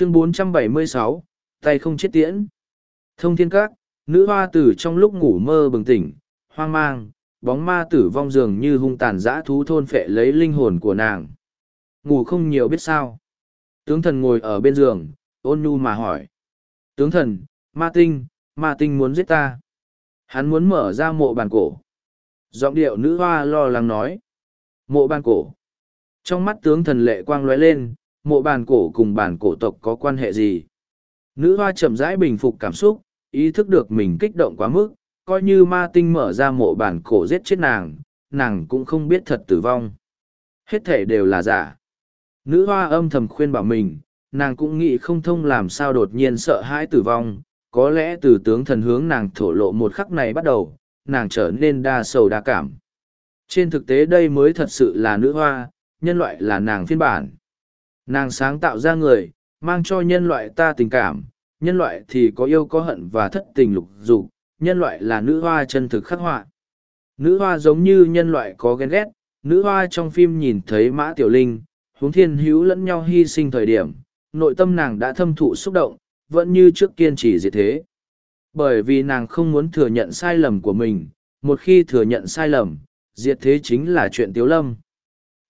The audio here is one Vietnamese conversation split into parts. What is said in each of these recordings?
chương 476, tay không chết tiễn. Thông thiên các, nữ hoa tử trong lúc ngủ mơ bừng tỉnh, hoang mang, bóng ma tử vong dường như hung tàn dã thú thôn phệ lấy linh hồn của nàng. Ngủ không nhiều biết sao. Tướng thần ngồi ở bên giường, ôn nhu mà hỏi. Tướng thần, ma tinh, ma tinh muốn giết ta. Hắn muốn mở ra mộ bàn cổ. Giọng điệu nữ hoa lo lắng nói. Mộ bàn cổ. Trong mắt tướng thần lệ quang lóe lên, mộ bàn cổ cùng bản cổ tộc có quan hệ gì? Nữ hoa chậm rãi bình phục cảm xúc, ý thức được mình kích động quá mức, coi như ma tinh mở ra mộ bản cổ giết chết nàng, nàng cũng không biết thật tử vong. Hết thể đều là giả. Nữ hoa âm thầm khuyên bảo mình, nàng cũng nghĩ không thông làm sao đột nhiên sợ hãi tử vong, có lẽ từ tướng thần hướng nàng thổ lộ một khắc này bắt đầu, nàng trở nên đa sầu đa cảm. Trên thực tế đây mới thật sự là nữ hoa, nhân loại là nàng phiên bản. Nàng sáng tạo ra người, mang cho nhân loại ta tình cảm, nhân loại thì có yêu có hận và thất tình lục dục, nhân loại là nữ hoa chân thực khắc họa. Nữ hoa giống như nhân loại có ghen ghét, nữ hoa trong phim nhìn thấy mã tiểu linh, huống thiên hữu lẫn nhau hy sinh thời điểm, nội tâm nàng đã thâm thụ xúc động, vẫn như trước kiên trì diệt thế. Bởi vì nàng không muốn thừa nhận sai lầm của mình, một khi thừa nhận sai lầm, diệt thế chính là chuyện tiếu lâm.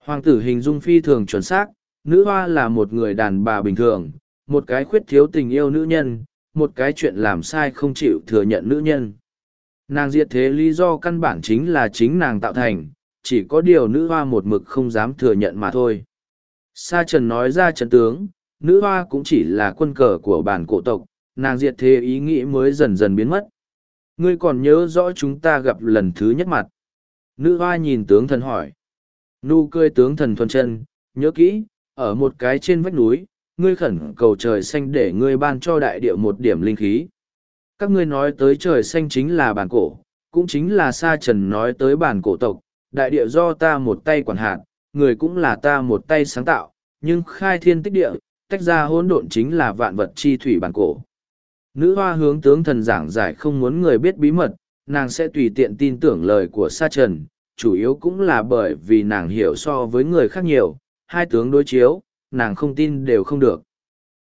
Hoàng tử hình dung phi thường chuẩn xác, nữ hoa là một người đàn bà bình thường, một cái khuyết thiếu tình yêu nữ nhân, một cái chuyện làm sai không chịu thừa nhận nữ nhân. Nàng diệt thế lý do căn bản chính là chính nàng tạo thành, chỉ có điều nữ hoa một mực không dám thừa nhận mà thôi. Sa trần nói ra trận tướng, nữ hoa cũng chỉ là quân cờ của bản cổ tộc, nàng diệt thế ý nghĩ mới dần dần biến mất. Ngươi còn nhớ rõ chúng ta gặp lần thứ nhất mặt. Nữ hoa nhìn tướng thần hỏi. Nu cười tướng thần thuần chân, nhớ kỹ, ở một cái trên vách núi, ngươi khẩn cầu trời xanh để ngươi ban cho đại địa một điểm linh khí. Các ngươi nói tới trời xanh chính là bản cổ, cũng chính là sa trần nói tới bản cổ tộc, đại địa do ta một tay quản hạt, người cũng là ta một tay sáng tạo, nhưng khai thiên tích địa, tách ra hỗn độn chính là vạn vật chi thủy bản cổ. Nữ hoa hướng tướng thần giảng giải không muốn người biết bí mật, nàng sẽ tùy tiện tin tưởng lời của sa trần, chủ yếu cũng là bởi vì nàng hiểu so với người khác nhiều, hai tướng đối chiếu, nàng không tin đều không được.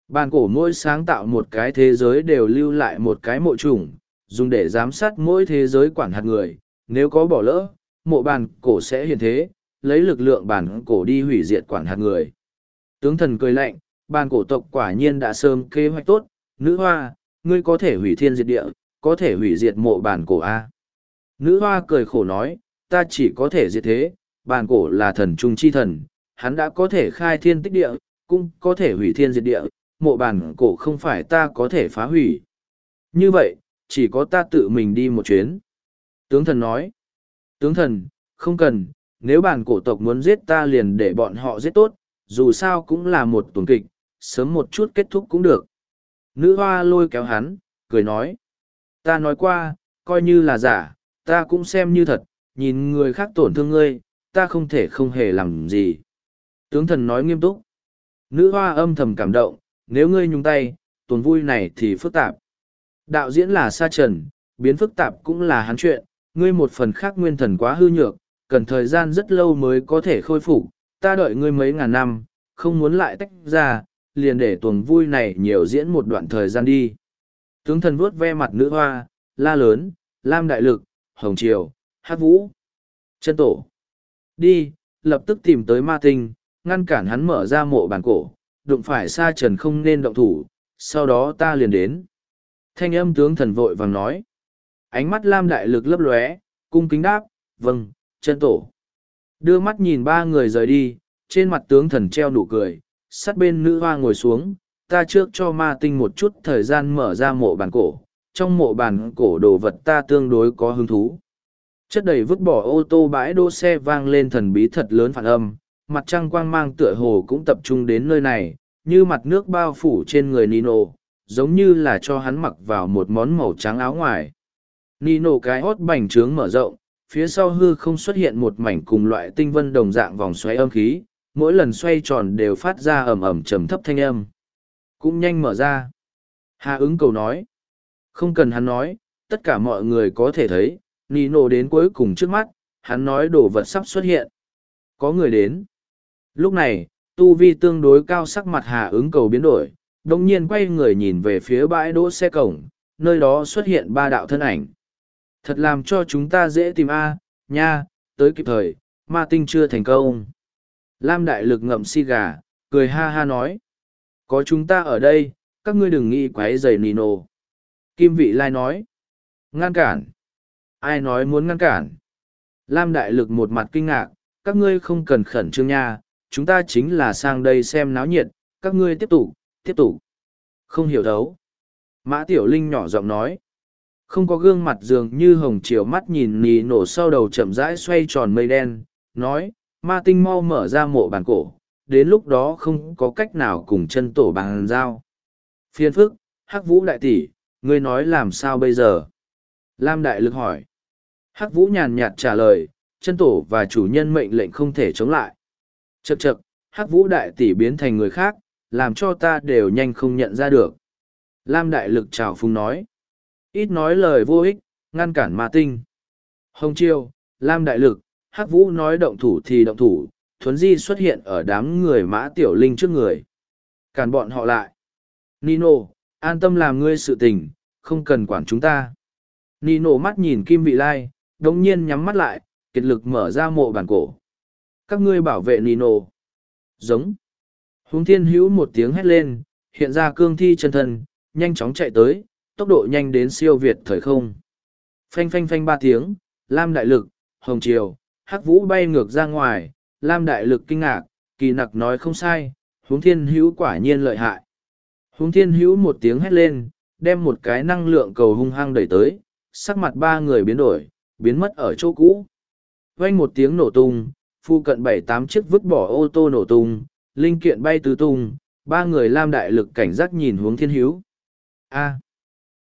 Bàn cổ mỗi sáng tạo một cái thế giới đều lưu lại một cái mộ chủng, dùng để giám sát mỗi thế giới quản hạt người, nếu có bỏ lỡ, mộ bàn cổ sẽ hiện thế, lấy lực lượng bàn cổ đi hủy diệt quản hạt người. Tướng thần cười lạnh, bàn cổ tộc quả nhiên đã sớm kế hoạch tốt, nữ hoa, ngươi có thể hủy thiên diệt địa, có thể hủy diệt mộ bàn cổ A. Nữ hoa cười khổ nói, ta chỉ có thể diệt thế, bàn cổ là thần trung chi thần, hắn đã có thể khai thiên tích địa, cũng có thể hủy thiên diệt địa, mộ bàn cổ không phải ta có thể phá hủy. Như vậy, chỉ có ta tự mình đi một chuyến. Tướng thần nói, tướng thần, không cần, nếu bàn cổ tộc muốn giết ta liền để bọn họ giết tốt, dù sao cũng là một tuần kịch, sớm một chút kết thúc cũng được. Nữ hoa lôi kéo hắn, cười nói, ta nói qua, coi như là giả, ta cũng xem như thật, nhìn người khác tổn thương ngươi, ta không thể không hề làm gì. Tướng thần nói nghiêm túc. Nữ hoa âm thầm cảm động, nếu ngươi nhung tay, tuần vui này thì phức tạp. Đạo diễn là sa trần, biến phức tạp cũng là hắn chuyện, ngươi một phần khác nguyên thần quá hư nhược, cần thời gian rất lâu mới có thể khôi phục, ta đợi ngươi mấy ngàn năm, không muốn lại tách ra, liền để tuần vui này nhiều diễn một đoạn thời gian đi. Tướng thần vuốt ve mặt nữ hoa, la lớn, lam đại lực, hồng triều, hát vũ, chân tổ. Đi, lập tức tìm tới ma tinh, ngăn cản hắn mở ra mộ bàn cổ, đụng phải sa trần không nên động thủ, sau đó ta liền đến. Thanh âm tướng thần vội vàng nói. Ánh mắt lam đại lực lấp lóe, cung kính đáp, vâng, chân tổ. Đưa mắt nhìn ba người rời đi, trên mặt tướng thần treo nụ cười, sát bên nữ hoa ngồi xuống, ta trước cho ma tinh một chút thời gian mở ra mộ bàn cổ, trong mộ bàn cổ đồ vật ta tương đối có hứng thú. Chất đầy vứt bỏ ô tô bãi đỗ xe vang lên thần bí thật lớn phản âm, mặt trăng quang mang tựa hồ cũng tập trung đến nơi này, như mặt nước bao phủ trên người Nino, giống như là cho hắn mặc vào một món màu trắng áo ngoài. Nino cái hốt bành trướng mở rộng, phía sau hư không xuất hiện một mảnh cùng loại tinh vân đồng dạng vòng xoáy âm khí, mỗi lần xoay tròn đều phát ra ầm ầm trầm thấp thanh âm. Cũng nhanh mở ra. Hà ứng cầu nói. Không cần hắn nói, tất cả mọi người có thể thấy, Nino đến cuối cùng trước mắt, hắn nói đồ vật sắp xuất hiện. Có người đến. Lúc này, tu vi tương đối cao sắc mặt hà ứng cầu biến đổi, đồng nhiên quay người nhìn về phía bãi đỗ xe cổng, nơi đó xuất hiện ba đạo thân ảnh. Thật làm cho chúng ta dễ tìm A, nha, tới kịp thời, ma tinh chưa thành công. Lam đại lực ngậm si gà, cười ha ha nói. Có chúng ta ở đây, các ngươi đừng nghĩ quái giày Nino. Kim vị lai nói. Ngăn cản. Ai nói muốn ngăn cản? Lam đại lực một mặt kinh ngạc, các ngươi không cần khẩn trương nha, chúng ta chính là sang đây xem náo nhiệt, các ngươi tiếp tục, tiếp tục. Không hiểu thấu. Mã Tiểu Linh nhỏ giọng nói. Không có gương mặt dường như hồng chiều mắt nhìn nì nổ sau đầu chậm rãi xoay tròn mây đen, nói, ma tinh mau mở ra mộ bàn cổ, đến lúc đó không có cách nào cùng chân tổ bàn giao. Phiên phức, hắc vũ đại tỷ, ngươi nói làm sao bây giờ? Lam đại lực hỏi. Hắc vũ nhàn nhạt trả lời, chân tổ và chủ nhân mệnh lệnh không thể chống lại. Chậc chậc, hắc vũ đại tỷ biến thành người khác, làm cho ta đều nhanh không nhận ra được. Lam đại lực chào phung nói. Ít nói lời vô ích, ngăn cản ma tinh. Hồng chiêu, Lam đại lực, hắc vũ nói động thủ thì động thủ, thuấn di xuất hiện ở đám người mã tiểu linh trước người. Cản bọn họ lại. Nino, an tâm làm ngươi sự tình, không cần quản chúng ta. Nino mắt nhìn Kim Vị Lai, đồng nhiên nhắm mắt lại, kiệt lực mở ra mộ bản cổ. Các ngươi bảo vệ Nino. Giống. Hùng thiên hữu một tiếng hét lên, hiện ra cương thi chân thân, nhanh chóng chạy tới, tốc độ nhanh đến siêu việt thời không. Phanh phanh phanh ba tiếng, Lam đại lực, Hồng Triều, Hắc Vũ bay ngược ra ngoài, Lam đại lực kinh ngạc, kỳ nặc nói không sai, huống thiên hữu quả nhiên lợi hại. Huống thiên hữu một tiếng hét lên, đem một cái năng lượng cầu hung hăng đẩy tới, sắc mặt ba người biến đổi, biến mất ở chỗ cũ. Vang một tiếng nổ tung, phu cận bảy tám chiếc vứt bỏ ô tô nổ tung, linh kiện bay tứ tung, ba người lam đại lực cảnh giác nhìn hướng thiên hữu. A.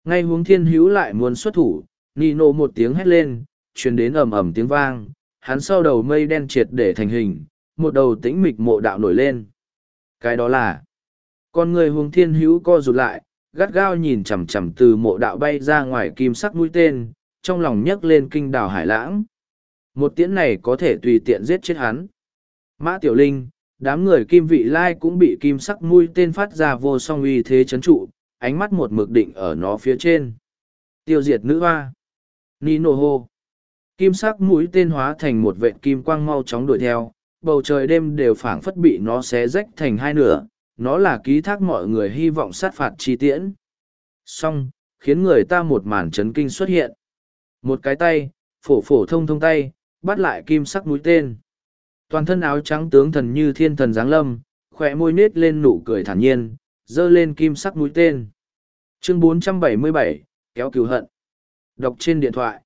Ngay hướng thiên hữu lại muốn xuất thủ, Nino một tiếng hét lên, truyền đến ầm ầm tiếng vang, hắn sau đầu mây đen triệt để thành hình, một đầu tĩnh mịch mộ đạo nổi lên. Cái đó là, con người hướng thiên hữu co rụt lại, gắt gao nhìn chằm chằm từ mộ đạo bay ra ngoài kim sắc mũi tên, trong lòng nhấc lên kinh đảo hải lãng. Một tiễn này có thể tùy tiện giết chết hắn. Mã Tiểu Linh, đám người kim vị lai cũng bị kim sắc mũi tên phát ra vô song uy thế chấn trụ, ánh mắt một mực định ở nó phía trên. Tiêu diệt nữ hoa. Nino hô. Kim sắc mũi tên hóa thành một vệt kim quang mau chóng đuổi theo, bầu trời đêm đều phảng phất bị nó xé rách thành hai nửa, nó là ký thác mọi người hy vọng sát phạt chi tiễn. Song, khiến người ta một màn chấn kinh xuất hiện. Một cái tay, phổ phổ thông thông tay, bắt lại kim sắc mũi tên. Toàn thân áo trắng tướng thần như thiên thần giáng lâm, khỏe môi nết lên nụ cười thản nhiên, dơ lên kim sắc mũi tên. Chương 477, kéo cứu hận. Đọc trên điện thoại.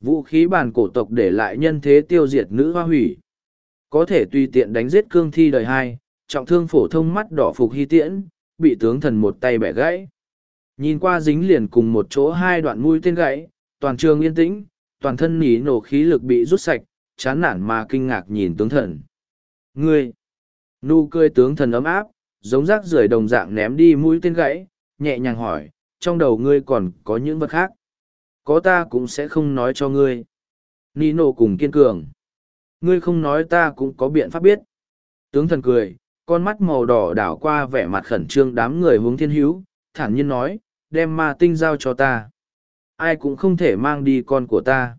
Vũ khí bản cổ tộc để lại nhân thế tiêu diệt nữ hoa hủy. Có thể tùy tiện đánh giết cương thi đời hai, trọng thương phổ thông mắt đỏ phục hy tiễn, bị tướng thần một tay bẻ gãy. Nhìn qua dính liền cùng một chỗ hai đoạn mũi tên gãy, toàn trường yên tĩnh, toàn thân nỉ nổ khí lực bị rút sạch, chán nản mà kinh ngạc nhìn tướng thần. Ngươi! Nụ cười tướng thần ấm áp, giống rác rưởi đồng dạng ném đi mũi tên gãy, nhẹ nhàng hỏi, trong đầu ngươi còn có những vật khác. Có ta cũng sẽ không nói cho ngươi. Nino cùng kiên cường. Ngươi không nói ta cũng có biện pháp biết. Tướng thần cười, con mắt màu đỏ đảo qua vẻ mặt khẩn trương đám người hướng thiên hữu, thản nhiên nói, đem ma tinh giao cho ta. Ai cũng không thể mang đi con của ta.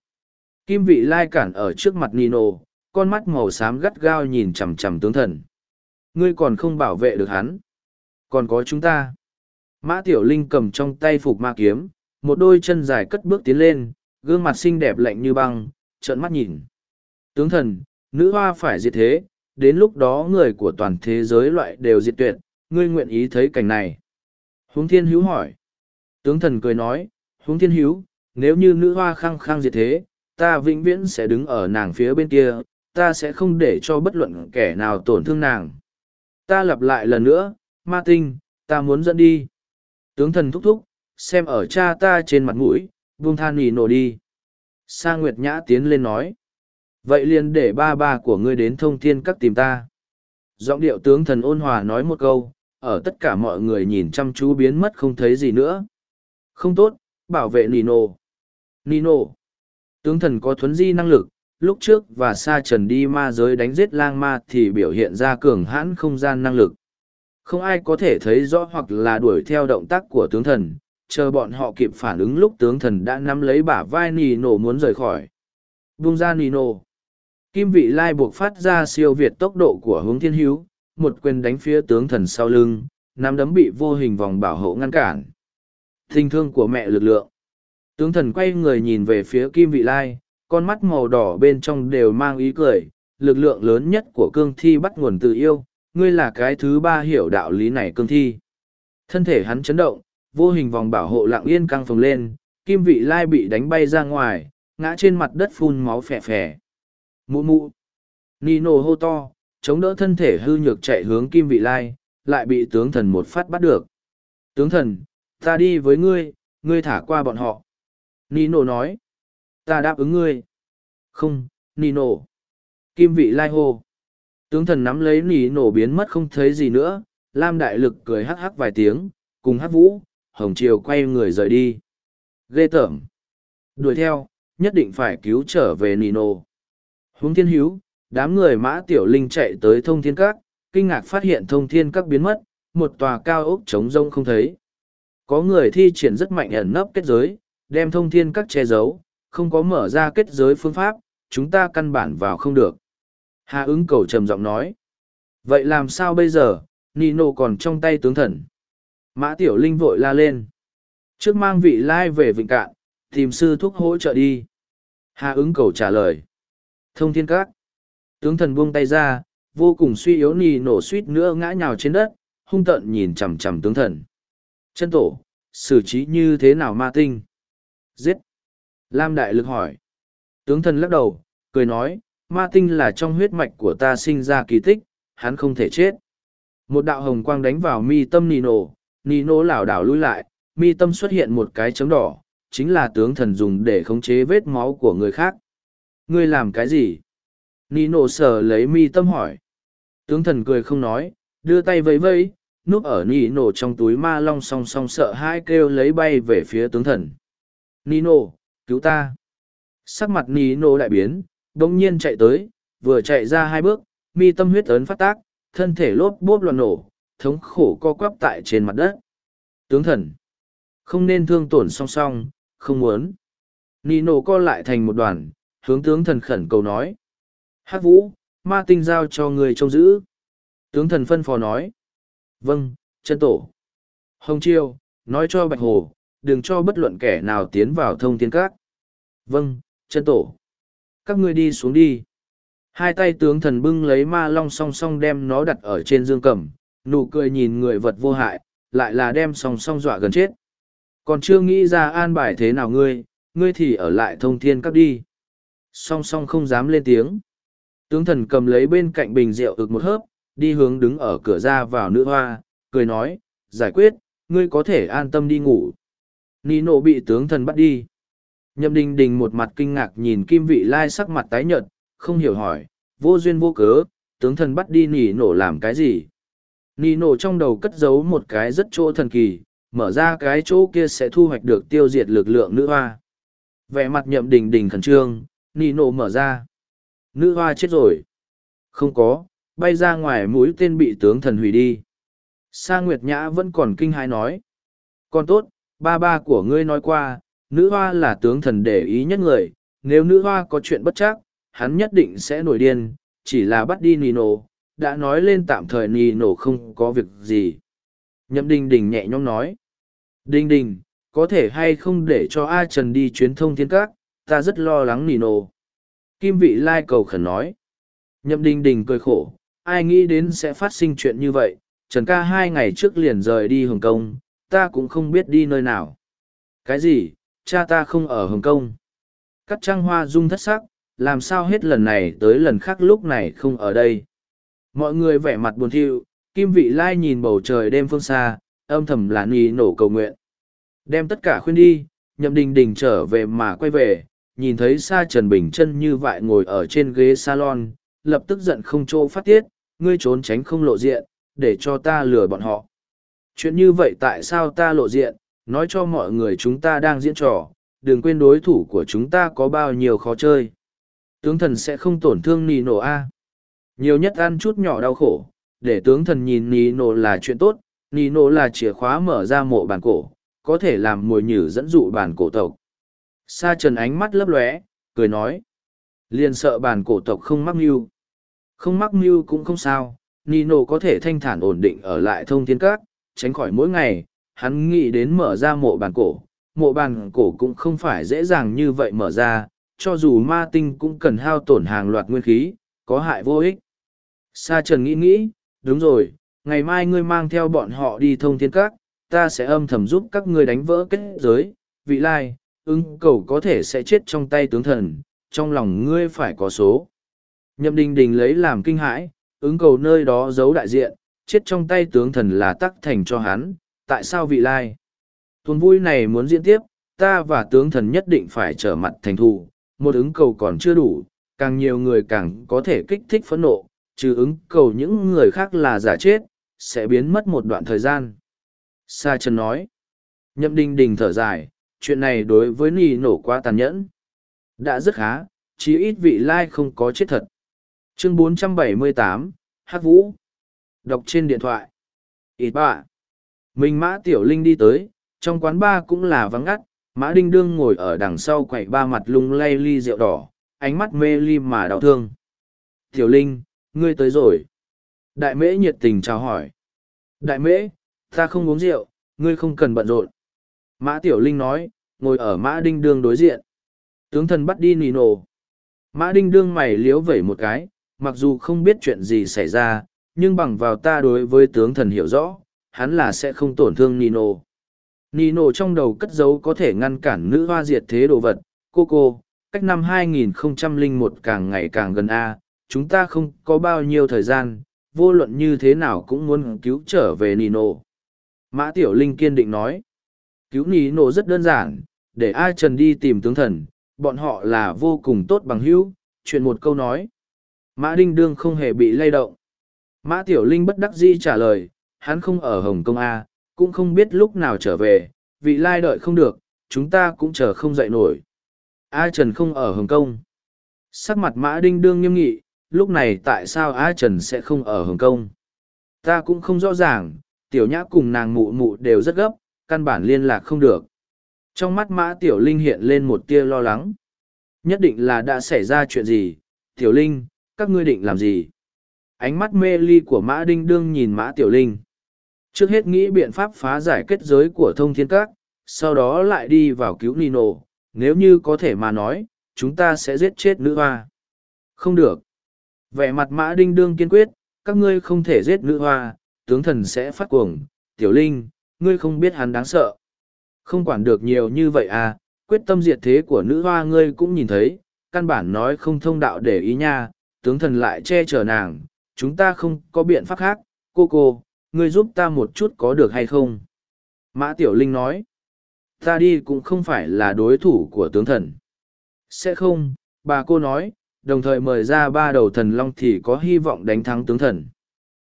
Kim vị lai cản ở trước mặt Nino, con mắt màu xám gắt gao nhìn chằm chằm tướng thần. Ngươi còn không bảo vệ được hắn. Còn có chúng ta. Mã Tiểu Linh cầm trong tay phục ma kiếm, một đôi chân dài cất bước tiến lên, gương mặt xinh đẹp lạnh như băng, trợn mắt nhìn. Tướng thần, nữ hoa phải diệt thế, đến lúc đó người của toàn thế giới loại đều diệt tuyệt, ngươi nguyện ý thấy cảnh này. Huống thiên hữu hỏi. Tướng thần cười nói, Huống thiên hữu, nếu như nữ hoa khăng khăng diệt thế, ta vĩnh viễn sẽ đứng ở nàng phía bên kia, ta sẽ không để cho bất luận kẻ nào tổn thương nàng. Ta lặp lại lần nữa, ma tinh, ta muốn dẫn đi. Tướng thần thúc thúc, xem ở cha ta trên mặt mũi, buông than nỉ nổ đi. Sa Nguyệt Nhã tiến lên nói. Vậy liền để ba ba của ngươi đến thông thiên các tìm ta. Giọng điệu tướng thần ôn hòa nói một câu, ở tất cả mọi người nhìn chăm chú biến mất không thấy gì nữa. Không tốt, bảo vệ Nino. Nino. Tướng thần có thuấn di năng lực, lúc trước và sa trần đi ma giới đánh giết lang ma thì biểu hiện ra cường hãn không gian năng lực. Không ai có thể thấy rõ hoặc là đuổi theo động tác của tướng thần, chờ bọn họ kịp phản ứng lúc tướng thần đã nắm lấy bả vai Nino muốn rời khỏi. Vung ra Nino. Kim vị lai buộc phát ra siêu việt tốc độ của hướng thiên hữu, một quyền đánh phía tướng thần sau lưng, nắm đấm bị vô hình vòng bảo hộ ngăn cản. Tình thương của mẹ lực lượng. Tướng thần quay người nhìn về phía Kim vị lai, con mắt màu đỏ bên trong đều mang ý cười, lực lượng lớn nhất của cương thi bắt nguồn từ yêu, ngươi là cái thứ ba hiểu đạo lý này cương thi. Thân thể hắn chấn động, vô hình vòng bảo hộ lặng yên căng phồng lên, kim vị lai bị đánh bay ra ngoài, ngã trên mặt đất phun máu phè phè. Mụ mụ. Nino hô to, chống đỡ thân thể hư nhược chạy hướng kim vị lai, lại bị tướng thần một phát bắt được. Tướng thần, ta đi với ngươi, ngươi thả qua bọn họ. Nino nói. Ta đáp ứng ngươi. Không, Nino. Kim vị lai hô. Tướng thần nắm lấy Nino biến mất không thấy gì nữa, Lam đại lực cười hắc hắc vài tiếng, cùng hát vũ, hồng triều quay người rời đi. Ghê tởm. Đuổi theo, nhất định phải cứu trở về Nino. Hướng thiên hữu, đám người mã tiểu linh chạy tới thông thiên các, kinh ngạc phát hiện thông thiên các biến mất, một tòa cao ốc trống rông không thấy. Có người thi triển rất mạnh ẩn nấp kết giới, đem thông thiên các che giấu, không có mở ra kết giới phương pháp, chúng ta căn bản vào không được. Hà ứng cầu trầm giọng nói. Vậy làm sao bây giờ, Nino còn trong tay tướng thần. Mã Tiểu Linh vội la lên. Trước mang vị lai về Vịnh Cạn, tìm sư thuốc hỗ trợ đi. Hà ứng cầu trả lời. Thông thiên các. Tướng thần buông tay ra, vô cùng suy yếu nì nổ suýt nữa ngã nhào trên đất, hung tợn nhìn chằm chằm tướng thần. Chân tổ, xử trí như thế nào ma tinh? Giết. Lam Đại Lực hỏi. Tướng thần lắc đầu, cười nói, ma tinh là trong huyết mạch của ta sinh ra kỳ tích, hắn không thể chết. Một đạo hồng quang đánh vào mi tâm Nino, nổ, Nino lảo đảo lui lại, mi tâm xuất hiện một cái chấm đỏ, chính là tướng thần dùng để khống chế vết máu của người khác. Ngươi làm cái gì? Nino sờ lấy mi tâm hỏi. Tướng thần cười không nói, đưa tay vẫy vẫy, núp ở Nino trong túi ma long song song sợ hai kêu lấy bay về phía tướng thần. Nino, cứu ta! Sắc mặt Nino đại biến, đông nhiên chạy tới, vừa chạy ra hai bước, mi tâm huyết ấn phát tác, thân thể lốp bốp loạn nổ, thống khổ co quắp tại trên mặt đất. Tướng thần, không nên thương tổn song song, không muốn. Nino co lại thành một đoàn, hướng tướng thần khẩn cầu nói. Hát vũ, ma tinh giao cho người trông giữ. Tướng thần phân phò nói. Vâng, chân tổ. Hồng Chiêu, nói cho Bạch Hồ, đừng cho bất luận kẻ nào tiến vào thông thiên các. Vâng, chân tổ. Các ngươi đi xuống đi. Hai tay tướng thần bưng lấy ma long song song đem nó đặt ở trên dương cầm, nụ cười nhìn người vật vô hại, lại là đem song song dọa gần chết. Còn chưa nghĩ ra an bài thế nào ngươi, ngươi thì ở lại thông thiên các đi. Song song không dám lên tiếng. Tướng thần cầm lấy bên cạnh bình rượu ực một hớp, đi hướng đứng ở cửa ra vào nữ hoa, cười nói, giải quyết, ngươi có thể an tâm đi ngủ. Nino bị tướng thần bắt đi. Nhậm đình đình một mặt kinh ngạc nhìn kim vị lai sắc mặt tái nhợt, không hiểu hỏi, vô duyên vô cớ, tướng thần bắt đi nỉ nổ làm cái gì. Nỉ nổ trong đầu cất giấu một cái rất chỗ thần kỳ, mở ra cái chỗ kia sẽ thu hoạch được tiêu diệt lực lượng nữ hoa. Vẻ mặt nhậm đình đình khẩn trương, nỉ nổ mở ra. Nữ hoa chết rồi. Không có, bay ra ngoài mũi tên bị tướng thần hủy đi. Sa Nguyệt Nhã vẫn còn kinh hãi nói. Con tốt, ba ba của ngươi nói qua, nữ hoa là tướng thần để ý nhất người, nếu nữ hoa có chuyện bất chắc, hắn nhất định sẽ nổi điên, chỉ là bắt đi Nino, đã nói lên tạm thời Nino không có việc gì. Nhậm Đình Đình nhẹ nhõm nói. Đình Đình, có thể hay không để cho A Trần đi chuyến thông thiên các, ta rất lo lắng Nino. Kim vị lai cầu khẩn nói. Nhậm Đình Đình cười khổ, ai nghĩ đến sẽ phát sinh chuyện như vậy, Trần ca hai ngày trước liền rời đi Hồng Kông, ta cũng không biết đi nơi nào. Cái gì, cha ta không ở Hồng Kông. Cắt trăng hoa rung thất sắc, làm sao hết lần này tới lần khác lúc này không ở đây. Mọi người vẻ mặt buồn thiu, kim vị lai nhìn bầu trời đêm phương xa, âm thầm là nì nổ cầu nguyện. Đem tất cả khuyên đi, nhậm đình đình trở về mà quay về, nhìn thấy xa trần bình chân như vậy ngồi ở trên ghế salon, lập tức giận không chỗ phát tiết, ngươi trốn tránh không lộ diện, để cho ta lừa bọn họ. Chuyện như vậy tại sao ta lộ diện, nói cho mọi người chúng ta đang diễn trò, đừng quên đối thủ của chúng ta có bao nhiêu khó chơi tướng thần sẽ không tổn thương nì nổ a nhiều nhất ăn chút nhỏ đau khổ để tướng thần nhìn Nino là chuyện tốt, Nino là chìa khóa mở ra mộ bản cổ, có thể làm mồi nhử dẫn dụ bản cổ tộc. Sa trần ánh mắt lấp lóe, cười nói. Liền sợ bản cổ tộc không mắc mưu. Không mắc mưu cũng không sao, Nino có thể thanh thản ổn định ở lại thông thiên các, tránh khỏi mỗi ngày, hắn nghĩ đến mở ra mộ bàn cổ. Mộ bàn cổ cũng không phải dễ dàng như vậy mở ra, cho dù ma tinh cũng cần hao tổn hàng loạt nguyên khí, có hại vô ích. Sa trần nghĩ nghĩ, đúng rồi, ngày mai ngươi mang theo bọn họ đi thông thiên các, ta sẽ âm thầm giúp các ngươi đánh vỡ kết giới, vị lai, ứng cầu có thể sẽ chết trong tay tướng thần, trong lòng ngươi phải có số. Nhậm đình đình lấy làm kinh hãi, ứng cầu nơi đó giấu đại diện, chết trong tay tướng thần là tắc thành cho hắn, tại sao vị lai? Tuần vui này muốn diễn tiếp, ta và tướng thần nhất định phải trở mặt thành thù, một ứng cầu còn chưa đủ, càng nhiều người càng có thể kích thích phẫn nộ, trừ ứng cầu những người khác là giả chết, sẽ biến mất một đoạn thời gian. Sa Trần nói, nhậm đình đình thở dài, chuyện này đối với nì nổ quá tàn nhẫn. Đã rất khá, chí ít vị lai không có chết thật. Chương 478, Hát Vũ. Đọc trên điện thoại. Ít bạ. Mình Mã Tiểu Linh đi tới, trong quán ba cũng là vắng ngắt, Mã Đinh Đương ngồi ở đằng sau quậy ba mặt lung lay ly rượu đỏ, ánh mắt mê ly mà đau thương. Tiểu Linh, ngươi tới rồi. Đại mễ nhiệt tình chào hỏi. Đại mễ, ta không uống rượu, ngươi không cần bận rộn. Mã Tiểu Linh nói, ngồi ở Mã Đinh Đương đối diện. Tướng thần bắt đi nì nổ. Mã Đinh Đương mày liếu vẩy một cái, mặc dù không biết chuyện gì xảy ra, nhưng bằng vào ta đối với tướng thần hiểu rõ, hắn là sẽ không tổn thương Nino. Nino trong đầu cất giấu có thể ngăn cản nữ hoa diệt thế đồ vật, cô cô, cách năm 2001 càng ngày càng gần A, chúng ta không có bao nhiêu thời gian, vô luận như thế nào cũng muốn cứu trở về Nino. Mã Tiểu Linh kiên định nói, cứu Nino rất đơn giản, để ai trần đi tìm tướng thần, bọn họ là vô cùng tốt bằng hữu, chuyện một câu nói. Mã Đinh Đương không hề bị lay động. Mã Tiểu Linh bất đắc dĩ trả lời, hắn không ở Hồng Kông A, cũng không biết lúc nào trở về, vị lai đợi không được, chúng ta cũng chờ không dậy nổi. A Trần không ở Hồng Kông. Sắc mặt Mã Đinh Đương nghiêm nghị, lúc này tại sao A Trần sẽ không ở Hồng Kông? Ta cũng không rõ ràng, Tiểu Nhã cùng nàng mụ mụ đều rất gấp, căn bản liên lạc không được. Trong mắt Mã Tiểu Linh hiện lên một tia lo lắng. Nhất định là đã xảy ra chuyện gì, Tiểu Linh, các ngươi định làm gì? Ánh mắt mê ly của Mã Đinh Đương nhìn Mã Tiểu Linh. Trước hết nghĩ biện pháp phá giải kết giới của thông thiên các, sau đó lại đi vào cứu Nino, nếu như có thể mà nói, chúng ta sẽ giết chết nữ hoa. Không được. Vẻ mặt Mã Đinh Đương kiên quyết, các ngươi không thể giết nữ hoa, tướng thần sẽ phát cuồng. Tiểu Linh, ngươi không biết hắn đáng sợ. Không quản được nhiều như vậy à, quyết tâm diệt thế của nữ hoa ngươi cũng nhìn thấy, căn bản nói không thông đạo để ý nha, tướng thần lại che chở nàng, chúng ta không có biện pháp khác, cô cô, ngươi giúp ta một chút có được hay không? Mã Tiểu Linh nói, ta đi cũng không phải là đối thủ của tướng thần. Sẽ không, bà cô nói, đồng thời mời ra ba đầu thần long thì có hy vọng đánh thắng tướng thần.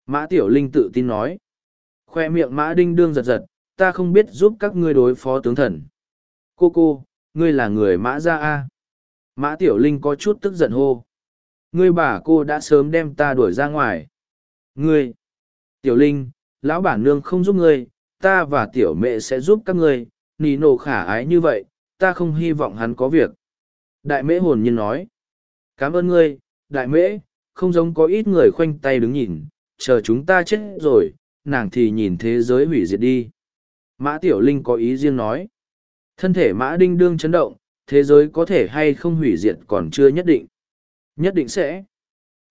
Mã Tiểu Linh tự tin nói, khoe miệng Mã Đinh Đương giật giật, ta không biết giúp các ngươi đối phó tướng thần. Cô cô, ngươi là người Mã Gia A. Mã Tiểu Linh có chút tức giận hô. Ngươi bà cô đã sớm đem ta đuổi ra ngoài. Ngươi, Tiểu Linh, lão bản nương không giúp ngươi, ta và tiểu mẹ sẽ giúp các ngươi, nì nổ khả ái như vậy, ta không hy vọng hắn có việc. Đại mễ hồn nhiên nói. Cảm ơn ngươi, đại mễ, không giống có ít người khoanh tay đứng nhìn, chờ chúng ta chết rồi, nàng thì nhìn thế giới hủy diệt đi. Mã Tiểu Linh có ý riêng nói. Thân thể Mã Đinh Đương chấn động, thế giới có thể hay không hủy diệt còn chưa nhất định. Nhất định sẽ.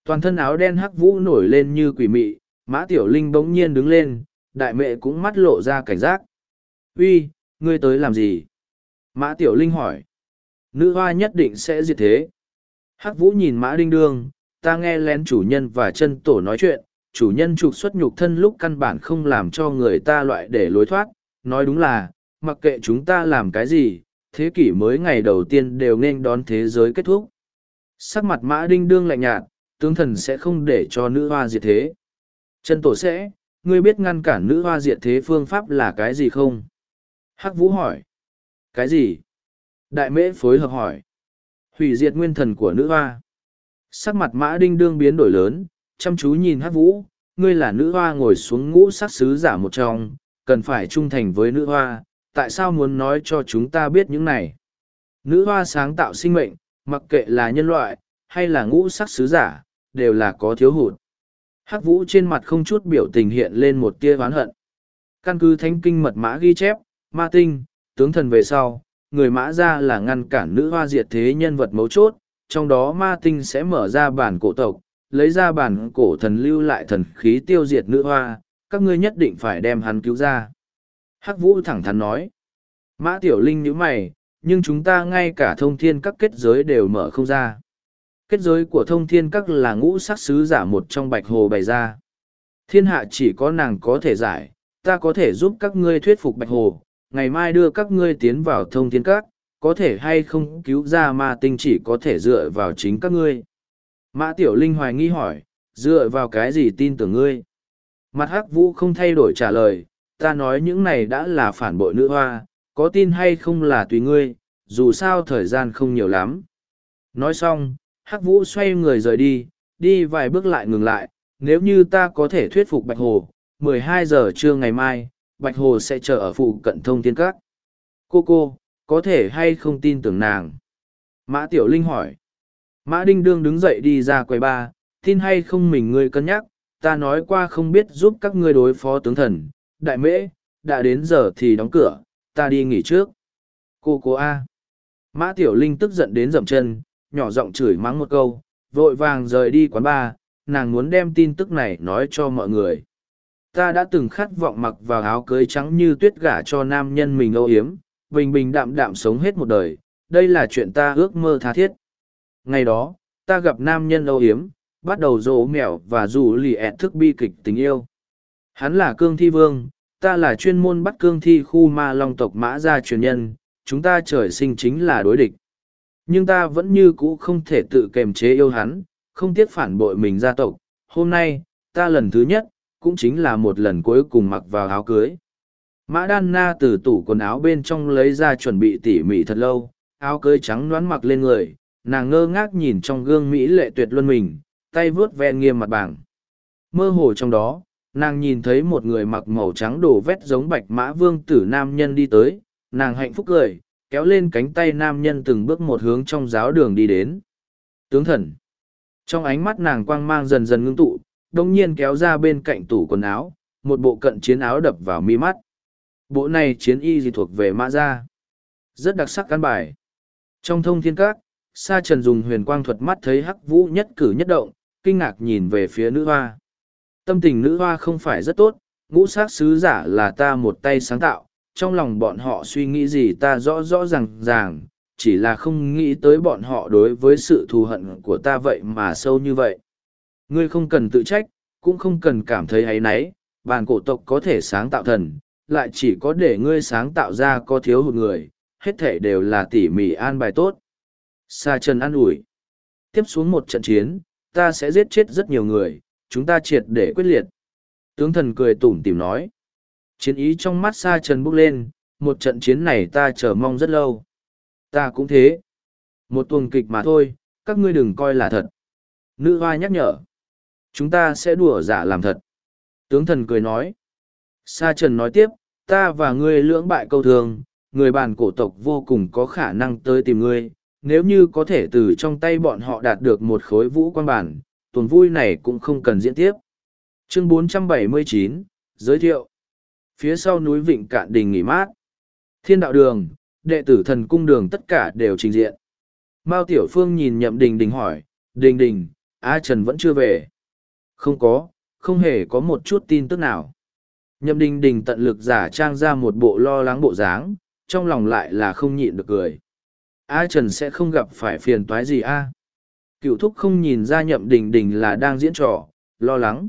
Toàn thân áo đen hắc vũ nổi lên như quỷ mị, Mã Tiểu Linh bỗng nhiên đứng lên, đại mẹ cũng mắt lộ ra cảnh giác. Uy, ngươi tới làm gì? Mã Tiểu Linh hỏi. Nữ hoa nhất định sẽ diệt thế. Hắc Vũ nhìn Mã Đinh Đương, ta nghe lén chủ nhân và chân tổ nói chuyện, chủ nhân trục xuất nhục thân lúc căn bản không làm cho người ta loại để lối thoát. Nói đúng là, mặc kệ chúng ta làm cái gì, thế kỷ mới ngày đầu tiên đều nên đón thế giới kết thúc. Sắc mặt Mã Đinh Đương lạnh nhạt, tướng thần sẽ không để cho nữ hoa diệt thế. Chân tổ sẽ, ngươi biết ngăn cản nữ hoa diệt thế phương pháp là cái gì không? Hắc Vũ hỏi. Cái gì? Đại mễ phối hợp hỏi. Hủy diệt nguyên thần của nữ hoa. Sắc mặt mã đinh đương biến đổi lớn, chăm chú nhìn Hắc Vũ, ngươi là nữ hoa ngồi xuống ngũ sắc sứ giả một trong, cần phải trung thành với nữ hoa, tại sao muốn nói cho chúng ta biết những này? Nữ hoa sáng tạo sinh mệnh, mặc kệ là nhân loại, hay là ngũ sắc sứ giả, đều là có thiếu hụt. Hắc vũ trên mặt không chút biểu tình hiện lên một tia oán hận. Căn cứ thánh kinh mật mã ghi chép, ma tinh, tướng thần về sau, người mã ra là ngăn cản nữ hoa diệt thế nhân vật mấu chốt, trong đó ma tinh sẽ mở ra bản cổ tộc, lấy ra bản cổ thần lưu lại thần khí tiêu diệt nữ hoa, các ngươi nhất định phải đem hắn cứu ra. Hắc vũ thẳng thắn nói, mã tiểu linh nhữ mày, nhưng chúng ta ngay cả thông thiên các kết giới đều mở không ra. Kết giới của thông thiên các là ngũ sắc sứ giả một trong bạch hồ bày ra. Thiên hạ chỉ có nàng có thể giải, ta có thể giúp các ngươi thuyết phục bạch hồ, ngày mai đưa các ngươi tiến vào thông thiên các, có thể hay không cứu ra ma tinh chỉ có thể dựa vào chính các ngươi. Mã Tiểu Linh hoài nghi hỏi, dựa vào cái gì tin tưởng ngươi? Mặt hắc vũ không thay đổi trả lời, ta nói những này đã là phản bội nữ hoa, có tin hay không là tùy ngươi, dù sao thời gian không nhiều lắm. Nói xong, hắc vũ xoay người rời đi, đi vài bước lại ngừng lại, nếu như ta có thể thuyết phục Bạch Hồ, 12 giờ trưa ngày mai, Bạch Hồ sẽ chờ ở phụ cận thông thiên các. Cô cô, có thể hay không tin tưởng nàng? Mã Tiểu Linh hỏi. Mã Đinh Đương đứng dậy đi ra quầy ba, tin hay không mình ngươi cân nhắc, ta nói qua không biết giúp các ngươi đối phó tướng thần, đại mễ, đã đến giờ thì đóng cửa, ta đi nghỉ trước. Cô cô A. Mã Tiểu Linh tức giận đến dậm chân, nhỏ giọng chửi mắng một câu, vội vàng rời đi quán bar, nàng muốn đem tin tức này nói cho mọi người. Ta đã từng khát vọng mặc vào áo cưới trắng như tuyết gả cho nam nhân mình âu yếm, bình bình đạm đạm sống hết một đời, đây là chuyện ta ước mơ tha thiết. Ngày đó, ta gặp nam nhân âu yếm, bắt đầu rỗ mèo và rủ lì ẹt thức bi kịch tình yêu. Hắn là cương thi vương, ta là chuyên môn bắt cương thi khu ma long tộc mã gia truyền nhân, chúng ta trời sinh chính là đối địch. Nhưng ta vẫn như cũ không thể tự kềm chế yêu hắn, không tiếc phản bội mình gia tộc. Hôm nay, ta lần thứ nhất, cũng chính là một lần cuối cùng mặc vào áo cưới. Mã Đan Na từ tủ quần áo bên trong lấy ra chuẩn bị tỉ mỉ thật lâu, áo cưới trắng đoán mặc lên người, nàng ngơ ngác nhìn trong gương Mỹ lệ tuyệt luân mình, tay vướt ven nghiêm mặt bảng. Mơ hồ trong đó, nàng nhìn thấy một người mặc màu trắng đổ vét giống bạch mã vương tử nam nhân đi tới, nàng hạnh phúc cười, kéo lên cánh tay nam nhân từng bước một hướng trong giáo đường đi đến. Tướng thần. Trong ánh mắt nàng quang mang dần dần ngưng tụ, đông nhiên kéo ra bên cạnh tủ quần áo, một bộ cận chiến áo đập vào mi mắt. Bộ này chiến y gì thuộc về mã gia. Rất đặc sắc căn bài. Trong thông thiên các, Sa Trần dùng huyền quang thuật mắt thấy hắc vũ nhất cử nhất động, kinh ngạc nhìn về phía nữ hoa. Tâm tình nữ hoa không phải rất tốt, ngũ sát sứ giả là ta một tay sáng tạo, trong lòng bọn họ suy nghĩ gì ta rõ rõ ràng ràng, chỉ là không nghĩ tới bọn họ đối với sự thù hận của ta vậy mà sâu như vậy. Ngươi không cần tự trách, cũng không cần cảm thấy áy náy, bàn cổ tộc có thể sáng tạo thần, lại chỉ có để ngươi sáng tạo ra có thiếu hụt người, hết thể đều là tỉ mỉ an bài tốt. Sa Trần an ủi. Tiếp xuống một trận chiến, ta sẽ giết chết rất nhiều người, chúng ta triệt để quyết liệt. Tướng thần cười tủm tìm nói. Chiến ý trong mắt Sa Trần bốc lên, một trận chiến này ta chờ mong rất lâu. Ta cũng thế. Một tuần kịch mà thôi, các ngươi đừng coi là thật. Nữ hoa nhắc nhở. Chúng ta sẽ đùa giả làm thật. Tướng thần cười nói. Sa Trần nói tiếp, ta và ngươi lưỡng bại câu thường, người bản cổ tộc vô cùng có khả năng tới tìm ngươi. Nếu như có thể từ trong tay bọn họ đạt được một khối vũ quan bản, tuần vui này cũng không cần diễn tiếp. Chương 479, giới thiệu. Phía sau núi Vịnh Cạn Đình nghỉ mát. Thiên đạo đường, đệ tử thần cung đường tất cả đều trình diện. Mao Tiểu Phương nhìn nhậm đình đình hỏi, đình đình, A Trần vẫn chưa về. Không có, không hề có một chút tin tức nào. Nhậm đình đình tận lực giả trang ra một bộ lo lắng bộ dáng, trong lòng lại là không nhịn được cười. A Trần sẽ không gặp phải phiền toái gì a? Cựu thúc không nhìn ra nhậm đình đình là đang diễn trò, lo lắng.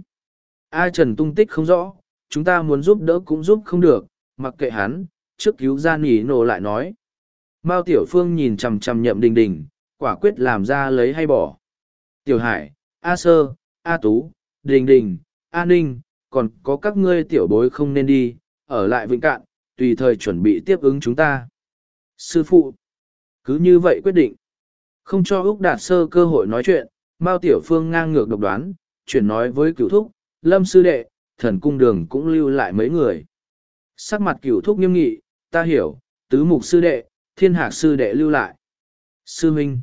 A Trần tung tích không rõ, chúng ta muốn giúp đỡ cũng giúp không được, mặc kệ hắn, trước cứu ra nỉ nổ lại nói. Mao Tiểu Phương nhìn chằm chằm nhậm đình đình, quả quyết làm ra lấy hay bỏ. Tiểu Hải, A Sơ, A Tú, Đình Đình, A Ninh, còn có các ngươi tiểu bối không nên đi, ở lại vĩnh cạn, tùy thời chuẩn bị tiếp ứng chúng ta. Sư phụ, cứ như vậy quyết định. Không cho Úc Đạt Sơ cơ hội nói chuyện, Mao Tiểu Phương ngang ngược độc đoán, chuyển nói với cửu thúc, lâm sư đệ, thần cung đường cũng lưu lại mấy người. Sắc mặt cửu thúc nghiêm nghị, ta hiểu, tứ mục sư đệ, thiên hạc sư đệ lưu lại. Sư Minh,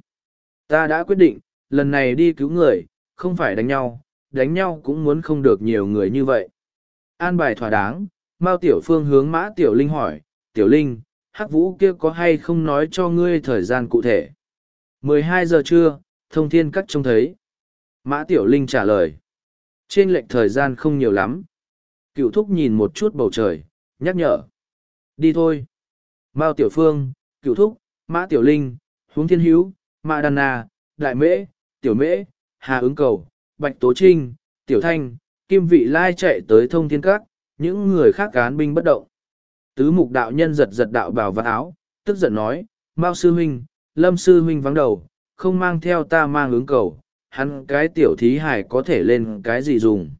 ta đã quyết định, lần này đi cứu người, không phải đánh nhau, đánh nhau cũng muốn không được nhiều người như vậy. An bài thỏa đáng, Mao Tiểu Phương hướng Mã Tiểu Linh hỏi, Tiểu Linh, Hắc Vũ kia có hay không nói cho ngươi thời gian cụ thể? 12 giờ trưa, thông thiên cắt trông thấy. Mã Tiểu Linh trả lời. Trên lệnh thời gian không nhiều lắm. Cựu thúc nhìn một chút bầu trời, nhắc nhở. Đi thôi. Mao Tiểu Phương, Cựu thúc, Mã Tiểu Linh, Huống Thiên Hữu, Mã Đan Na, Đại Mễ, Tiểu Mễ, Hà ứng cầu, Bạch Tố Trinh, Tiểu Thanh, Kim Vị Lai chạy tới thông thiên các, những người khác cán binh bất động. Tứ mục đạo nhân giật giật đạo bào và áo, tức giận nói, Mao sư huynh, Lâm sư huynh vắng đầu, không mang theo ta mang ứng cầu, hắn cái tiểu thí hải có thể lên cái gì dùng.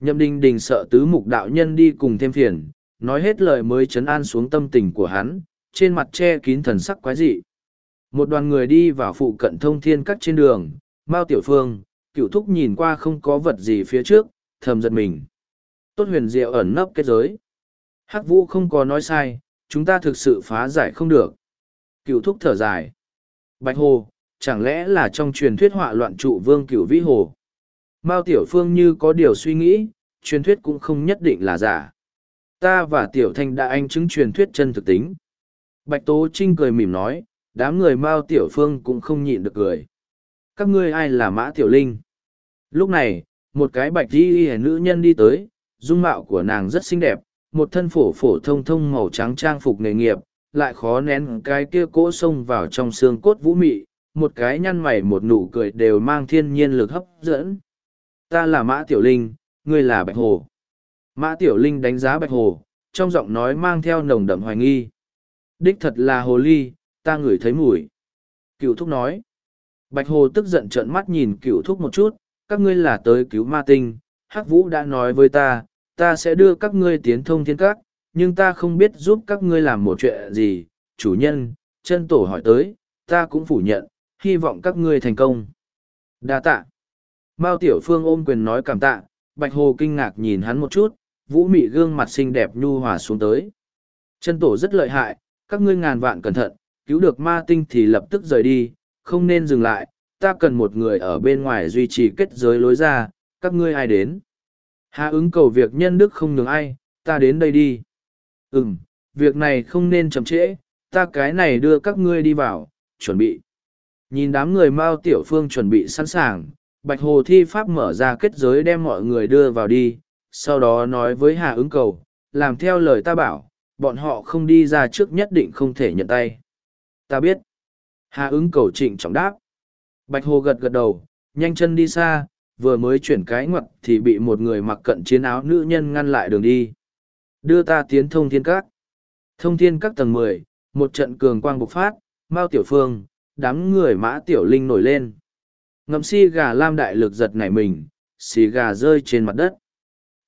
Nhậm đình đình sợ tứ mục đạo nhân đi cùng thêm phiền, nói hết lời mới chấn an xuống tâm tình của hắn, trên mặt che kín thần sắc quái dị. Một đoàn người đi vào phụ cận thông thiên cắt trên đường, Mao Tiểu Phương, cựu thúc nhìn qua không có vật gì phía trước, thầm giật mình. Tốt huyền diệu ẩn nấp kết giới. Hắc vũ không có nói sai, chúng ta thực sự phá giải không được. Cựu thúc thở dài. Bạch Hồ, chẳng lẽ là trong truyền thuyết họa loạn trụ vương cửu vĩ hồ. Mao Tiểu Phương như có điều suy nghĩ, truyền thuyết cũng không nhất định là giả. Ta và Tiểu Thanh đã anh chứng truyền thuyết chân thực tính. Bạch Tố Trinh cười mỉm nói, đám người Mao Tiểu Phương cũng không nhịn được cười. Các ngươi ai là Mã Tiểu Linh? Lúc này, một cái bạch y y nữ nhân đi tới, dung mạo của nàng rất xinh đẹp, một thân phổ phổ thông thông màu trắng trang phục nghề nghiệp, lại khó nén cái kia cỗ xông vào trong xương cốt vũ mị, một cái nhăn mày một nụ cười đều mang thiên nhiên lực hấp dẫn. Ta là Mã Tiểu Linh, ngươi là Bạch Hồ. Mã Tiểu Linh đánh giá Bạch Hồ, trong giọng nói mang theo nồng đậm hoài nghi. Đích thật là Hồ Ly, ta ngửi thấy mùi. Cựu thúc nói. Bạch Hồ tức giận trợn mắt nhìn cựu thúc một chút, các ngươi là tới cứu ma tinh, Hắc Vũ đã nói với ta, ta sẽ đưa các ngươi tiến thông thiên các, nhưng ta không biết giúp các ngươi làm một chuyện gì, chủ nhân, chân tổ hỏi tới, ta cũng phủ nhận, hy vọng các ngươi thành công. Đa tạ. Mao Tiểu Phương ôm quyền nói cảm tạ, Bạch Hồ kinh ngạc nhìn hắn một chút, vũ mị gương mặt xinh đẹp nhu hòa xuống tới. Chân tổ rất lợi hại, các ngươi ngàn vạn cẩn thận, cứu được ma tinh thì lập tức rời đi, không nên dừng lại, ta cần một người ở bên ngoài duy trì kết giới lối ra, các ngươi ai đến. Hà ứng cầu việc nhân đức không nhường ai, ta đến đây đi. Ừm, việc này không nên chậm trễ, ta cái này đưa các ngươi đi vào, chuẩn bị. Nhìn đám người Mao Tiểu Phương chuẩn bị sẵn sàng, Bạch Hồ thi pháp mở ra kết giới đem mọi người đưa vào đi, sau đó nói với Hà ứng cầu, làm theo lời ta bảo, bọn họ không đi ra trước nhất định không thể nhận tay. Ta biết. Hà ứng cầu trịnh trọng đáp. Bạch Hồ gật gật đầu, nhanh chân đi xa, vừa mới chuyển cái ngoặt thì bị một người mặc cận chiến áo nữ nhân ngăn lại đường đi. Đưa ta tiến thông thiên các. Thông thiên các tầng mười, một trận cường quang bộc phát, Mao Tiểu Phương, đám người mã Tiểu Linh nổi lên. Ngậm si gà lam đại lực giật nảy mình, xì gà rơi trên mặt đất.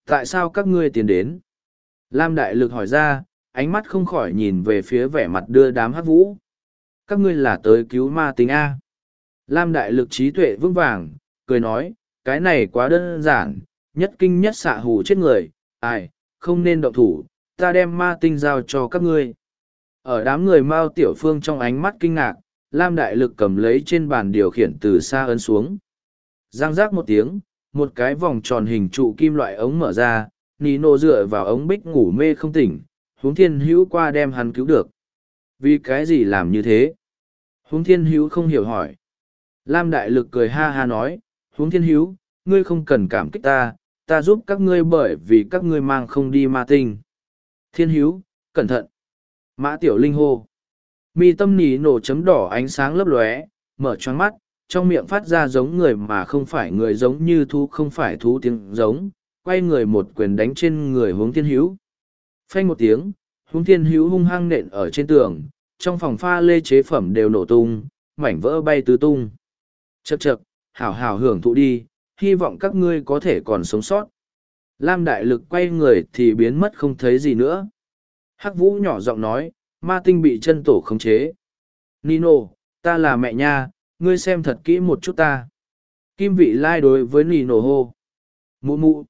Tại sao các ngươi tiến đến? Lam đại lực hỏi ra, ánh mắt không khỏi nhìn về phía vẻ mặt đưa đám hát vũ. Các ngươi là tới cứu ma tính A. Lam đại lực trí tuệ vững vàng, cười nói, cái này quá đơn giản, nhất kinh nhất xạ hù chết người, ai, không nên động thủ, ta đem ma tinh giao cho các ngươi. Ở đám người Mao Tiểu Phương trong ánh mắt kinh ngạc, Lam Đại Lực cầm lấy trên bàn điều khiển từ xa ấn xuống. Giang giác một tiếng, một cái vòng tròn hình trụ kim loại ống mở ra, Nino dựa vào ống bích ngủ mê không tỉnh, huống thiên hữu qua đem hắn cứu được. Vì cái gì làm như thế? Huống thiên hữu không hiểu hỏi. Lam Đại Lực cười ha ha nói, huống thiên hữu, ngươi không cần cảm kích ta, ta giúp các ngươi bởi vì các ngươi mang không đi ma tinh. Thiên hữu, cẩn thận. Mã tiểu linh hô. Mi tâm nỉ nổ chấm đỏ ánh sáng lấp lóe, mở choáng mắt, trong miệng phát ra giống người mà không phải người giống như thú không phải thú tiếng giống, quay người một quyền đánh trên người hướng thiên hữu. Phanh một tiếng, hướng thiên hữu hung hăng nện ở trên tường, trong phòng pha lê chế phẩm đều nổ tung, mảnh vỡ bay tứ tung. Chậc chậc, hảo hảo hưởng thụ đi, hy vọng các ngươi có thể còn sống sót. Lam đại lực quay người thì biến mất không thấy gì nữa. Hắc vũ nhỏ giọng nói, ma tinh bị chân tổ khống chế. Nino, ta là mẹ nha, ngươi xem thật kỹ một chút ta. Kim vị lai đối với Nino hô. Mụ mụ.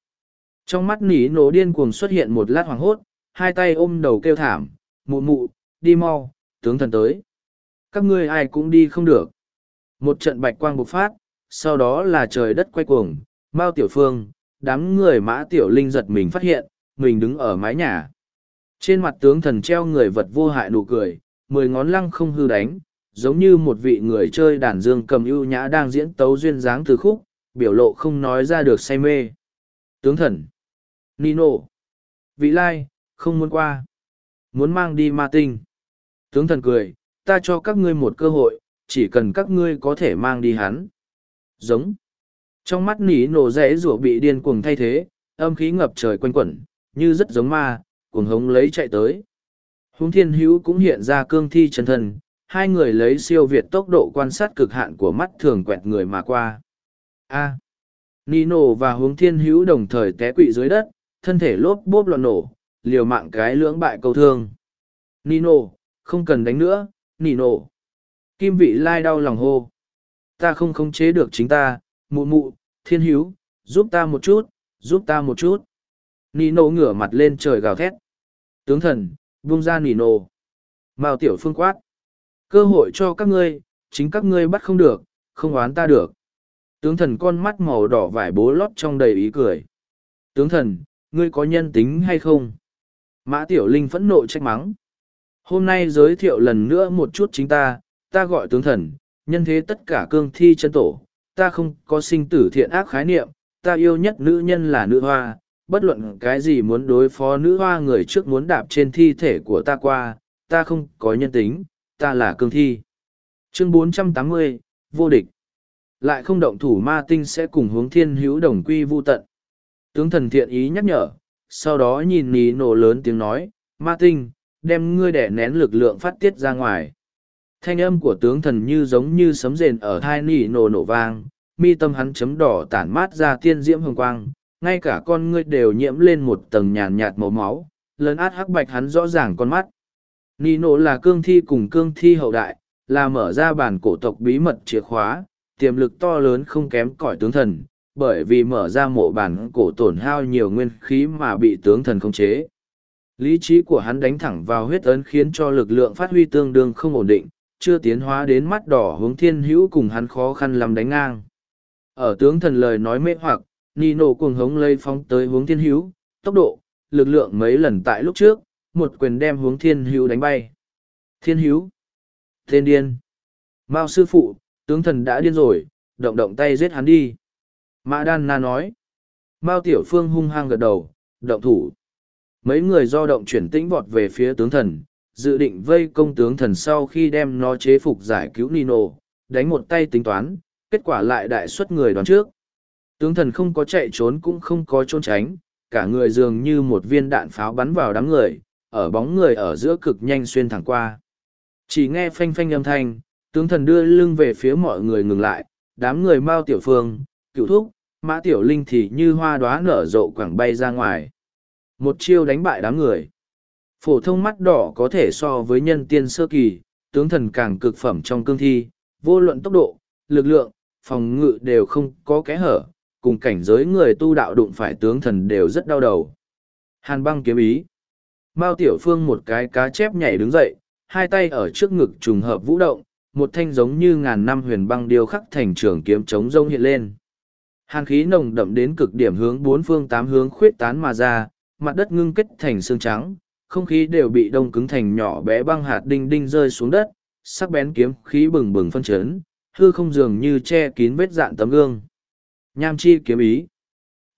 Trong mắt nỉ nổ điên cuồng xuất hiện một lát hoàng hốt, hai tay ôm đầu kêu thảm, mụ mụ, đi mau, tướng thần tới. Các ngươi ai cũng đi không được. Một trận bạch quang bộc phát, sau đó là trời đất quay cuồng, Mao Tiểu Phương, đám người mã Tiểu Linh giật mình phát hiện, mình đứng ở mái nhà. Trên mặt tướng thần treo người vật vô hại nụ cười, mười ngón lăng không hư đánh, giống như một vị người chơi đàn dương cầm ưu nhã đang diễn tấu duyên dáng từ khúc, biểu lộ không nói ra được say mê. Tướng thần, Nino, vị lai, không muốn qua, muốn mang đi ma tinh. Tướng thần cười, ta cho các ngươi một cơ hội, chỉ cần các ngươi có thể mang đi hắn. Giống. Trong mắt nỉ nổ rẽ rủa bị điên cuồng thay thế, âm khí ngập trời quanh quẩn, như rất giống ma, cuồng hống lấy chạy tới. Húng thiên hữu cũng hiện ra cương thi chân thân, hai người lấy siêu việt tốc độ quan sát cực hạn của mắt thường quẹt người mà qua. A. Nino và hướng thiên hữu đồng thời té quỵ dưới đất, thân thể lốp bốp loạn nổ, liều mạng cái lưỡng bại câu thương. Nino, không cần đánh nữa, Nino. Kim vị lai đau lòng hô. Ta không khống chế được chính ta, mụ mụ, thiên hữu, giúp ta một chút, giúp ta một chút. Nino ngửa mặt lên trời gào thét. Tướng thần, buông ra Nino. Mao tiểu phương quát. Cơ hội cho các ngươi, chính các ngươi bắt không được, không oán ta được. Tướng thần con mắt màu đỏ vải bố lót trong đầy ý cười. Tướng thần, ngươi có nhân tính hay không? Mã Tiểu Linh phẫn nộ trách mắng. Hôm nay giới thiệu lần nữa một chút chính ta, ta gọi tướng thần, nhân thế tất cả cương thi chân tổ, ta không có sinh tử thiện ác khái niệm, ta yêu nhất nữ nhân là nữ hoa, bất luận cái gì muốn đối phó nữ hoa người trước muốn đạp trên thi thể của ta qua, ta không có nhân tính, ta là cương thi. Chương 480, vô địch. Lại không động thủ ma tinh sẽ cùng hướng thiên hữu đồng quy vu tận. Tướng thần thiện ý nhắc nhở, sau đó nhìn ní nổ lớn tiếng nói, ma tinh, đem ngươi đẻ nén lực lượng phát tiết ra ngoài. Thanh âm của tướng thần như giống như sấm rền ở thai nỉ nổ nổ vang, mi tâm hắn chấm đỏ tản mát ra tiên diễm hồng quang, ngay cả con ngươi đều nhiễm lên một tầng nhàn nhạt màu máu, lớn át hắc bạch hắn rõ ràng con mắt. Nino là cương thi cùng cương thi hậu đại, là mở ra bản cổ tộc bí mật chìa khóa, tiềm lực to lớn không kém cỏi tướng thần, bởi vì mở ra mộ bản cổ tổn hao nhiều nguyên khí mà bị tướng thần khống chế. Lý trí của hắn đánh thẳng vào huyết ấn khiến cho lực lượng phát huy tương đương không ổn định, chưa tiến hóa đến mắt đỏ hướng thiên hữu cùng hắn khó khăn làm đánh ngang. Ở tướng thần lời nói mê hoặc, Nino cuồng hống lây phóng tới hướng thiên hữu, tốc độ, lực lượng mấy lần tại lúc trước, một quyền đem hướng thiên hữu đánh bay. Thiên hữu, Thiên điên, Mao sư phụ, tướng thần đã điên rồi, động động tay giết hắn đi. Mã Đan Na nói. Mao Tiểu Phương hung hăng gật đầu, động thủ. Mấy người do động chuyển tĩnh vọt về phía tướng thần, dự định vây công tướng thần sau khi đem nó chế phục giải cứu Nino, đánh một tay tính toán, kết quả lại đại suất người đoán trước. Tướng thần không có chạy trốn cũng không có trốn tránh, cả người dường như một viên đạn pháo bắn vào đám người, ở bóng người ở giữa cực nhanh xuyên thẳng qua. Chỉ nghe phanh phanh âm thanh, tướng thần đưa lưng về phía mọi người ngừng lại, đám người mau tiểu phương, cựu thúc, mã tiểu linh thì như hoa đóa nở rộ quảng bay ra ngoài. Một chiêu đánh bại đám người. Phổ thông mắt đỏ có thể so với nhân tiên sơ kỳ, tướng thần càng cực phẩm trong cương thi, vô luận tốc độ, lực lượng, phòng ngự đều không có kẽ hở, cùng cảnh giới người tu đạo đụng phải tướng thần đều rất đau đầu. Hàn băng kiếm ý. Mao Tiểu Phương một cái cá chép nhảy đứng dậy, hai tay ở trước ngực trùng hợp vũ động, một thanh giống như ngàn năm huyền băng điêu khắc thành trường kiếm chống rông hiện lên. Hàn khí nồng đậm đến cực điểm hướng bốn phương tám hướng khuyết tán mà ra, mặt đất ngưng kết thành xương trắng, không khí đều bị đông cứng thành nhỏ bé băng hạt đinh đinh rơi xuống đất, sắc bén kiếm khí bừng bừng phân chấn, hư không dường như che kín vết dạn tấm gương. Nham chi kiếm ý.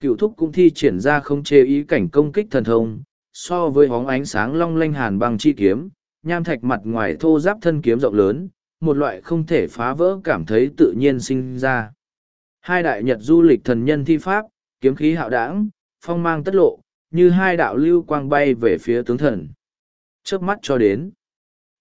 Cựu thúc cũng thi triển ra không chê ý cảnh công kích thần thông, so với hóng ánh sáng long lanh hàn băng chi kiếm, nham thạch mặt ngoài thô giáp thân kiếm rộng lớn, một loại không thể phá vỡ cảm thấy tự nhiên sinh ra. Hai đại nhật du lịch thần nhân thi pháp, kiếm khí hạo đảng, phong mang tất lộ, như hai đạo lưu quang bay về phía tướng thần. Chớp mắt cho đến.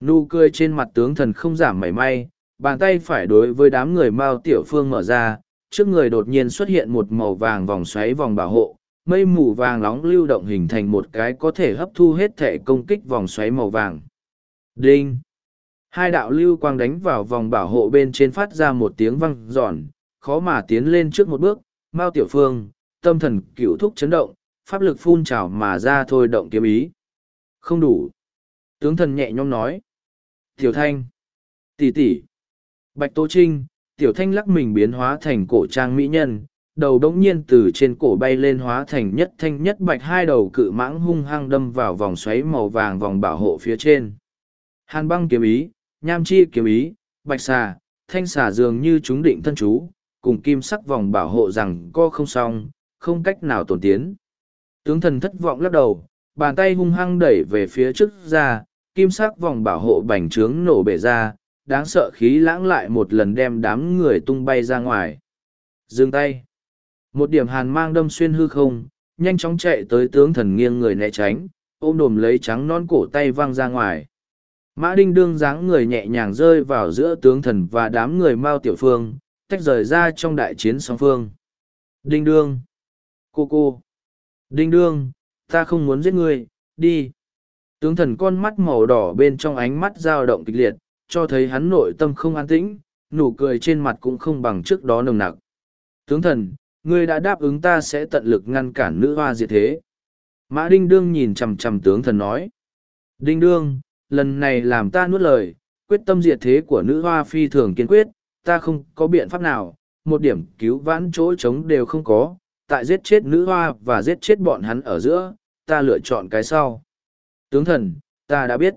Nụ cười trên mặt tướng thần không giảm mảy may, bàn tay phải đối với đám người Mao Tiểu Phương mở ra, trước người đột nhiên xuất hiện một màu vàng vòng xoáy vòng bảo hộ, mây mù vàng nóng lưu động hình thành một cái có thể hấp thu hết thể công kích vòng xoáy màu vàng. Đinh! Hai đạo lưu quang đánh vào vòng bảo hộ bên trên phát ra một tiếng vang giòn, khó mà tiến lên trước một bước, Mao Tiểu Phương, tâm thần cửu thúc chấn động, pháp lực phun trào mà ra thôi động kiếm ý. Không đủ. Tướng thần nhẹ nhõm nói. Tiểu thanh. tỷ tỷ. Bạch Tố Trinh, Tiểu thanh lắc mình biến hóa thành cổ trang mỹ nhân, đầu đống nhiên từ trên cổ bay lên hóa thành nhất thanh nhất bạch hai đầu cự mãng hung hăng đâm vào vòng xoáy màu vàng vòng bảo hộ phía trên. Hàn băng kiếm ý, nham chi kiếm ý, bạch xà, thanh xà dường như chúng định thân chú, cùng kim sắc vòng bảo hộ rằng co không xong, không cách nào tồn tiến. Tướng thần thất vọng lắc đầu, bàn tay hung hăng đẩy về phía trước ra, kim sắc vòng bảo hộ bành trướng nổ bể ra, đáng sợ khí lãng lại một lần đem đám người tung bay ra ngoài. Dừng tay. Một điểm hàn mang đâm xuyên hư không, nhanh chóng chạy tới tướng thần nghiêng người né tránh, ôm đồm lấy trắng non cổ tay văng ra ngoài. Mã Đinh đương dáng người nhẹ nhàng rơi vào giữa tướng thần và đám người Mao Tiểu Phương, tách rời ra trong đại chiến song phương. Đinh đương! Cô cô! Đinh đương! Ta không muốn giết ngươi, đi! Tướng thần con mắt màu đỏ bên trong ánh mắt dao động kịch liệt, cho thấy hắn nội tâm không an tĩnh, nụ cười trên mặt cũng không bằng trước đó nồng nặc. Tướng thần, ngươi đã đáp ứng ta sẽ tận lực ngăn cản nữ hoa diệt thế. Mã Đinh Đương nhìn chằm chằm tướng thần nói. Đinh Đương, lần này làm ta nuốt lời, quyết tâm diệt thế của nữ hoa phi thường kiên quyết, ta không có biện pháp nào, một điểm cứu vãn chỗ trống đều không có, tại giết chết nữ hoa và giết chết bọn hắn ở giữa, ta lựa chọn cái sau. Tướng thần, ta đã biết.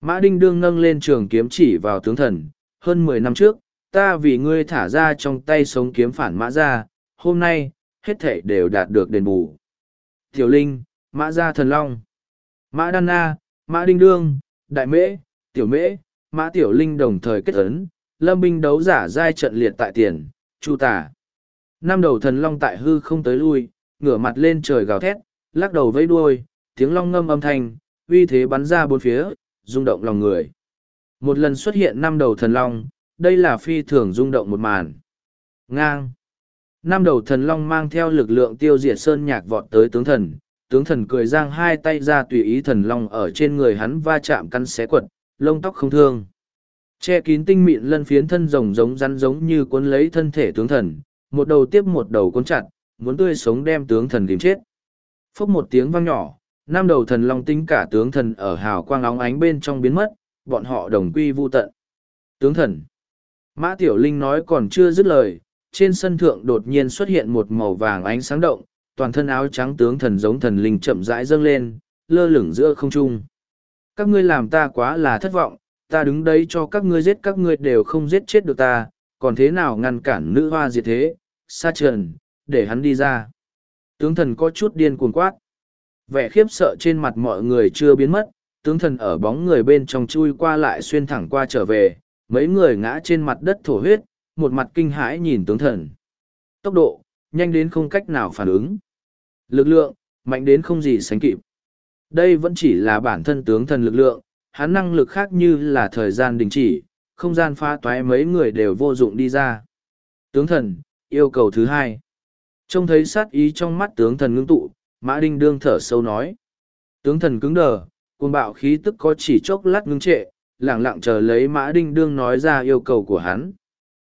Mã Đinh Đương nâng lên trường kiếm chỉ vào tướng thần, hơn mười năm trước, ta vì ngươi thả ra trong tay sống kiếm phản mã ra, hôm nay, hết thể đều đạt được đền bù. Tiểu Linh, Mã Gia Thần Long, Mã Đan Na, Mã Đinh Đương, Đại Mễ, Tiểu Mễ, Mã Tiểu Linh đồng thời kết ấn, lâm binh đấu giả giai trận liệt tại tiền, chu tả. Năm đầu thần long tại hư không tới lui, ngửa mặt lên trời gào thét, lắc đầu vẫy đuôi, tiếng long ngâm âm thanh, uy thế bắn ra bốn phía, rung động lòng người. Một lần xuất hiện năm đầu thần long, đây là phi thường rung động một màn. Ngang. Năm đầu thần long mang theo lực lượng tiêu diệt sơn nhạc vọt tới tướng thần, tướng thần cười giang hai tay ra tùy ý thần long ở trên người hắn va chạm căn xé quật, lông tóc không thương. Che kín tinh mịn lân phiến thân rồng giống rắn giống như cuốn lấy thân thể tướng thần, một đầu tiếp một đầu cuốn chặt, muốn tươi sống đem tướng thần tìm chết. Phốc một tiếng vang nhỏ, năm đầu thần long tính cả tướng thần ở hào quang óng ánh bên trong biến mất, bọn họ đồng quy vu tận. Tướng thần. Mã Tiểu Linh nói còn chưa dứt lời, trên sân thượng đột nhiên xuất hiện một màu vàng ánh sáng động, toàn thân áo trắng tướng thần giống thần linh chậm rãi dâng lên, lơ lửng giữa không trung. Các ngươi làm ta quá là thất vọng, ta đứng đấy cho các ngươi giết các ngươi đều không giết chết được ta, còn thế nào ngăn cản nữ hoa diệt thế, sa trần, để hắn đi ra. Tướng thần có chút điên cuồng quát. Vẻ khiếp sợ trên mặt mọi người chưa biến mất, tướng thần ở bóng người bên trong chui qua lại xuyên thẳng qua trở về, mấy người ngã trên mặt đất thổ huyết, một mặt kinh hãi nhìn tướng thần. Tốc độ, nhanh đến không cách nào phản ứng. Lực lượng, mạnh đến không gì sánh kịp. Đây vẫn chỉ là bản thân tướng thần lực lượng, hắn năng lực khác như là thời gian đình chỉ, không gian pha toái mấy người đều vô dụng đi ra. Tướng thần, yêu cầu thứ hai. Trông thấy sát ý trong mắt tướng thần ngưng tụ, Mã Đinh đương thở sâu nói. Tướng thần cứng đờ, cuồng bạo khí tức có chỉ chốc lát ngưng trệ, lặng lặng chờ lấy Mã Đinh đương nói ra yêu cầu của hắn.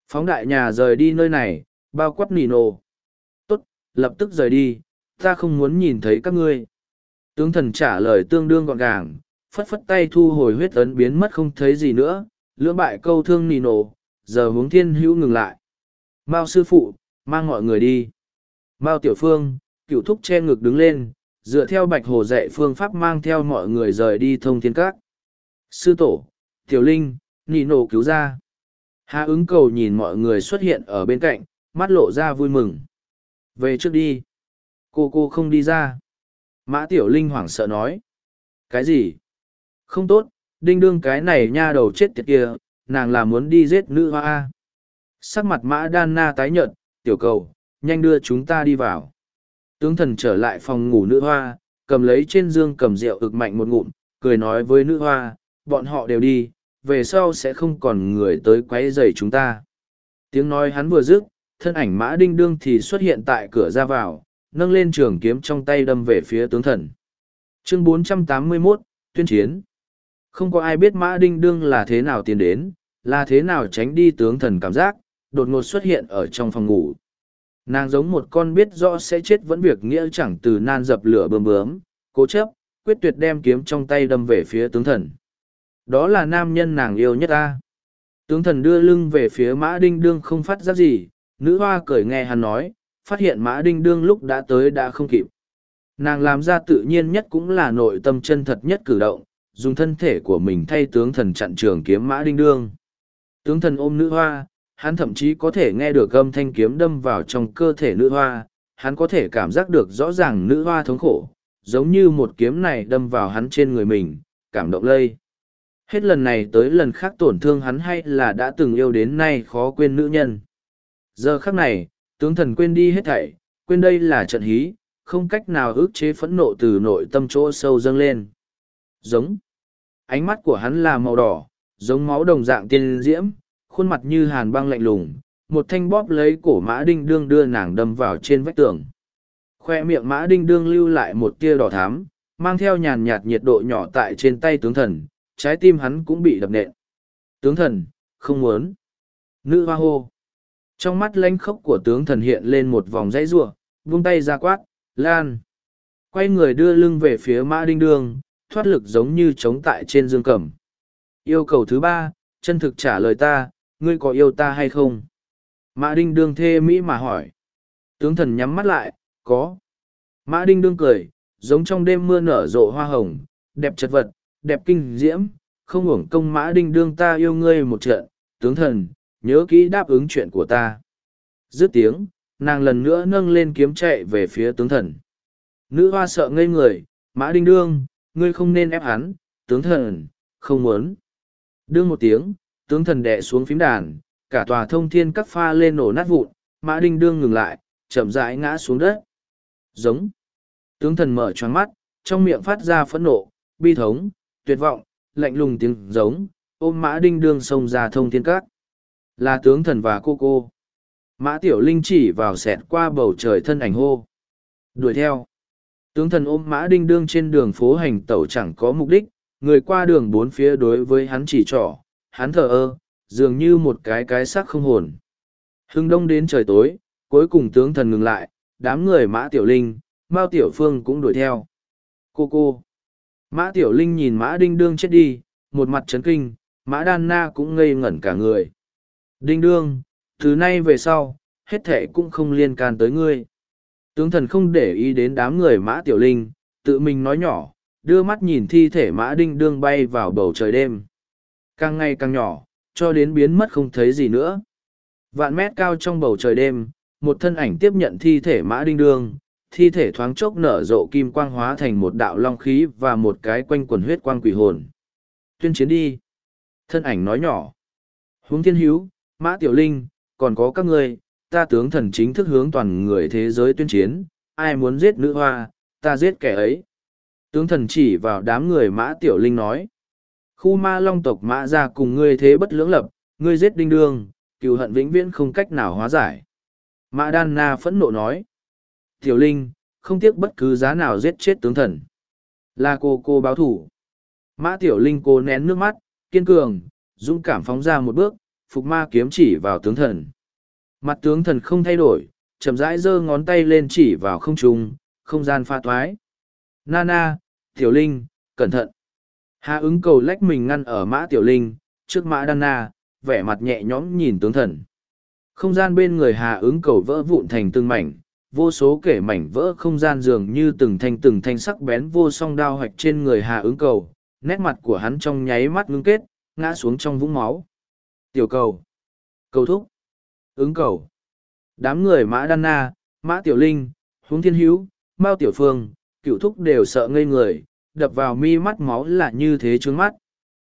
Phóng đại nhà rời đi nơi này, bao quát nỉ nổ. Tốt, lập tức rời đi, ta không muốn nhìn thấy các ngươi. Tướng thần trả lời tương đương gọn gàng, phất phất tay thu hồi huyết ấn biến mất không thấy gì nữa, lưỡng bại câu thương nỉ nổ, giờ hướng thiên hữu ngừng lại. Mao sư phụ, mang mọi người đi. Mao tiểu phương, cựu thúc che ngực đứng lên, dựa theo bạch hồ dạy phương pháp mang theo mọi người rời đi thông thiên các. Sư tổ, tiểu linh, nhị nổ cứu ra. Hà ứng cầu nhìn mọi người xuất hiện ở bên cạnh, mắt lộ ra vui mừng. Về trước đi. Cô cô không đi ra. Mã Tiểu Linh hoảng sợ nói. Cái gì? Không tốt, đinh đương cái này nha đầu chết tiệt kia, nàng là muốn đi giết nữ hoa. Sắc mặt mã đan na tái nhợt, tiểu cầu, nhanh đưa chúng ta đi vào. Tướng thần trở lại phòng ngủ nữ hoa, cầm lấy trên dương cầm rượu ực mạnh một ngụm, cười nói với nữ hoa, bọn họ đều đi, về sau sẽ không còn người tới quấy rầy chúng ta. Tiếng nói hắn vừa dứt, thân ảnh mã đinh đương thì xuất hiện tại cửa ra vào, nâng lên trường kiếm trong tay đâm về phía tướng thần. Chương 481, Tuyên chiến. Không có ai biết mã đinh đương là thế nào tiến đến, là thế nào tránh đi tướng thần cảm giác, đột ngột xuất hiện ở trong phòng ngủ. nàng giống một con biết rõ sẽ chết vẫn việc nghĩa chẳng từ nan dập lửa bơm bướm, cố chấp, quyết tuyệt đem kiếm trong tay đâm về phía tướng thần. Đó là nam nhân nàng yêu nhất ta. Tướng thần đưa lưng về phía mã đinh đương không phát giác gì, nữ hoa cười nghe hắn nói, phát hiện mã đinh đương lúc đã tới đã không kịp. Nàng làm ra tự nhiên nhất cũng là nội tâm chân thật nhất cử động, dùng thân thể của mình thay tướng thần chặn trường kiếm mã đinh đương. Tướng thần ôm nữ hoa hắn thậm chí có thể nghe được âm thanh kiếm đâm vào trong cơ thể nữ hoa, hắn có thể cảm giác được rõ ràng nữ hoa thống khổ, giống như một kiếm này đâm vào hắn trên người mình, cảm động lây. Hết lần này tới lần khác tổn thương hắn hay là đã từng yêu đến nay khó quên nữ nhân. Giờ khắc này, tướng thần quên đi hết thảy, quên đây là trận hí, không cách nào ức chế phẫn nộ từ nội tâm chỗ sâu dâng lên. Giống. Ánh mắt của hắn là màu đỏ, giống máu đồng dạng tiên diễm khuôn mặt như hàn băng lạnh lùng, một thanh bóp lấy cổ mã đinh đương đưa nàng đâm vào trên vách tường. Khoe miệng mã đinh đương lưu lại một tia đỏ thám mang theo nhàn nhạt nhiệt độ nhỏ tại trên tay tướng thần, trái tim hắn cũng bị đập nện. Tướng thần, không muốn. Nữ hoa hô. Trong mắt lanh khốc của tướng thần hiện lên một vòng dãy giụa vung tay ra quát, lan! Quay người đưa lưng về phía mã đinh đương, thoát lực giống như chống tại trên dương cầm. Yêu cầu thứ ba, chân thực trả lời ta ngươi có yêu ta hay không? Mã đinh đương thê mỹ mà hỏi. Tướng thần nhắm mắt lại, có. Mã đinh đương cười, giống trong đêm mưa nở rộ hoa hồng, đẹp chật vật, đẹp kinh diễm, không hưởng công mã đinh đương ta yêu ngươi một trận, tướng thần, nhớ kỹ đáp ứng chuyện của ta. Dứt tiếng, nàng lần nữa nâng lên kiếm chạy về phía tướng thần. Nữ hoa sợ ngây người, mã đinh đương, ngươi không nên ép hắn, tướng thần, không muốn. Đương một tiếng tướng thần đệ xuống phím đàn, cả tòa thông thiên các pha lên nổ nát vụn, mã đinh đương ngừng lại, chậm rãi ngã xuống đất. Giống. Tướng thần mở choáng mắt, trong miệng phát ra phẫn nộ, bi thống, tuyệt vọng, lạnh lùng tiếng giống, ôm mã đinh đương xông ra thông thiên các. Là tướng thần và cô cô. Mã tiểu linh chỉ vào xẹt qua bầu trời thân ảnh hô. Đuổi theo. Tướng thần ôm mã đinh đương trên đường phố hành tẩu chẳng có mục đích, người qua đường bốn phía đối với hắn chỉ trỏ hắn thờ ơ, dường như một cái cái xác không hồn. Hưng đông đến trời tối, cuối cùng tướng thần ngừng lại, đám người mã tiểu linh, mao tiểu phương cũng đuổi theo. Cô cô. Mã tiểu linh nhìn mã đinh đương chết đi, một mặt trấn kinh, mã đan na cũng ngây ngẩn cả người. Đinh đương, từ nay về sau, hết thệ cũng không liên can tới ngươi. Tướng thần không để ý đến đám người mã tiểu linh, tự mình nói nhỏ, đưa mắt nhìn thi thể mã đinh đương bay vào bầu trời đêm càng ngày càng nhỏ, cho đến biến mất không thấy gì nữa. Vạn mét cao trong bầu trời đêm, một thân ảnh tiếp nhận thi thể mã đinh đương thi thể thoáng chốc nở rộ kim quang hóa thành một đạo long khí và một cái quanh quần huyết quang quỷ hồn. Tuyên chiến đi. Thân ảnh nói nhỏ. Hướng thiên hữu, mã tiểu linh, còn có các ngươi, ta tướng thần chính thức hướng toàn người thế giới tuyên chiến, ai muốn giết nữ hoa, ta giết kẻ ấy. Tướng thần chỉ vào đám người mã tiểu linh nói khu ma long tộc mã ra cùng ngươi thế bất lưỡng lập, ngươi giết đinh đương cựu hận vĩnh viễn không cách nào hóa giải. Mã đan na phẫn nộ nói, tiểu linh, không tiếc bất cứ giá nào giết chết tướng thần. Là cô cô báo thủ. Mã tiểu linh cô nén nước mắt, kiên cường, dũng cảm phóng ra một bước, phục ma kiếm chỉ vào tướng thần. Mặt tướng thần không thay đổi, chậm rãi giơ ngón tay lên chỉ vào không trung, không gian pha toái. Nana tiểu linh, cẩn thận. Hà ứng cầu lách mình ngăn ở mã tiểu linh, trước mã đan na, vẻ mặt nhẹ nhõm nhìn tướng thần. Không gian bên người hà ứng cầu vỡ vụn thành từng mảnh, vô số kể mảnh vỡ không gian dường như từng thanh từng thanh sắc bén vô song đao hoạch trên người hà ứng cầu, nét mặt của hắn trong nháy mắt ngưng kết, ngã xuống trong vũng máu. Tiểu cầu. Cầu thúc. Ứng cầu. Đám người mã đan na, mã tiểu linh, huống thiên hữu, mao tiểu phương, cựu thúc đều sợ ngây người, đập vào mi mắt máu là như thế trướng mắt.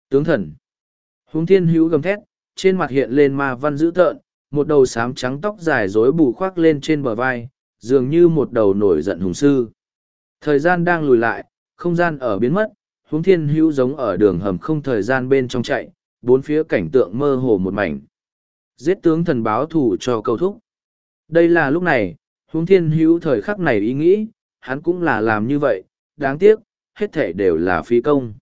Tướng thần. Húng thiên hữu gầm thét, trên mặt hiện lên ma văn dữ tợn, một đầu xám trắng tóc dài rối bù khoác lên trên bờ vai, dường như một đầu nổi giận hùng sư. Thời gian đang lùi lại, không gian ở biến mất, húng thiên hữu giống ở đường hầm không thời gian bên trong chạy, bốn phía cảnh tượng mơ hồ một mảnh. Giết tướng thần báo thủ cho cầu thúc. Đây là lúc này, huống thiên hữu thời khắc này ý nghĩ, hắn cũng là làm như vậy, đáng tiếc, hết thể đều là phi công.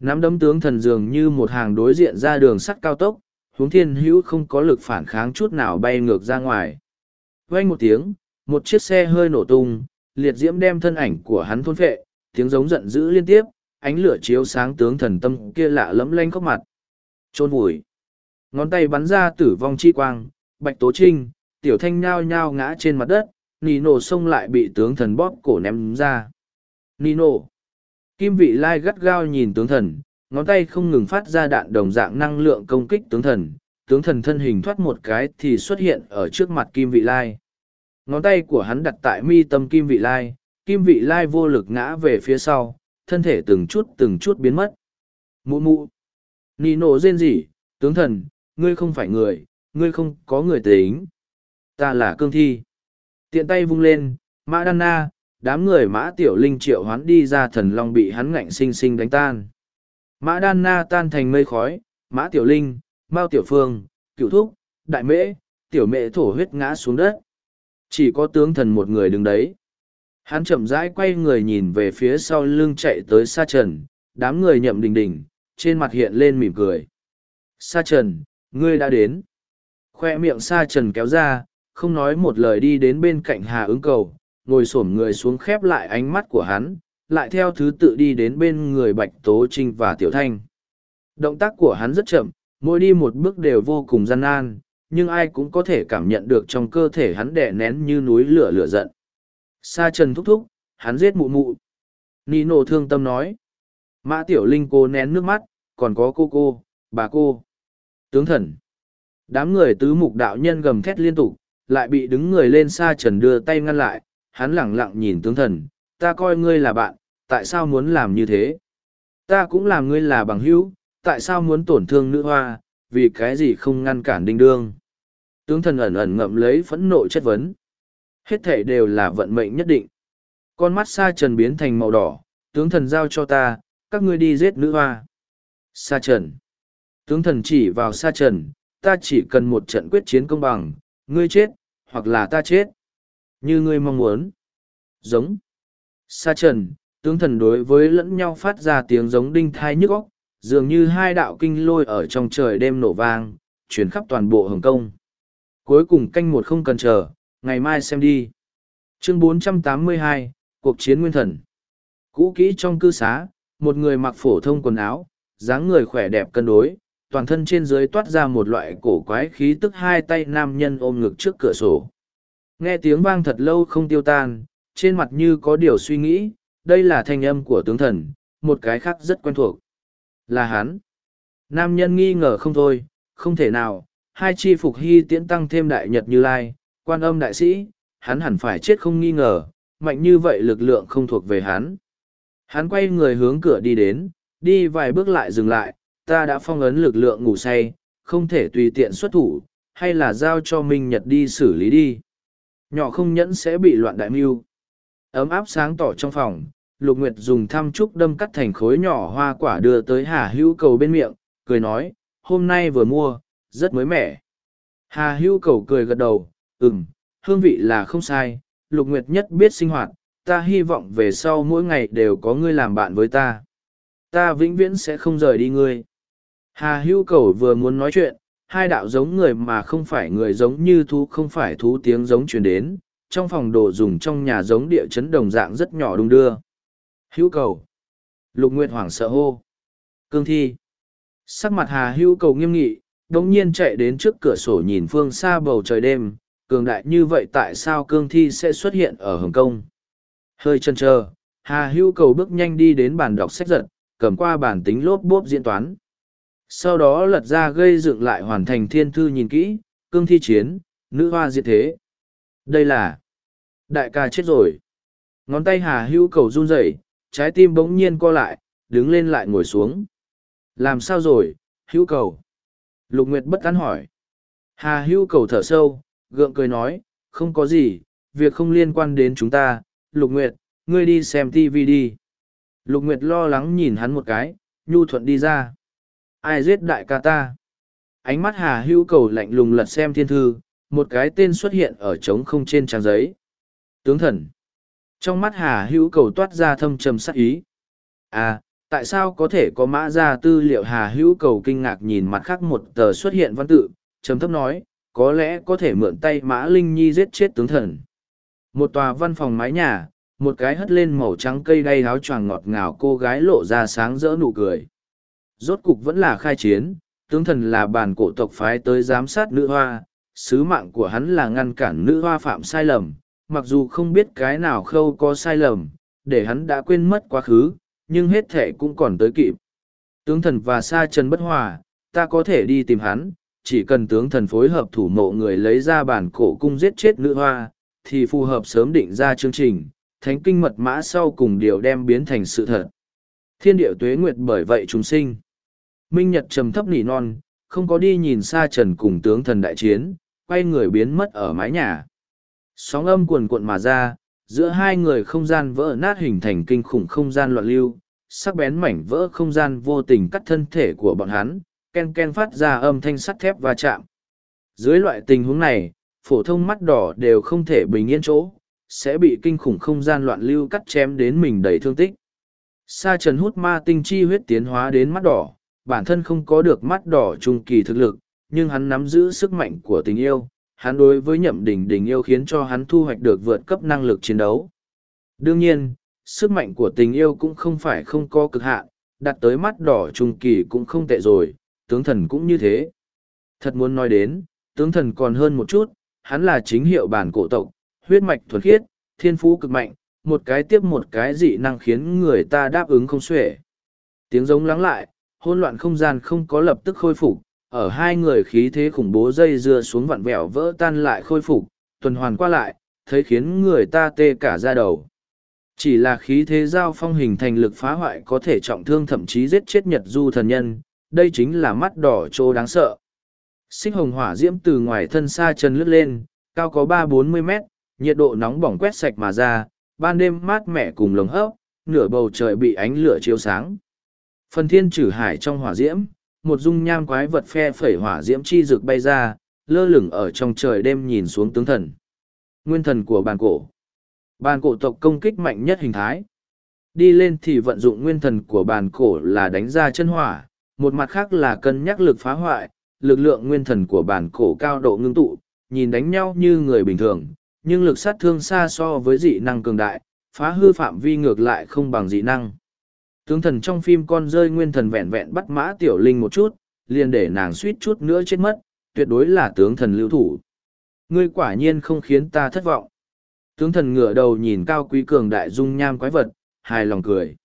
Nắm đấm tướng thần dường như một hàng đối diện ra đường sắt cao tốc, huống thiên hữu không có lực phản kháng chút nào bay ngược ra ngoài. vang một tiếng, một chiếc xe hơi nổ tung, liệt diễm đem thân ảnh của hắn thôn phệ, tiếng giống giận dữ liên tiếp, ánh lửa chiếu sáng tướng thần tâm kia lạ lẫm lanh khóc mặt. Trôn vùi. Ngón tay bắn ra tử vong chi quang, bạch tố trinh, tiểu thanh nhao nhao ngã trên mặt đất, Nino xông lại bị tướng thần bóp cổ ném ra. Nino. Kim vị lai gắt gao nhìn tướng thần, ngón tay không ngừng phát ra đạn đồng dạng năng lượng công kích tướng thần. Tướng thần thân hình thoát một cái thì xuất hiện ở trước mặt kim vị lai. Ngón tay của hắn đặt tại mi tâm kim vị lai, kim vị lai vô lực ngã về phía sau, thân thể từng chút từng chút biến mất. Mụ mụ. nộ rên rỉ, tướng thần, ngươi không phải người, ngươi không có người tính. Ta là cương thi. Tiện tay vung lên, mã đan na, đám người mã tiểu linh triệu hoán đi ra thần long bị hắn ngạnh xinh xinh đánh tan. Mã đan na tan thành mây khói, mã tiểu linh, mao tiểu phương, cựu thúc, đại mễ, tiểu mễ thổ huyết ngã xuống đất. Chỉ có tướng thần một người đứng đấy. Hắn chậm rãi quay người nhìn về phía sau lưng chạy tới sa trần, đám người nhậm đình đình, trên mặt hiện lên mỉm cười. Sa trần, ngươi đã đến. Khoe miệng sa trần kéo ra, không nói một lời đi đến bên cạnh hà ứng cầu, ngồi xổm người xuống khép lại ánh mắt của hắn, lại theo thứ tự đi đến bên người Bạch Tố Trinh và Tiểu Thanh. Động tác của hắn rất chậm, mỗi đi một bước đều vô cùng gian nan, nhưng ai cũng có thể cảm nhận được trong cơ thể hắn đè nén như núi lửa lửa giận. Sa trần thúc thúc, hắn giết mụ mụ. Nino thương tâm nói. Mã Tiểu Linh cô nén nước mắt, còn có cô cô, bà cô. Tướng thần. Đám người tứ mục đạo nhân gầm thét liên tục, lại bị đứng người lên xa trần đưa tay ngăn lại, hắn lẳng lặng nhìn tướng thần, ta coi ngươi là bạn, tại sao muốn làm như thế? Ta cũng làm ngươi là bằng hữu, tại sao muốn tổn thương nữ hoa, vì cái gì không ngăn cản đinh đương? Tướng thần ẩn ẩn ngậm lấy phẫn nộ chất vấn. Hết thể đều là vận mệnh nhất định. Con mắt sa trần biến thành màu đỏ, tướng thần giao cho ta, các ngươi đi giết nữ hoa. Sa trần. Tướng thần chỉ vào sa trần, ta chỉ cần một trận quyết chiến công bằng, ngươi chết, hoặc là ta chết. Như ngươi mong muốn. Giống. Sa trần, tướng thần đối với lẫn nhau phát ra tiếng giống đinh thai nhức óc, dường như hai đạo kinh lôi ở trong trời đêm nổ vang, chuyển khắp toàn bộ Hồng Kông. Cuối cùng canh một không cần chờ, ngày mai xem đi. Chương 482, Cuộc chiến Nguyên Thần. Cũ kỹ trong cư xá, một người mặc phổ thông quần áo, dáng người khỏe đẹp cân đối, toàn thân trên dưới toát ra một loại cổ quái khí tức hai tay nam nhân ôm ngực trước cửa sổ. Nghe tiếng vang thật lâu không tiêu tan, trên mặt như có điều suy nghĩ, đây là thanh âm của tướng thần, một cái khác rất quen thuộc. Là hắn. Nam nhân nghi ngờ không thôi, không thể nào, hai chi phục hy tiễn tăng thêm đại nhật như lai, quan âm đại sĩ, hắn hẳn phải chết không nghi ngờ, mạnh như vậy lực lượng không thuộc về hắn. Hắn quay người hướng cửa đi đến, đi vài bước lại dừng lại, ta đã phong ấn lực lượng ngủ say, không thể tùy tiện xuất thủ, hay là giao cho Minh Nhật đi xử lý đi. Nhỏ không nhẫn sẽ bị loạn đại mưu. Ấm áp sáng tỏ trong phòng, Lục Nguyệt dùng thăm trúc đâm cắt thành khối nhỏ hoa quả đưa tới Hà Hữu Cầu bên miệng, cười nói, hôm nay vừa mua, rất mới mẻ. Hà Hữu Cầu cười gật đầu, ừm, hương vị là không sai, Lục Nguyệt nhất biết sinh hoạt, ta hy vọng về sau mỗi ngày đều có ngươi làm bạn với ta. Ta vĩnh viễn sẽ không rời đi ngươi. Hà hưu cầu vừa muốn nói chuyện, hai đạo giống người mà không phải người giống như thú không phải thú tiếng giống truyền đến, trong phòng đồ dùng trong nhà giống địa chấn đồng dạng rất nhỏ đung đưa. Hữu cầu. Lục Nguyệt hoảng sợ hô. Cương thi. Sắc mặt Hà hữu cầu nghiêm nghị, đồng nhiên chạy đến trước cửa sổ nhìn phương xa bầu trời đêm, cường đại như vậy tại sao cương thi sẽ xuất hiện ở Hồng Kông? Hơi chân chờ, Hà hữu cầu bước nhanh đi đến bàn đọc sách giật, cầm qua bản tính lốp bốp diễn toán sau đó lật ra gây dựng lại hoàn thành thiên thư nhìn kỹ, cương thi chiến, nữ hoa diệt thế. Đây là, đại ca chết rồi. Ngón tay hà hữu cầu run rẩy, trái tim bỗng nhiên co lại, đứng lên lại ngồi xuống. Làm sao rồi, hữu cầu? Lục nguyệt bất tán hỏi. Hà hữu cầu thở sâu, gượng cười nói, không có gì, việc không liên quan đến chúng ta. Lục nguyệt, ngươi đi xem tv đi. Lục nguyệt lo lắng nhìn hắn một cái, nhu thuận đi ra ai giết đại ca ta ánh mắt hà hữu cầu lạnh lùng lật xem thiên thư một cái tên xuất hiện ở trống không trên trang giấy tướng thần trong mắt hà hữu cầu toát ra thâm trầm sắc ý à tại sao có thể có mã ra tư liệu hà hữu cầu kinh ngạc nhìn mặt khác một tờ xuất hiện văn tự trầm thấp nói có lẽ có thể mượn tay Mã Linh Nhi giết chết tướng thần. Một tòa văn phòng mái nhà, một cái hất lên màu trắng cây đay áo choàng ngọt ngào cô gái lộ ra sáng rỡ nụ cười. Rốt cục vẫn là khai chiến, tướng thần là bản cổ tộc phái tới giám sát nữ hoa, sứ mạng của hắn là ngăn cản nữ hoa phạm sai lầm, mặc dù không biết cái nào khâu có sai lầm, để hắn đã quên mất quá khứ, nhưng hết thể cũng còn tới kịp. Tướng thần và sa trần bất hòa, ta có thể đi tìm hắn, chỉ cần tướng thần phối hợp thủ mộ người lấy ra bản cổ cung giết chết nữ hoa, thì phù hợp sớm định ra chương trình, thánh kinh mật mã sau cùng điều đem biến thành sự thật. Thiên điệu tuế nguyệt bởi vậy chúng sinh. Minh Nhật trầm thấp nỉ non, không có đi nhìn xa trần cùng tướng thần đại chiến, quay người biến mất ở mái nhà. Sóng âm cuồn cuộn mà ra, giữa hai người không gian vỡ nát hình thành kinh khủng không gian loạn lưu, sắc bén mảnh vỡ không gian vô tình cắt thân thể của bọn hắn, ken ken phát ra âm thanh sắt thép va chạm. Dưới loại tình huống này, phổ thông mắt đỏ đều không thể bình yên chỗ, sẽ bị kinh khủng không gian loạn lưu cắt chém đến mình đầy thương tích. Sa trần hút ma tinh chi huyết tiến hóa đến mắt đỏ, bản thân không có được mắt đỏ trung kỳ thực lực, nhưng hắn nắm giữ sức mạnh của tình yêu, hắn đối với nhậm đình đình yêu khiến cho hắn thu hoạch được vượt cấp năng lực chiến đấu. Đương nhiên, sức mạnh của tình yêu cũng không phải không có cực hạn, đặt tới mắt đỏ trung kỳ cũng không tệ rồi, tướng thần cũng như thế. Thật muốn nói đến, tướng thần còn hơn một chút, hắn là chính hiệu bản cổ tộc, huyết mạch thuần khiết, thiên phú cực mạnh, một cái tiếp một cái dị năng khiến người ta đáp ứng không xuể. Tiếng giống lắng lại, hỗn loạn không gian không có lập tức khôi phục, ở hai người khí thế khủng bố dây dưa xuống vặn vẹo vỡ tan lại khôi phục, tuần hoàn qua lại, thấy khiến người ta tê cả da đầu. Chỉ là khí thế giao phong hình thành lực phá hoại có thể trọng thương thậm chí giết chết nhật du thần nhân, đây chính là mắt đỏ trô đáng sợ. Xích hồng hỏa diễm từ ngoài thân xa chân lướt lên, cao có ba bốn mươi mét, nhiệt độ nóng bỏng quét sạch mà ra, ban đêm mát mẻ cùng lồng hấp, nửa bầu trời bị ánh lửa chiếu sáng. Phần thiên trừ hải trong hỏa diễm, một dung nham quái vật phe phẩy hỏa diễm chi rực bay ra, lơ lửng ở trong trời đêm nhìn xuống tướng thần. Nguyên thần của bàn cổ. Bàn cổ tộc công kích mạnh nhất hình thái. Đi lên thì vận dụng nguyên thần của bàn cổ là đánh ra chân hỏa, một mặt khác là cân nhắc lực phá hoại, lực lượng nguyên thần của bản cổ cao độ ngưng tụ, nhìn đánh nhau như người bình thường, nhưng lực sát thương xa so với dị năng cường đại, phá hư phạm vi ngược lại không bằng dị năng. Tướng thần trong phim con rơi nguyên thần vẹn vẹn bắt mã tiểu linh một chút, liền để nàng suýt chút nữa chết mất, tuyệt đối là tướng thần lưu thủ. Ngươi quả nhiên không khiến ta thất vọng. Tướng thần ngửa đầu nhìn cao quý cường đại dung nham quái vật, hài lòng cười.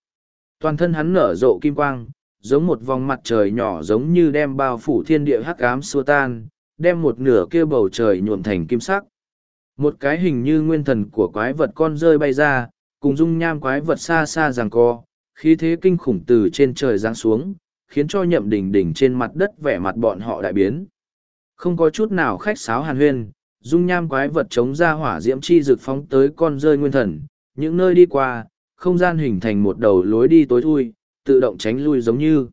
Toàn thân hắn nở rộ kim quang, giống một vòng mặt trời nhỏ giống như đem bao phủ thiên địa hắc ám xua tan, đem một nửa kia bầu trời nhuộm thành kim sắc. Một cái hình như nguyên thần của quái vật con rơi bay ra, cùng dung nham quái vật xa xa ràng co, khí thế kinh khủng từ trên trời giáng xuống, khiến cho nhậm đỉnh đỉnh trên mặt đất vẻ mặt bọn họ đại biến. Không có chút nào khách sáo hàn huyên, dung nham quái vật chống ra hỏa diễm chi rực phóng tới con rơi nguyên thần, những nơi đi qua, không gian hình thành một đầu lối đi tối thui, tự động tránh lui giống như.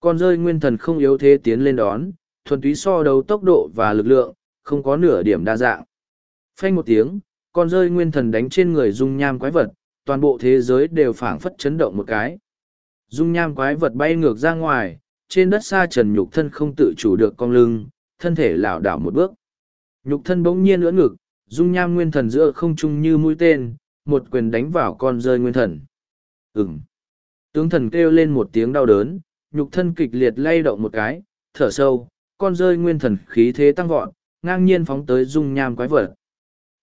Con rơi nguyên thần không yếu thế tiến lên đón, thuần túy so đấu tốc độ và lực lượng, không có nửa điểm đa dạng. Phanh một tiếng, con rơi nguyên thần đánh trên người dung nham quái vật, toàn bộ thế giới đều phảng phất chấn động một cái. Dung nham quái vật bay ngược ra ngoài, trên đất xa trần nhục thân không tự chủ được cong lưng, thân thể lảo đảo một bước. Nhục thân bỗng nhiên ưỡn ngực, dung nham nguyên thần giữa không trung như mũi tên, một quyền đánh vào con rơi nguyên thần. Ừm. Tướng thần kêu lên một tiếng đau đớn, nhục thân kịch liệt lay động một cái, thở sâu, con rơi nguyên thần khí thế tăng vọt, ngang nhiên phóng tới dung nham quái vật.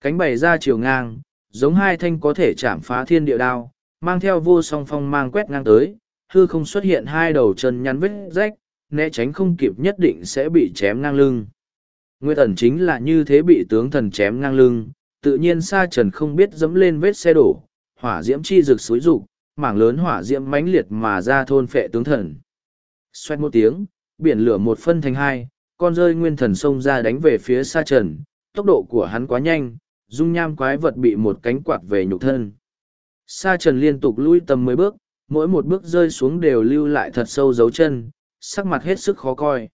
Cánh bày ra chiều ngang, giống hai thanh có thể chạm phá thiên địa đao, mang theo vô song phong mang quét ngang tới, hư không xuất hiện hai đầu chân nhắn vết rách, né tránh không kịp nhất định sẽ bị chém ngang lưng. Nguyên ẩn chính là như thế bị tướng thần chém ngang lưng, tự nhiên sa trần không biết dẫm lên vết xe đổ, hỏa diễm chi rực suối rụng, mảng lớn hỏa diễm mãnh liệt mà ra thôn phệ tướng thần. Xoét một tiếng, biển lửa một phân thành hai, con rơi nguyên thần xông ra đánh về phía sa trần, tốc độ của hắn quá nhanh, dung nham quái vật bị một cánh quạt về nhục thân. Sa trần liên tục lui tầm mười bước, mỗi một bước rơi xuống đều lưu lại thật sâu dấu chân, sắc mặt hết sức khó coi.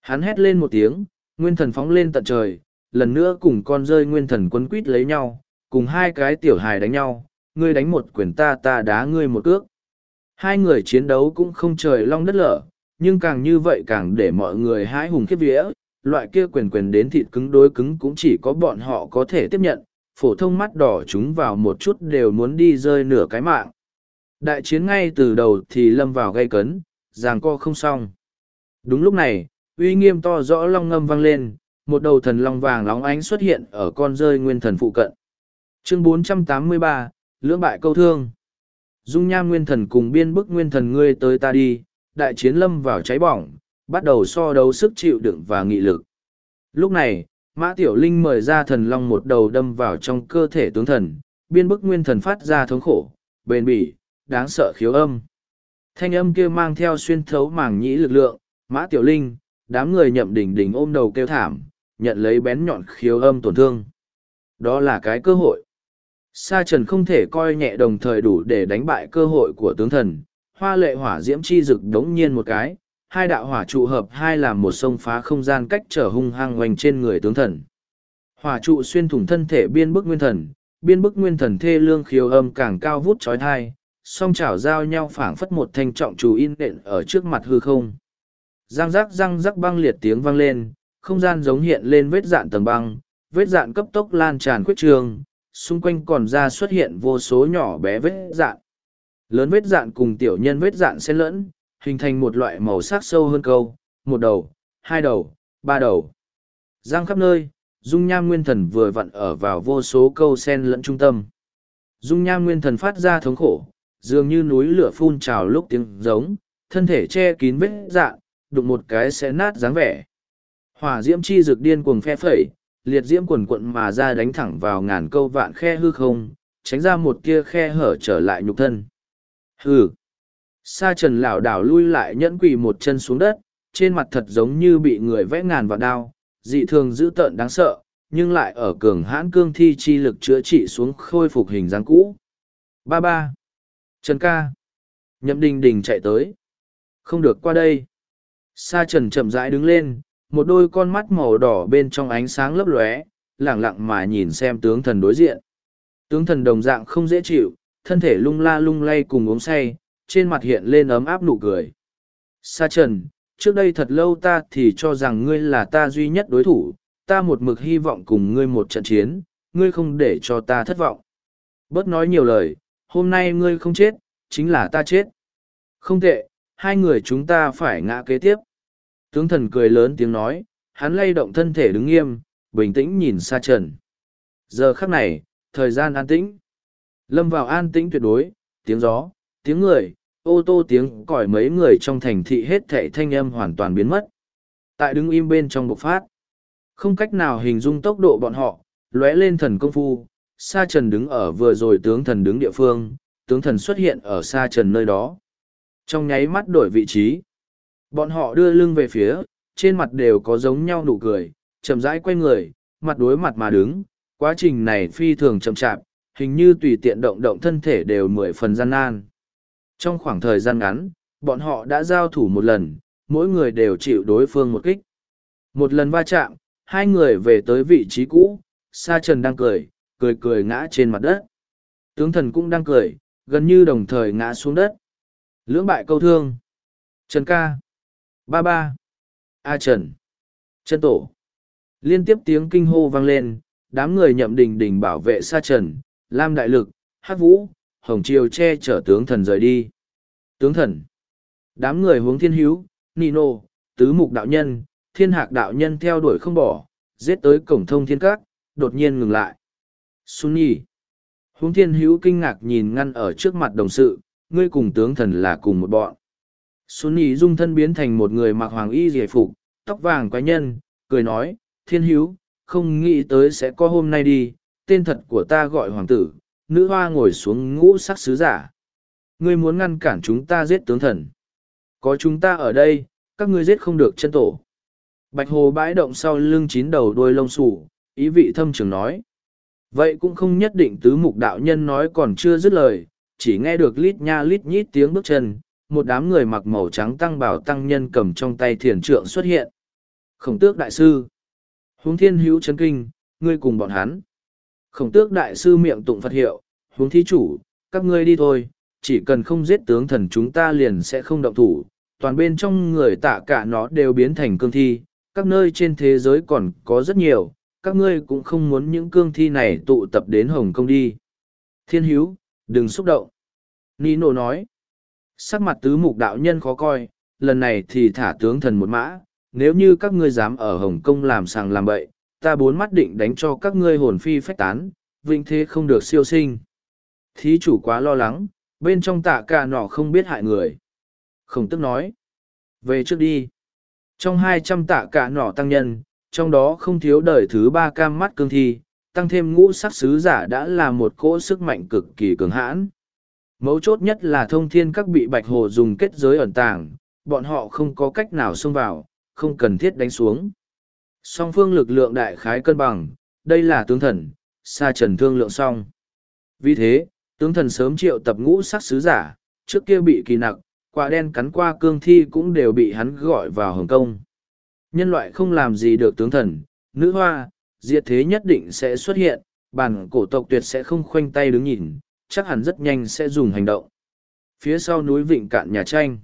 Hắn hét lên một tiếng, nguyên thần phóng lên tận trời, lần nữa cùng con rơi nguyên thần quấn quít lấy nhau, cùng hai cái tiểu hài đánh nhau, ngươi đánh một quyền ta ta đá ngươi một cước. Hai người chiến đấu cũng không trời long đất lở, nhưng càng như vậy càng để mọi người hái hùng khiếp vía, loại kia quyền quyền đến thịt cứng đối cứng cũng chỉ có bọn họ có thể tiếp nhận, phổ thông mắt đỏ chúng vào một chút đều muốn đi rơi nửa cái mạng. Đại chiến ngay từ đầu thì lâm vào gây cấn, ràng co không xong. Đúng lúc này, uy nghiêm to rõ long ngâm vang lên, một đầu thần long vàng lóng ánh xuất hiện ở con rơi nguyên thần phụ cận. Chương 483, Lưỡng bại câu thương. Dung nham nguyên thần cùng biên bức nguyên thần ngươi tới ta đi, đại chiến lâm vào cháy bỏng, bắt đầu so đấu sức chịu đựng và nghị lực. Lúc này, Mã Tiểu Linh mời ra thần long một đầu đâm vào trong cơ thể tướng thần, biên bức nguyên thần phát ra thống khổ, bền bỉ, đáng sợ khiếu âm. Thanh âm kia mang theo xuyên thấu màng nhĩ lực lượng, Mã Tiểu Linh, đám người nhậm đỉnh đỉnh ôm đầu kêu thảm, nhận lấy bén nhọn khiếu âm tổn thương. Đó là cái cơ hội. Sa trần không thể coi nhẹ đồng thời đủ để đánh bại cơ hội của tướng thần, hoa lệ hỏa diễm chi rực đống nhiên một cái, hai đạo hỏa trụ hợp hai làm một sông phá không gian cách trở hung hăng hoành trên người tướng thần. Hỏa trụ xuyên thủng thân thể biên bức nguyên thần, biên bức nguyên thần thê lương khiếu âm càng cao vút trói thai, song chảo giao nhau phảng phất một thanh trọng chú in đện ở trước mặt hư không. Răng rắc răng rắc băng liệt tiếng vang lên, không gian giống hiện lên vết dạn tầng băng, vết dạn cấp tốc lan tràn khuyết trường, xung quanh còn ra xuất hiện vô số nhỏ bé vết dạn. Lớn vết dạn cùng tiểu nhân vết dạn xen lẫn, hình thành một loại màu sắc sâu hơn câu, một đầu, hai đầu, ba đầu. Giang khắp nơi, dung nham nguyên thần vừa vặn ở vào vô số câu sen lẫn trung tâm. Dung nham nguyên thần phát ra thống khổ, dường như núi lửa phun trào lúc tiếng giống, thân thể che kín vết dạ đụng một cái sẽ nát dáng vẻ. Hỏa diễm chi rực điên cuồng phe phẩy, liệt diễm quần quận mà ra đánh thẳng vào ngàn câu vạn khe hư không, tránh ra một kia khe hở trở lại nhục thân. Hừ! Sa trần lảo đảo lui lại nhẫn quỳ một chân xuống đất, trên mặt thật giống như bị người vẽ ngàn vạn đao, dị thường dữ tợn đáng sợ, nhưng lại ở cường hãn cương thi chi lực chữa trị xuống khôi phục hình dáng cũ. Ba ba! Trần ca! Nhậm đình đình chạy tới. Không được qua đây. Sa trần chậm rãi đứng lên, một đôi con mắt màu đỏ bên trong ánh sáng lấp lóe, lẳng lặng mà nhìn xem tướng thần đối diện. Tướng thần đồng dạng không dễ chịu, thân thể lung la lung lay cùng uống say, trên mặt hiện lên ấm áp nụ cười. Sa trần, trước đây thật lâu ta thì cho rằng ngươi là ta duy nhất đối thủ, ta một mực hy vọng cùng ngươi một trận chiến, ngươi không để cho ta thất vọng. Bớt nói nhiều lời, hôm nay ngươi không chết, chính là ta chết. Không tệ, hai người chúng ta phải ngã kế tiếp. Tướng thần cười lớn tiếng nói, hắn lay động thân thể đứng nghiêm, bình tĩnh nhìn Sa trần. Giờ khắc này, thời gian an tĩnh. Lâm vào an tĩnh tuyệt đối, tiếng gió, tiếng người, ô tô tiếng còi mấy người trong thành thị hết thảy thanh âm hoàn toàn biến mất. Tại đứng im bên trong bộc phát. Không cách nào hình dung tốc độ bọn họ, lóe lên thần công phu, sa trần đứng ở vừa rồi tướng thần đứng địa phương, tướng thần xuất hiện ở sa trần nơi đó. Trong nháy mắt đổi vị trí. Bọn họ đưa lưng về phía, trên mặt đều có giống nhau nụ cười, chậm rãi quay người, mặt đối mặt mà đứng. Quá trình này phi thường chậm chạp, hình như tùy tiện động động thân thể đều mười phần gian nan. Trong khoảng thời gian ngắn, bọn họ đã giao thủ một lần, mỗi người đều chịu đối phương một kích. Một lần va chạm, hai người về tới vị trí cũ, Sa Trần đang cười, cười cười ngã trên mặt đất. Tướng thần cũng đang cười, gần như đồng thời ngã xuống đất. Lưỡng bại câu thương. Trần ca. Ba ba. A Trần. Trần Tổ. Liên tiếp tiếng kinh hô vang lên, đám người nhậm đình đình bảo vệ Sa Trần, Lam Đại Lực, Hát Vũ, Hồng Triều che chở tướng thần rời đi. Tướng thần. Đám người hướng thiên hữu, Nino, Tứ Mục Đạo Nhân, Thiên Hạc Đạo Nhân theo đuổi không bỏ, giết tới cổng thông thiên các, đột nhiên ngừng lại. Xuân Nhi. Hướng thiên hữu kinh ngạc nhìn ngăn ở trước mặt đồng sự, ngươi cùng tướng thần là cùng một bọn. Xuân dung thân biến thành một người mặc hoàng y giải phục, tóc vàng quái nhân, cười nói, thiên hữu, không nghĩ tới sẽ có hôm nay đi, tên thật của ta gọi hoàng tử, nữ hoa ngồi xuống ngũ sắc sứ giả. Ngươi muốn ngăn cản chúng ta giết tướng thần. Có chúng ta ở đây, các ngươi giết không được chân tổ. Bạch hồ bãi động sau lưng chín đầu đuôi lông sủ, ý vị thâm trường nói. Vậy cũng không nhất định tứ mục đạo nhân nói còn chưa dứt lời, chỉ nghe được lít nha lít nhít tiếng bước chân, một đám người mặc màu trắng tăng bảo tăng nhân cầm trong tay thiền trượng xuất hiện. Khổng tước đại sư. Huống thiên hữu chấn kinh, ngươi cùng bọn hắn. Khổng tước đại sư miệng tụng Phật hiệu, huống thí chủ, các ngươi đi thôi, chỉ cần không giết tướng thần chúng ta liền sẽ không động thủ, toàn bên trong người tạ cả nó đều biến thành cương thi, các nơi trên thế giới còn có rất nhiều, các ngươi cũng không muốn những cương thi này tụ tập đến Hồng Kông đi. Thiên hữu, đừng xúc động. Nino nói, sắc mặt tứ mục đạo nhân khó coi, lần này thì thả tướng thần một mã, nếu như các ngươi dám ở Hồng Kông làm sàng làm bậy, ta bốn mắt định đánh cho các ngươi hồn phi phách tán, vĩnh thế không được siêu sinh. Thí chủ quá lo lắng, bên trong tạ cả nọ không biết hại người. Khổng tức nói, về trước đi. Trong hai trăm tạ cả nọ tăng nhân, trong đó không thiếu đời thứ ba cam mắt cương thi, tăng thêm ngũ sắc sứ giả đã là một cỗ sức mạnh cực kỳ cường hãn. Mấu chốt nhất là thông thiên các bị bạch hồ dùng kết giới ẩn tàng, bọn họ không có cách nào xông vào, không cần thiết đánh xuống. Song phương lực lượng đại khái cân bằng, đây là tướng thần, xa trần thương lượng song. Vì thế, tướng thần sớm triệu tập ngũ sắc sứ giả, trước kia bị kỳ nặc, quả đen cắn qua cương thi cũng đều bị hắn gọi vào hồng công. Nhân loại không làm gì được tướng thần, nữ hoa, diệt thế nhất định sẽ xuất hiện, bản cổ tộc tuyệt sẽ không khoanh tay đứng nhìn, chắc hẳn rất nhanh sẽ dùng hành động. Phía sau núi vịnh cạn nhà tranh,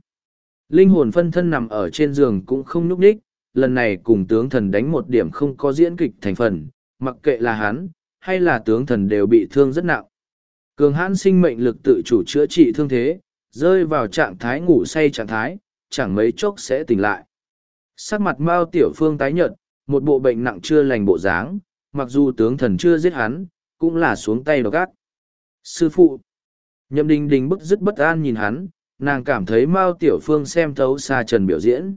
linh hồn phân thân nằm ở trên giường cũng không nhúc nhích, lần này cùng tướng thần đánh một điểm không có diễn kịch thành phần, mặc kệ là hắn, hay là tướng thần đều bị thương rất nặng. Cường hãn sinh mệnh lực tự chủ chữa trị thương thế, rơi vào trạng thái ngủ say trạng thái, chẳng mấy chốc sẽ tỉnh lại. Sắc mặt Mao Tiểu Phương tái nhợt, một bộ bệnh nặng chưa lành bộ dáng, mặc dù tướng thần chưa giết hắn, cũng là xuống tay độc ác. Sư phụ! Nhậm đình đình bức dứt bất an nhìn hắn, nàng cảm thấy Mao Tiểu Phương xem thấu xa Trần biểu diễn.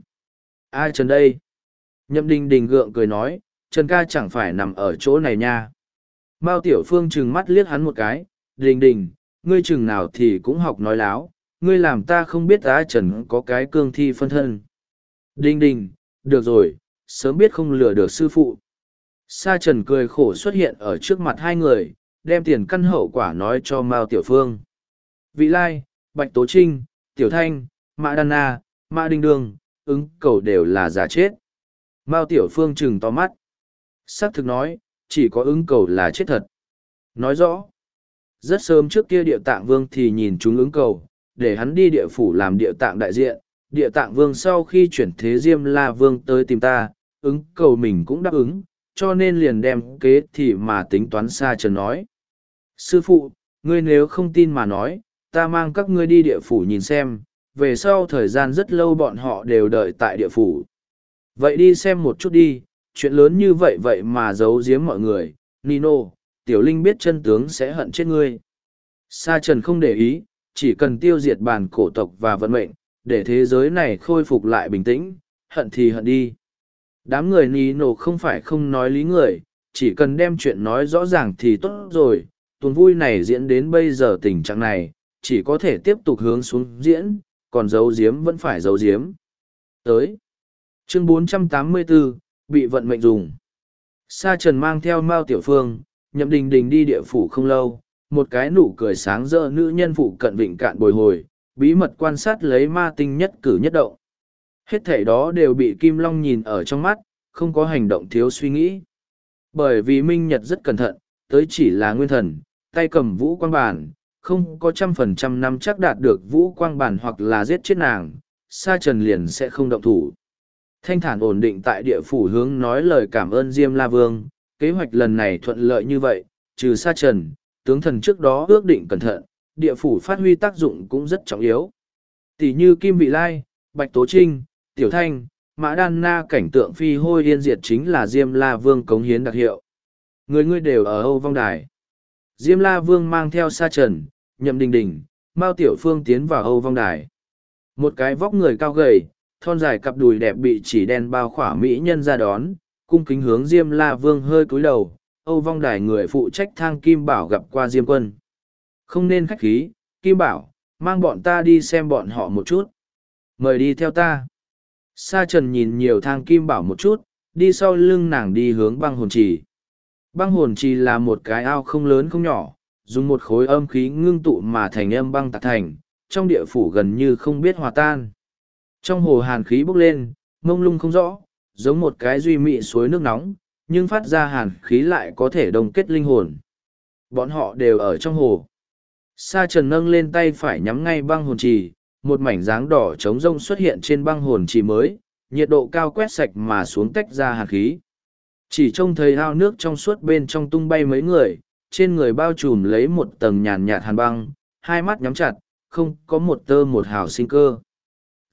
Ai Trần đây? Nhậm đình đình gượng cười nói, Trần ca chẳng phải nằm ở chỗ này nha. Mao Tiểu Phương trừng mắt liếc hắn một cái, đình đình, ngươi chừng nào thì cũng học nói láo, ngươi làm ta không biết á Trần có cái cương thi phân thân. Đình đình, được rồi, sớm biết không lừa được sư phụ. Sa Trần cười khổ xuất hiện ở trước mặt hai người, đem tiền căn hậu quả nói cho Mao Tiểu Phương. Vị Lai, Bạch Tố Trinh, Tiểu Thanh, Mã Đan Na, Mã Đinh Đường, ứng cầu đều là giả chết. Mao Tiểu Phương trừng to mắt. Sắc thực nói, chỉ có ứng cầu là chết thật. Nói rõ, rất sớm trước kia địa tạng vương thì nhìn chúng ứng cầu, để hắn đi địa phủ làm địa tạng đại diện. Địa tạng vương sau khi chuyển thế Diêm La Vương tới tìm ta, ứng cầu mình cũng đáp ứng, cho nên liền đem kế thì mà tính toán xa trần nói. Sư phụ, ngươi nếu không tin mà nói, ta mang các ngươi đi địa phủ nhìn xem, về sau thời gian rất lâu bọn họ đều đợi tại địa phủ. Vậy đi xem một chút đi, chuyện lớn như vậy vậy mà giấu giếm mọi người, Nino, tiểu linh biết chân tướng sẽ hận chết ngươi. Sa trần không để ý, chỉ cần tiêu diệt bản cổ tộc và vận mệnh, để thế giới này khôi phục lại bình tĩnh, hận thì hận đi. Đám người Nino không phải không nói lý người, chỉ cần đem chuyện nói rõ ràng thì tốt rồi, tuần vui này diễn đến bây giờ tình trạng này, chỉ có thể tiếp tục hướng xuống diễn, còn giấu giếm vẫn phải giấu giếm. Tới. Chương 484, bị vận mệnh dùng. Sa Trần mang theo Mao Tiểu Phương, nhậm đình đình đi địa phủ không lâu, một cái nụ cười sáng rỡ nữ nhân phụ cận vịnh cạn bồi hồi, bí mật quan sát lấy ma tinh nhất cử nhất động. Hết thể đó đều bị Kim Long nhìn ở trong mắt, không có hành động thiếu suy nghĩ. Bởi vì Minh Nhật rất cẩn thận, tới chỉ là nguyên thần, tay cầm vũ quang bản, không có trăm phần trăm năm chắc đạt được vũ quang bản hoặc là giết chết nàng, sa trần liền sẽ không động thủ. Thanh thản ổn định tại địa phủ hướng nói lời cảm ơn Diêm La Vương, kế hoạch lần này thuận lợi như vậy, trừ sa trần, tướng thần trước đó ước định cẩn thận, địa phủ phát huy tác dụng cũng rất trọng yếu. Tỷ như Kim Vị Lai, Bạch Tố Trinh, Tiểu Thanh, Mã Đan Na cảnh tượng phi hôi yên diệt chính là Diêm La Vương cống hiến đặc hiệu. Người ngươi đều ở Âu Vong Đài. Diêm La Vương mang theo sa trần, nhậm đình đình, Mao Tiểu Phương tiến vào Âu Vong Đài. Một cái vóc người cao gầy, thon dài cặp đùi đẹp bị chỉ đen bao khỏa mỹ nhân ra đón, cung kính hướng Diêm La Vương hơi cúi đầu. Âu Vong Đài người phụ trách thang Kim Bảo gặp qua Diêm Quân. Không nên khách khí, Kim Bảo, mang bọn ta đi xem bọn họ một chút. Mời đi theo ta. Sa trần nhìn nhiều thang Kim Bảo một chút, đi sau lưng nàng đi hướng băng hồn trì. Băng hồn trì là một cái ao không lớn không nhỏ, dùng một khối âm khí ngưng tụ mà thành âm băng tạc thành, trong địa phủ gần như không biết hòa tan. Trong hồ hàn khí bốc lên, mông lung không rõ, giống một cái duy mị suối nước nóng, nhưng phát ra hàn khí lại có thể đồng kết linh hồn. Bọn họ đều ở trong hồ. Sa trần nâng lên tay phải nhắm ngay băng hồn trì, một mảnh dáng đỏ trống rông xuất hiện trên băng hồn trì mới, nhiệt độ cao quét sạch mà xuống tách ra hàn khí. Chỉ trông thấy ao nước trong suốt bên trong tung bay mấy người, trên người bao trùm lấy một tầng nhàn nhạt hàn băng, hai mắt nhắm chặt, không có một tơ một hào sinh cơ.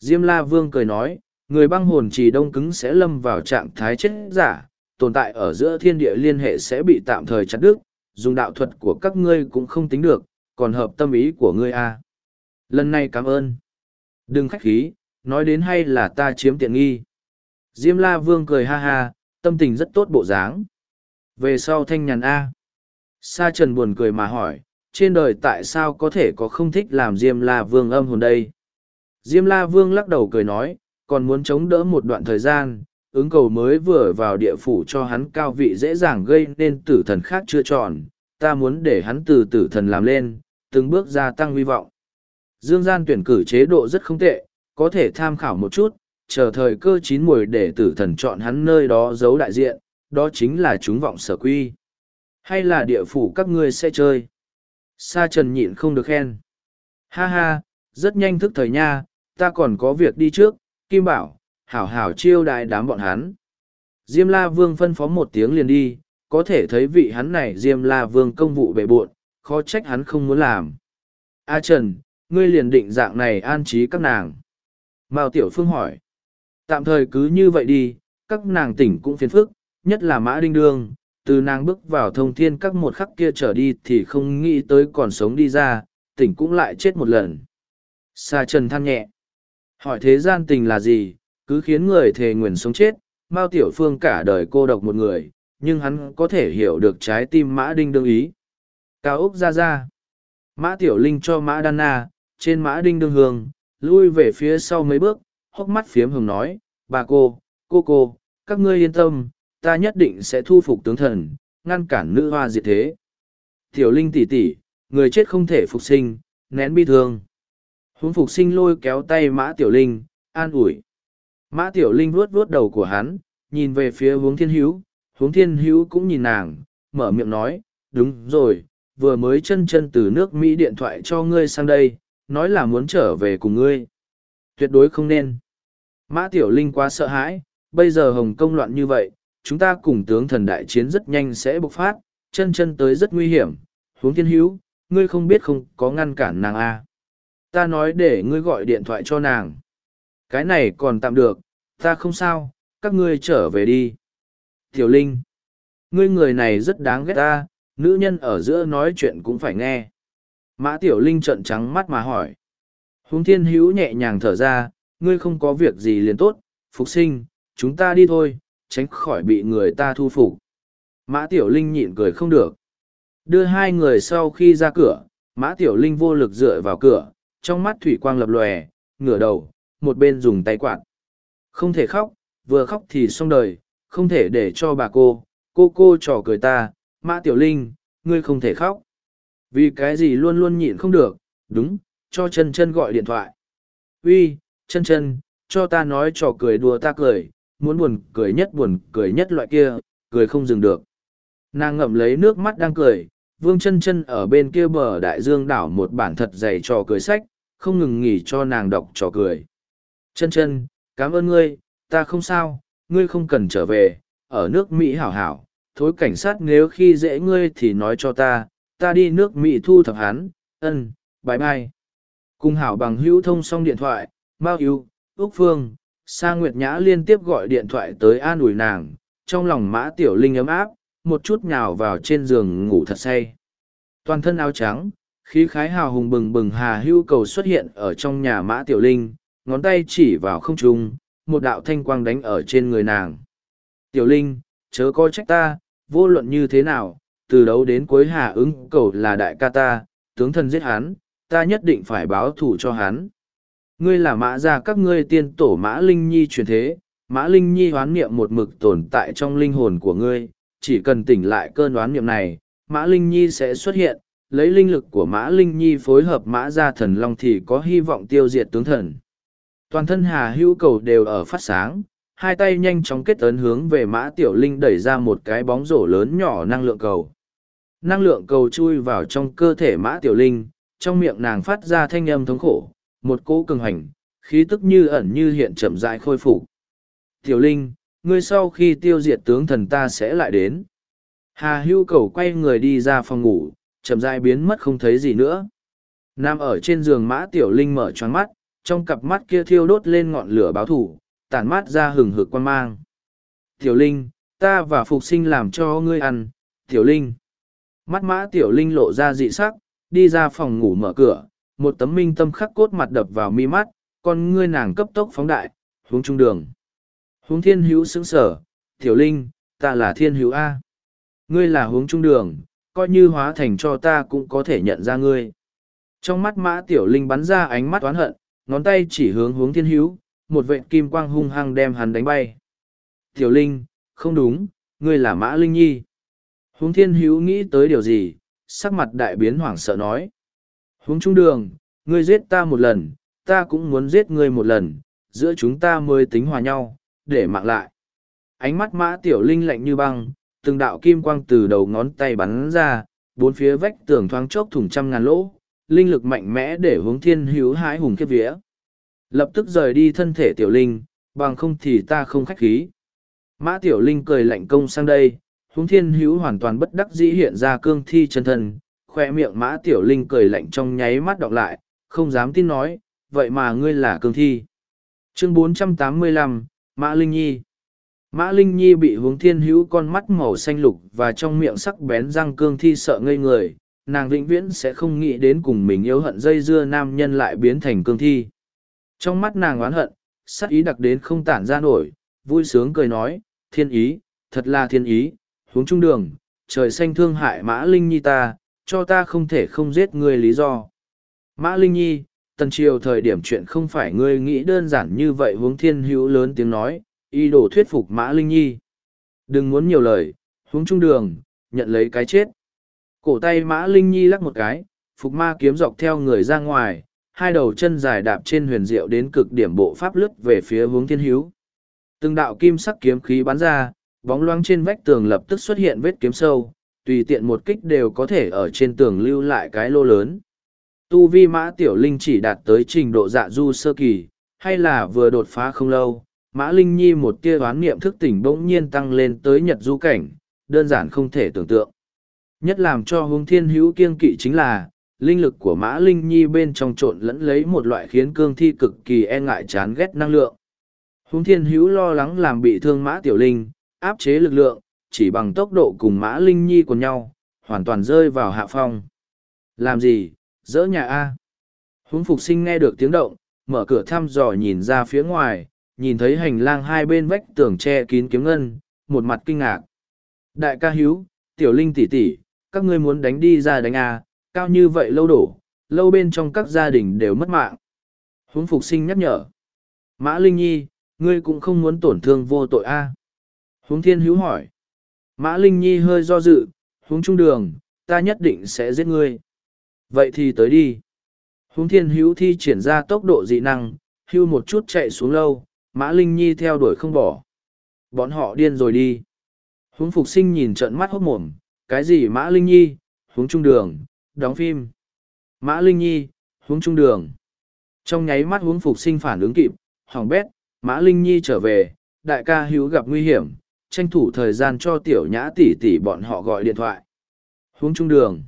Diêm La Vương cười nói, người băng hồn trì đông cứng sẽ lâm vào trạng thái chết giả, tồn tại ở giữa thiên địa liên hệ sẽ bị tạm thời chặt đứt, dùng đạo thuật của các ngươi cũng không tính được, còn hợp tâm ý của ngươi à. Lần này cảm ơn. Đừng khách khí, nói đến hay là ta chiếm tiện nghi. Diêm La Vương cười ha ha, tâm tình rất tốt bộ dáng. Về sau thanh nhàn A. Sa Trần buồn cười mà hỏi, trên đời tại sao có thể có không thích làm Diêm La Vương âm hồn đây? Diêm La Vương lắc đầu cười nói, còn muốn chống đỡ một đoạn thời gian, ứng cầu mới vừa vào địa phủ cho hắn cao vị dễ dàng gây nên tử thần khác chưa chọn, ta muốn để hắn từ tử thần làm lên, từng bước gia tăng hy vọng. Dương gian tuyển cử chế độ rất không tệ, có thể tham khảo một chút, chờ thời cơ chín mùi để tử thần chọn hắn nơi đó giấu đại diện, đó chính là chúng vọng sở quy. Hay là địa phủ các ngươi sẽ chơi? Sa trần nhịn không được khen. Ha ha, rất nhanh thức thời nha, ta còn có việc đi trước, Kim bảo, hảo hảo chiêu đại đám bọn hắn. Diêm La Vương phân phó một tiếng liền đi, có thể thấy vị hắn này Diêm La Vương công vụ bề bộn, khó trách hắn không muốn làm. A Trần, ngươi liền định dạng này an trí các nàng. Mao Tiểu Phương hỏi. Tạm thời cứ như vậy đi, các nàng tỉnh cũng phiền phức, nhất là Mã Đinh Đương, từ nàng bước vào thông thiên các một khắc kia trở đi thì không nghĩ tới còn sống đi ra, tỉnh cũng lại chết một lần. Sa Trần than nhẹ. Hỏi thế gian tình là gì, cứ khiến người thề nguyền sống chết, Mao Tiểu Phương cả đời cô độc một người, nhưng hắn có thể hiểu được trái tim Mã Đinh đương ý. Cao Úc ra ra. Mã Tiểu Linh cho Mã Đan Na, trên Mã Đinh đương hương, lui về phía sau mấy bước, hốc mắt phiếm hồng nói, bà cô, cô cô, các ngươi yên tâm, ta nhất định sẽ thu phục tướng thần, ngăn cản nữ hoa diệt thế. Tiểu Linh tỷ tỷ, người chết không thể phục sinh, nén bi thương. Huống phục sinh lôi kéo tay Mã Tiểu Linh, an ủi. Mã Tiểu Linh vuốt vuốt đầu của hắn, nhìn về phía hướng thiên hữu, hướng thiên hữu cũng nhìn nàng, mở miệng nói, đúng rồi, vừa mới chân chân từ nước Mỹ điện thoại cho ngươi sang đây, nói là muốn trở về cùng ngươi. Tuyệt đối không nên. Mã Tiểu Linh quá sợ hãi, bây giờ Hồng Kông loạn như vậy, chúng ta cùng tướng thần đại chiến rất nhanh sẽ bộc phát, chân chân tới rất nguy hiểm. Hướng thiên hữu, ngươi không biết không có ngăn cản nàng à. Ta nói để ngươi gọi điện thoại cho nàng. Cái này còn tạm được, ta không sao, các ngươi trở về đi. Tiểu Linh, ngươi người này rất đáng ghét ta, nữ nhân ở giữa nói chuyện cũng phải nghe. Mã Tiểu Linh trợn trắng mắt mà hỏi. Hùng Thiên Hữu nhẹ nhàng thở ra, ngươi không có việc gì liền tốt, phục sinh, chúng ta đi thôi, tránh khỏi bị người ta thu phục. Mã Tiểu Linh nhịn cười không được. Đưa hai người sau khi ra cửa, Mã Tiểu Linh vô lực dựa vào cửa, trong mắt thủy quang lập lòe, ngửa đầu, một bên dùng tay quạt. Không thể khóc, vừa khóc thì xong đời, không thể để cho bà cô, cô cô trò cười ta, Mã Tiểu Linh, ngươi không thể khóc. Vì cái gì luôn luôn nhịn không được, đúng, cho chân chân gọi điện thoại. Uy, chân chân, cho ta nói trò cười đùa ta cười, muốn buồn cười nhất buồn cười nhất loại kia, cười không dừng được. Nàng ngậm lấy nước mắt đang cười, vương chân chân ở bên kia bờ đại dương đảo một bản thật dày trò cười sách, không ngừng nghỉ cho nàng đọc trò cười. Chân chân, cảm ơn ngươi, ta không sao, ngươi không cần trở về, ở nước Mỹ hảo hảo, thối cảnh sát nếu khi dễ ngươi thì nói cho ta, ta đi nước Mỹ thu thập hắn, ân, bye bye. Cùng hảo bằng hữu thông xong điện thoại, Mao yêu, Úc Phương, Sa Nguyệt Nhã liên tiếp gọi điện thoại tới an ủi nàng, trong lòng mã tiểu linh ấm áp, một chút nhào vào trên giường ngủ thật say. Toàn thân áo trắng, khí khái hào hùng bừng bừng hà hưu cầu xuất hiện ở trong nhà mã tiểu linh, ngón tay chỉ vào không trung, một đạo thanh quang đánh ở trên người nàng. Tiểu linh, chớ coi trách ta, vô luận như thế nào, từ đấu đến cuối hà ứng cầu là đại ca ta, tướng thân giết hắn, ta nhất định phải báo thù cho hắn. Ngươi là mã gia các ngươi tiên tổ mã linh nhi truyền thế, mã linh nhi oán niệm một mực tồn tại trong linh hồn của ngươi, chỉ cần tỉnh lại cơn oán niệm này, mã linh nhi sẽ xuất hiện, lấy linh lực của mã linh nhi phối hợp mã gia thần long thì có hy vọng tiêu diệt tướng thần. Toàn thân hà hữu cầu đều ở phát sáng, hai tay nhanh chóng kết ấn hướng về mã tiểu linh đẩy ra một cái bóng rổ lớn nhỏ năng lượng cầu. Năng lượng cầu chui vào trong cơ thể mã tiểu linh, trong miệng nàng phát ra thanh âm thống khổ, một cỗ cường hành, khí tức như ẩn như hiện chậm rãi khôi phục. Tiểu Linh, ngươi sau khi tiêu diệt tướng thần ta sẽ lại đến. Hà hưu cầu quay người đi ra phòng ngủ, chậm rãi biến mất không thấy gì nữa. Nam ở trên giường mã Tiểu Linh mở choáng mắt, trong cặp mắt kia thiêu đốt lên ngọn lửa báo thủ, tản mát ra hừng hực quan mang. Tiểu Linh, ta và Phục sinh làm cho ngươi ăn, Tiểu Linh. Mắt mã Tiểu Linh lộ ra dị sắc, đi ra phòng ngủ mở cửa, một tấm minh tâm khắc cốt mặt đập vào mi mắt, con ngươi nàng cấp tốc phóng đại, hướng trung đường. Hướng thiên hữu sững sở, Tiểu Linh, ta là thiên hữu A. Ngươi là hướng trung đường, coi như hóa thành cho ta cũng có thể nhận ra ngươi. Trong mắt mã Tiểu Linh bắn ra ánh mắt oán hận, ngón tay chỉ hướng hướng thiên hữu, một vệ kim quang hung hăng đem hắn đánh bay. Tiểu Linh, không đúng, ngươi là Mã Linh Nhi. Hướng thiên hữu nghĩ tới điều gì, sắc mặt đại biến hoảng sợ nói. Hướng trung đường, ngươi giết ta một lần, ta cũng muốn giết ngươi một lần, giữa chúng ta mới tính hòa nhau, để mạng lại. Ánh mắt Mã Tiểu Linh lạnh như băng, từng đạo kim quang từ đầu ngón tay bắn ra, bốn phía vách tường thoáng chốc thủng trăm ngàn lỗ, linh lực mạnh mẽ để hướng thiên hữu hãi hùng kiếp vía. Lập tức rời đi thân thể tiểu linh, bằng không thì ta không khách khí. Mã tiểu linh cười lạnh công sang đây, hướng thiên hữu hoàn toàn bất đắc dĩ hiện ra cương thi chân thân, khoe miệng mã tiểu linh cười lạnh trong nháy mắt đọc lại, không dám tin nói, vậy mà ngươi là cương thi. Chương 485, Mã Linh Nhi Mã Linh Nhi bị hướng thiên hữu con mắt màu xanh lục và trong miệng sắc bén răng cương thi sợ ngây người, nàng vĩnh viễn sẽ không nghĩ đến cùng mình yêu hận dây dưa nam nhân lại biến thành cương thi. Trong mắt nàng oán hận, sắc ý đặc đến không tản ra nổi, vui sướng cười nói, thiên ý, thật là thiên ý, hướng trung đường, trời xanh thương hại Mã Linh Nhi ta, cho ta không thể không giết ngươi lý do. Mã Linh Nhi, tần triều thời điểm chuyện không phải ngươi nghĩ đơn giản như vậy hướng thiên hữu lớn tiếng nói, Y đồ thuyết phục Mã Linh Nhi. Đừng muốn nhiều lời, hướng trung đường, nhận lấy cái chết. Cổ tay Mã Linh Nhi lắc một cái, phục ma kiếm dọc theo người ra ngoài, hai đầu chân dài đạp trên huyền diệu đến cực điểm bộ pháp lướt về phía hướng thiên hữu. Từng đạo kim sắc kiếm khí bắn ra, bóng loáng trên vách tường lập tức xuất hiện vết kiếm sâu, tùy tiện một kích đều có thể ở trên tường lưu lại cái lô lớn. Tu vi mã tiểu linh chỉ đạt tới trình độ dạ du sơ kỳ, hay là vừa đột phá không lâu, mã linh nhi một tia đoán niệm thức tỉnh bỗng nhiên tăng lên tới nhật du cảnh, đơn giản không thể tưởng tượng. Nhất làm cho hướng thiên hữu kiên kỵ chính là, linh lực của mã linh nhi bên trong trộn lẫn lấy một loại khiến cương thi cực kỳ e ngại chán ghét năng lượng. Hướng thiên hữu lo lắng làm bị thương mã tiểu linh áp chế lực lượng chỉ bằng tốc độ cùng mã linh nhi của nhau hoàn toàn rơi vào hạ phong. Làm gì dỡ nhà a? Hướng phục sinh nghe được tiếng động mở cửa thăm dò nhìn ra phía ngoài nhìn thấy hành lang hai bên vách tường che kín kiếm ngân một mặt kinh ngạc đại ca hữu tiểu linh tỉ tỉ các ngươi muốn đánh đi ra đánh à cao như vậy lâu đổ, lâu bên trong các gia đình đều mất mạng. Huống phục sinh nhắc nhở. Mã Linh Nhi, ngươi cũng không muốn tổn thương vô tội a à? Huống thiên hữu hỏi. Mã Linh Nhi hơi do dự, huống trung đường, ta nhất định sẽ giết ngươi. Vậy thì tới đi. Huống thiên hữu thi triển ra tốc độ dị năng, hưu một chút chạy xuống lâu, Mã Linh Nhi theo đuổi không bỏ. Bọn họ điên rồi đi. Huống phục sinh nhìn trận mắt hốt mồm, cái gì Mã Linh Nhi, huống trung đường, đóng phim. Mã Linh Nhi, Huống trung đường. Trong nháy mắt Huống phục sinh phản ứng kịp, hỏng bét, Mã Linh Nhi trở về, đại ca hữu gặp nguy hiểm, tranh thủ thời gian cho tiểu nhã tỷ tỷ bọn họ gọi điện thoại. Huống trung đường.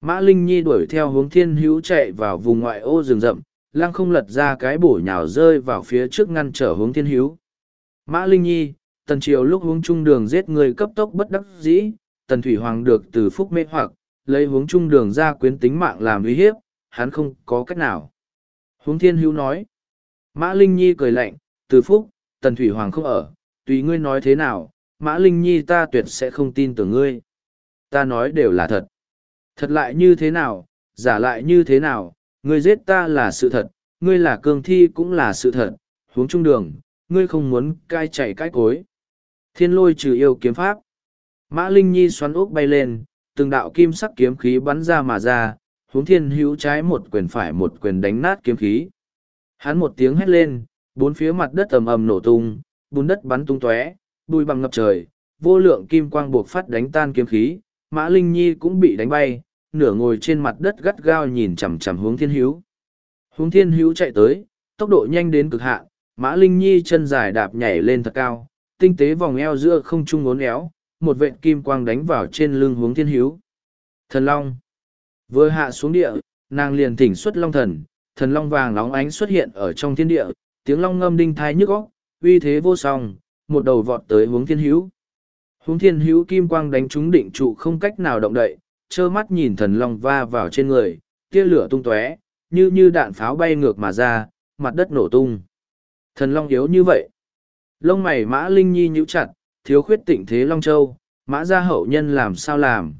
Mã Linh Nhi đuổi theo hướng thiên hữu chạy vào vùng ngoại ô rừng rậm, lăng không lật ra cái bổ nhào rơi vào phía trước ngăn trở hướng thiên hữu. Mã Linh Nhi, tần triều lúc hướng trung đường giết người cấp tốc bất đắc dĩ, tần thủy hoàng được từ phúc mê hoặc, lấy hướng trung đường ra quyến tính mạng làm uy hiếp, hắn không có cách nào. Hướng thiên hữu nói. Mã Linh Nhi cười lạnh, từ phúc, tần thủy hoàng không ở, tùy ngươi nói thế nào, Mã Linh Nhi ta tuyệt sẽ không tin tưởng ngươi. Ta nói đều là thật. Thật lại như thế nào, giả lại như thế nào, ngươi giết ta là sự thật, ngươi là cương thi cũng là sự thật, hướng trung đường, ngươi không muốn cai chạy cái cối. Thiên lôi trừ yêu kiếm pháp. Mã Linh Nhi xoắn ốc bay lên, từng đạo kim sắc kiếm khí bắn ra mà ra, huống thiên hữu trái một quyền phải một quyền đánh nát kiếm khí. Hắn một tiếng hét lên, bốn phía mặt đất ầm ầm nổ tung, bùn đất bắn tung tóe, bùi bằng ngập trời, vô lượng kim quang buộc phát đánh tan kiếm khí, Mã Linh Nhi cũng bị đánh bay, nửa ngồi trên mặt đất gắt gao nhìn chằm chằm hướng thiên hữu. Hướng thiên hữu chạy tới, tốc độ nhanh đến cực hạn, Mã Linh Nhi chân dài đạp nhảy lên thật cao, tinh tế vòng eo giữa không trung ngốn éo, một vện kim quang đánh vào trên lưng hướng thiên hữu Thần Long Vừa hạ xuống địa, nàng liền thỉnh xuất Long Thần, thần Long vàng nóng ánh xuất hiện ở trong thiên địa, tiếng Long ngâm đinh thái nhức óc, uy thế vô song, một đầu vọt tới hướng thiên hữu. Hướng thiên hữu kim quang đánh trúng định trụ không cách nào động đậy, trơ mắt nhìn thần Long va vào trên người, tia lửa tung tóe, như như đạn pháo bay ngược mà ra, mặt đất nổ tung. Thần Long yếu như vậy. Lông mày Mã Linh Nhi nhíu chặt, thiếu khuyết tịnh thế Long Châu, Mã gia hậu nhân làm sao làm.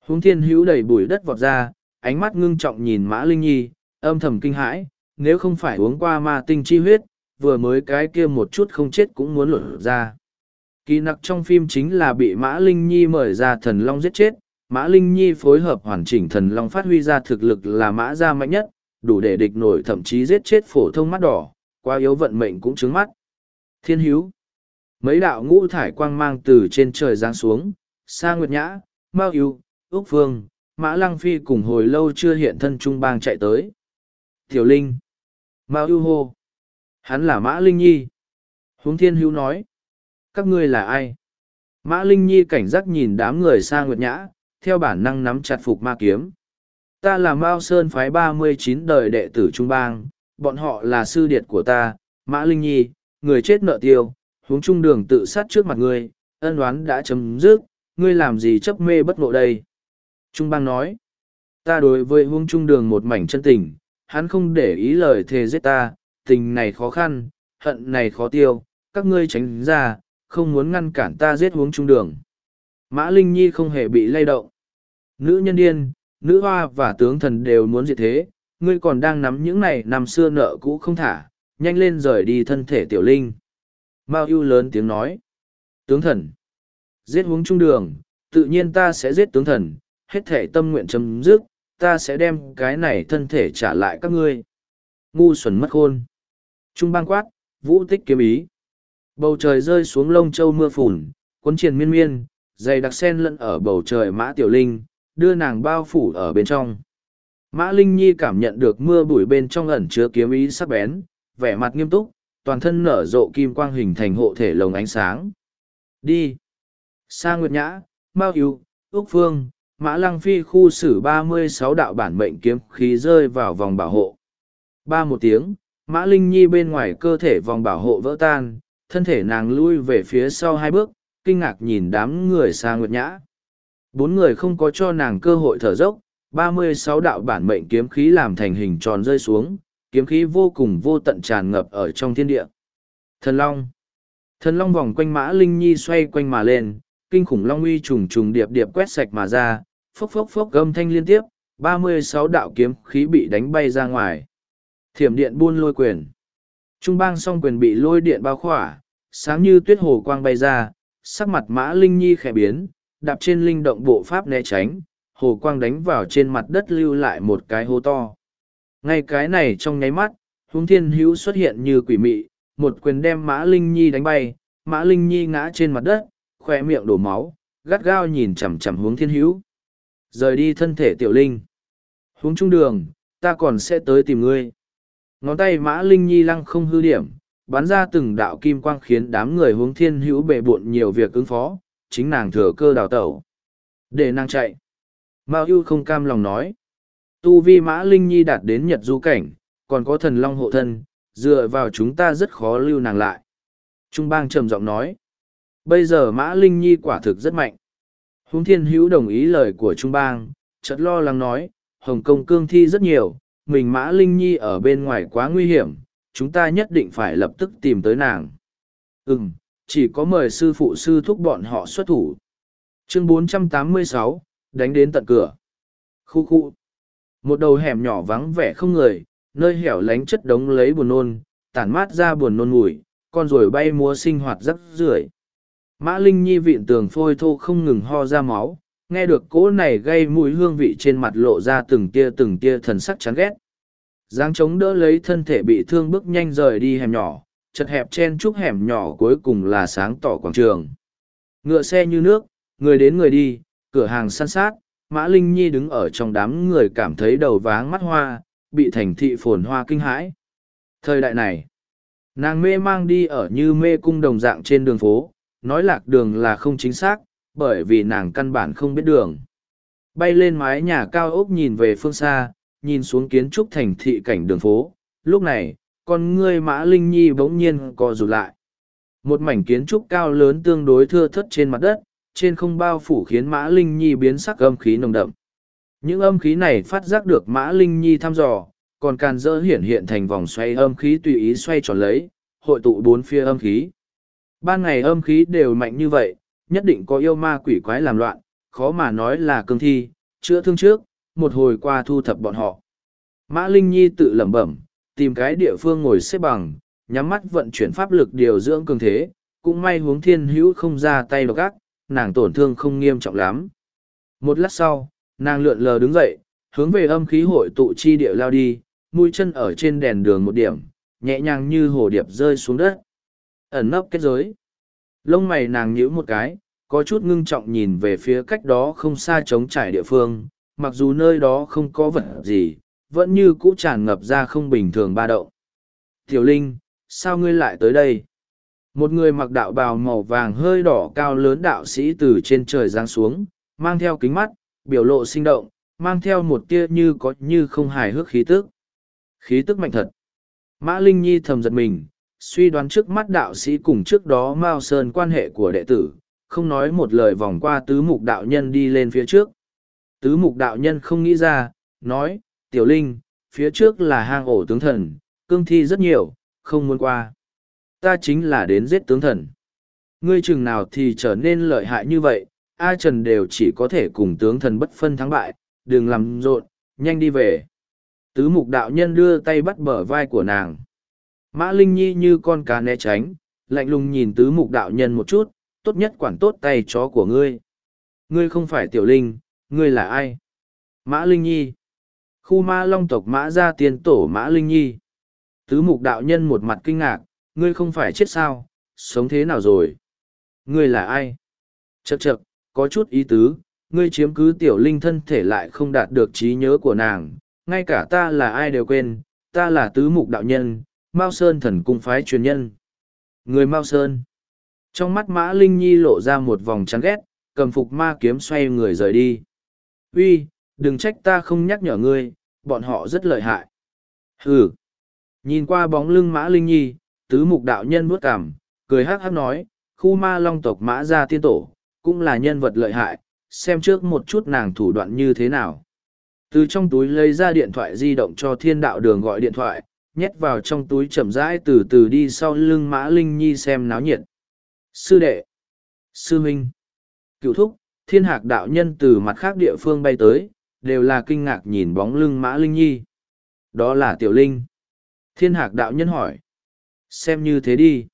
Húng thiên hữu đầy bụi đất vọt ra, ánh mắt ngưng trọng nhìn Mã Linh Nhi, âm thầm kinh hãi, nếu không phải uống qua ma tinh chi huyết, vừa mới cái kia một chút không chết cũng muốn luận ra. Kỳ nặc trong phim chính là bị Mã Linh Nhi mời ra thần long giết chết, Mã Linh Nhi phối hợp hoàn chỉnh thần long phát huy ra thực lực là mã gia mạnh nhất, đủ để địch nổi thậm chí giết chết phổ thông mắt đỏ, qua yếu vận mệnh cũng trứng mắt. Thiên Hiếu Mấy đạo ngũ thải quang mang từ trên trời giáng xuống, Sa Nguyệt Nhã, Mao Yêu, Úc Phương, Mã Lăng Phi cùng hồi lâu chưa hiện thân trung bang chạy tới. Tiểu Linh Mao Yêu hô Hắn là Mã Linh Nhi. Huống Thiên Hữu nói Các ngươi là ai? Mã Linh Nhi cảnh giác nhìn đám người Sa Nguyệt Nhã, theo bản năng nắm chặt phục ma kiếm. Ta là Mao Sơn phái ba mươi chín đời đệ tử Trung Bang, bọn họ là sư điệt của ta, Mã Linh Nhi, người chết nợ tiêu, huống trung đường tự sát trước mặt ngươi, ân oán đã chấm dứt, ngươi làm gì chấp mê bất ngộ đây? Trung Bang nói, ta đối với huống trung đường một mảnh chân tình, hắn không để ý lời thề giết ta, tình này khó khăn, hận này khó tiêu, các ngươi tránh ra, không muốn ngăn cản ta giết huống trung đường. Mã Linh Nhi không hề bị lay động. Nữ nhân điên, nữ hoa và tướng thần đều muốn diệt thế, ngươi còn đang nắm những này năm xưa nợ cũ không thả, nhanh lên rời đi thân thể tiểu linh. Mao ưu lớn tiếng nói. Tướng thần. Giết huống trung đường, tự nhiên ta sẽ giết tướng thần, hết thể tâm nguyện chấm dứt, ta sẽ đem cái này thân thể trả lại các ngươi. Ngu xuẩn mất khôn. Trung bang quát, vũ tích kiếm ý. Bầu trời rơi xuống lông châu mưa phùn, cuốn triền miên miên, dày đặc sen lẫn ở bầu trời mã tiểu linh, đưa nàng bao phủ ở bên trong. Mã Linh Nhi cảm nhận được mưa bụi bên trong ẩn chứa kiếm ý sắc bén, vẻ mặt nghiêm túc, toàn thân nở rộ kim quang hình thành hộ thể lồng ánh sáng. Đi! Sa Nguyệt Nhã, Mao Yêu, Úc Phương, Mã Lăng Phi khu xử ba mươi sáu đạo bản mệnh kiếm khí rơi vào vòng bảo hộ. Ba một tiếng, Mã Linh Nhi bên ngoài cơ thể vòng bảo hộ vỡ tan, thân thể nàng lui về phía sau hai bước, kinh ngạc nhìn đám người Sa Nguyệt Nhã. Bốn người không có cho nàng cơ hội thở dốc, ba mươi sáu đạo bản mệnh kiếm khí làm thành hình tròn rơi xuống, kiếm khí vô cùng vô tận tràn ngập ở trong thiên địa. Thần Long Thần Long vòng quanh Mã Linh Nhi xoay quanh mà lên, kinh khủng Long uy trùng trùng điệp điệp quét sạch mà ra, phốc phốc phốc gầm thanh liên tiếp, ba mươi sáu đạo kiếm khí bị đánh bay ra ngoài. Thiểm điện buôn lôi quyền. Trung bang song quyền bị lôi điện bao khỏa, sáng như tuyết hồ quang bay ra, sắc mặt Mã Linh Nhi khẽ biến, đạp trên linh động bộ pháp né tránh, hồ quang đánh vào trên mặt đất lưu lại một cái hố to. Ngay cái này trong nháy mắt, hướng thiên hữu xuất hiện như quỷ mị, một quyền đem Mã Linh Nhi đánh bay, Mã Linh Nhi ngã trên mặt đất, khoe miệng đổ máu, gắt gao nhìn chằm chằm hướng thiên hữu. Rời đi thân thể tiểu linh. hướng trung đường, ta còn sẽ tới tìm ngươi. Ngón tay Mã Linh Nhi lăng không hư điểm, bắn ra từng đạo kim quang khiến đám người hướng thiên hữu bệ bộn nhiều việc ứng phó, chính nàng thừa cơ đào tẩu. Để nàng chạy. Mao ưu không cam lòng nói. Tu vi mã linh nhi đạt đến nhật du cảnh, còn có thần long hộ thân, dựa vào chúng ta rất khó lưu nàng lại. Trung bang trầm giọng nói. Bây giờ mã linh nhi quả thực rất mạnh. Húng thiên hữu đồng ý lời của Trung bang, chợt lo lắng nói, Hồng Kông cương thi rất nhiều, mình mã linh nhi ở bên ngoài quá nguy hiểm, chúng ta nhất định phải lập tức tìm tới nàng. Ừm, chỉ có mời sư phụ sư thúc bọn họ xuất thủ. Chương 486, đánh đến tận cửa. Khu khu. Một đầu hẻm nhỏ vắng vẻ không người, nơi hẻo lánh chất đống lấy buồn nôn, tản mát ra buồn nôn mùi, con rồi bay múa sinh hoạt rất rưởi. Mã Linh Nhi vịn tường phôi thô không ngừng ho ra máu, nghe được cỗ này gây mùi hương vị trên mặt lộ ra từng tia từng tia thần sắc chán ghét. Giang chống đỡ lấy thân thể bị thương bước nhanh rời đi hẻm nhỏ, chật hẹp chen chúc hẻm nhỏ cuối cùng là sáng tỏ quảng trường. Ngựa xe như nước, người đến người đi, cửa hàng săn sát, Mã Linh Nhi đứng ở trong đám người cảm thấy đầu váng mắt hoa, bị thành thị phồn hoa kinh hãi. Thời đại này, nàng mê mang đi ở như mê cung đồng dạng trên đường phố nói lạc đường là không chính xác bởi vì nàng căn bản không biết đường bay lên mái nhà cao ốc nhìn về phương xa nhìn xuống kiến trúc thành thị cảnh đường phố lúc này con ngươi mã linh nhi bỗng nhiên co rụt lại. Một mảnh kiến trúc cao lớn tương đối thưa thất trên mặt đất, trên không bao phủ khiến mã linh nhi biến sắc âm khí nồng đậm. Những âm khí này phát giác được mã linh nhi thăm dò, còn càn dỡ hiện hiện thành vòng xoay âm khí tùy ý xoay tròn lấy, hội tụ bốn phía âm khí. Ban ngày âm khí đều mạnh như vậy, nhất định có yêu ma quỷ quái làm loạn, khó mà nói là cương thi, chữa thương trước, một hồi qua thu thập bọn họ. Mã linh nhi tự lẩm bẩm tìm cái địa phương ngồi xếp bằng, nhắm mắt vận chuyển pháp lực điều dưỡng cường thế, cũng may huống thiên hữu không ra tay độc ác, nàng tổn thương không nghiêm trọng lắm. Một lát sau, nàng lượn lờ đứng dậy, hướng về âm khí hội tụ chi địa lao đi, mũi chân ở trên đèn đường một điểm, nhẹ nhàng như hồ điệp rơi xuống đất. Ẩn nấp kết giới. Lông mày nàng nhíu một cái, có chút ngưng trọng nhìn về phía cách đó không xa trống trải địa phương, mặc dù nơi đó không có vật gì vẫn như cũ tràn ngập ra không bình thường ba động. Tiểu linh, sao ngươi lại tới đây? Một người mặc đạo bào màu vàng hơi đỏ cao lớn đạo sĩ từ trên trời giáng xuống, mang theo kính mắt, biểu lộ sinh động, mang theo một tia như có như không hài hước khí tức. Khí tức mạnh thật. Mã linh nhi thầm giật mình, suy đoán trước mắt đạo sĩ cùng trước đó mao sơn quan hệ của đệ tử, không nói một lời vòng qua tứ mục đạo nhân đi lên phía trước. Tứ mục đạo nhân không nghĩ ra, nói tiểu linh, phía trước là hang ổ tướng thần, cương thi rất nhiều, không muốn qua. Ta chính là đến giết tướng thần. Ngươi chừng nào thì trở nên lợi hại như vậy, a trần đều chỉ có thể cùng tướng thần bất phân thắng bại, đừng làm rộn, nhanh đi về. Tứ mục đạo nhân đưa tay bắt bờ vai của nàng. Mã linh nhi như con cá né tránh, lạnh lùng nhìn tứ mục đạo nhân một chút, tốt nhất quản tốt tay chó của ngươi. Ngươi không phải tiểu linh, ngươi là ai? Mã linh nhi khu ma long tộc mã gia tiên tổ mã linh nhi. Tứ mục đạo nhân một mặt kinh ngạc, ngươi không phải chết sao, sống thế nào rồi? Ngươi là ai? Chật chật có chút ý tứ, ngươi chiếm cứ tiểu linh thân thể lại không đạt được trí nhớ của nàng, ngay cả ta là ai đều quên, ta là tứ mục đạo nhân, mao sơn thần cung phái truyền nhân. Người mao sơn. Trong mắt mã linh nhi lộ ra một vòng chán ghét, cầm phục ma kiếm xoay người rời đi. Uy đừng trách ta không nhắc nhở ngươi bọn họ rất lợi hại. Hừ, nhìn qua bóng lưng mã linh nhi tứ mục đạo nhân bước cảm cười hắc hắc nói khu ma long tộc mã gia tiên tổ cũng là nhân vật lợi hại xem trước một chút nàng thủ đoạn như thế nào. Từ trong túi lấy ra điện thoại di động cho thiên đạo đường gọi điện thoại nhét vào trong túi chậm rãi từ từ đi sau lưng mã linh nhi xem náo nhiệt. Sư đệ. Sư huynh cựu thúc thiên hạc đạo nhân từ mặt khác địa phương bay tới đều là kinh ngạc nhìn bóng lưng mã linh nhi. Đó là tiểu linh. Thiên hạc đạo nhân hỏi. Xem như thế đi.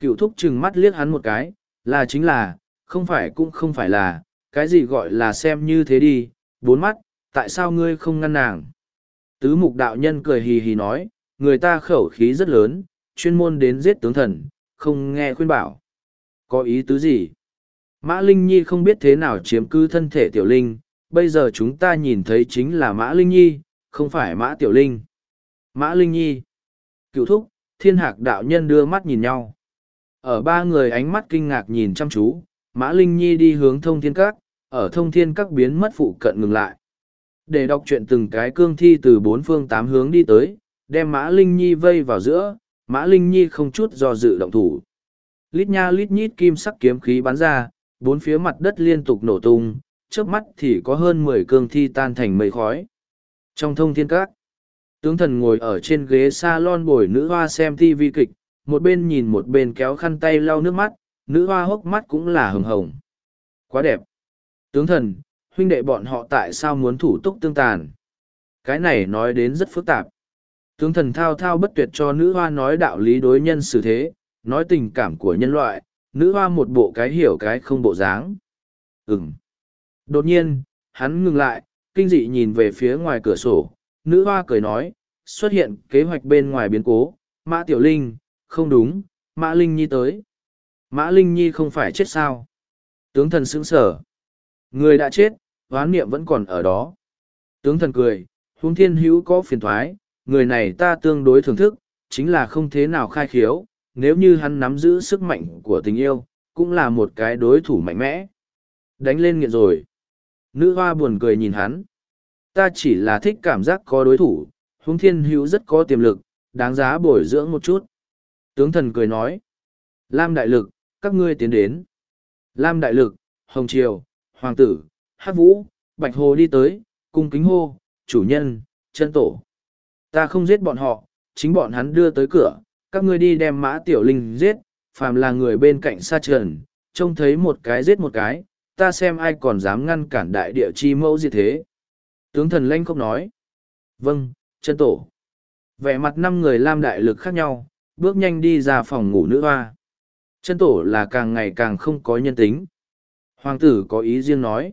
Cựu thúc chừng mắt liếc hắn một cái, là chính là, không phải cũng không phải là, cái gì gọi là xem như thế đi, bốn mắt, tại sao ngươi không ngăn nàng? Tứ mục đạo nhân cười hì hì nói, người ta khẩu khí rất lớn, chuyên môn đến giết tướng thần, không nghe khuyên bảo. Có ý tứ gì? Mã linh nhi không biết thế nào chiếm cứ thân thể tiểu linh bây giờ chúng ta nhìn thấy chính là mã linh nhi, không phải mã tiểu linh. Mã linh nhi, cựu thúc, thiên hạc đạo nhân đưa mắt nhìn nhau. Ở ba người ánh mắt kinh ngạc nhìn chăm chú, mã linh nhi đi hướng thông thiên các, ở thông thiên các biến mất phụ cận ngừng lại. Để đọc chuyện từng cái cương thi từ bốn phương tám hướng đi tới, đem mã linh nhi vây vào giữa, mã linh nhi không chút do dự động thủ. Lít nha lít nhít kim sắc kiếm khí bắn ra, bốn phía mặt đất liên tục nổ tung trước mắt thì có hơn mười cương thi tan thành mây khói. Trong thông thiên các, tướng thần ngồi ở trên ghế salon bồi nữ hoa xem tv kịch, một bên nhìn một bên kéo khăn tay lau nước mắt, nữ hoa hốc mắt cũng là hừng hồng. Quá đẹp. Tướng thần, huynh đệ bọn họ tại sao muốn thủ túc tương tàn? Cái này nói đến rất phức tạp. Tướng thần thao thao bất tuyệt cho nữ hoa nói đạo lý đối nhân xử thế, nói tình cảm của nhân loại, nữ hoa một bộ cái hiểu cái không bộ dáng. Ừm đột nhiên hắn ngừng lại kinh dị nhìn về phía ngoài cửa sổ. Nữ hoa cười nói xuất hiện kế hoạch bên ngoài biến cố. Mã tiểu linh không đúng mã linh nhi tới. Mã linh nhi không phải chết sao? Tướng thần sững sở người đã chết oán niệm vẫn còn ở đó. Tướng thần cười huống thiên hữu có phiền thoái người này ta tương đối thưởng thức chính là không thế nào khai khiếu, nếu như hắn nắm giữ sức mạnh của tình yêu, cũng là một cái đối thủ mạnh mẽ. Đánh lên nghiện rồi. Nữ hoa buồn cười nhìn hắn. Ta chỉ là thích cảm giác có đối thủ, huống thiên hữu rất có tiềm lực, đáng giá bồi dưỡng một chút. Tướng thần cười nói. Lam đại lực, các ngươi tiến đến. Lam đại lực, Hồng Triều, Hoàng tử, Hát Vũ, Bạch Hồ đi tới, cung kính hô, chủ nhân, chân tổ. Ta không giết bọn họ, chính bọn hắn đưa tới cửa, các ngươi đi đem mã tiểu linh giết, phàm là người bên cạnh xa trần, trông thấy một cái giết một cái, ta xem ai còn dám ngăn cản đại địa chi mẫu gì thế. Tướng thần lanh không nói. Vâng, chân tổ. Vẻ mặt năm người lam đại lực khác nhau, bước nhanh đi ra phòng ngủ nữ hoa. Chân tổ là càng ngày càng không có nhân tính. Hoàng tử có ý riêng nói.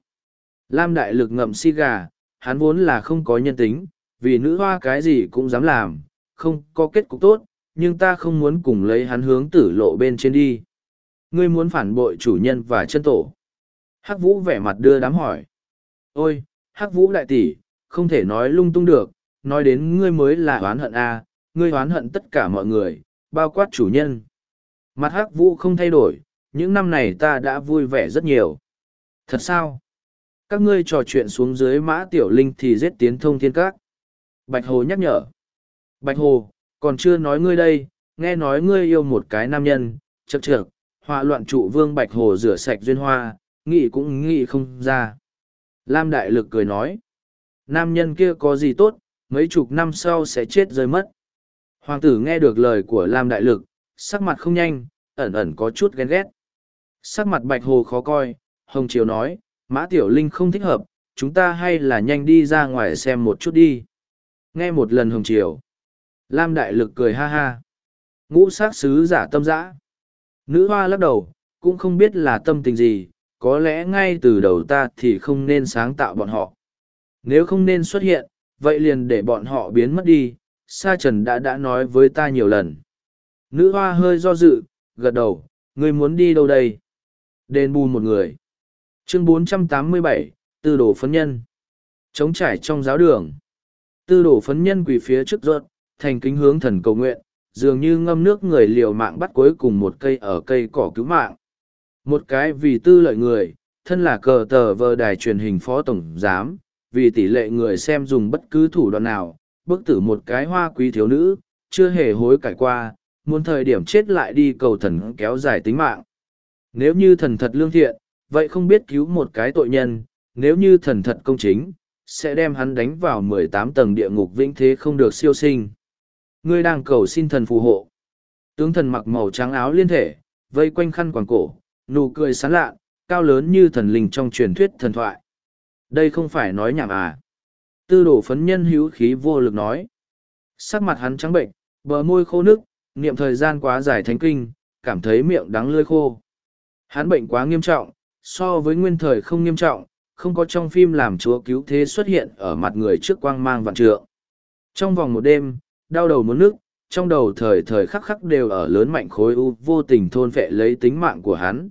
Lam đại lực ngậm si gà, hắn vốn là không có nhân tính, vì nữ hoa cái gì cũng dám làm, không có kết cục tốt, nhưng ta không muốn cùng lấy hắn hướng tử lộ bên trên đi. Ngươi muốn phản bội chủ nhân và chân tổ. Hắc vũ vẻ mặt đưa đám hỏi. Ôi, Hắc vũ đại tỷ, không thể nói lung tung được, nói đến ngươi mới là oán hận a, ngươi oán hận tất cả mọi người, bao quát chủ nhân. Mặt Hắc vũ không thay đổi, những năm này ta đã vui vẻ rất nhiều. Thật sao? Các ngươi trò chuyện xuống dưới mã tiểu linh thì giết tiến thông thiên các. Bạch Hồ nhắc nhở. Bạch Hồ, còn chưa nói ngươi đây, nghe nói ngươi yêu một cái nam nhân, chật chật, họa loạn trụ vương Bạch Hồ rửa sạch duyên hoa, nghĩ cũng nghĩ không ra. Lam Đại Lực cười nói. Nam nhân kia có gì tốt, mấy chục năm sau sẽ chết rơi mất. Hoàng tử nghe được lời của Lam Đại Lực, sắc mặt không nhanh, ẩn ẩn có chút ghen ghét. Sắc mặt Bạch Hồ khó coi, Hồng Triều nói, Mã Tiểu Linh không thích hợp, chúng ta hay là nhanh đi ra ngoài xem một chút đi. Nghe một lần Hồng Triều. Lam Đại Lực cười ha ha. Ngũ sát sứ giả tâm dã. Nữ hoa lắc đầu, cũng không biết là tâm tình gì, có lẽ ngay từ đầu ta thì không nên sáng tạo bọn họ. Nếu không nên xuất hiện, vậy liền để bọn họ biến mất đi, Sa Trần đã đã nói với ta nhiều lần. Nữ hoa hơi do dự, gật đầu, ngươi muốn đi đâu đây? Đền bù một người. Chương 487, Tư đồ phấn nhân. Chống trải trong giáo đường. Tư đồ phấn nhân quỳ phía trước ruột, thành kính hướng thần cầu nguyện, dường như ngâm nước người liều mạng bắt cuối cùng một cây ở cây cỏ cứu mạng. Một cái vì tư lợi người, thân là cờ tờ vờ đài truyền hình phó tổng giám, vì tỷ lệ người xem dùng bất cứ thủ đoạn nào, bức tử một cái hoa quý thiếu nữ, chưa hề hối cải qua, muốn thời điểm chết lại đi cầu thần kéo dài tính mạng. Nếu như thần thật lương thiện, vậy không biết cứu một cái tội nhân, nếu như thần thật công chính, sẽ đem hắn đánh vào mười tám tầng địa ngục vĩnh thế không được siêu sinh. Ngươi đang cầu xin thần phù hộ. Tướng thần mặc màu trắng áo liên thể, vây quanh khăn quàng cổ, nụ cười sán lạ, cao lớn như thần linh trong truyền thuyết thần thoại. Đây không phải nói nhảm à. Tư đổ phấn nhân hữu khí vô lực nói. Sắc mặt hắn trắng bệnh, bờ môi khô nước, niệm thời gian quá dài thánh kinh, cảm thấy miệng đắng lưỡi khô. Hắn bệnh quá nghiêm trọng, so với nguyên thời không nghiêm trọng, không có trong phim làm chúa cứu thế xuất hiện ở mặt người trước quang mang vạn trượng. Trong vòng một đêm, đau đầu muốn nước, trong đầu thời thời khắc khắc đều ở lớn mạnh khối u vô tình thôn vệ lấy tính mạng của hắn.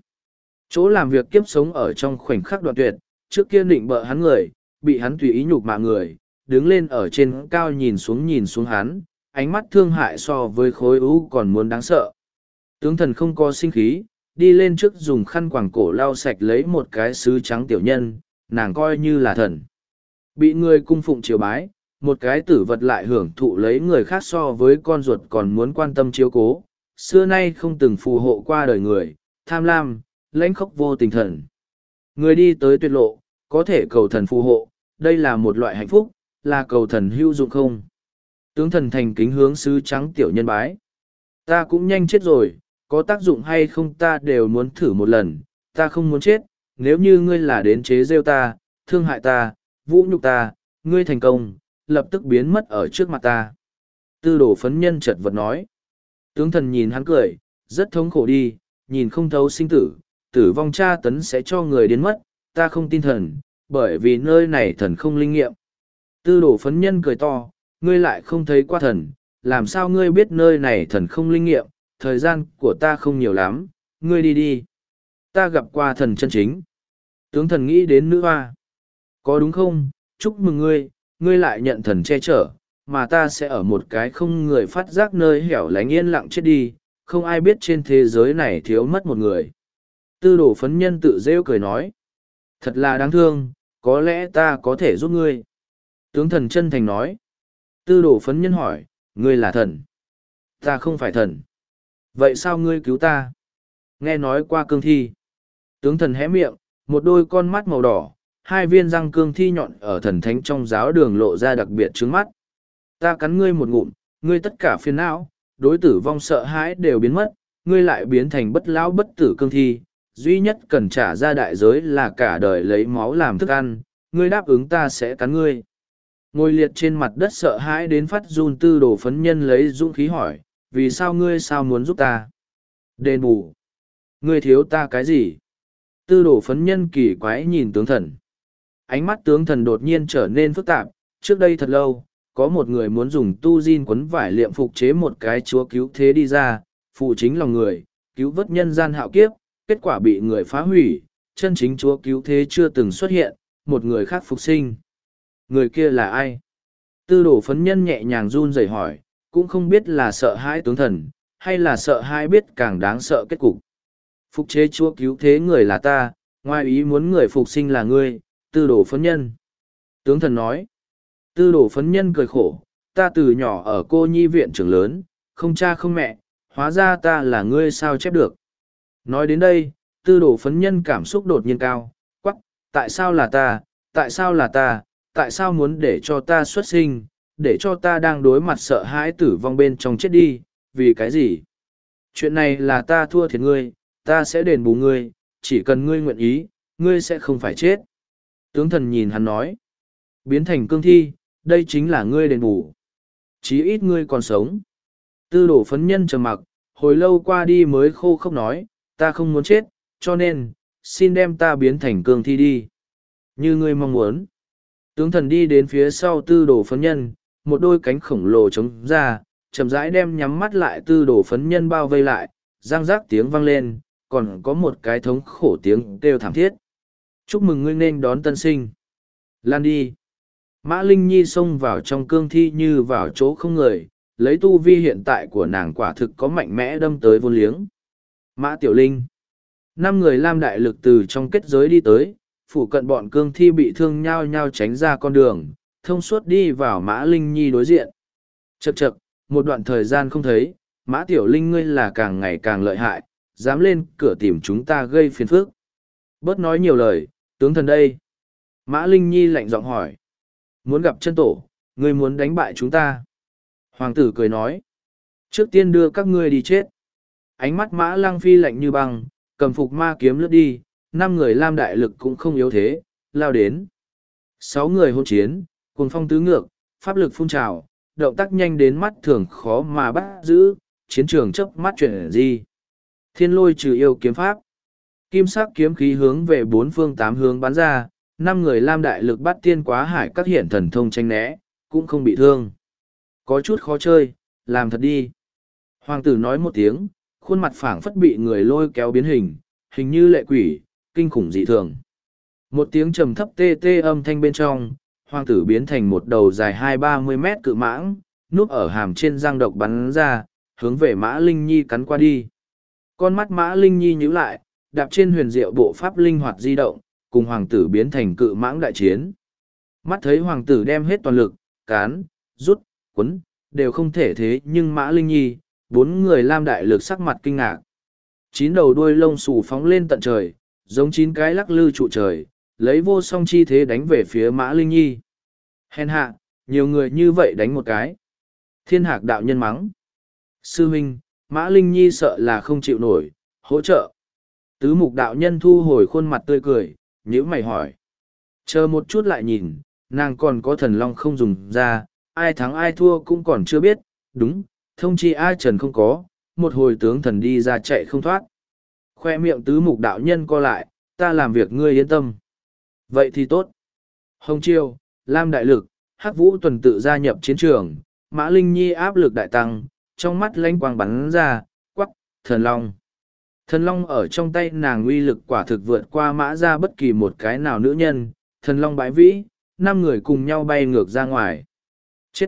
Chỗ làm việc kiếp sống ở trong khoảnh khắc đoạn tuyệt, trước kia định bợ hắn người, bị hắn tùy ý nhục mạ người, đứng lên ở trên cao nhìn xuống nhìn xuống hắn, ánh mắt thương hại so với khối u còn muốn đáng sợ. Tướng thần không có sinh khí, đi lên trước dùng khăn quàng cổ lau sạch lấy một cái sứ trắng tiểu nhân, nàng coi như là thần. Bị người cung phụng triều bái, một cái tử vật lại hưởng thụ lấy người khác so với con ruột còn muốn quan tâm chiếu cố, xưa nay không từng phù hộ qua đời người, tham lam, lãnh khốc vô tình thần. Người đi tới tuyệt lộ, có thể cầu thần phù hộ, đây là một loại hạnh phúc, là cầu thần hữu dụng không. Tướng thần thành kính hướng sứ trắng tiểu nhân bái. Ta cũng nhanh chết rồi, có tác dụng hay không ta đều muốn thử một lần, ta không muốn chết, nếu như ngươi là đến chế rêu ta, thương hại ta, vũ nhục ta, ngươi thành công, lập tức biến mất ở trước mặt ta. Tư đồ phấn nhân chợt vật nói. Tướng thần nhìn hắn cười, rất thống khổ đi, nhìn không thấu sinh tử, tử vong tra tấn sẽ cho người đến mất, ta không tin thần, bởi vì nơi này thần không linh nghiệm. Tư đồ phấn nhân cười to, ngươi lại không thấy qua thần, làm sao ngươi biết nơi này thần không linh nghiệm, thời gian của ta không nhiều lắm, ngươi đi đi. Ta gặp qua thần chân chính. Tướng thần nghĩ đến nữ hoa. Có đúng không, chúc mừng ngươi, ngươi lại nhận thần che chở, mà ta sẽ ở một cái không người phát giác nơi hẻo lánh yên lặng chết đi, không ai biết trên thế giới này thiếu mất một người. Tư đồ phấn nhân tự rêu cười nói. Thật là đáng thương, có lẽ ta có thể giúp ngươi. Tướng thần chân thành nói. Tư đồ phấn nhân hỏi, ngươi là thần. Ta không phải thần. Vậy sao ngươi cứu ta? Nghe nói qua cương thi. Tướng thần hé miệng, một đôi con mắt màu đỏ, hai viên răng cương thi nhọn ở thần thánh trong giáo đường lộ ra đặc biệt trướng mắt. Ta cắn ngươi một ngụm, ngươi tất cả phiền não, đối tử vong sợ hãi đều biến mất, ngươi lại biến thành bất lão bất tử cương thi, duy nhất cần trả ra đại giới là cả đời lấy máu làm thức ăn, ngươi đáp ứng ta sẽ cắn ngươi. Ngồi liệt trên mặt đất sợ hãi đến phát run tư đồ phấn nhân lấy dũng khí hỏi, vì sao ngươi sao muốn giúp ta? Đền bù. Ngươi thiếu ta cái gì? Tư đồ phấn nhân kỳ quái nhìn tướng thần. Ánh mắt tướng thần đột nhiên trở nên phức tạp, trước đây thật lâu, có một người muốn dùng tu diên quấn vải liệm phục chế một cái chúa cứu thế đi ra, phụ chính lòng người, cứu vớt nhân gian hạo kiếp, kết quả bị người phá hủy, chân chính chúa cứu thế chưa từng xuất hiện, một người khác phục sinh. Người kia là ai? Tư đồ phấn nhân nhẹ nhàng run rẩy hỏi, cũng không biết là sợ hãi tướng thần, hay là sợ hãi biết càng đáng sợ kết cục. Phục chế chúa cứu thế người là ta, ngoài ý muốn người phục sinh là ngươi, tư đồ phấn nhân. Tướng thần nói, tư đồ phấn nhân cười khổ, ta từ nhỏ ở cô nhi viện trưởng lớn, không cha không mẹ, hóa ra ta là ngươi sao chép được. Nói đến đây, tư đồ phấn nhân cảm xúc đột nhiên cao, quắc, tại sao là ta, tại sao là ta, tại sao muốn để cho ta xuất sinh, để cho ta đang đối mặt sợ hãi tử vong bên trong chết đi, vì cái gì? Chuyện này là ta thua thiệt ngươi, ta sẽ đền bù ngươi, chỉ cần ngươi nguyện ý, ngươi sẽ không phải chết. Tướng thần nhìn hắn nói, biến thành cương thi, đây chính là ngươi đền bù. Chí ít ngươi còn sống. Tư đổ phấn nhân trầm mặc, hồi lâu qua đi mới khô khốc nói, ta không muốn chết, cho nên, xin đem ta biến thành cương thi đi. Như ngươi mong muốn. Tướng thần đi đến phía sau tư đồ phấn nhân, một đôi cánh khổng lồ trống ra, chậm rãi đem nhắm mắt lại tư đồ phấn nhân bao vây lại, răng rác tiếng vang lên, còn có một cái thống khổ tiếng kêu thảm thiết. Chúc mừng ngươi nên đón tân sinh. Lan đi. Mã Linh Nhi xông vào trong cương thi như vào chỗ không người, lấy tu vi hiện tại của nàng quả thực có mạnh mẽ đâm tới vô liếng. Mã Tiểu Linh. Năm người lam đại lực từ trong kết giới đi tới, phủ cận bọn cương thi bị thương nhao nhao tránh ra con đường, thông suốt đi vào Mã Linh Nhi đối diện. chật chật một đoạn thời gian không thấy, Mã Tiểu Linh ngươi là càng ngày càng lợi hại, dám lên cửa tìm chúng ta gây phiền phức. Bớt nói nhiều lời, tướng thần đây. Mã Linh Nhi lạnh giọng hỏi. Muốn gặp chân tổ, ngươi muốn đánh bại chúng ta. Hoàng tử cười nói. Trước tiên đưa các ngươi đi chết. Ánh mắt Mã Lăng Phi lạnh như băng, cầm phục ma kiếm lướt đi, năm người lam đại lực cũng không yếu thế, lao đến. Sáu người hôn chiến, cùng phong tứ ngược, pháp lực phun trào, động tác nhanh đến mắt thường khó mà bắt giữ, chiến trường chớp mắt chuyển gì. Thiên lôi trừ yêu kiếm pháp. Kim sắc kiếm khí hướng về bốn phương tám hướng bắn ra, năm người lam đại lực bắt tiên quá hải các hiện thần thông tranh né, cũng không bị thương. Có chút khó chơi, làm thật đi. Hoàng tử nói một tiếng, khuôn mặt phảng phất bị người lôi kéo biến hình, hình như lệ quỷ, kinh khủng dị thường. Một tiếng trầm thấp tê tê âm thanh bên trong, hoàng tử biến thành một đầu dài hai ba mươi mét cự mãng, núp ở hàm trên răng độc bắn ra, hướng về Mã Linh Nhi cắn qua đi. Con mắt Mã Linh Nhi nhíu lại, đạp trên huyền diệu bộ pháp linh hoạt di động, cùng hoàng tử biến thành cự mãng đại chiến. Mắt thấy hoàng tử đem hết toàn lực, cán, rút, quấn, đều không thể thế nhưng Mã Linh Nhi, bốn người lam đại lực sắc mặt kinh ngạc. Chín đầu đuôi lông xù phóng lên tận trời, giống chín cái lắc lư trụ trời, lấy vô song chi thế đánh về phía Mã Linh Nhi. Hèn hạ, nhiều người như vậy đánh một cái. Thiên hạc đạo nhân mắng. Sư huynh, Mã Linh Nhi sợ là không chịu nổi, hỗ trợ. Tứ mục đạo nhân thu hồi khuôn mặt tươi cười, nhữ mày hỏi. Chờ một chút lại nhìn, nàng còn có thần long không dùng ra, ai thắng ai thua cũng còn chưa biết, đúng, thông chi ai trần không có, một hồi tướng thần đi ra chạy không thoát. Khoe miệng tứ mục đạo nhân co lại, ta làm việc ngươi yên tâm. Vậy thì tốt. Hồng Chiêu, Lam Đại Lực, Hắc Vũ tuần tự gia nhập chiến trường, Mã Linh Nhi áp lực đại tăng, trong mắt lanh quang bắn ra, quắc, thần long. Thần long ở trong tay nàng uy lực quả thực vượt qua mã ra bất kỳ một cái nào nữ nhân, thần long bãi vĩ, năm người cùng nhau bay ngược ra ngoài. Chết!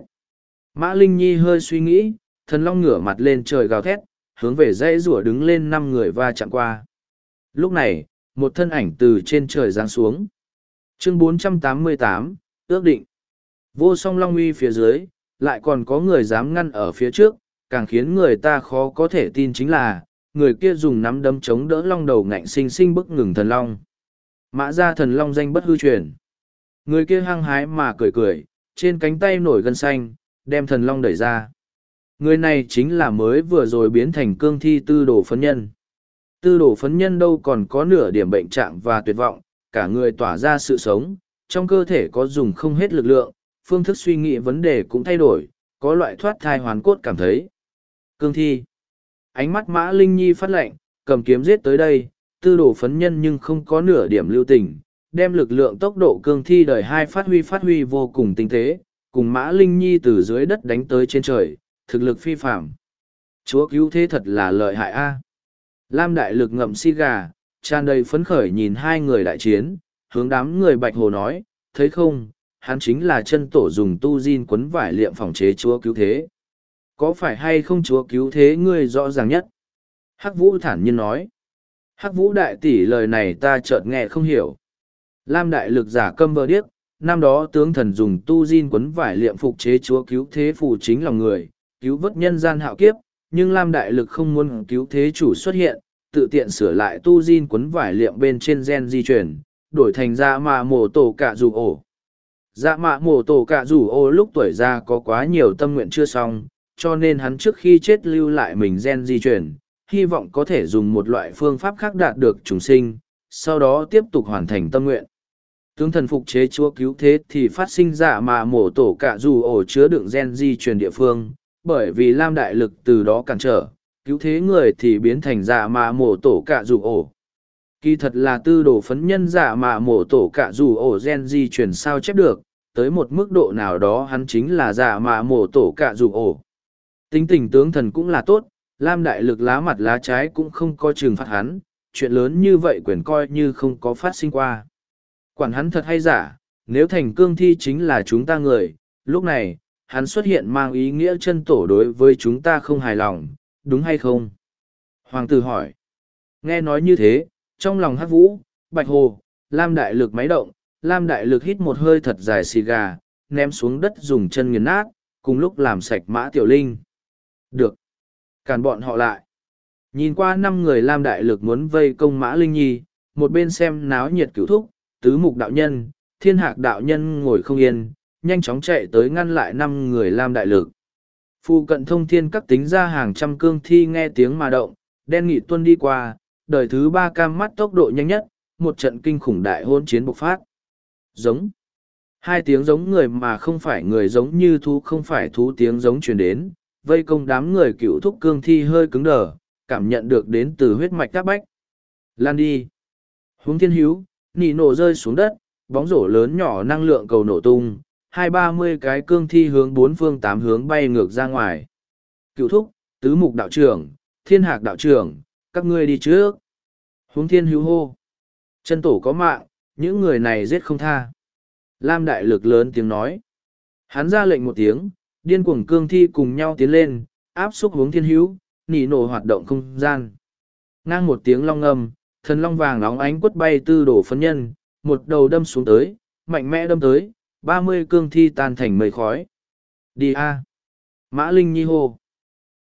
Mã Linh Nhi hơi suy nghĩ, thần long ngửa mặt lên trời gào thét, hướng về dãy rủa đứng lên năm người va chạm qua. Lúc này, một thân ảnh từ trên trời giáng xuống. Chương 488, ước định. Vô song long uy phía dưới, lại còn có người dám ngăn ở phía trước, càng khiến người ta khó có thể tin chính là, người kia dùng nắm đấm chống đỡ long đầu ngạnh sinh sinh bức ngừng thần long. Mã ra thần long danh bất hư truyền. Người kia hăng hái mà cười cười, trên cánh tay nổi gân xanh, đem thần long đẩy ra. Người này chính là mới vừa rồi biến thành cương thi tư đồ phấn nhân. Tư đồ phấn nhân đâu còn có nửa điểm bệnh trạng và tuyệt vọng, cả người tỏa ra sự sống, trong cơ thể có dùng không hết lực lượng, phương thức suy nghĩ vấn đề cũng thay đổi, có loại thoát thai hoàn cốt cảm thấy. Cương thi. Ánh mắt mã Linh Nhi phát lệnh, cầm kiếm giết tới đây, tư đồ phấn nhân nhưng không có nửa điểm lưu tình, đem lực lượng tốc độ cương thi đời hai phát huy phát huy vô cùng tinh tế, cùng mã Linh Nhi từ dưới đất đánh tới trên trời, thực lực phi phạm. Chúa cứu thế thật là lợi hại a. Lam đại lực ngậm si gà, tràn đầy phấn khởi nhìn hai người đại chiến, hướng đám người bạch hồ nói, thấy không, hắn chính là chân tổ dùng tu diên quấn vải liệm phòng chế chúa cứu thế. Có phải hay không chúa cứu thế ngươi rõ ràng nhất? Hắc vũ thản nhiên nói. Hắc vũ đại tỷ lời này ta chợt nghe không hiểu. Lam đại lực giả câm vơ điếc, năm đó tướng thần dùng tu diên quấn vải liệm phục chế chúa cứu thế phù chính lòng người, cứu vớt nhân gian hạo kiếp, nhưng Lam đại lực không muốn cứu thế chủ xuất hiện, tự tiện sửa lại tu diên quấn vải liệm bên trên gen di chuyển, đổi thành dạ ra mà mổ tổ cả dù ổ. Dạ mạ mổ tổ cả dù ô lúc tuổi già có quá nhiều tâm nguyện chưa xong, cho nên hắn trước khi chết lưu lại mình gen di chuyển, hy vọng có thể dùng một loại phương pháp khác đạt được trùng sinh, sau đó tiếp tục hoàn thành tâm nguyện. Tướng thần phục chế chúa cứu thế thì phát sinh dạ mạ mổ tổ cả dù ổ chứa đựng gen di truyền địa phương, bởi vì Lam đại lực từ đó cản trở, cứu thế người thì biến thành dạ mạ mổ tổ cả dù ổ. Kỳ thật là tư đồ phấn nhân dạ mạ mổ tổ cả dù ổ gen di truyền sao chép được, tới một mức độ nào đó hắn chính là dạ mạ mổ tổ cả dù ổ. Tính tình tướng thần cũng là tốt, Lam đại lực lá mặt lá trái cũng không có trừng phạt hắn, chuyện lớn như vậy quyền coi như không có phát sinh qua. Quản hắn thật hay giả, nếu thành cương thi chính là chúng ta người, lúc này, hắn xuất hiện mang ý nghĩa chân tổ đối với chúng ta không hài lòng, đúng hay không? Hoàng tử hỏi. Nghe nói như thế, trong lòng hát vũ, bạch hồ, Lam đại lực máy động, Lam đại lực hít một hơi thật dài xì gà, ném xuống đất dùng chân nghiền nát, cùng lúc làm sạch mã tiểu linh. Được. Cản bọn họ lại. Nhìn qua năm người Lam đại lực muốn vây công mã linh nhi, một bên xem náo nhiệt cửu thúc, tứ mục đạo nhân, thiên hạc đạo nhân ngồi không yên, nhanh chóng chạy tới ngăn lại năm người Lam đại lực. Phu cận thông thiên các tính ra hàng trăm cương thi nghe tiếng mà động, đen nghị tuân đi qua, đời thứ ba cam mắt tốc độ nhanh nhất, một trận kinh khủng đại hôn chiến bộc phát. Giống. Hai tiếng giống người mà không phải người giống như thú không phải thú tiếng giống truyền đến, vây công đám người cựu thúc cương thi hơi cứng đờ, cảm nhận được đến từ huyết mạch các bách. Lan đi. huống thiên hữu, nỉ nổ rơi xuống đất, bóng rổ lớn nhỏ năng lượng cầu nổ tung, hai ba mươi cái cương thi hướng bốn phương tám hướng bay ngược ra ngoài. Cựu thúc, tứ mục đạo trưởng, thiên hạc đạo trưởng, các ngươi đi trước. huống thiên hữu hô. Chân tổ có mạng, những người này giết không tha. Lam đại lực lớn tiếng nói. Hắn ra lệnh một tiếng, điên cuồng cương thi cùng nhau tiến lên, áp xúc hướng thiên hữu, nỉ nổ hoạt động không gian. Ngang một tiếng long ngầm, thần long vàng nóng ánh quất bay tư đổ phấn nhân, một đầu đâm xuống tới, mạnh mẽ đâm tới, ba mươi cương thi tan thành mây khói. Đi a Mã Linh Nhi hô.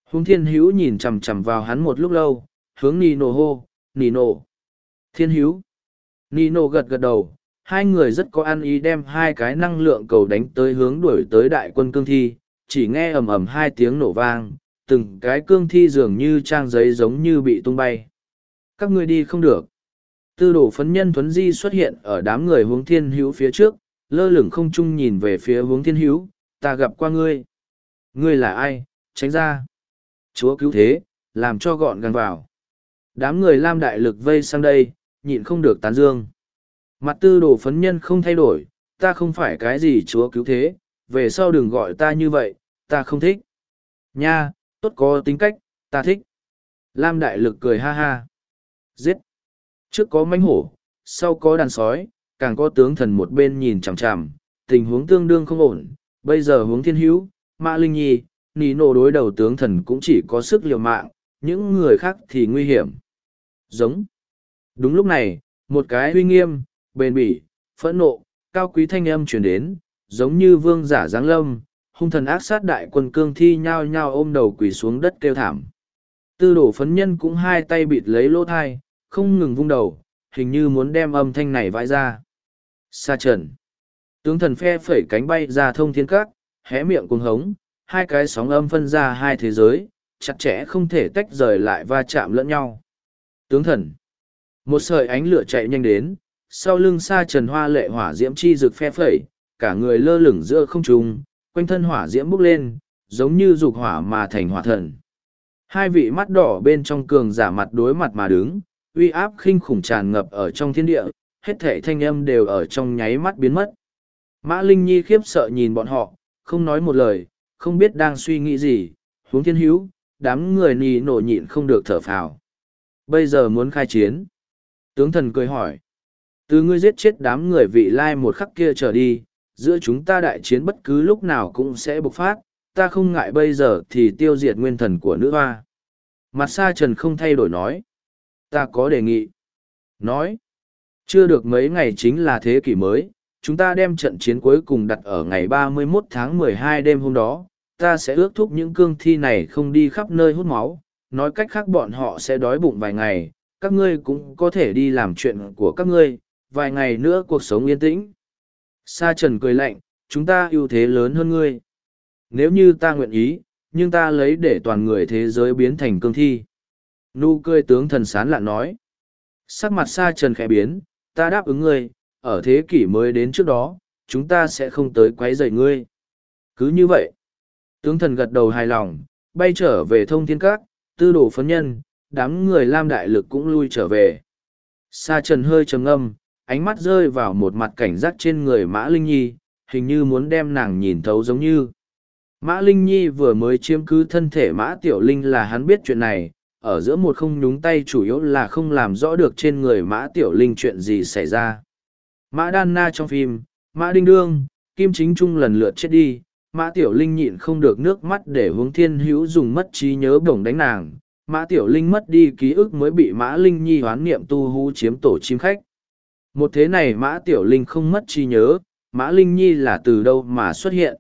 Hướng thiên hữu nhìn chằm chằm vào hắn một lúc lâu, hướng nỉ nổ hô, nỉ nổ. Thiên hữu. nỉ nổ gật gật đầu, hai người rất có ăn ý đem hai cái năng lượng cầu đánh tới hướng đuổi tới đại quân cương thi, chỉ nghe ầm ầm hai tiếng nổ vang, từng cái cương thi dường như trang giấy giống như bị tung bay. Các ngươi đi không được. Tư đồ phấn nhân thuấn di xuất hiện ở đám người hướng thiên hữu phía trước, lơ lửng không chung nhìn về phía hướng thiên hữu, ta gặp qua ngươi. Ngươi là ai, tránh ra. Chúa cứu thế, làm cho gọn gàng vào. Đám người lam đại lực vây sang đây, nhịn không được tán dương. Mặt tư đồ phấn nhân không thay đổi, ta không phải cái gì chúa cứu thế, về sau đừng gọi ta như vậy, ta không thích. Nha, tốt có tính cách, ta thích. Lam đại lực cười ha ha. Giết. Trước có manh hổ, sau có đàn sói, càng có tướng thần một bên nhìn chằm chằm, tình huống tương đương không ổn, bây giờ hướng thiên hữu, Mã Linh Nhi, Nì nổ đối đầu tướng thần cũng chỉ có sức liều mạng, những người khác thì nguy hiểm. Giống. Đúng lúc này, một cái uy nghiêm, bền bỉ, phẫn nộ, cao quý thanh âm chuyển đến, giống như vương giả giáng lâm, hung thần ác sát đại quân cương thi nhao nhao ôm đầu quỳ xuống đất kêu thảm. Tư đổ phấn nhân cũng hai tay bịt lấy lỗ thai, không ngừng vung đầu, hình như muốn đem âm thanh này vãi ra. Sa trần. Tướng thần phe phẩy cánh bay ra thông thiên cát, hé miệng cuồng hống, hai cái sóng âm phân ra hai thế giới, chặt chẽ không thể tách rời lại va chạm lẫn nhau. Tướng thần. Một sợi ánh lửa chạy nhanh đến, sau lưng sa trần hoa lệ hỏa diễm chi rực phe phẩy, cả người lơ lửng giữa không trung, quanh thân hỏa diễm bốc lên, giống như dục hỏa mà thành hỏa thần. Hai vị mắt đỏ bên trong cường giả mặt đối mặt mà đứng, uy áp khinh khủng tràn ngập ở trong thiên địa, hết thể thanh âm đều ở trong nháy mắt biến mất. Mã Linh Nhi khiếp sợ nhìn bọn họ, không nói một lời, không biết đang suy nghĩ gì, huống thiên hữu, đám người nì nổ nhịn không được thở phào. Bây giờ muốn khai chiến. Tướng thần cười hỏi. Từ ngươi giết chết đám người vị lai một khắc kia trở đi, giữa chúng ta đại chiến bất cứ lúc nào cũng sẽ bộc phát, ta không ngại bây giờ thì tiêu diệt nguyên thần của nữ hoa. Mặt sa trần không thay đổi nói. Ta có đề nghị. Nói. Chưa được mấy ngày chính là thế kỷ mới, chúng ta đem trận chiến cuối cùng đặt ở ngày 31 tháng 12 đêm hôm đó. Ta sẽ ước thúc những cương thi này không đi khắp nơi hút máu, nói cách khác bọn họ sẽ đói bụng vài ngày, các ngươi cũng có thể đi làm chuyện của các ngươi, vài ngày nữa cuộc sống yên tĩnh. Sa trần cười lạnh, chúng ta ưu thế lớn hơn ngươi. Nếu như ta nguyện ý, nhưng ta lấy để toàn người thế giới biến thành cương thi. Nụ cười tướng thần sán lạ nói. Sắc mặt sa trần khẽ biến, ta đáp ứng ngươi, ở thế kỷ mới đến trước đó, chúng ta sẽ không tới quấy rầy ngươi. Cứ như vậy, tướng thần gật đầu hài lòng, bay trở về thông thiên các, tư đồ phấn nhân, đám người lam đại lực cũng lui trở về. Sa trần hơi trầm ngâm, ánh mắt rơi vào một mặt cảnh giác trên người Mã Linh Nhi, hình như muốn đem nàng nhìn thấu giống như. Mã Linh Nhi vừa mới chiếm cứ thân thể Mã Tiểu Linh là hắn biết chuyện này, ở giữa một không nhúng tay chủ yếu là không làm rõ được trên người Mã Tiểu Linh chuyện gì xảy ra. Mã Đan Na trong phim, Mã Đinh Đương, Kim Chính Trung lần lượt chết đi, Mã Tiểu Linh nhịn không được nước mắt để hướng thiên hữu dùng mất trí nhớ bổng đánh nàng. Mã Tiểu Linh mất đi ký ức mới bị Mã Linh Nhi hoán niệm tu hú chiếm tổ chim khách. Một thế này Mã Tiểu Linh không mất trí nhớ, Mã Linh Nhi là từ đâu mà xuất hiện.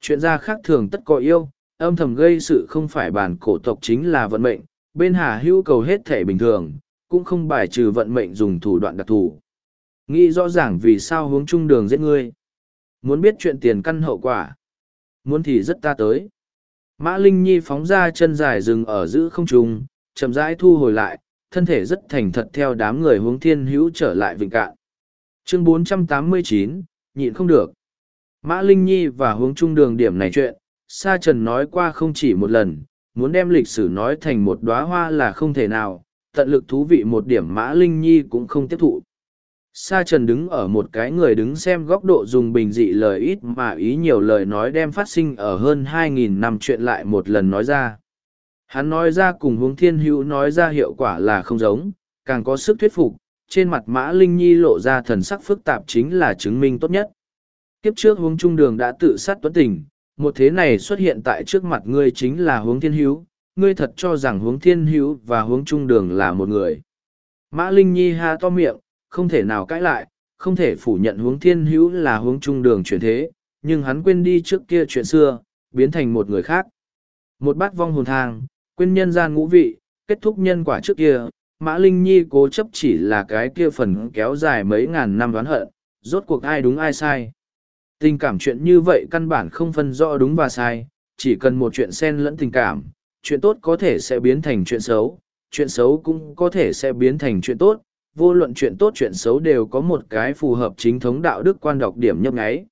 Chuyện gia khác thường tất có yêu, âm thầm gây sự không phải bản cổ tộc chính là vận mệnh, bên hà hữu cầu hết thể bình thường, cũng không bài trừ vận mệnh dùng thủ đoạn đặc thù. Nghĩ rõ ràng vì sao hướng trung đường giết ngươi. Muốn biết chuyện tiền căn hậu quả. Muốn thì rất ta tới. Mã Linh Nhi phóng ra chân dài rừng ở giữ không trung, chậm rãi thu hồi lại, thân thể rất thành thật theo đám người hướng thiên hữu trở lại vịnh cạn. Chương 489, nhịn không được. Mã Linh Nhi và hướng trung đường điểm này chuyện, Sa Trần nói qua không chỉ một lần, muốn đem lịch sử nói thành một đóa hoa là không thể nào, tận lực thú vị một điểm Mã Linh Nhi cũng không tiếp thụ. Sa Trần đứng ở một cái người đứng xem góc độ dùng bình dị lời ít mà ý nhiều lời nói đem phát sinh ở hơn 2.000 năm chuyện lại một lần nói ra. Hắn nói ra cùng hướng thiên hữu nói ra hiệu quả là không giống, càng có sức thuyết phục, trên mặt Mã Linh Nhi lộ ra thần sắc phức tạp chính là chứng minh tốt nhất. Kiếp trước hướng trung đường đã tự sát tuấn tình, một thế này xuất hiện tại trước mặt ngươi chính là hướng thiên hữu, ngươi thật cho rằng hướng thiên hữu và hướng trung đường là một người. Mã Linh Nhi ha to miệng, không thể nào cãi lại, không thể phủ nhận hướng thiên hữu là hướng trung đường chuyển thế, nhưng hắn quên đi trước kia chuyện xưa, biến thành một người khác. Một bát vong hồn thang, quên nhân gian ngũ vị, kết thúc nhân quả trước kia, Mã Linh Nhi cố chấp chỉ là cái kia phần kéo dài mấy ngàn năm đoán hận, rốt cuộc ai đúng ai sai. Tình cảm chuyện như vậy căn bản không phân rõ đúng và sai, chỉ cần một chuyện xen lẫn tình cảm, chuyện tốt có thể sẽ biến thành chuyện xấu, chuyện xấu cũng có thể sẽ biến thành chuyện tốt, vô luận chuyện tốt chuyện xấu đều có một cái phù hợp chính thống đạo đức quan đọc điểm nhấp nháy.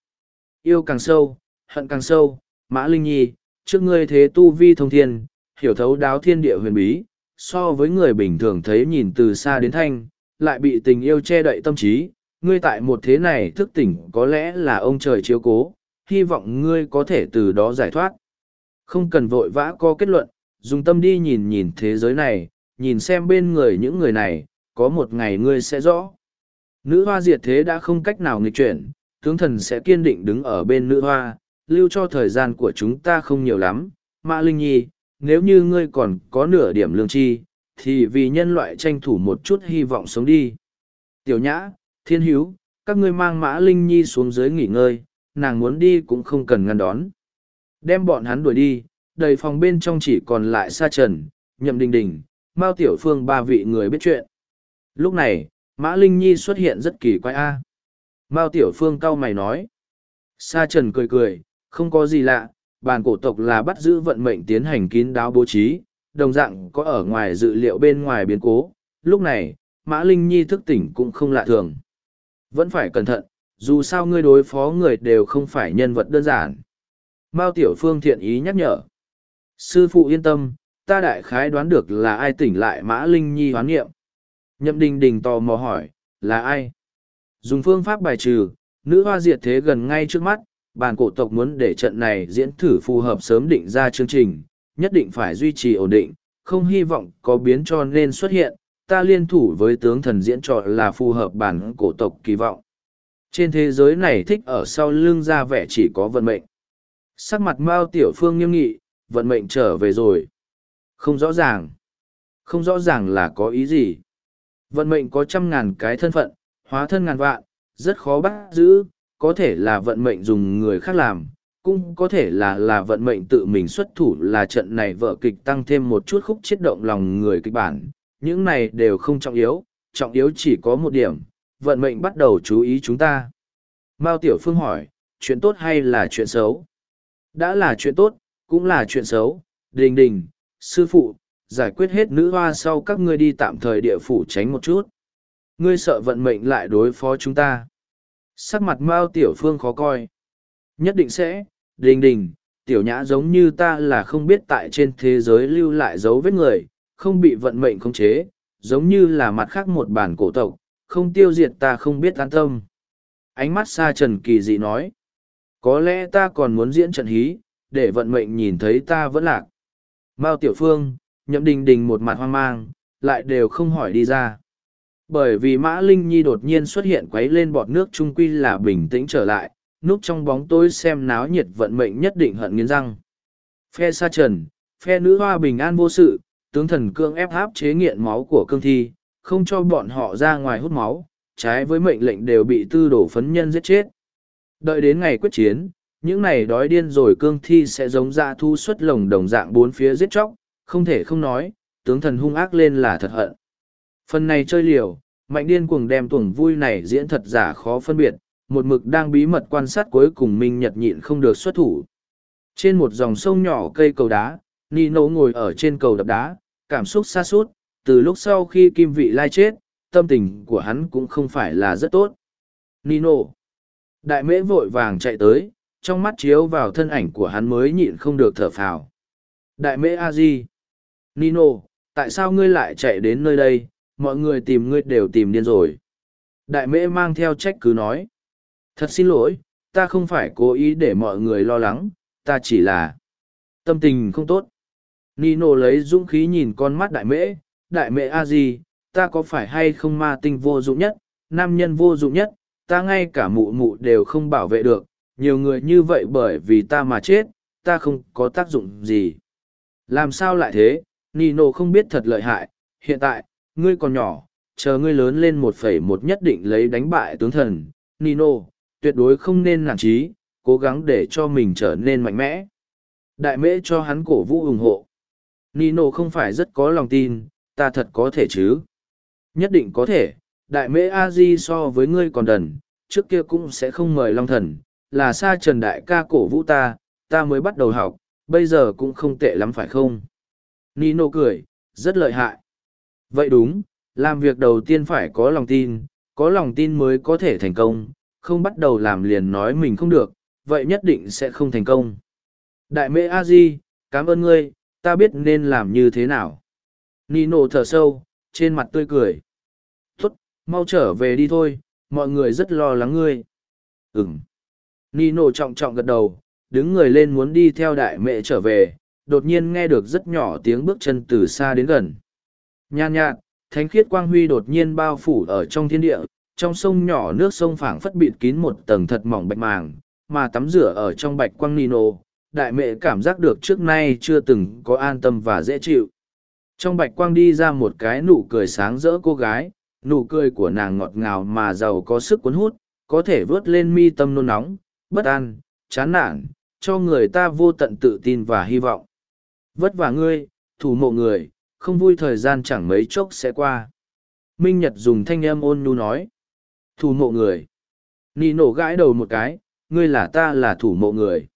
Yêu càng sâu, hận càng sâu, Mã Linh Nhi, trước ngươi thế tu vi thông thiên, hiểu thấu đáo thiên địa huyền bí, so với người bình thường thấy nhìn từ xa đến thanh, lại bị tình yêu che đậy tâm trí, ngươi tại một thế này thức tỉnh có lẽ là ông trời chiếu cố, hy vọng ngươi có thể từ đó giải thoát. Không cần vội vã có kết luận, dùng tâm đi nhìn nhìn thế giới này, nhìn xem bên người những người này, có một ngày ngươi sẽ rõ. Nữ hoa diệt thế đã không cách nào nghịch chuyển, tướng thần sẽ kiên định đứng ở bên nữ hoa, lưu cho thời gian của chúng ta không nhiều lắm. Mã Linh Nhi, nếu như ngươi còn có nửa điểm lương chi, thì vì nhân loại tranh thủ một chút hy vọng sống đi. Tiểu Nhã, Thiên hữu các ngươi mang Mã Linh Nhi xuống dưới nghỉ ngơi, nàng muốn đi cũng không cần ngăn đón. Đem bọn hắn đuổi đi, đầy phòng bên trong chỉ còn lại Sa Trần, Nhậm Đình Đình, Mao Tiểu Phương ba vị người biết chuyện. Lúc này, Mã Linh Nhi xuất hiện rất kỳ quái a. Mao Tiểu Phương cau mày nói. Sa Trần cười cười, không có gì lạ, bàn cổ tộc là bắt giữ vận mệnh tiến hành kín đáo bố trí, đồng dạng có ở ngoài dự liệu bên ngoài biến cố. Lúc này, Mã Linh Nhi thức tỉnh cũng không lạ thường. Vẫn phải cẩn thận, dù sao ngươi đối phó người đều không phải nhân vật đơn giản. Mao Tiểu Phương thiện ý nhắc nhở. Sư phụ yên tâm, ta đại khái đoán được là ai tỉnh lại Mã Linh Nhi hoán nghiệm. Nhậm đình đình tò mò hỏi, là ai? Dùng phương pháp bài trừ, nữ hoa diệt thế gần ngay trước mắt, bàn cổ tộc muốn để trận này diễn thử phù hợp sớm định ra chương trình, nhất định phải duy trì ổn định, không hy vọng có biến cho nên xuất hiện, ta liên thủ với tướng thần diễn trò là phù hợp bản cổ tộc kỳ vọng. Trên thế giới này thích ở sau lưng ra vẻ chỉ có vận mệnh. Sắc mặt Mao Tiểu Phương nghiêm nghị, vận mệnh trở về rồi. Không rõ ràng. Không rõ ràng là có ý gì. Vận mệnh có trăm ngàn cái thân phận, hóa thân ngàn vạn, rất khó bắt giữ, có thể là vận mệnh dùng người khác làm, cũng có thể là là vận mệnh tự mình xuất thủ là trận này vợ kịch tăng thêm một chút khúc chiết động lòng người kịch bản. Những này đều không trọng yếu, trọng yếu chỉ có một điểm, vận mệnh bắt đầu chú ý chúng ta. Mao Tiểu Phương hỏi, chuyện tốt hay là chuyện xấu? Đã là chuyện tốt, cũng là chuyện xấu. Đình đình, sư phụ, giải quyết hết nữ hoa sau các ngươi đi tạm thời địa phủ tránh một chút. Ngươi sợ vận mệnh lại đối phó chúng ta. Sắc mặt Mao Tiểu Phương khó coi. Nhất định sẽ, đình đình, tiểu nhã giống như ta là không biết tại trên thế giới lưu lại dấu vết người, không bị vận mệnh khống chế, giống như là mặt khác một bản cổ tộc, không tiêu diệt ta không biết an tâm. Ánh mắt xa trần kỳ dị nói. Có lẽ ta còn muốn diễn trận hí, để vận mệnh nhìn thấy ta vẫn lạc. Mao Tiểu Phương, nhậm đình đình một mặt hoang mang, lại đều không hỏi đi ra. Bởi vì Mã Linh Nhi đột nhiên xuất hiện quấy lên bọt nước trung quy là bình tĩnh trở lại, núp trong bóng tối xem náo nhiệt vận mệnh nhất định hận nghiến răng. Phe sa trần, phe nữ hoa bình an vô sự, tướng thần cương ép áp chế nghiện máu của cương thi, không cho bọn họ ra ngoài hút máu, trái với mệnh lệnh đều bị tư đổ phấn nhân giết chết. Đợi đến ngày quyết chiến, những này đói điên rồi cương thi sẽ giống ra thu xuất lồng đồng dạng bốn phía giết chóc, không thể không nói, tướng thần hung ác lên là thật hận. Phần này chơi liều, mạnh điên cuồng đem tuồng vui này diễn thật giả khó phân biệt, một mực đang bí mật quan sát cuối cùng Minh Nhật nhịn không được xuất thủ. Trên một dòng sông nhỏ cây cầu đá, Nino ngồi ở trên cầu đập đá, cảm xúc xa sút từ lúc sau khi kim vị lai chết, tâm tình của hắn cũng không phải là rất tốt. Nino. Đại mễ vội vàng chạy tới, trong mắt chiếu vào thân ảnh của hắn mới nhịn không được thở phào. Đại mễ a di. Nino, tại sao ngươi lại chạy đến nơi đây, mọi người tìm ngươi đều tìm điên rồi. Đại mễ mang theo trách cứ nói. Thật xin lỗi, ta không phải cố ý để mọi người lo lắng, ta chỉ là tâm tình không tốt. Nino lấy dũng khí nhìn con mắt đại mễ, đại mễ a di, ta có phải hay không ma tinh vô dụng nhất, nam nhân vô dụng nhất, ta ngay cả mụ mụ đều không bảo vệ được, nhiều người như vậy bởi vì ta mà chết, ta không có tác dụng gì. Làm sao lại thế, Nino không biết thật lợi hại, hiện tại, ngươi còn nhỏ, chờ ngươi lớn lên một phẩy một nhất định lấy đánh bại tướng thần, Nino, tuyệt đối không nên nản trí, cố gắng để cho mình trở nên mạnh mẽ. Đại mễ cho hắn cổ vũ ủng hộ. Nino không phải rất có lòng tin, ta thật có thể chứ. Nhất định có thể, đại mễ A-di so với ngươi còn đần, trước kia cũng sẽ không mời Long Thần, là xa trần đại ca cổ vũ ta, ta mới bắt đầu học, bây giờ cũng không tệ lắm phải không? Nino cười, rất lợi hại. Vậy đúng, làm việc đầu tiên phải có lòng tin, có lòng tin mới có thể thành công, không bắt đầu làm liền nói mình không được, vậy nhất định sẽ không thành công. Đại mẹ a di cảm ơn ngươi, ta biết nên làm như thế nào. Nino thở sâu, trên mặt tươi cười. Tốt, mau trở về đi thôi, mọi người rất lo lắng ngươi. Ừm. Nino trọng trọng gật đầu, đứng người lên muốn đi theo đại mẹ trở về, đột nhiên nghe được rất nhỏ tiếng bước chân từ xa đến gần. Nhan nhạt, thánh khiết quang huy đột nhiên bao phủ ở trong thiên địa, trong sông nhỏ nước sông phảng phất bịt kín một tầng thật mỏng bạch màng, mà tắm rửa ở trong bạch quang nino, đại mẹ cảm giác được trước nay chưa từng có an tâm và dễ chịu. Trong bạch quang đi ra một cái nụ cười sáng rỡ cô gái, nụ cười của nàng ngọt ngào mà giàu có sức cuốn hút, có thể vớt lên mi tâm nôn nóng, bất an, chán nản, cho người ta vô tận tự tin và hy vọng. Vất vả ngươi, thủ mộ người, không vui thời gian chẳng mấy chốc sẽ qua. Minh Nhật dùng thanh âm ôn nhu nói. Thủ mộ người. Nị nổ gãi đầu một cái, ngươi là ta là thủ mộ người.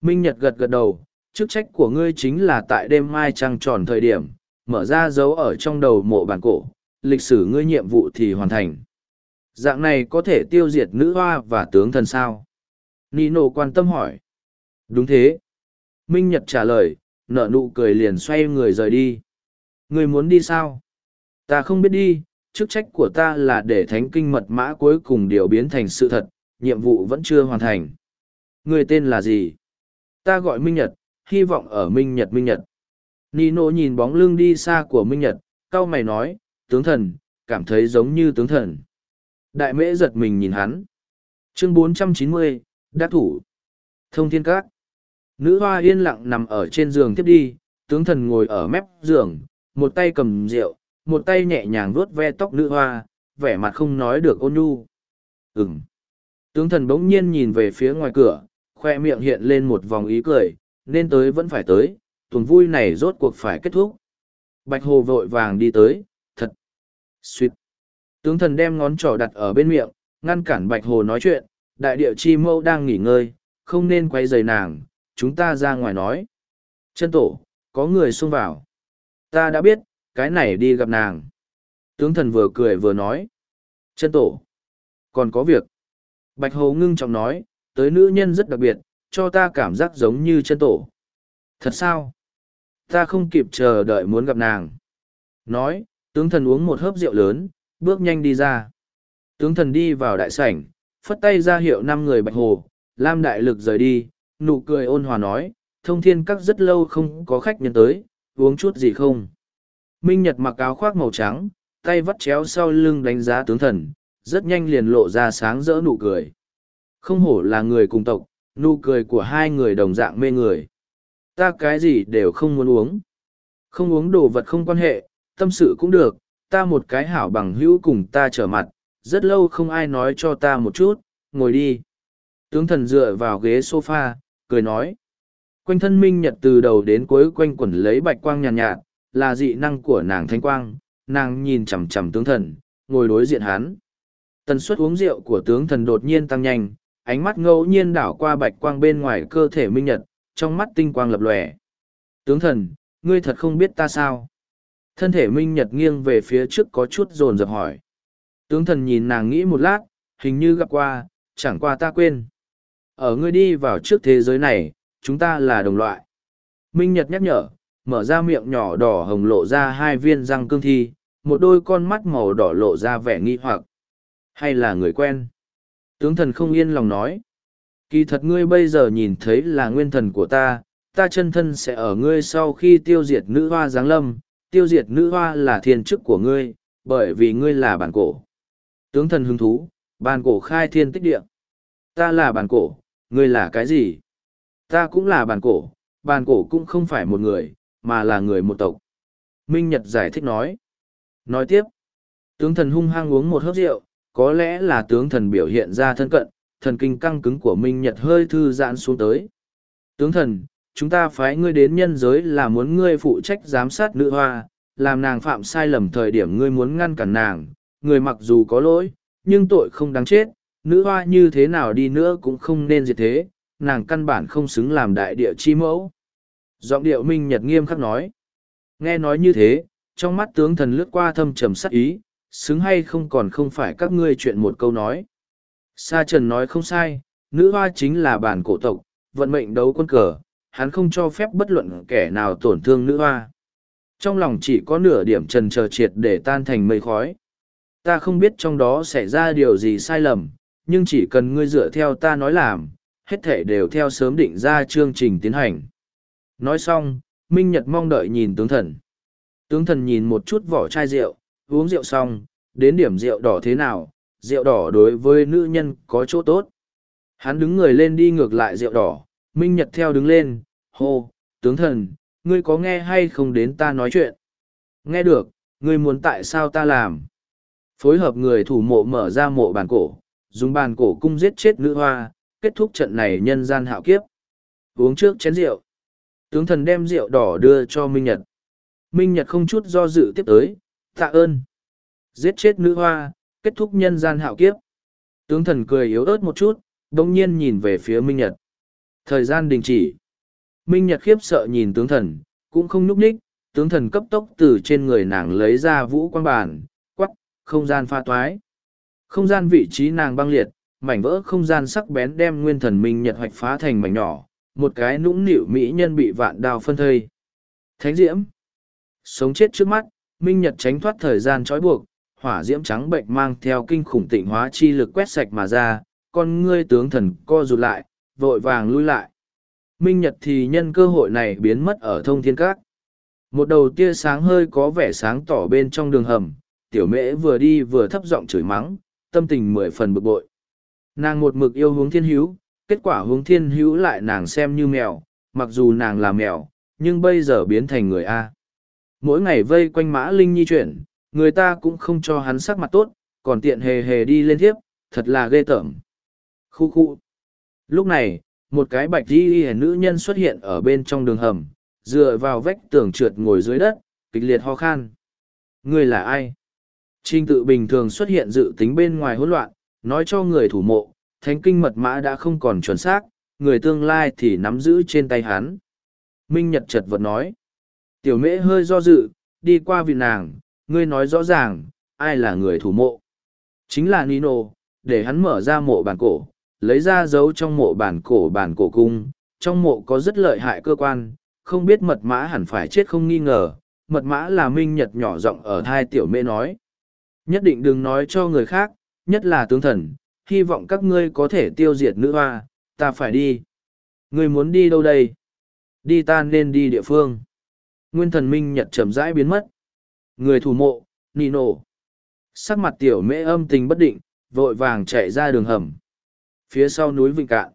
Minh Nhật gật gật đầu, chức trách của ngươi chính là tại đêm mai trăng tròn thời điểm, mở ra dấu ở trong đầu mộ bản cổ, lịch sử ngươi nhiệm vụ thì hoàn thành. Dạng này có thể tiêu diệt nữ hoa và tướng thần sao? Nino quan tâm hỏi. Đúng thế. Minh Nhật trả lời, nở nụ cười liền xoay người rời đi. Người muốn đi sao? Ta không biết đi, chức trách của ta là để thánh kinh mật mã cuối cùng điều biến thành sự thật, nhiệm vụ vẫn chưa hoàn thành. Người tên là gì? Ta gọi Minh Nhật, hy vọng ở Minh Nhật Minh Nhật. Nino nhìn bóng lưng đi xa của Minh Nhật, cau mày nói, tướng thần, cảm thấy giống như tướng thần. Đại mễ giật mình nhìn hắn. Chương 490, Đắc thủ. Thông thiên các. Nữ hoa yên lặng nằm ở trên giường tiếp đi, tướng thần ngồi ở mép giường, một tay cầm rượu, một tay nhẹ nhàng vuốt ve tóc nữ hoa, vẻ mặt không nói được ôn nhu. Ừm. Tướng thần bỗng nhiên nhìn về phía ngoài cửa, khoe miệng hiện lên một vòng ý cười, nên tới vẫn phải tới, tuần vui này rốt cuộc phải kết thúc. Bạch hồ vội vàng đi tới, thật. Xuyệt. Tướng thần đem ngón trỏ đặt ở bên miệng, ngăn cản bạch hồ nói chuyện, đại địa chi mâu đang nghỉ ngơi, không nên quay rời nàng, chúng ta ra ngoài nói. Chân tổ, có người xông vào. Ta đã biết, cái này đi gặp nàng. Tướng thần vừa cười vừa nói. Chân tổ. Còn có việc. Bạch Hồ ngưng trọng nói, tới nữ nhân rất đặc biệt, cho ta cảm giác giống như chân tổ. Thật sao? Ta không kịp chờ đợi muốn gặp nàng. Nói, tướng thần uống một hớp rượu lớn, bước nhanh đi ra. Tướng thần đi vào đại sảnh, phất tay ra hiệu năm người bạch hồ, Lam đại lực rời đi, nụ cười ôn hòa nói, thông thiên các rất lâu không có khách nhân tới, uống chút gì không? Minh Nhật mặc áo khoác màu trắng, tay vắt chéo sau lưng đánh giá tướng thần, rất nhanh liền lộ ra sáng rỡ nụ cười. Không hổ là người cùng tộc, nụ cười của hai người đồng dạng mê người. Ta cái gì đều không muốn uống. Không uống đồ vật không quan hệ, tâm sự cũng được, ta một cái hảo bằng hữu cùng ta trở mặt, rất lâu không ai nói cho ta một chút, ngồi đi. Tướng thần dựa vào ghế sofa, cười nói. Quanh thân minh nhật từ đầu đến cuối quanh quẩn lấy bạch quang nhàn nhạt, nhạt, là dị năng của nàng thanh quang, nàng nhìn chằm chằm tướng thần, ngồi đối diện hắn. Tần suất uống rượu của tướng thần đột nhiên tăng nhanh, ánh mắt ngẫu nhiên đảo qua bạch quang bên ngoài cơ thể minh nhật, trong mắt tinh quang lập lòe. Tướng thần, ngươi thật không biết ta sao? Thân thể minh nhật nghiêng về phía trước có chút dồn dập hỏi. Tướng thần nhìn nàng nghĩ một lát, hình như gặp qua, chẳng qua ta quên. Ở ngươi đi vào trước thế giới này, chúng ta là đồng loại. Minh Nhật nhắc nhở, mở ra miệng nhỏ đỏ hồng lộ ra hai viên răng cương thi, một đôi con mắt màu đỏ lộ ra vẻ nghi hoặc. Hay là người quen? Tướng thần không yên lòng nói. Kỳ thật ngươi bây giờ nhìn thấy là nguyên thần của ta, ta chân thân sẽ ở ngươi sau khi tiêu diệt nữ hoa giáng lâm, tiêu diệt nữ hoa là thiên chức của ngươi, bởi vì ngươi là bản cổ. Tướng thần hứng thú, bản cổ khai thiên tích địa. Ta là bản cổ, ngươi là cái gì? Ta cũng là bản cổ, bản cổ cũng không phải một người, mà là người một tộc. Minh Nhật giải thích nói. Nói tiếp, tướng thần hung hăng uống một hớp rượu, có lẽ là tướng thần biểu hiện ra thân cận, thần kinh căng cứng của Minh Nhật hơi thư giãn xuống tới. Tướng thần, chúng ta phái ngươi đến nhân giới là muốn ngươi phụ trách giám sát nữ hoa, làm nàng phạm sai lầm thời điểm ngươi muốn ngăn cản nàng, người mặc dù có lỗi, nhưng tội không đáng chết, nữ hoa như thế nào đi nữa cũng không nên diệt thế, nàng căn bản không xứng làm đại địa chi mẫu. Giọng điệu Minh Nhật nghiêm khắc nói. Nghe nói như thế, trong mắt tướng thần lướt qua thâm trầm sắc ý, xứng hay không còn không phải các ngươi chuyện một câu nói. Sa Trần nói không sai, nữ hoa chính là bản cổ tộc, vận mệnh đấu quân cờ, hắn không cho phép bất luận kẻ nào tổn thương nữ hoa. Trong lòng chỉ có nửa điểm trần chờ triệt để tan thành mây khói. Ta không biết trong đó xảy ra điều gì sai lầm, nhưng chỉ cần ngươi dựa theo ta nói làm, hết thể đều theo sớm định ra chương trình tiến hành. Nói xong, Minh Nhật mong đợi nhìn tướng thần. Tướng thần nhìn một chút vỏ chai rượu, uống rượu xong, đến điểm rượu đỏ thế nào, rượu đỏ đối với nữ nhân có chỗ tốt. Hắn đứng người lên đi ngược lại rượu đỏ, Minh Nhật theo đứng lên, hô, tướng thần, ngươi có nghe hay không đến ta nói chuyện? Nghe được, ngươi muốn tại sao ta làm? Phối hợp người thủ mộ mở ra mộ bàn cổ, dùng bàn cổ cung giết chết nữ hoa, kết thúc trận này nhân gian hạo kiếp. Uống trước chén rượu. Tướng thần đem rượu đỏ đưa cho Minh Nhật. Minh Nhật không chút do dự tiếp tới, tạ ơn. Giết chết nữ hoa, kết thúc nhân gian hạo kiếp. Tướng thần cười yếu ớt một chút, đồng nhiên nhìn về phía Minh Nhật. Thời gian đình chỉ. Minh Nhật khiếp sợ nhìn tướng thần, cũng không nhúc nhích, tướng thần cấp tốc từ trên người nàng lấy ra vũ quan bản, quắc, không gian pha toái. Không gian vị trí nàng băng liệt, mảnh vỡ không gian sắc bén đem nguyên thần Minh Nhật hoạch phá thành mảnh nhỏ, một cái nũng nịu mỹ nhân bị vạn đao phân thây. Thánh diễm. Sống chết trước mắt, Minh Nhật tránh thoát thời gian trói buộc, hỏa diễm trắng bệnh mang theo kinh khủng tịnh hóa chi lực quét sạch mà ra, con ngươi tướng thần co rụt lại, vội vàng lui lại. Minh Nhật thì nhân cơ hội này biến mất ở thông thiên các. Một đầu tia sáng hơi có vẻ sáng tỏ bên trong đường hầm, tiểu mễ vừa đi vừa thấp giọng chửi mắng, tâm tình mười phần bực bội. Nàng một mực yêu hướng thiên hữu, kết quả hướng thiên hữu lại nàng xem như mèo, mặc dù nàng là mèo, nhưng bây giờ biến thành người A. Mỗi ngày vây quanh mã linh nhi chuyển, người ta cũng không cho hắn sắc mặt tốt, còn tiện hề hề đi lên thiếp, thật là ghê tởm. Khu khu. Lúc này, một cái bạch di y nữ nhân xuất hiện ở bên trong đường hầm, dựa vào vách tường trượt ngồi dưới đất, kịch liệt ho khan. Người là ai? Trình tự bình thường xuất hiện dự tính bên ngoài hỗn loạn, nói cho người thủ mộ, thánh kinh mật mã đã không còn chuẩn xác, người tương lai thì nắm giữ trên tay hắn. Minh Nhật chật vật nói. Tiểu mễ hơi do dự, đi qua vị nàng, ngươi nói rõ ràng, ai là người thủ mộ. Chính là Nino, để hắn mở ra mộ bản cổ, lấy ra dấu trong mộ bản cổ bản cổ cung, trong mộ có rất lợi hại cơ quan, không biết mật mã hẳn phải chết không nghi ngờ, mật mã là Minh Nhật nhỏ giọng ở thai tiểu mễ nói. Nhất định đừng nói cho người khác, nhất là tướng thần, hy vọng các ngươi có thể tiêu diệt nữ hoa, ta phải đi. Ngươi muốn đi đâu đây? Đi ta nên đi địa phương. Nguyên thần minh nhật chậm rãi biến mất. Người thủ mộ, Nino. Sắc mặt tiểu mễ âm tình bất định, vội vàng chạy ra đường hầm. Phía sau núi Vịnh Cạn.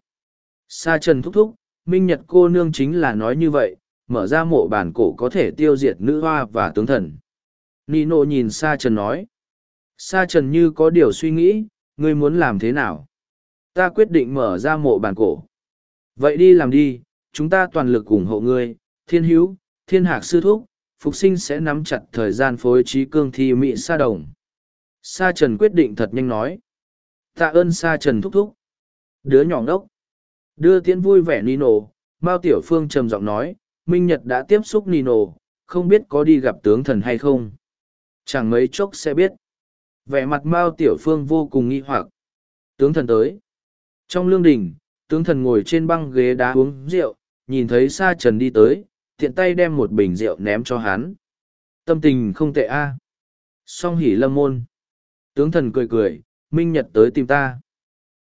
Sa trần thúc thúc, minh nhật cô nương chính là nói như vậy, mở ra mộ bản cổ có thể tiêu diệt nữ hoa và tướng thần. Nino nhìn Sa trần nói. Sa trần như có điều suy nghĩ, ngươi muốn làm thế nào? Ta quyết định mở ra mộ bàn cổ. Vậy đi làm đi, chúng ta toàn lực ủng hộ ngươi, thiên hữu, thiên hạc sư thúc, phục sinh sẽ nắm chặt thời gian phối trí cương thi mỹ sa đồng. Sa trần quyết định thật nhanh nói. Tạ ơn sa trần thúc thúc. Đứa nhỏ ngốc. Đưa tiễn vui vẻ Nino, Mao Tiểu Phương trầm giọng nói, Minh Nhật đã tiếp xúc Nino, không biết có đi gặp tướng thần hay không. Chẳng mấy chốc sẽ biết. Vẻ mặt Mao Tiểu Phương vô cùng nghi hoặc. Tướng thần tới. Trong lương đình, tướng thần ngồi trên băng ghế đá uống rượu, nhìn thấy Sa Trần đi tới, tiện tay đem một bình rượu ném cho hắn. Tâm tình không tệ a. Song hỉ lâm môn. Tướng thần cười cười, Minh Nhật tới tìm ta.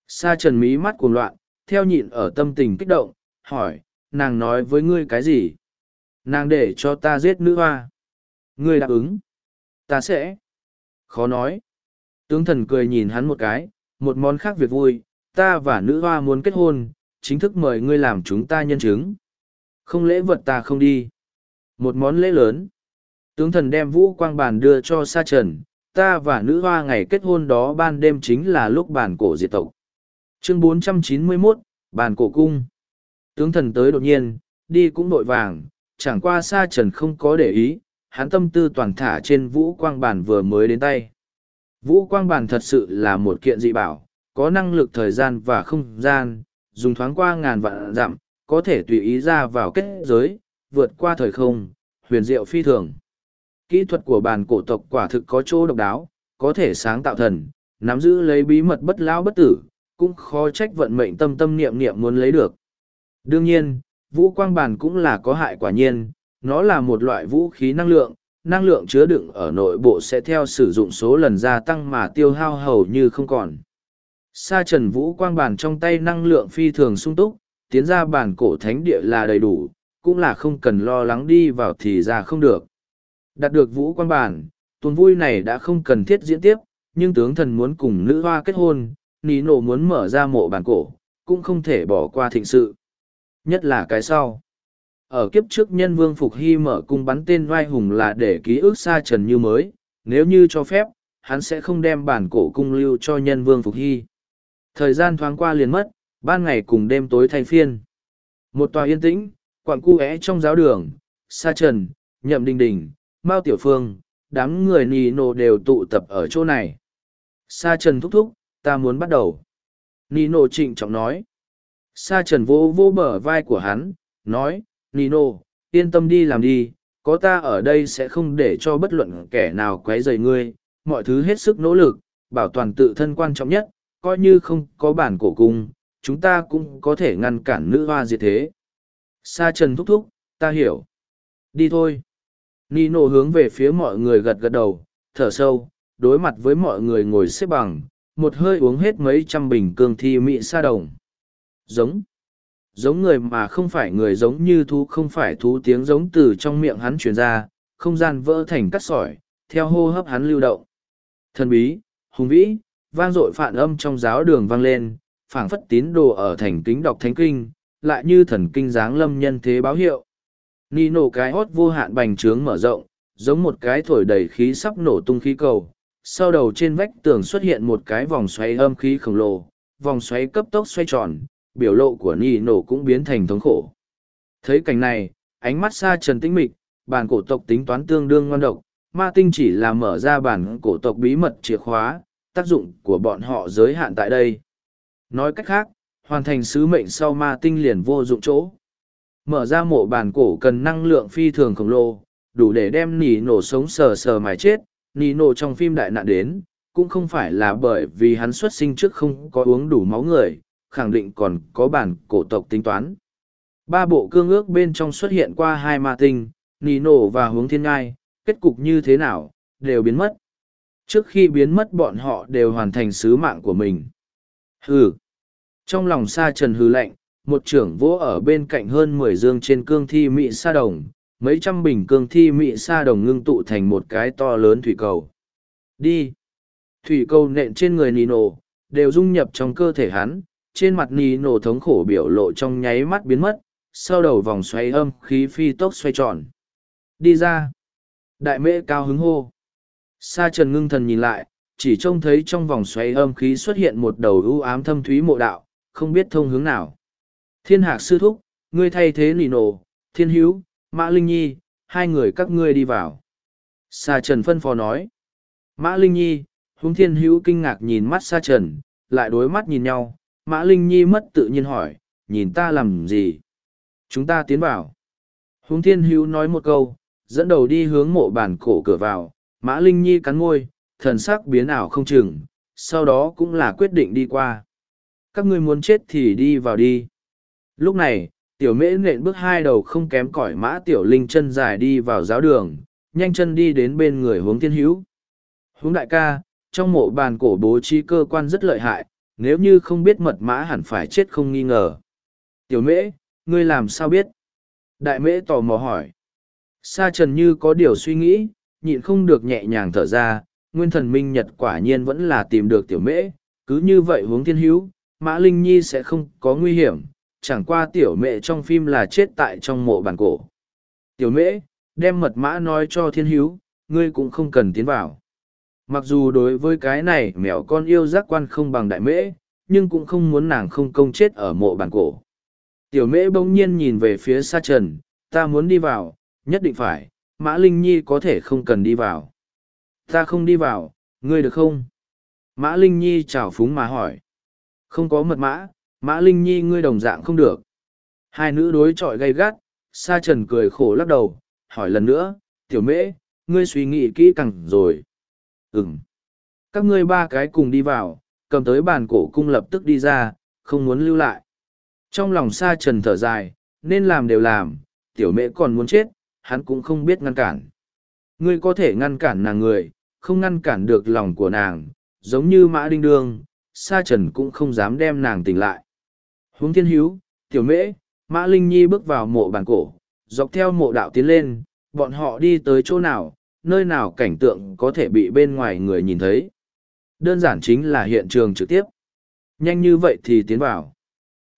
Sa Trần mí mắt cuồng loạn, theo nhịn ở tâm tình kích động, hỏi, nàng nói với ngươi cái gì? Nàng để cho ta giết nữ hoa. Ngươi đáp ứng. Ta sẽ. Khó nói. Tướng thần cười nhìn hắn một cái, một món khác việc vui, ta và nữ hoa muốn kết hôn, chính thức mời ngươi làm chúng ta nhân chứng. Không lễ vật ta không đi. Một món lễ lớn. Tướng thần đem vũ quang bàn đưa cho sa trần, ta và nữ hoa ngày kết hôn đó ban đêm chính là lúc bàn cổ diệt tộc. Chương 491, bàn cổ cung. Tướng thần tới đột nhiên, đi cũng đội vàng, chẳng qua sa trần không có để ý, hắn tâm tư toàn thả trên vũ quang bàn vừa mới đến tay. Vũ quang bàn thật sự là một kiện dị bảo, có năng lực thời gian và không gian, dùng thoáng qua ngàn vạn dặm, có thể tùy ý ra vào kết giới, vượt qua thời không, huyền diệu phi thường. Kỹ thuật của bàn cổ tộc quả thực có chỗ độc đáo, có thể sáng tạo thần, nắm giữ lấy bí mật bất lão bất tử, cũng khó trách vận mệnh tâm tâm niệm niệm muốn lấy được. Đương nhiên, vũ quang bàn cũng là có hại quả nhiên, nó là một loại vũ khí năng lượng, năng lượng chứa đựng ở nội bộ sẽ theo sử dụng số lần gia tăng mà tiêu hao hầu như không còn. Sa trần vũ quang bàn trong tay năng lượng phi thường sung túc, tiến ra bản cổ thánh địa là đầy đủ, cũng là không cần lo lắng đi vào thì ra không được. Đạt được vũ Quang bàn, tuần vui này đã không cần thiết diễn tiếp, nhưng tướng thần muốn cùng nữ hoa kết hôn, ní nổ muốn mở ra mộ bản cổ, cũng không thể bỏ qua thịnh sự. Nhất là cái sau. Ở kiếp trước nhân vương Phục Hy mở cung bắn tên vai hùng là để ký ức xa trần như mới, nếu như cho phép, hắn sẽ không đem bản cổ cung lưu cho nhân vương Phục Hy. Thời gian thoáng qua liền mất, ban ngày cùng đêm tối thay phiên. Một tòa yên tĩnh, quặng cu é trong giáo đường, sa trần, nhậm đình đình, mao tiểu phương, đám người nì nổ đều tụ tập ở chỗ này. Sa trần thúc thúc, ta muốn bắt đầu. Nì nổ trịnh trọng nói. Sa trần vô vô bờ vai của hắn, nói, Nino, yên tâm đi làm đi, có ta ở đây sẽ không để cho bất luận kẻ nào quấy rầy ngươi, mọi thứ hết sức nỗ lực, bảo toàn tự thân quan trọng nhất, coi như không có bản cổ cung, chúng ta cũng có thể ngăn cản nữ hoa diệt thế. Sa trần thúc thúc, ta hiểu. Đi thôi. Nino hướng về phía mọi người gật gật đầu, thở sâu, đối mặt với mọi người ngồi xếp bằng, một hơi uống hết mấy trăm bình cương thi mị sa đồng. Giống. Giống người mà không phải người giống như thú không phải thú tiếng giống từ trong miệng hắn truyền ra, không gian vỡ thành cắt sỏi, theo hô hấp hắn lưu động. Thần bí, hùng vĩ, vang dội phản âm trong giáo đường vang lên, phảng phất tín đồ ở thành kính đọc thánh kinh, lại như thần kinh giáng lâm nhân thế báo hiệu. Ni nổ cái hót vô hạn bành trướng mở rộng, giống một cái thổi đầy khí sắp nổ tung khí cầu. Sau đầu trên vách tường xuất hiện một cái vòng xoáy âm khí khổng lồ, vòng xoáy cấp tốc xoay tròn, biểu lộ của Ni nổ cũng biến thành thống khổ. Thấy cảnh này, ánh mắt xa trần tĩnh mịch, bản cổ tộc tính toán tương đương ngon độc, ma tinh chỉ là mở ra bản cổ tộc bí mật chìa khóa, tác dụng của bọn họ giới hạn tại đây. Nói cách khác, hoàn thành sứ mệnh sau ma tinh liền vô dụng chỗ. Mở ra mộ bản cổ cần năng lượng phi thường khổng lồ, đủ để đem nỉ nổ sống sờ sờ mài chết, nỉ nổ trong phim đại nạn đến, cũng không phải là bởi vì hắn xuất sinh trước không có uống đủ máu người, khẳng định còn có bản cổ tộc tính toán. Ba bộ cương ước bên trong xuất hiện qua hai ma tinh, nỉ nổ và hướng thiên ngai, kết cục như thế nào, đều biến mất. Trước khi biến mất bọn họ đều hoàn thành sứ mạng của mình. Hừ. Trong lòng sa trần hư lạnh, một trưởng vỗ ở bên cạnh hơn mười dương trên cương thi mị sa đồng, mấy trăm bình cương thi mị sa đồng ngưng tụ thành một cái to lớn thủy cầu. Đi! Thủy cầu nện trên người Nino, đều dung nhập trong cơ thể hắn, trên mặt Nino thống khổ biểu lộ trong nháy mắt biến mất, sau đầu vòng xoay âm khí phi tốc xoay tròn. Đi ra! Đại mễ cao hứng hô. Sa trần ngưng thần nhìn lại, chỉ trông thấy trong vòng xoay âm khí xuất hiện một đầu ưu ám thâm thúy mộ đạo, không biết thông hướng nào. Thiên hạc sư thúc, ngươi thay thế nỉ nổ, thiên hữu, mã linh nhi, hai người các ngươi đi vào. Sa trần phân phó nói. Mã linh nhi, húng thiên hữu kinh ngạc nhìn mắt sa trần, lại đối mắt nhìn nhau. Mã linh nhi mất tự nhiên hỏi, nhìn ta làm gì? Chúng ta tiến vào. Húng thiên hữu nói một câu, dẫn đầu đi hướng mộ bản cổ cửa vào. Mã linh nhi cắn môi, thần sắc biến ảo không chừng, sau đó cũng là quyết định đi qua. Các ngươi muốn chết thì đi vào đi. Lúc này, tiểu mễ nện bước hai đầu không kém cỏi mã tiểu linh chân dài đi vào giáo đường, nhanh chân đi đến bên người hướng thiên hữu. Hướng đại ca, trong mộ bàn cổ bố trí cơ quan rất lợi hại, nếu như không biết mật mã hẳn phải chết không nghi ngờ. Tiểu mễ, ngươi làm sao biết? Đại mễ tò mò hỏi. Sa trần như có điều suy nghĩ, nhịn không được nhẹ nhàng thở ra, nguyên thần minh nhật quả nhiên vẫn là tìm được tiểu mễ, cứ như vậy hướng thiên hữu, mã linh nhi sẽ không có nguy hiểm, chẳng qua tiểu mễ trong phim là chết tại trong mộ bản cổ. Tiểu mễ, đem mật mã nói cho thiên hữu, ngươi cũng không cần tiến vào. Mặc dù đối với cái này mèo con yêu giác quan không bằng đại mễ, nhưng cũng không muốn nàng không công chết ở mộ bàn cổ. Tiểu mễ bỗng nhiên nhìn về phía xa trần, ta muốn đi vào, nhất định phải, Mã Linh Nhi có thể không cần đi vào. Ta không đi vào, ngươi được không? Mã Linh Nhi chào phúng mà hỏi. Không có mật mã, Mã Linh Nhi ngươi đồng dạng không được. Hai nữ đối chọi gay gắt, Sa Trần cười khổ lắc đầu, hỏi lần nữa, tiểu mễ, ngươi suy nghĩ kỹ càng rồi. Ừm. Các ngươi ba cái cùng đi vào, cầm tới bàn cổ cung lập tức đi ra, không muốn lưu lại. Trong lòng Sa Trần thở dài, nên làm đều làm, tiểu mẹ còn muốn chết, hắn cũng không biết ngăn cản. Ngươi có thể ngăn cản nàng người, không ngăn cản được lòng của nàng, giống như mã đinh đương, sa trần cũng không dám đem nàng tỉnh lại. Huống thiên hữu, tiểu mễ, mã linh nhi bước vào mộ bàn cổ, dọc theo mộ đạo tiến lên, bọn họ đi tới chỗ nào, nơi nào cảnh tượng có thể bị bên ngoài người nhìn thấy. Đơn giản chính là hiện trường trực tiếp. Nhanh như vậy thì tiến vào.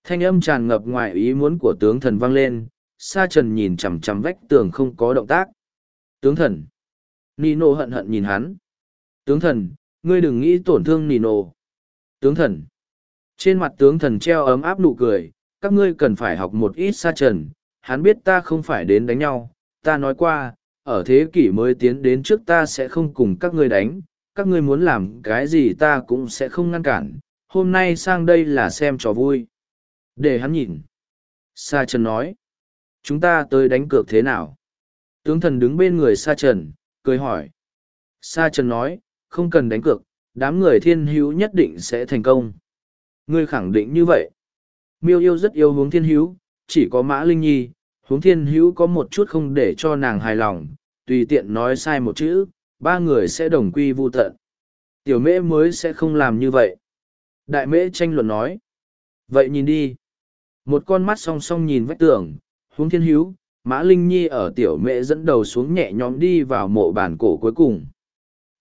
Thanh âm tràn ngập ngoài ý muốn của tướng thần vang lên, sa trần nhìn chằm chằm vách tường không có động tác. Tướng thần. Nino hận hận nhìn hắn. Tướng thần, ngươi đừng nghĩ tổn thương Nino. Tướng thần. Trên mặt tướng thần treo ấm áp nụ cười, các ngươi cần phải học một ít sa trần. Hắn biết ta không phải đến đánh nhau, ta nói qua, ở thế kỷ mới tiến đến trước ta sẽ không cùng các ngươi đánh, các ngươi muốn làm cái gì ta cũng sẽ không ngăn cản. Hôm nay sang đây là xem trò vui. Để hắn nhìn. Sa trần nói. Chúng ta tới đánh cược thế nào? Tướng thần đứng bên người Sa Trần, cười hỏi. Sa Trần nói, không cần đánh cược, đám người thiên hữu nhất định sẽ thành công. Ngươi khẳng định như vậy. Miêu yêu rất yêu hướng thiên hữu, chỉ có Mã Linh Nhi, hướng thiên hữu có một chút không để cho nàng hài lòng, tùy tiện nói sai một chữ, ba người sẽ đồng quy vu tận. Tiểu mễ mới sẽ không làm như vậy. Đại mễ tranh luận nói. Vậy nhìn đi. Một con mắt song song nhìn vách tường, huống thiên hữu, Mã Linh Nhi ở tiểu mễ dẫn đầu xuống nhẹ nhõm đi vào mộ bản cổ cuối cùng.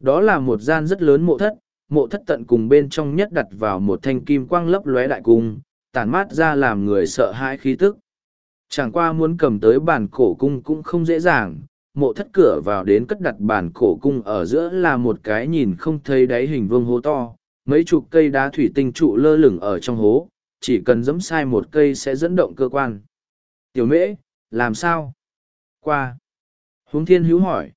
Đó là một gian rất lớn mộ thất, mộ thất tận cùng bên trong nhất đặt vào một thanh kim quang lấp lóe đại cung, tản mát ra làm người sợ hãi khí tức. Chẳng qua muốn cầm tới bản cổ cung cũng không dễ dàng, mộ thất cửa vào đến cất đặt bản cổ cung ở giữa là một cái nhìn không thấy đáy hình vương hố to, mấy chục cây đá thủy tinh trụ lơ lửng ở trong hố, chỉ cần giẫm sai một cây sẽ dẫn động cơ quan. Tiểu mễ, làm sao? Qua. Huống thiên hữu hỏi.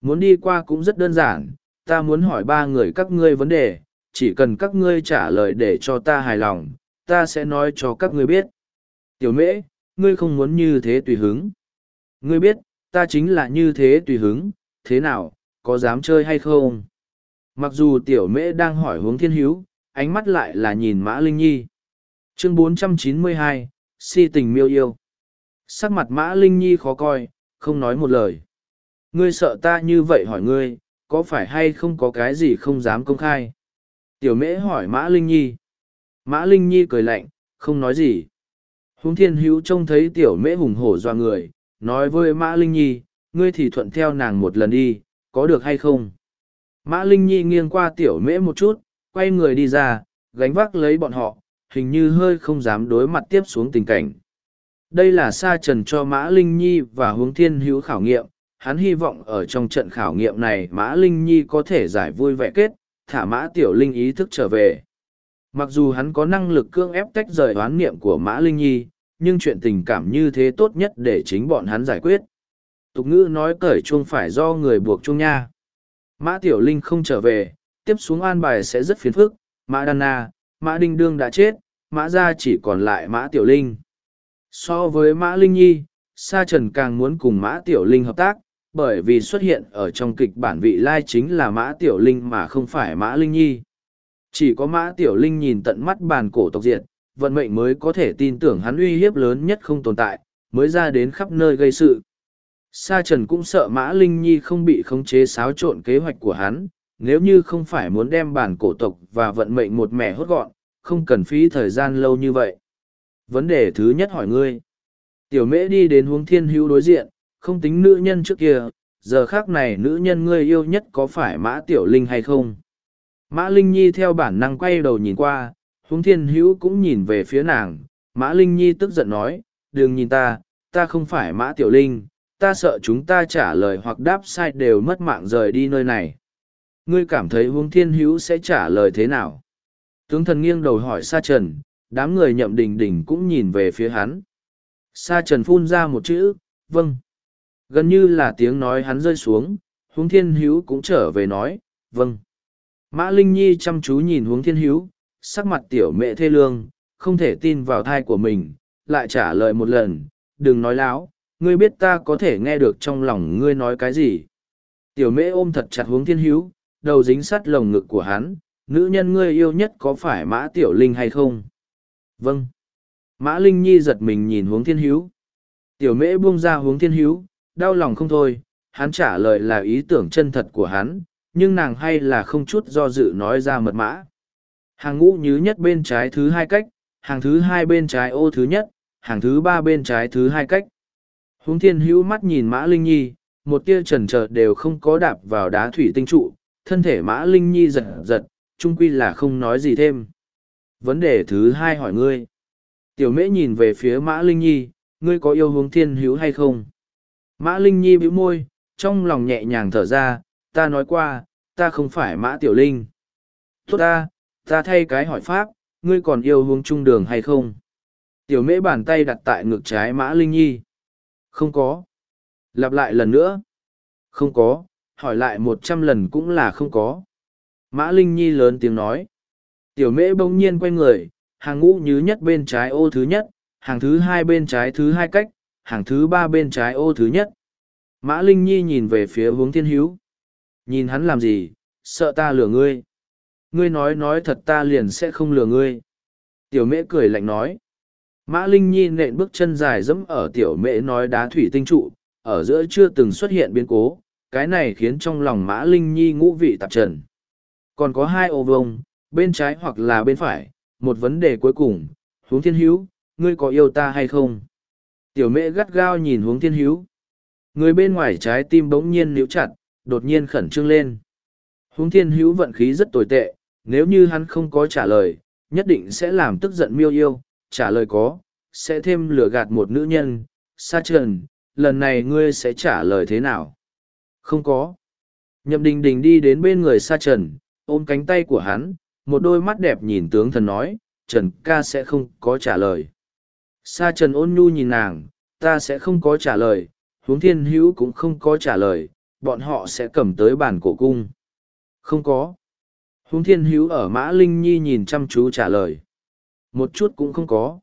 Muốn đi qua cũng rất đơn giản, ta muốn hỏi ba người các ngươi vấn đề, chỉ cần các ngươi trả lời để cho ta hài lòng, ta sẽ nói cho các ngươi biết. Tiểu mễ, ngươi không muốn như thế tùy hứng. Ngươi biết, ta chính là như thế tùy hứng, thế nào, có dám chơi hay không? Mặc dù tiểu mễ đang hỏi hướng thiên hiếu, ánh mắt lại là nhìn Mã Linh Nhi. Chương 492, Si tình miêu yêu. Sắc mặt Mã Linh Nhi khó coi, không nói một lời. Ngươi sợ ta như vậy hỏi ngươi, có phải hay không có cái gì không dám công khai? Tiểu mễ hỏi Mã Linh Nhi. Mã Linh Nhi cười lạnh, không nói gì. Hùng thiên hữu trông thấy tiểu mễ hùng hổ doa người, nói với Mã Linh Nhi, ngươi thì thuận theo nàng một lần đi, có được hay không? Mã Linh Nhi nghiêng qua tiểu mễ một chút, quay người đi ra, gánh vác lấy bọn họ, hình như hơi không dám đối mặt tiếp xuống tình cảnh. Đây là sa trần cho Mã Linh Nhi và hướng thiên hữu khảo nghiệm, hắn hy vọng ở trong trận khảo nghiệm này Mã Linh Nhi có thể giải vui vẻ kết, thả Mã Tiểu Linh ý thức trở về. Mặc dù hắn có năng lực cương ép tách rời oán niệm của Mã Linh Nhi, nhưng chuyện tình cảm như thế tốt nhất để chính bọn hắn giải quyết. Tục ngữ nói cởi chuông phải do người buộc chuông nha. Mã Tiểu Linh không trở về, tiếp xuống an bài sẽ rất phiền phức, Mã Đan Na, Mã Đinh Đương đã chết, Mã Gia chỉ còn lại Mã Tiểu Linh. So với Mã Linh Nhi, Sa Trần càng muốn cùng Mã Tiểu Linh hợp tác, bởi vì xuất hiện ở trong kịch bản vị lai chính là Mã Tiểu Linh mà không phải Mã Linh Nhi. Chỉ có Mã Tiểu Linh nhìn tận mắt bàn cổ tộc diệt, vận mệnh mới có thể tin tưởng hắn uy hiếp lớn nhất không tồn tại, mới ra đến khắp nơi gây sự. Sa Trần cũng sợ Mã Linh Nhi không bị khống chế xáo trộn kế hoạch của hắn, nếu như không phải muốn đem bản cổ tộc và vận mệnh một mẻ hốt gọn, không cần phí thời gian lâu như vậy. Vấn đề thứ nhất hỏi ngươi. Tiểu mễ đi đến huống thiên hữu đối diện, không tính nữ nhân trước kia, giờ khác này nữ nhân ngươi yêu nhất có phải mã tiểu linh hay không? Mã Linh Nhi theo bản năng quay đầu nhìn qua, hướng thiên hữu cũng nhìn về phía nàng. Mã Linh Nhi tức giận nói, đừng nhìn ta, ta không phải mã tiểu linh, ta sợ chúng ta trả lời hoặc đáp sai đều mất mạng rời đi nơi này. Ngươi cảm thấy hướng thiên hữu sẽ trả lời thế nào? Tướng thần nghiêng đầu hỏi Sa Trần, đám người nhậm đình đình cũng nhìn về phía hắn. Sa trần phun ra một chữ, vâng. Gần như là tiếng nói hắn rơi xuống, huống thiên hữu cũng trở về nói, vâng. Mã Linh Nhi chăm chú nhìn huống thiên hữu, sắc mặt tiểu mẹ thê lương, không thể tin vào thai của mình, lại trả lời một lần, đừng nói láo, ngươi biết ta có thể nghe được trong lòng ngươi nói cái gì. Tiểu mẹ ôm thật chặt huống thiên hữu, đầu dính sắt lồng ngực của hắn, nữ nhân ngươi yêu nhất có phải mã tiểu linh hay không? Vâng. Mã Linh Nhi giật mình nhìn hướng thiên hữu. Tiểu mễ buông ra hướng thiên hữu, đau lòng không thôi, hắn trả lời là ý tưởng chân thật của hắn, nhưng nàng hay là không chút do dự nói ra mật mã. Hàng ngũ nhứ nhất bên trái thứ hai cách, hàng thứ hai bên trái ô thứ nhất, hàng thứ ba bên trái thứ hai cách. Hướng thiên hữu mắt nhìn Mã Linh Nhi, một tia trần trợt đều không có đạp vào đá thủy tinh trụ, thân thể Mã Linh Nhi giật giật, trung quy là không nói gì thêm. Vấn đề thứ hai hỏi ngươi. Tiểu mễ nhìn về phía Mã Linh Nhi, ngươi có yêu hướng thiên hữu hay không? Mã Linh Nhi bĩu môi, trong lòng nhẹ nhàng thở ra, ta nói qua, ta không phải Mã Tiểu Linh. Tốt ta, ta thay cái hỏi pháp, ngươi còn yêu hướng trung đường hay không? Tiểu mễ bàn tay đặt tại ngực trái Mã Linh Nhi. Không có. Lặp lại lần nữa. Không có, hỏi lại một trăm lần cũng là không có. Mã Linh Nhi lớn tiếng nói. Tiểu mễ bỗng nhiên quay người, hàng ngũ như nhất bên trái ô thứ nhất, hàng thứ hai bên trái thứ hai cách, hàng thứ ba bên trái ô thứ nhất. Mã Linh Nhi nhìn về phía hướng thiên hữu. Nhìn hắn làm gì, sợ ta lừa ngươi. Ngươi nói nói thật ta liền sẽ không lừa ngươi. Tiểu mễ cười lạnh nói. Mã Linh Nhi nện bước chân dài dẫm ở tiểu mễ nói đá thủy tinh trụ, ở giữa chưa từng xuất hiện biến cố, cái này khiến trong lòng Mã Linh Nhi ngũ vị tạp trần. Còn có hai ô vông, bên trái hoặc là bên phải, một vấn đề cuối cùng, hướng thiên hữu, ngươi có yêu ta hay không? Tiểu mễ gắt gao nhìn hướng thiên hữu. Người bên ngoài trái tim bỗng nhiên níu chặt, đột nhiên khẩn trương lên. Hướng thiên hữu vận khí rất tồi tệ, nếu như hắn không có trả lời, nhất định sẽ làm tức giận miêu yêu, trả lời có, sẽ thêm lừa gạt một nữ nhân. Sa trần, lần này ngươi sẽ trả lời thế nào? Không có. Nhậm đình đình đi đến bên người sa trần, ôm cánh tay của hắn, một đôi mắt đẹp nhìn tướng thần nói, Trần ca sẽ không có trả lời. Sa Trần ôn nhu nhìn nàng, ta sẽ không có trả lời, huống thiên hữu cũng không có trả lời, bọn họ sẽ cầm tới bản cổ cung. Không có. Huống thiên hữu ở Mã Linh Nhi nhìn chăm chú trả lời. Một chút cũng không có.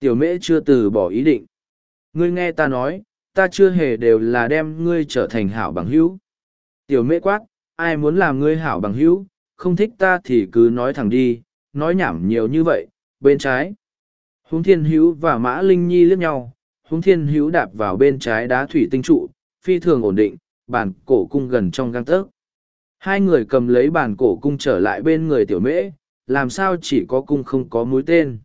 Tiểu mễ chưa từ bỏ ý định. Ngươi nghe ta nói, ta chưa hề đều là đem ngươi trở thành hảo bằng hữu. Tiểu mễ quát, ai muốn làm ngươi hảo bằng hữu, không thích ta thì cứ nói thẳng đi, nói nhảm nhiều như vậy, bên trái. Húng thiên hữu và mã linh nhi liếc nhau, húng thiên hữu đạp vào bên trái đá thủy tinh trụ, phi thường ổn định, bàn cổ cung gần trong găng tớc. Hai người cầm lấy bàn cổ cung trở lại bên người tiểu mễ, làm sao chỉ có cung không có mũi tên.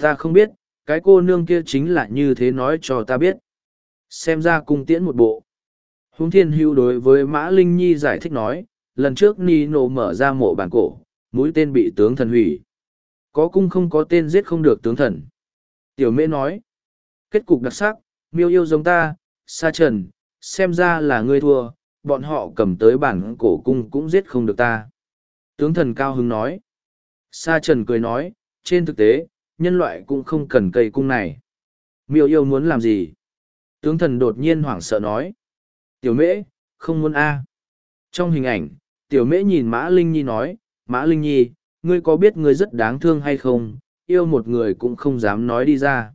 Ta không biết, cái cô nương kia chính là như thế nói cho ta biết. Xem ra cung tiễn một bộ. Húng thiên hưu đối với Mã Linh Nhi giải thích nói, lần trước ni nổ mở ra mộ bản cổ mũi tên bị tướng thần hủy có cung không có tên giết không được tướng thần tiểu mễ nói kết cục đặc sắc miêu yêu giống ta sa trần xem ra là ngươi thua bọn họ cầm tới bản cổ cung cũng giết không được ta. Tướng thần cao hứng nói. Sa trần cười nói trên thực tế nhân loại cũng không cần cây cung này. Miêu yêu muốn làm gì? Tướng thần đột nhiên hoảng sợ nói. Tiểu mễ không muốn a. À. Trong hình ảnh tiểu mễ nhìn Mã Linh Nhi nói, Mã Linh Nhi, ngươi có biết ngươi rất đáng thương hay không, yêu một người cũng không dám nói đi ra.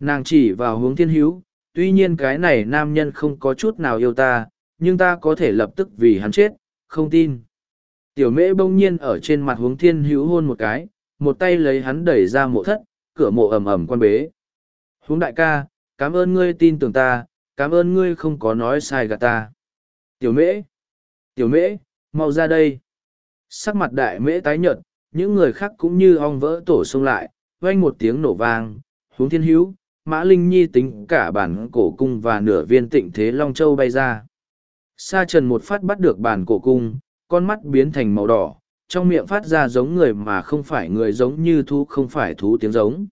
Nàng chỉ vào hướng thiên hữu, tuy nhiên cái này nam nhân không có chút nào yêu ta, nhưng ta có thể lập tức vì hắn chết, không tin. Tiểu mễ bỗng nhiên ở trên mặt hướng thiên hữu hôn một cái, một tay lấy hắn đẩy ra mộ thất, cửa mộ ầm ầm quan bế. Hướng đại ca, cảm ơn ngươi tin tưởng ta, cảm ơn ngươi không có nói sai gạt ta. Tiểu mễ, tiểu mễ, mau ra đây sắc mặt đại mễ tái nhợt những người khác cũng như ong vỡ tổ xông lại vang một tiếng nổ vang hướng thiên hữu mã linh nhi tính cả bản cổ cung và nửa viên tịnh thế long châu bay ra sa trần một phát bắt được bản cổ cung con mắt biến thành màu đỏ trong miệng phát ra giống người mà không phải người giống như thú không phải thú tiếng giống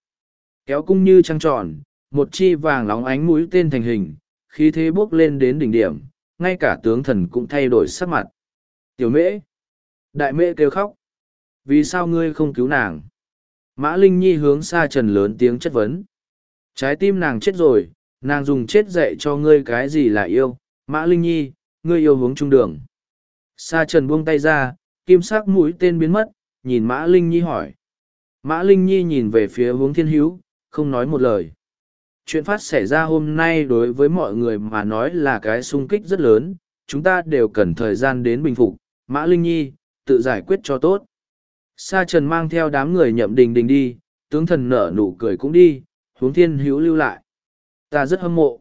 kéo cung như trăng tròn một chi vàng lóng ánh mũi tên thành hình khí thế bước lên đến đỉnh điểm ngay cả tướng thần cũng thay đổi sắc mặt Tiểu mễ. Đại mễ kêu khóc. Vì sao ngươi không cứu nàng? Mã Linh Nhi hướng xa trần lớn tiếng chất vấn. Trái tim nàng chết rồi, nàng dùng chết dạy cho ngươi cái gì là yêu. Mã Linh Nhi, ngươi yêu hướng trung đường. Sa trần buông tay ra, kim sắc mũi tên biến mất, nhìn Mã Linh Nhi hỏi. Mã Linh Nhi nhìn về phía hướng thiên hữu, không nói một lời. Chuyện phát xảy ra hôm nay đối với mọi người mà nói là cái sung kích rất lớn, chúng ta đều cần thời gian đến bình phục, Mã Linh Nhi, tự giải quyết cho tốt. Sa Trần mang theo đám người nhậm đình đình đi, tướng thần nở nụ cười cũng đi, hướng thiên hữu lưu lại. Ta rất hâm mộ.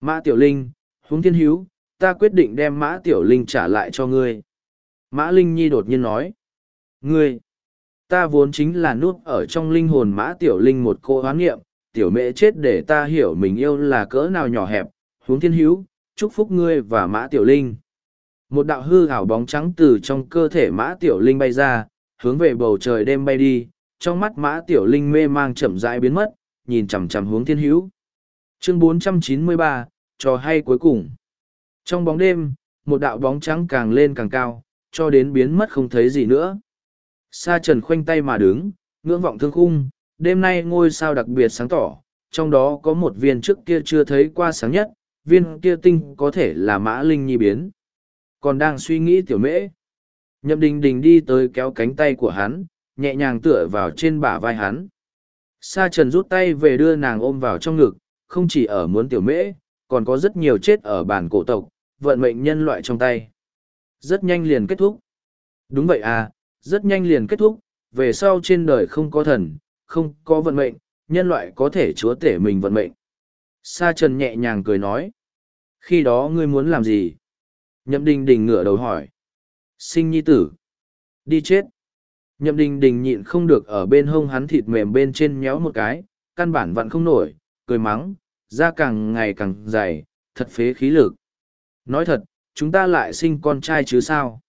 Mã Tiểu Linh, hướng thiên hữu, ta quyết định đem Mã Tiểu Linh trả lại cho ngươi. Mã Linh Nhi đột nhiên nói. Ngươi, ta vốn chính là nuốt ở trong linh hồn Mã Tiểu Linh một cô hoán nghiệm, Tiểu mẹ chết để ta hiểu mình yêu là cỡ nào nhỏ hẹp, huống thiên hữu, chúc phúc ngươi và Mã Tiểu Linh một đạo hư hảo bóng trắng từ trong cơ thể mã tiểu linh bay ra hướng về bầu trời đêm bay đi trong mắt mã tiểu linh mê mang chậm rãi biến mất, nhìn chằm chằm hướng thiên hữu. Chương 493, trò hay cuối cùng. Trong bóng đêm, một đạo bóng trắng càng lên càng cao, cho đến biến mất không thấy gì nữa. Sa trần khoanh tay mà đứng, ngưỡng vọng thương khung, đêm nay ngôi sao đặc biệt sáng tỏ, trong đó có một viên trước kia chưa thấy qua sáng nhất, viên kia tinh có thể là mã linh nhi biến. Còn đang suy nghĩ tiểu mễ. Nhậm đình đình đi tới kéo cánh tay của hắn, nhẹ nhàng tựa vào trên bả vai hắn. Sa trần rút tay về đưa nàng ôm vào trong ngực, không chỉ ở muốn tiểu mễ, còn có rất nhiều chết ở bản cổ tộc, vận mệnh nhân loại trong tay. Rất nhanh liền kết thúc. Đúng vậy à, rất nhanh liền kết thúc, về sau trên đời không có thần, không có vận mệnh, nhân loại có thể chúa tể mình vận mệnh. Sa trần nhẹ nhàng cười nói. Khi đó ngươi muốn làm gì? Nhậm đình đình ngửa đầu hỏi. Sinh nhi tử. Đi chết. Nhậm đình đình nhịn không được ở bên hông hắn thịt mềm bên trên nhéo một cái, căn bản vặn không nổi, cười mắng, da càng ngày càng dày, thật phế khí lực. Nói thật, chúng ta lại sinh con trai chứ sao?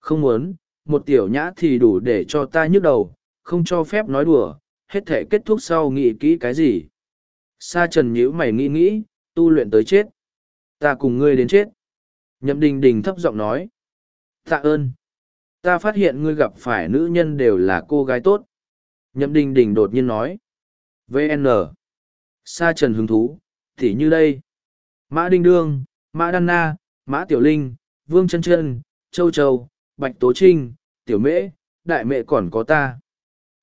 Không muốn, một tiểu nhã thì đủ để cho ta nhức đầu, không cho phép nói đùa, hết thể kết thúc sau nghĩ kỹ cái gì. Sa trần nhữ mày nghĩ nghĩ, tu luyện tới chết. Ta cùng ngươi đến chết. Nhậm đình đình thấp giọng nói. Tạ ơn. Ta phát hiện ngươi gặp phải nữ nhân đều là cô gái tốt. Nhậm đình đình đột nhiên nói. VN. Sa trần hứng thú, thì như đây. Mã Đinh Đương, Mã Đan Na, Mã Tiểu Linh, Vương Trân Trân, Châu Châu, Bạch Tố Trinh, Tiểu Mễ, Đại Mẹ còn có ta.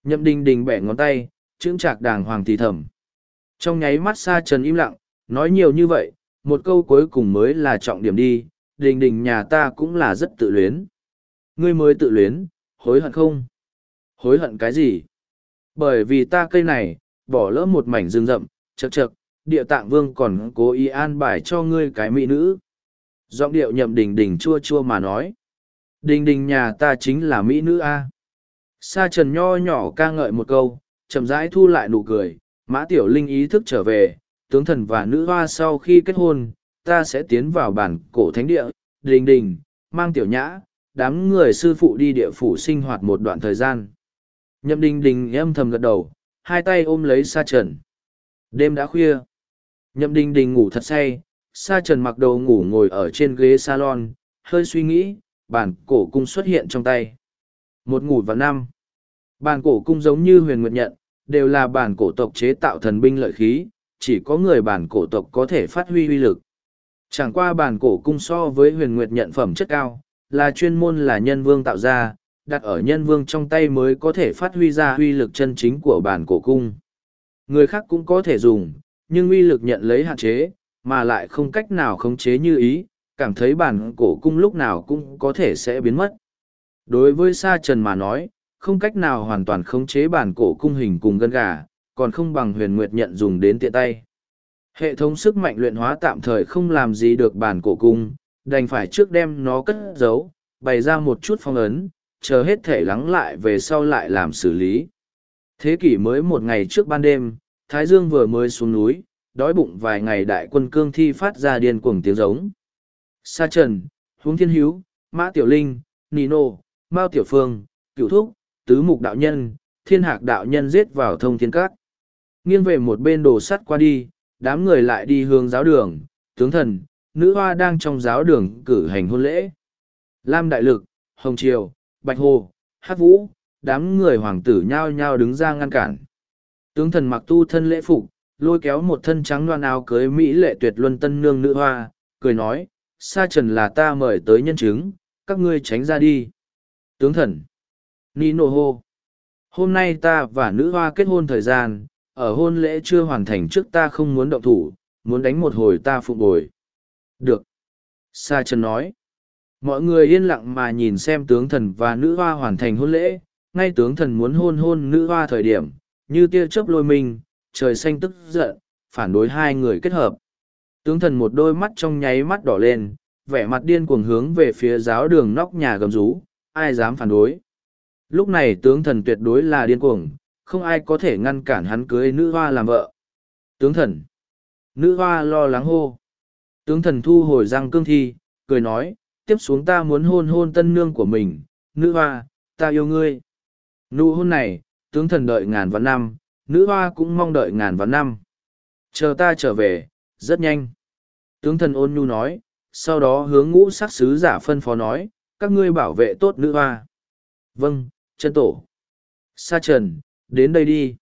Nhậm đình đình bẻ ngón tay, chững chạc đàng hoàng thì thầm. Trong nháy mắt xa Trần im lặng, nói nhiều như vậy, một câu cuối cùng mới là trọng điểm đi, đình đình nhà ta cũng là rất tự luyến. Ngươi mới tự luyến, hối hận không? Hối hận cái gì? Bởi vì ta cây này, bỏ lỡ một mảnh rừng rậm, chật chật, địa tạng vương còn cố ý an bài cho ngươi cái mỹ nữ. Giọng điệu nhậm đình đình chua chua mà nói. Đình đình nhà ta chính là mỹ nữ A. Sa trần nho nhỏ ca ngợi một câu, chậm rãi thu lại nụ cười, mã tiểu linh ý thức trở về, tướng thần và nữ hoa sau khi kết hôn, ta sẽ tiến vào bản cổ thánh địa, đình đình, mang tiểu nhã, đám người sư phụ đi địa phủ sinh hoạt một đoạn thời gian. Nhậm đình đình âm thầm gật đầu, hai tay ôm lấy sa trần. Đêm đã khuya. Nhậm đình đình ngủ thật say, sa trần mặc đầu ngủ ngồi ở trên ghế salon, hơi suy nghĩ, bản cổ cung xuất hiện trong tay. Một ngủ vào năm. Bản cổ cung giống như huyền nguyệt nhận, đều là bản cổ tộc chế tạo thần binh lợi khí, chỉ có người bản cổ tộc có thể phát huy uy lực. Chẳng qua bản cổ cung so với huyền nguyệt nhận phẩm chất cao, là chuyên môn là nhân vương tạo ra, đặt ở nhân vương trong tay mới có thể phát huy ra uy lực chân chính của bản cổ cung. Người khác cũng có thể dùng, nhưng uy lực nhận lấy hạn chế, mà lại không cách nào khống chế như ý, cảm thấy bản cổ cung lúc nào cũng có thể sẽ biến mất. Đối với Sa Trần mà nói, không cách nào hoàn toàn khống chế bản cổ cung hình cùng gân gà, còn không bằng huyền nguyệt nhận dùng đến tiện tay. Hệ thống sức mạnh luyện hóa tạm thời không làm gì được bản cổ cung, đành phải trước đem nó cất giấu, bày ra một chút phong ấn, chờ hết thể lắng lại về sau lại làm xử lý. Thế kỷ mới một ngày trước ban đêm, Thái Dương vừa mới xuống núi, đói bụng vài ngày đại quân cương thi phát ra điên cuồng tiếng giống. Sa Trần, Huống Thiên Hiếu, Mã Tiểu Linh, Nino, Mao Tiểu Phương, Cửu Thúc, Tứ Mục Đạo Nhân, Thiên Hạc Đạo Nhân giết vào thông thiên các. Nghiêng về một bên đồ sắt qua đi, đám người lại đi hướng giáo đường, tướng thần, nữ hoa đang trong giáo đường cử hành hôn lễ. Lam Đại Lực, Hồng Triều, Bạch Hồ, Hát Vũ, đám người hoàng tử nhao nhao đứng ra ngăn cản. Tướng thần mặc tu thân lễ phục, lôi kéo một thân trắng loan áo cưới Mỹ lệ tuyệt luân tân nương nữ hoa, cười nói, sa trần là ta mời tới nhân chứng, các ngươi tránh ra đi. Tướng thần, Nino hô, hôm nay ta và nữ hoa kết hôn thời gian, ở hôn lễ chưa hoàn thành trước ta không muốn động thủ, muốn đánh một hồi ta phụ bồi. Được. Sa trần nói. Mọi người yên lặng mà nhìn xem tướng thần và nữ hoa hoàn thành hôn lễ, ngay tướng thần muốn hôn hôn nữ hoa thời điểm, như tia chớp lôi mình, trời xanh tức giận, phản đối hai người kết hợp. Tướng thần một đôi mắt trong nháy mắt đỏ lên, vẻ mặt điên cuồng hướng về phía giáo đường nóc nhà gầm rú, ai dám phản đối. Lúc này tướng thần tuyệt đối là điên cuồng, không ai có thể ngăn cản hắn cưới nữ hoa làm vợ. Tướng thần. Nữ hoa lo lắng hô. Tướng thần thu hồi răng cương thi, cười nói, tiếp xuống ta muốn hôn hôn tân nương của mình, nữ hoa, ta yêu ngươi. Nụ hôn này, tướng thần đợi ngàn vạn năm, nữ hoa cũng mong đợi ngàn vạn năm. Chờ ta trở về, rất nhanh. Tướng thần ôn nhu nói, sau đó hướng ngũ sắc sứ giả phân phó nói, các ngươi bảo vệ tốt nữ hoa. Vâng, chân tổ. Sa trần, đến đây đi.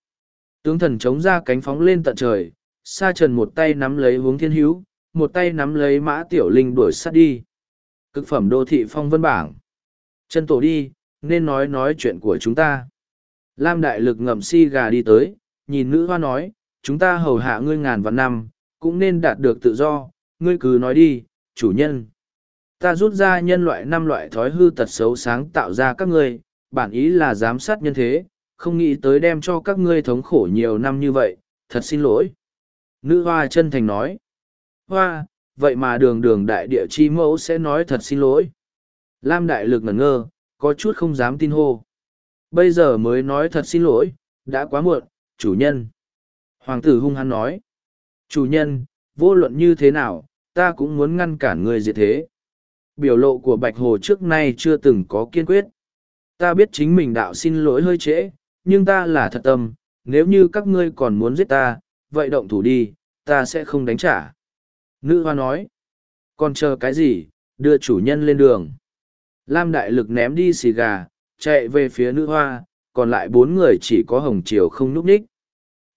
Tướng thần chống ra cánh phóng lên tận trời, sa trần một tay nắm lấy hướng thiên hữu, một tay nắm lấy mã tiểu linh đuổi sát đi. Cực phẩm đô thị phong vân bảng. Chân tổ đi, nên nói nói chuyện của chúng ta. Lam đại lực ngậm si gà đi tới, nhìn nữ hoa nói, chúng ta hầu hạ ngươi ngàn vạn năm, cũng nên đạt được tự do, ngươi cứ nói đi, chủ nhân. Ta rút ra nhân loại năm loại thói hư tật xấu sáng tạo ra các ngươi, bản ý là giám sát nhân thế, không nghĩ tới đem cho các ngươi thống khổ nhiều năm như vậy, thật xin lỗi. Nữ hoa chân thành nói, hoa, vậy mà đường đường đại địa chi mẫu sẽ nói thật xin lỗi. Lam đại lực ngẩn ngơ, có chút không dám tin hô. Bây giờ mới nói thật xin lỗi, đã quá muộn, chủ nhân. Hoàng tử hung hăng nói. Chủ nhân, vô luận như thế nào, ta cũng muốn ngăn cản người diệt thế. Biểu lộ của Bạch Hồ trước nay chưa từng có kiên quyết. Ta biết chính mình đạo xin lỗi hơi trễ, nhưng ta là thật tâm, nếu như các ngươi còn muốn giết ta, vậy động thủ đi, ta sẽ không đánh trả. Nữ hoa nói. Còn chờ cái gì, đưa chủ nhân lên đường. Lam đại lực ném đi xì gà, chạy về phía nữ hoa, còn lại bốn người chỉ có hồng chiều không núp ních.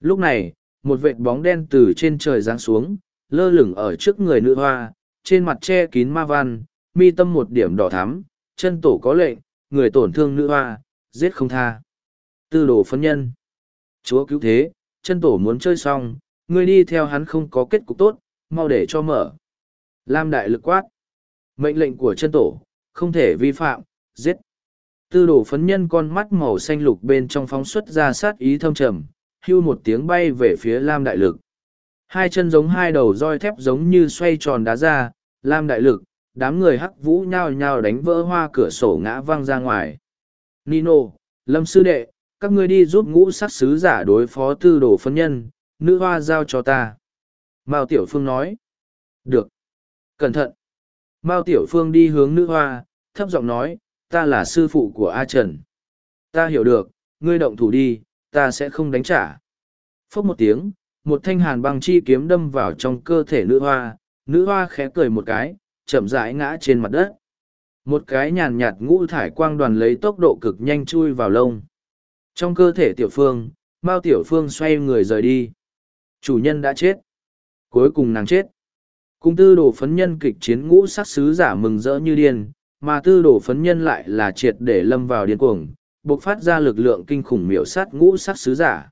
Lúc này, một vệt bóng đen từ trên trời giáng xuống, lơ lửng ở trước người nữ hoa, trên mặt che kín ma văn, mi tâm một điểm đỏ thắm, chân tổ có lệnh, người tổn thương nữ hoa, giết không tha. Tư đồ phân nhân. Chúa cứu thế, chân tổ muốn chơi xong, người đi theo hắn không có kết cục tốt, mau để cho mở. Lam đại lực quát. Mệnh lệnh của chân tổ, không thể vi phạm, giết. Tư đồ phấn nhân con mắt màu xanh lục bên trong phóng xuất ra sát ý thâm trầm, hưu một tiếng bay về phía Lam đại lực. Hai chân giống hai đầu roi thép giống như xoay tròn đá ra, Lam đại lực, đám người hắc vũ nhao nhao đánh vỡ hoa cửa sổ ngã văng ra ngoài. Nino, Lâm Sư Đệ, các ngươi đi giúp ngũ sát sứ giả đối phó tư đồ phấn nhân, nữ hoa giao cho ta. Mao Tiểu Phương nói. Được. Cẩn thận. Mao Tiểu Phương đi hướng nữ hoa, thấp giọng nói, ta là sư phụ của A Trần. Ta hiểu được, ngươi động thủ đi, ta sẽ không đánh trả. Phốc một tiếng, một thanh hàn băng chi kiếm đâm vào trong cơ thể nữ hoa, nữ hoa khẽ cười một cái, chậm rãi ngã trên mặt đất. Một cái nhàn nhạt ngũ thải quang đoàn lấy tốc độ cực nhanh chui vào lông. Trong cơ thể tiểu phương, Mao tiểu phương xoay người rời đi. Chủ nhân đã chết. Cuối cùng nàng chết. Cung tư đồ phấn nhân kịch chiến ngũ sát sứ giả mừng rỡ như điên, mà tư đồ phấn nhân lại là triệt để lâm vào điên cuồng, bộc phát ra lực lượng kinh khủng miểu sát ngũ sát sứ giả.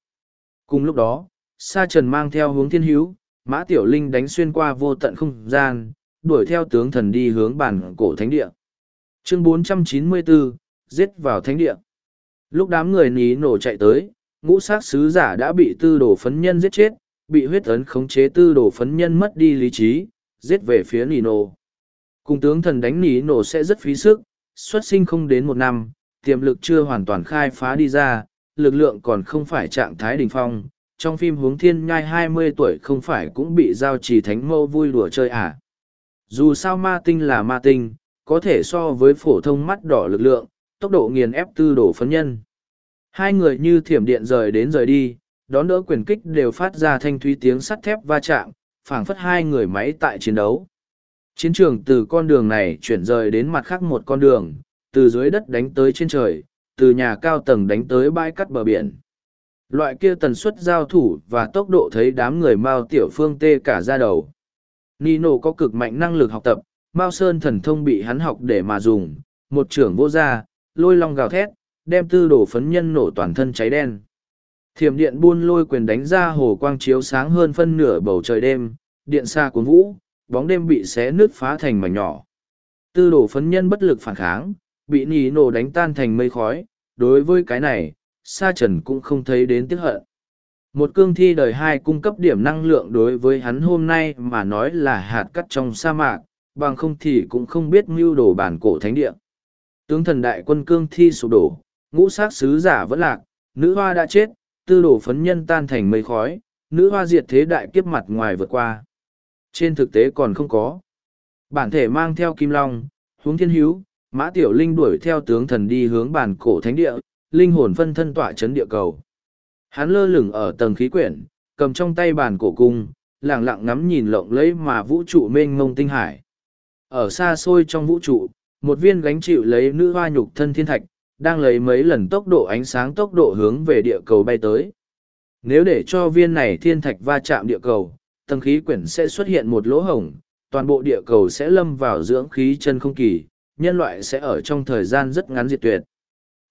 Cùng lúc đó, Sa Trần mang theo hướng thiên hữu, Mã Tiểu Linh đánh xuyên qua vô tận không gian, đuổi theo tướng thần đi hướng bản cổ thánh địa. Chương 494, giết vào thánh địa. Lúc đám người ní nổ chạy tới, ngũ sát sứ giả đã bị tư đồ phấn nhân giết chết, bị huyết ấn khống chế tư đồ phấn nhân mất đi lý trí, giết về phía Nino. Cùng tướng thần đánh Nino sẽ rất phí sức, xuất sinh không đến một năm, tiềm lực chưa hoàn toàn khai phá đi ra, lực lượng còn không phải trạng thái đỉnh phong. Trong phim hướng thiên nhai hai mươi tuổi không phải cũng bị giao trì thánh mâu vui đùa chơi à. Dù sao ma tinh là ma tinh, có thể so với phổ thông mắt đỏ lực lượng, tốc độ nghiền ép tư đổ phấn nhân. Hai người như thiểm điện rời đến rời đi, đón đỡ quyền kích đều phát ra thanh thúy tiếng sắt thép va chạm, phảng phất hai người máy tại chiến đấu. Chiến trường từ con đường này chuyển rời đến mặt khác một con đường, từ dưới đất đánh tới trên trời, từ nhà cao tầng đánh tới bãi cắt bờ biển. Loại kia tần suất giao thủ và tốc độ thấy đám người Mao Tiểu Phương tê cả ra đầu. Nino có cực mạnh năng lực học tập, Mao Sơn thần thông bị hắn học để mà dùng, một trưởng vô gia, lôi long gào thét, đem tư đổ phấn nhân nổ toàn thân cháy đen. Thiểm điện buôn lôi quyền đánh ra hồ quang chiếu sáng hơn phân nửa bầu trời đêm, điện xa cuốn vũ, bóng đêm bị xé nứt phá thành mảnh nhỏ. Tư đổ phấn nhân bất lực phản kháng, bị nỉ nổ đánh tan thành mây khói, đối với cái này, sa trần cũng không thấy đến tiếc hận. Một cương thi đời hai cung cấp điểm năng lượng đối với hắn hôm nay mà nói là hạt cắt trong sa mạc, bằng không thì cũng không biết mưu đồ bản cổ thánh địa. Tướng thần đại quân cương thi sụp đổ, ngũ sát sứ giả vẫn lạc, nữ hoa đã chết, tư đồ phấn nhân tan thành mây khói, nữ hoa diệt thế đại kiếp mặt ngoài vượt qua. Trên thực tế còn không có. Bản thể mang theo kim long, hướng thiên hữu, mã tiểu linh đuổi theo tướng thần đi hướng bản cổ thánh địa, linh hồn phân thân tỏa chấn địa cầu. Hắn lơ lửng ở tầng khí quyển, cầm trong tay bản cổ cung, lặng lặng ngắm nhìn lộng lẫy mà vũ trụ mênh mông tinh hải. Ở xa xôi trong vũ trụ, một viên gánh chịu lấy nữ hoa nhục thân thiên thạch, đang lấy mấy lần tốc độ ánh sáng tốc độ hướng về địa cầu bay tới. Nếu để cho viên này thiên thạch va chạm địa cầu, tầng khí quyển sẽ xuất hiện một lỗ hổng, toàn bộ địa cầu sẽ lâm vào dưỡng khí chân không kỳ, nhân loại sẽ ở trong thời gian rất ngắn diệt tuyệt.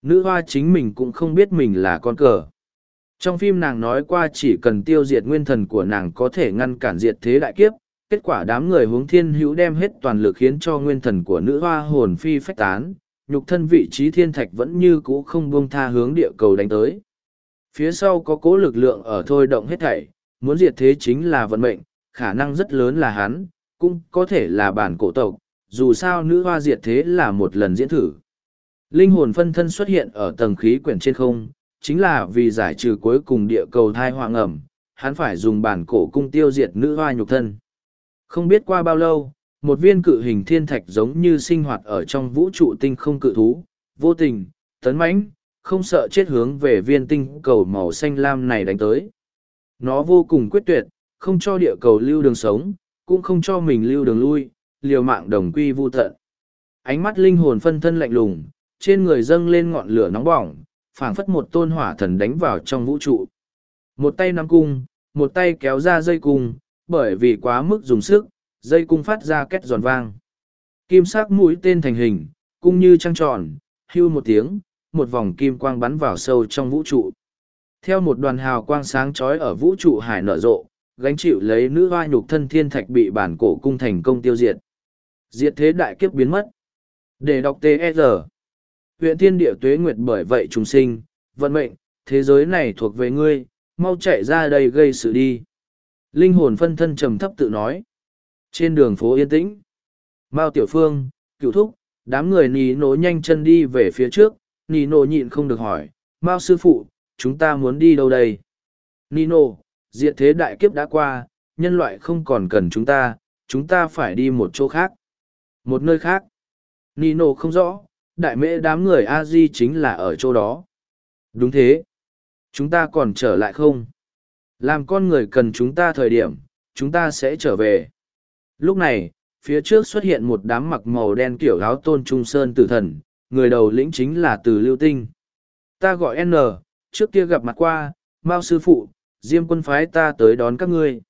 Nữ hoa chính mình cũng không biết mình là con cờ. Trong phim nàng nói qua chỉ cần tiêu diệt nguyên thần của nàng có thể ngăn cản diệt thế đại kiếp, kết quả đám người hướng thiên hữu đem hết toàn lực khiến cho nguyên thần của nữ hoa hồn phi phách tán, nhục thân vị trí thiên thạch vẫn như cũ không buông tha hướng địa cầu đánh tới. Phía sau có cố lực lượng ở thôi động hết thảy, muốn diệt thế chính là vận mệnh, khả năng rất lớn là hắn, cũng có thể là bản cổ tộc, dù sao nữ hoa diệt thế là một lần diễn thử. Linh hồn phân thân xuất hiện ở tầng khí quyển trên không, chính là vì giải trừ cuối cùng địa cầu thai hoang ẩm, hắn phải dùng bản cổ cung tiêu diệt nữ hoa nhục thân. Không biết qua bao lâu, một viên cự hình thiên thạch giống như sinh hoạt ở trong vũ trụ tinh không cự thú, vô tình, tấn mãnh, không sợ chết hướng về viên tinh cầu màu xanh lam này đánh tới. Nó vô cùng quyết tuyệt, không cho địa cầu lưu đường sống, cũng không cho mình lưu đường lui, liều mạng đồng quy vu tận. Ánh mắt linh hồn phân thân lạnh lùng, trên người dâng lên ngọn lửa nóng bỏng, phảng phất một tôn hỏa thần đánh vào trong vũ trụ. Một tay nắm cung, một tay kéo ra dây cung, bởi vì quá mức dùng sức, dây cung phát ra két giòn vang. Kim sắc mũi tên thành hình, cung như trăng tròn, hưu một tiếng, một vòng kim quang bắn vào sâu trong vũ trụ. Theo một đoàn hào quang sáng chói ở vũ trụ hải nở rộ, gánh chịu lấy nữ hoa nhục thân thiên thạch bị bản cổ cung thành công tiêu diệt. Diệt thế đại kiếp biến mất. Để đọc T.E.R. Huyện thiên địa tuế nguyệt bởi vậy trùng sinh, vận mệnh, thế giới này thuộc về ngươi, mau chạy ra đây gây sự đi. Linh hồn phân thân trầm thấp tự nói. Trên đường phố yên tĩnh, Mao Tiểu Phương, cựu thúc, đám người nì nổ nhanh chân đi về phía trước, nì nổ nhịn không được hỏi, Mao sư phụ, chúng ta muốn đi đâu đây? Nino, diệt thế đại kiếp đã qua, nhân loại không còn cần chúng ta, chúng ta phải đi một chỗ khác. Một nơi khác. Nino không rõ, đại mễ đám người a di chính là ở chỗ đó. Đúng thế. Chúng ta còn trở lại không? Làm con người cần chúng ta thời điểm, chúng ta sẽ trở về. Lúc này, phía trước xuất hiện một đám mặc màu đen kiểu áo tôn trung sơn tử thần, người đầu lĩnh chính là từ lưu tinh. Ta gọi N, trước kia gặp mặt qua, Mao sư phụ, Diêm quân phái ta tới đón các ngươi.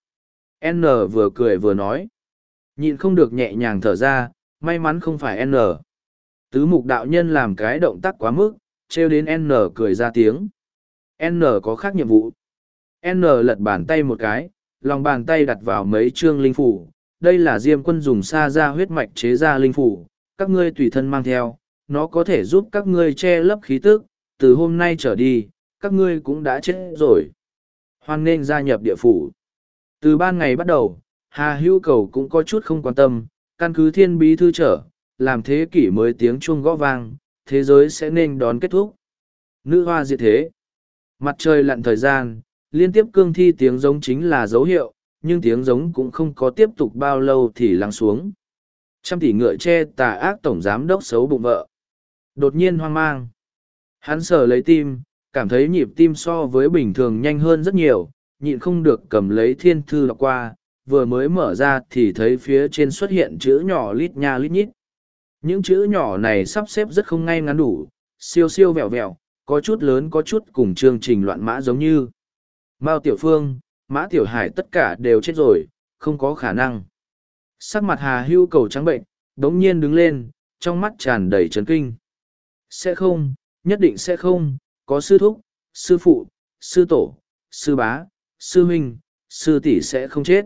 N vừa cười vừa nói. Nhịn không được nhẹ nhàng thở ra, may mắn không phải N. Tứ mục đạo nhân làm cái động tác quá mức, treo đến N cười ra tiếng. N có khác nhiệm vụ. N lật bàn tay một cái, lòng bàn tay đặt vào mấy chương linh phủ. Đây là diêm quân dùng xa ra huyết mạch chế ra linh phủ, các ngươi tùy thân mang theo, nó có thể giúp các ngươi che lấp khí tức, từ hôm nay trở đi, các ngươi cũng đã chết rồi. Hoan nên gia nhập địa phủ. Từ ban ngày bắt đầu, Hà Hữu Cầu cũng có chút không quan tâm, căn cứ thiên bí thư trở, làm thế kỷ mới tiếng chuông gõ vang, thế giới sẽ nên đón kết thúc. Nữ hoa diệt thế. Mặt trời lặn thời gian, liên tiếp cương thi tiếng giống chính là dấu hiệu, nhưng tiếng giống cũng không có tiếp tục bao lâu thì lắng xuống. Trăm tỷ ngựa che tà ác tổng giám đốc xấu bụng vợ. Đột nhiên hoang mang. Hắn sờ lấy tim, cảm thấy nhịp tim so với bình thường nhanh hơn rất nhiều, nhịn không được cầm lấy thiên thư đọc qua, vừa mới mở ra thì thấy phía trên xuất hiện chữ nhỏ lít nha lít nhít. Những chữ nhỏ này sắp xếp rất không ngay ngắn đủ, siêu siêu vẹo vẹo, có chút lớn có chút cùng chương trình loạn mã giống như. Mao Tiểu Phương, Mã Tiểu Hải tất cả đều chết rồi, không có khả năng. Sắc mặt Hà Hưu cầu trắng bệnh, đống nhiên đứng lên, trong mắt tràn đầy chấn kinh. Sẽ không, nhất định sẽ không, có sư thúc, sư phụ, sư tổ, sư bá, sư huynh, sư tỷ sẽ không chết.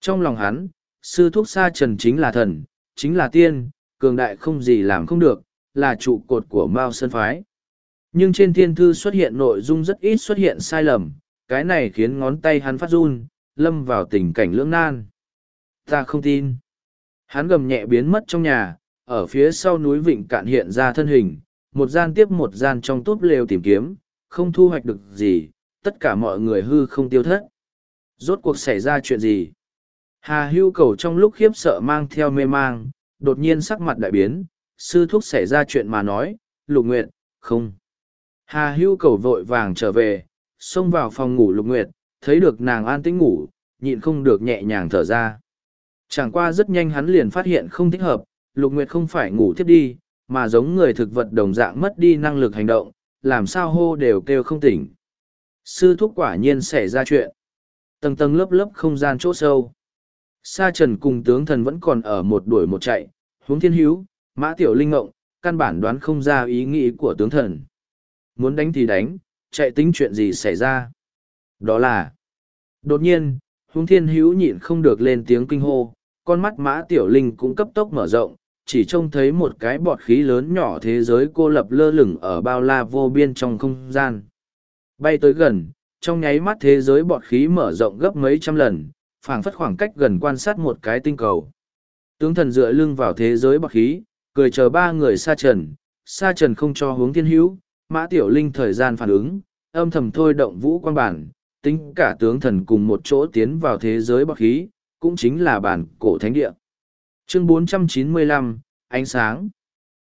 Trong lòng hắn, sư thúc sa trần chính là thần, chính là tiên, cường đại không gì làm không được, là trụ cột của Mao Sơn Phái. Nhưng trên thiên thư xuất hiện nội dung rất ít xuất hiện sai lầm, cái này khiến ngón tay hắn phát run, lâm vào tình cảnh lưỡng nan. Ta không tin. Hắn gầm nhẹ biến mất trong nhà, ở phía sau núi Vịnh Cạn hiện ra thân hình, một gian tiếp một gian trong túp lều tìm kiếm, không thu hoạch được gì, tất cả mọi người hư không tiêu thất. Rốt cuộc xảy ra chuyện gì? Hà hưu cầu trong lúc khiếp sợ mang theo mê mang, đột nhiên sắc mặt đại biến, sư thúc xảy ra chuyện mà nói, lục Nguyệt, không. Hà hưu cầu vội vàng trở về, xông vào phòng ngủ lục nguyệt, thấy được nàng an tĩnh ngủ, nhịn không được nhẹ nhàng thở ra. Chẳng qua rất nhanh hắn liền phát hiện không thích hợp, lục nguyệt không phải ngủ thiếp đi, mà giống người thực vật đồng dạng mất đi năng lực hành động, làm sao hô đều kêu không tỉnh. Sư thúc quả nhiên xảy ra chuyện. Tầng tầng lớp lớp không gian chỗ sâu. Sa trần cùng tướng thần vẫn còn ở một đuổi một chạy, huống thiên hữu, mã tiểu linh ngộng, căn bản đoán không ra ý nghĩ của tướng thần. Muốn đánh thì đánh, chạy tính chuyện gì xảy ra. Đó là, đột nhiên, huống thiên hữu nhịn không được lên tiếng kinh hô, con mắt mã tiểu linh cũng cấp tốc mở rộng, chỉ trông thấy một cái bọt khí lớn nhỏ thế giới cô lập lơ lửng ở bao la vô biên trong không gian. Bay tới gần, trong nháy mắt thế giới bọt khí mở rộng gấp mấy trăm lần, phảng phất khoảng cách gần quan sát một cái tinh cầu. Tướng thần dựa lưng vào thế giới bọt khí, cười chờ ba người xa trần, xa trần không cho hướng thiên hữu, mã tiểu linh thời gian phản ứng, âm thầm thôi động vũ quan bản, tính cả tướng thần cùng một chỗ tiến vào thế giới bọt khí, cũng chính là bản cổ thánh địa. Chương 495, Ánh sáng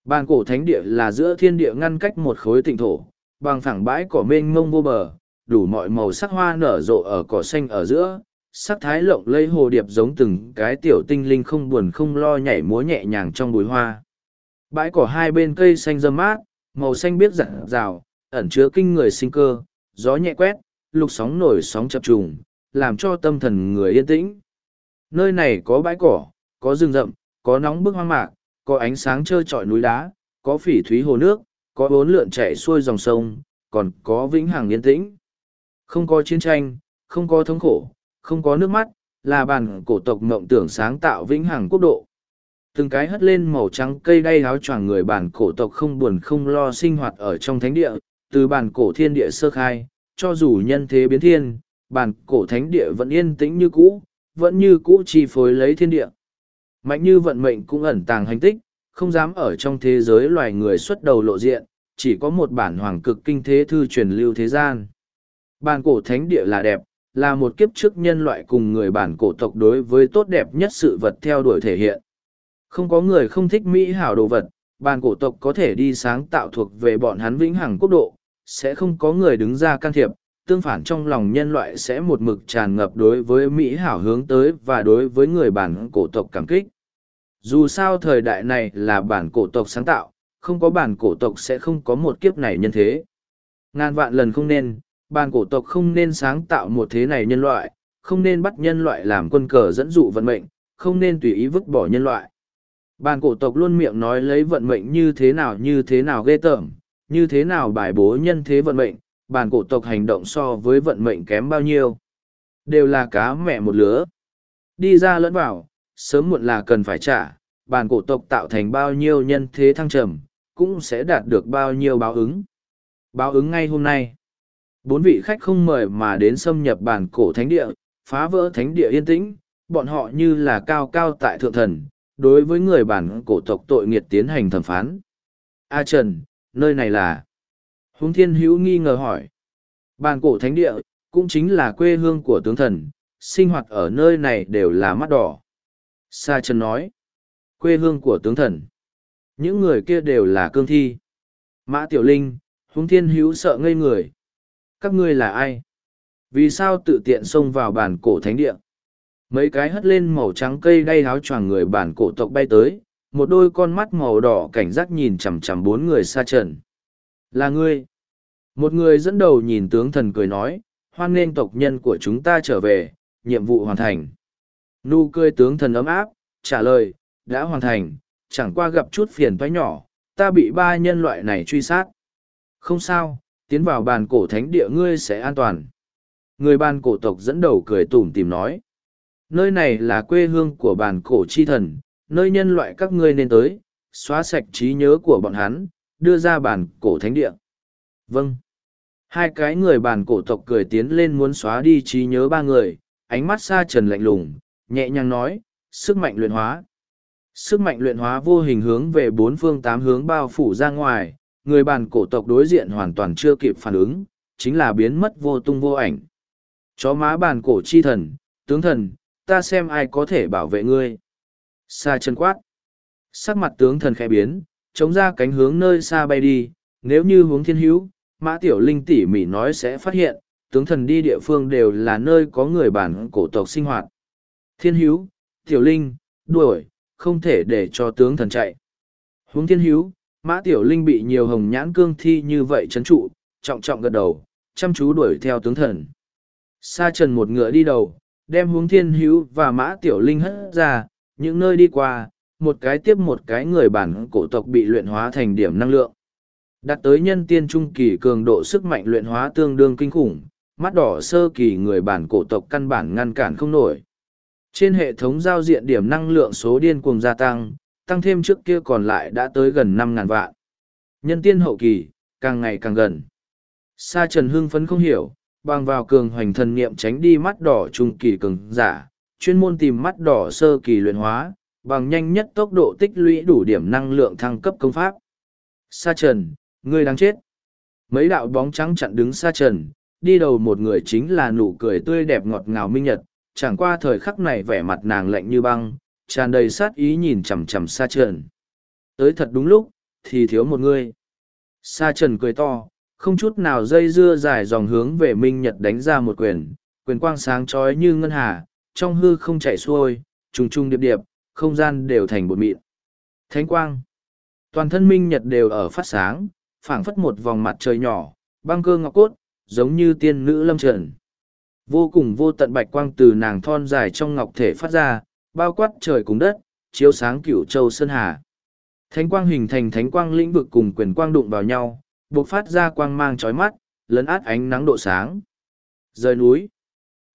Bàn cổ thánh địa là giữa thiên địa ngăn cách một khối tịnh thổ, bằng phẳng bãi cỏ mênh mông vô bờ, đủ mọi màu sắc hoa nở rộ ở cỏ xanh ở giữa, sắc thái lộng lây hồ điệp giống từng cái tiểu tinh linh không buồn không lo nhảy múa nhẹ nhàng trong bụi hoa. Bãi cỏ hai bên cây xanh râm mát, màu xanh biết rạng rào, ẩn chứa kinh người sinh cơ, gió nhẹ quét, lục sóng nổi sóng chập trùng, làm cho tâm thần người yên tĩnh. Nơi này có bãi cỏ, có rừng rậm, có nóng bức hoang mạc, có ánh sáng trơ trọi núi đá, có phỉ thúy hồ nước, có bốn lượn chạy xuôi dòng sông, còn có vĩnh hằng yên tĩnh. Không có chiến tranh, không có thống khổ, không có nước mắt, là bản cổ tộc mộng tưởng sáng tạo vĩnh hằng quốc độ. Từng cái hất lên màu trắng cây đay áo choàng người bản cổ tộc không buồn không lo sinh hoạt ở trong thánh địa, từ bản cổ thiên địa sơ khai, cho dù nhân thế biến thiên, bản cổ thánh địa vẫn yên tĩnh như cũ, vẫn như cũ chi phối lấy thiên địa. Mạnh như vận mệnh cũng ẩn tàng hành tích, không dám ở trong thế giới loài người xuất đầu lộ diện, chỉ có một bản hoàng cực kinh thế thư truyền lưu thế gian. Bản cổ thánh địa là đẹp, là một kiếp trước nhân loại cùng người bản cổ tộc đối với tốt đẹp nhất sự vật theo đuổi thể hiện. Không có người không thích mỹ hảo đồ vật, bản cổ tộc có thể đi sáng tạo thuộc về bọn hắn vĩnh hằng quốc độ, sẽ không có người đứng ra can thiệp, tương phản trong lòng nhân loại sẽ một mực tràn ngập đối với mỹ hảo hướng tới và đối với người bản cổ tộc cảm kích. Dù sao thời đại này là bản cổ tộc sáng tạo, không có bản cổ tộc sẽ không có một kiếp này nhân thế. Ngàn vạn lần không nên, bản cổ tộc không nên sáng tạo một thế này nhân loại, không nên bắt nhân loại làm quân cờ dẫn dụ vận mệnh, không nên tùy ý vứt bỏ nhân loại. Bản cổ tộc luôn miệng nói lấy vận mệnh như thế nào như thế nào ghê tởm, như thế nào bài bố nhân thế vận mệnh, bản cổ tộc hành động so với vận mệnh kém bao nhiêu. Đều là cá mẹ một lứa. Đi ra lẫn vào, sớm muộn là cần phải trả, bản cổ tộc tạo thành bao nhiêu nhân thế thăng trầm, cũng sẽ đạt được bao nhiêu báo ứng. Báo ứng ngay hôm nay. Bốn vị khách không mời mà đến xâm nhập bản cổ thánh địa, phá vỡ thánh địa yên tĩnh, bọn họ như là cao cao tại thượng thần, đối với người bản cổ tộc tội nghiệt tiến hành thẩm phán. A Trần, nơi này là... Hùng Thiên Hữu nghi ngờ hỏi. Bản cổ thánh địa, cũng chính là quê hương của tướng thần, sinh hoạt ở nơi này đều là mắt đỏ. Sa Trần nói, quê hương của tướng thần. Những người kia đều là cương thi. Mã Tiểu Linh, Hùng Thiên Hữu sợ ngây người. Các ngươi là ai? Vì sao tự tiện xông vào bản cổ thánh địa? Mấy cái hất lên màu trắng cây đay áo choàng người bản cổ tộc bay tới, một đôi con mắt màu đỏ cảnh giác nhìn chằm chằm bốn người Sa trần. Là ngươi. Một người dẫn đầu nhìn tướng thần cười nói, hoan nghênh tộc nhân của chúng ta trở về, nhiệm vụ hoàn thành. Nu cười tướng thần ấm áp, trả lời, đã hoàn thành, chẳng qua gặp chút phiền toái nhỏ, ta bị ba nhân loại này truy sát. Không sao, tiến vào bàn cổ thánh địa ngươi sẽ an toàn. Người bàn cổ tộc dẫn đầu cười tủm tìm nói. Nơi này là quê hương của bàn cổ chi thần, nơi nhân loại các ngươi nên tới, xóa sạch trí nhớ của bọn hắn, đưa ra bàn cổ thánh địa. Vâng. Hai cái người bàn cổ tộc cười tiến lên muốn xóa đi trí nhớ ba người, ánh mắt xa trần lạnh lùng, nhẹ nhàng nói, sức mạnh luyện hóa. Sức mạnh luyện hóa vô hình hướng về bốn phương tám hướng bao phủ ra ngoài, người bàn cổ tộc đối diện hoàn toàn chưa kịp phản ứng, chính là biến mất vô tung vô ảnh. Chó má bàn cổ chi thần, tướng thần, ta xem ai có thể bảo vệ ngươi. Xa chân quát. Sắc mặt tướng thần khẽ biến, chống ra cánh hướng nơi xa bay đi, nếu như hướng thiên hữu, Mã Tiểu Linh tỉ mỉ nói sẽ phát hiện, tướng thần đi địa phương đều là nơi có người bản cổ tộc sinh hoạt. Thiên hữu, Tiểu Linh, đuổi, không thể để cho tướng thần chạy. Huống Thiên hữu, Mã Tiểu Linh bị nhiều hồng nhãn cương thi như vậy chấn trụ, trọng trọng gật đầu, chăm chú đuổi theo tướng thần. Sa trần một ngựa đi đầu, đem huống Thiên hữu và Mã Tiểu Linh hất ra, những nơi đi qua, một cái tiếp một cái người bản cổ tộc bị luyện hóa thành điểm năng lượng. Đặt tới nhân tiên trung kỳ cường độ sức mạnh luyện hóa tương đương kinh khủng, mắt đỏ sơ kỳ người bản cổ tộc căn bản ngăn cản không nổi. Trên hệ thống giao diện điểm năng lượng số điên cuồng gia tăng, tăng thêm trước kia còn lại đã tới gần năm ngàn vạn. Nhân tiên hậu kỳ, càng ngày càng gần. Sa Trần hưng phấn không hiểu, bằng vào cường hoành thần niệm tránh đi mắt đỏ trung kỳ cường giả, chuyên môn tìm mắt đỏ sơ kỳ luyện hóa, bằng nhanh nhất tốc độ tích lũy đủ điểm năng lượng thăng cấp công pháp. Sa Trần, ngươi đang chết. Mấy đạo bóng trắng chặn đứng Sa Trần, đi đầu một người chính là nụ cười tươi đẹp ngọt ngào minh nhật, chẳng qua thời khắc này vẻ mặt nàng lạnh như băng, tràn đầy sát ý nhìn chằm chằm Sa Trần. Tới thật đúng lúc, thì thiếu một người. Sa Trần cười to, không chút nào dây dưa dài dòng hướng về Minh Nhật đánh ra một quyền, quyền quang sáng chói như ngân hà, trong hư không chạy xuôi, trùng trùng điệp điệp, không gian đều thành bột mịn. Thánh quang. Toàn thân Minh Nhật đều ở phát sáng, phảng phất một vòng mặt trời nhỏ, băng cơ ngọc cốt, giống như tiên nữ lâm trần. Vô cùng vô tận bạch quang từ nàng thon dài trong ngọc thể phát ra, bao quát trời cùng đất, chiếu sáng cửu châu sơn hà. Thánh quang hình thành thánh quang lĩnh vực cùng quyền quang đụng vào nhau, bộc phát ra quang mang chói mắt, lấn át ánh nắng độ sáng. Rời núi.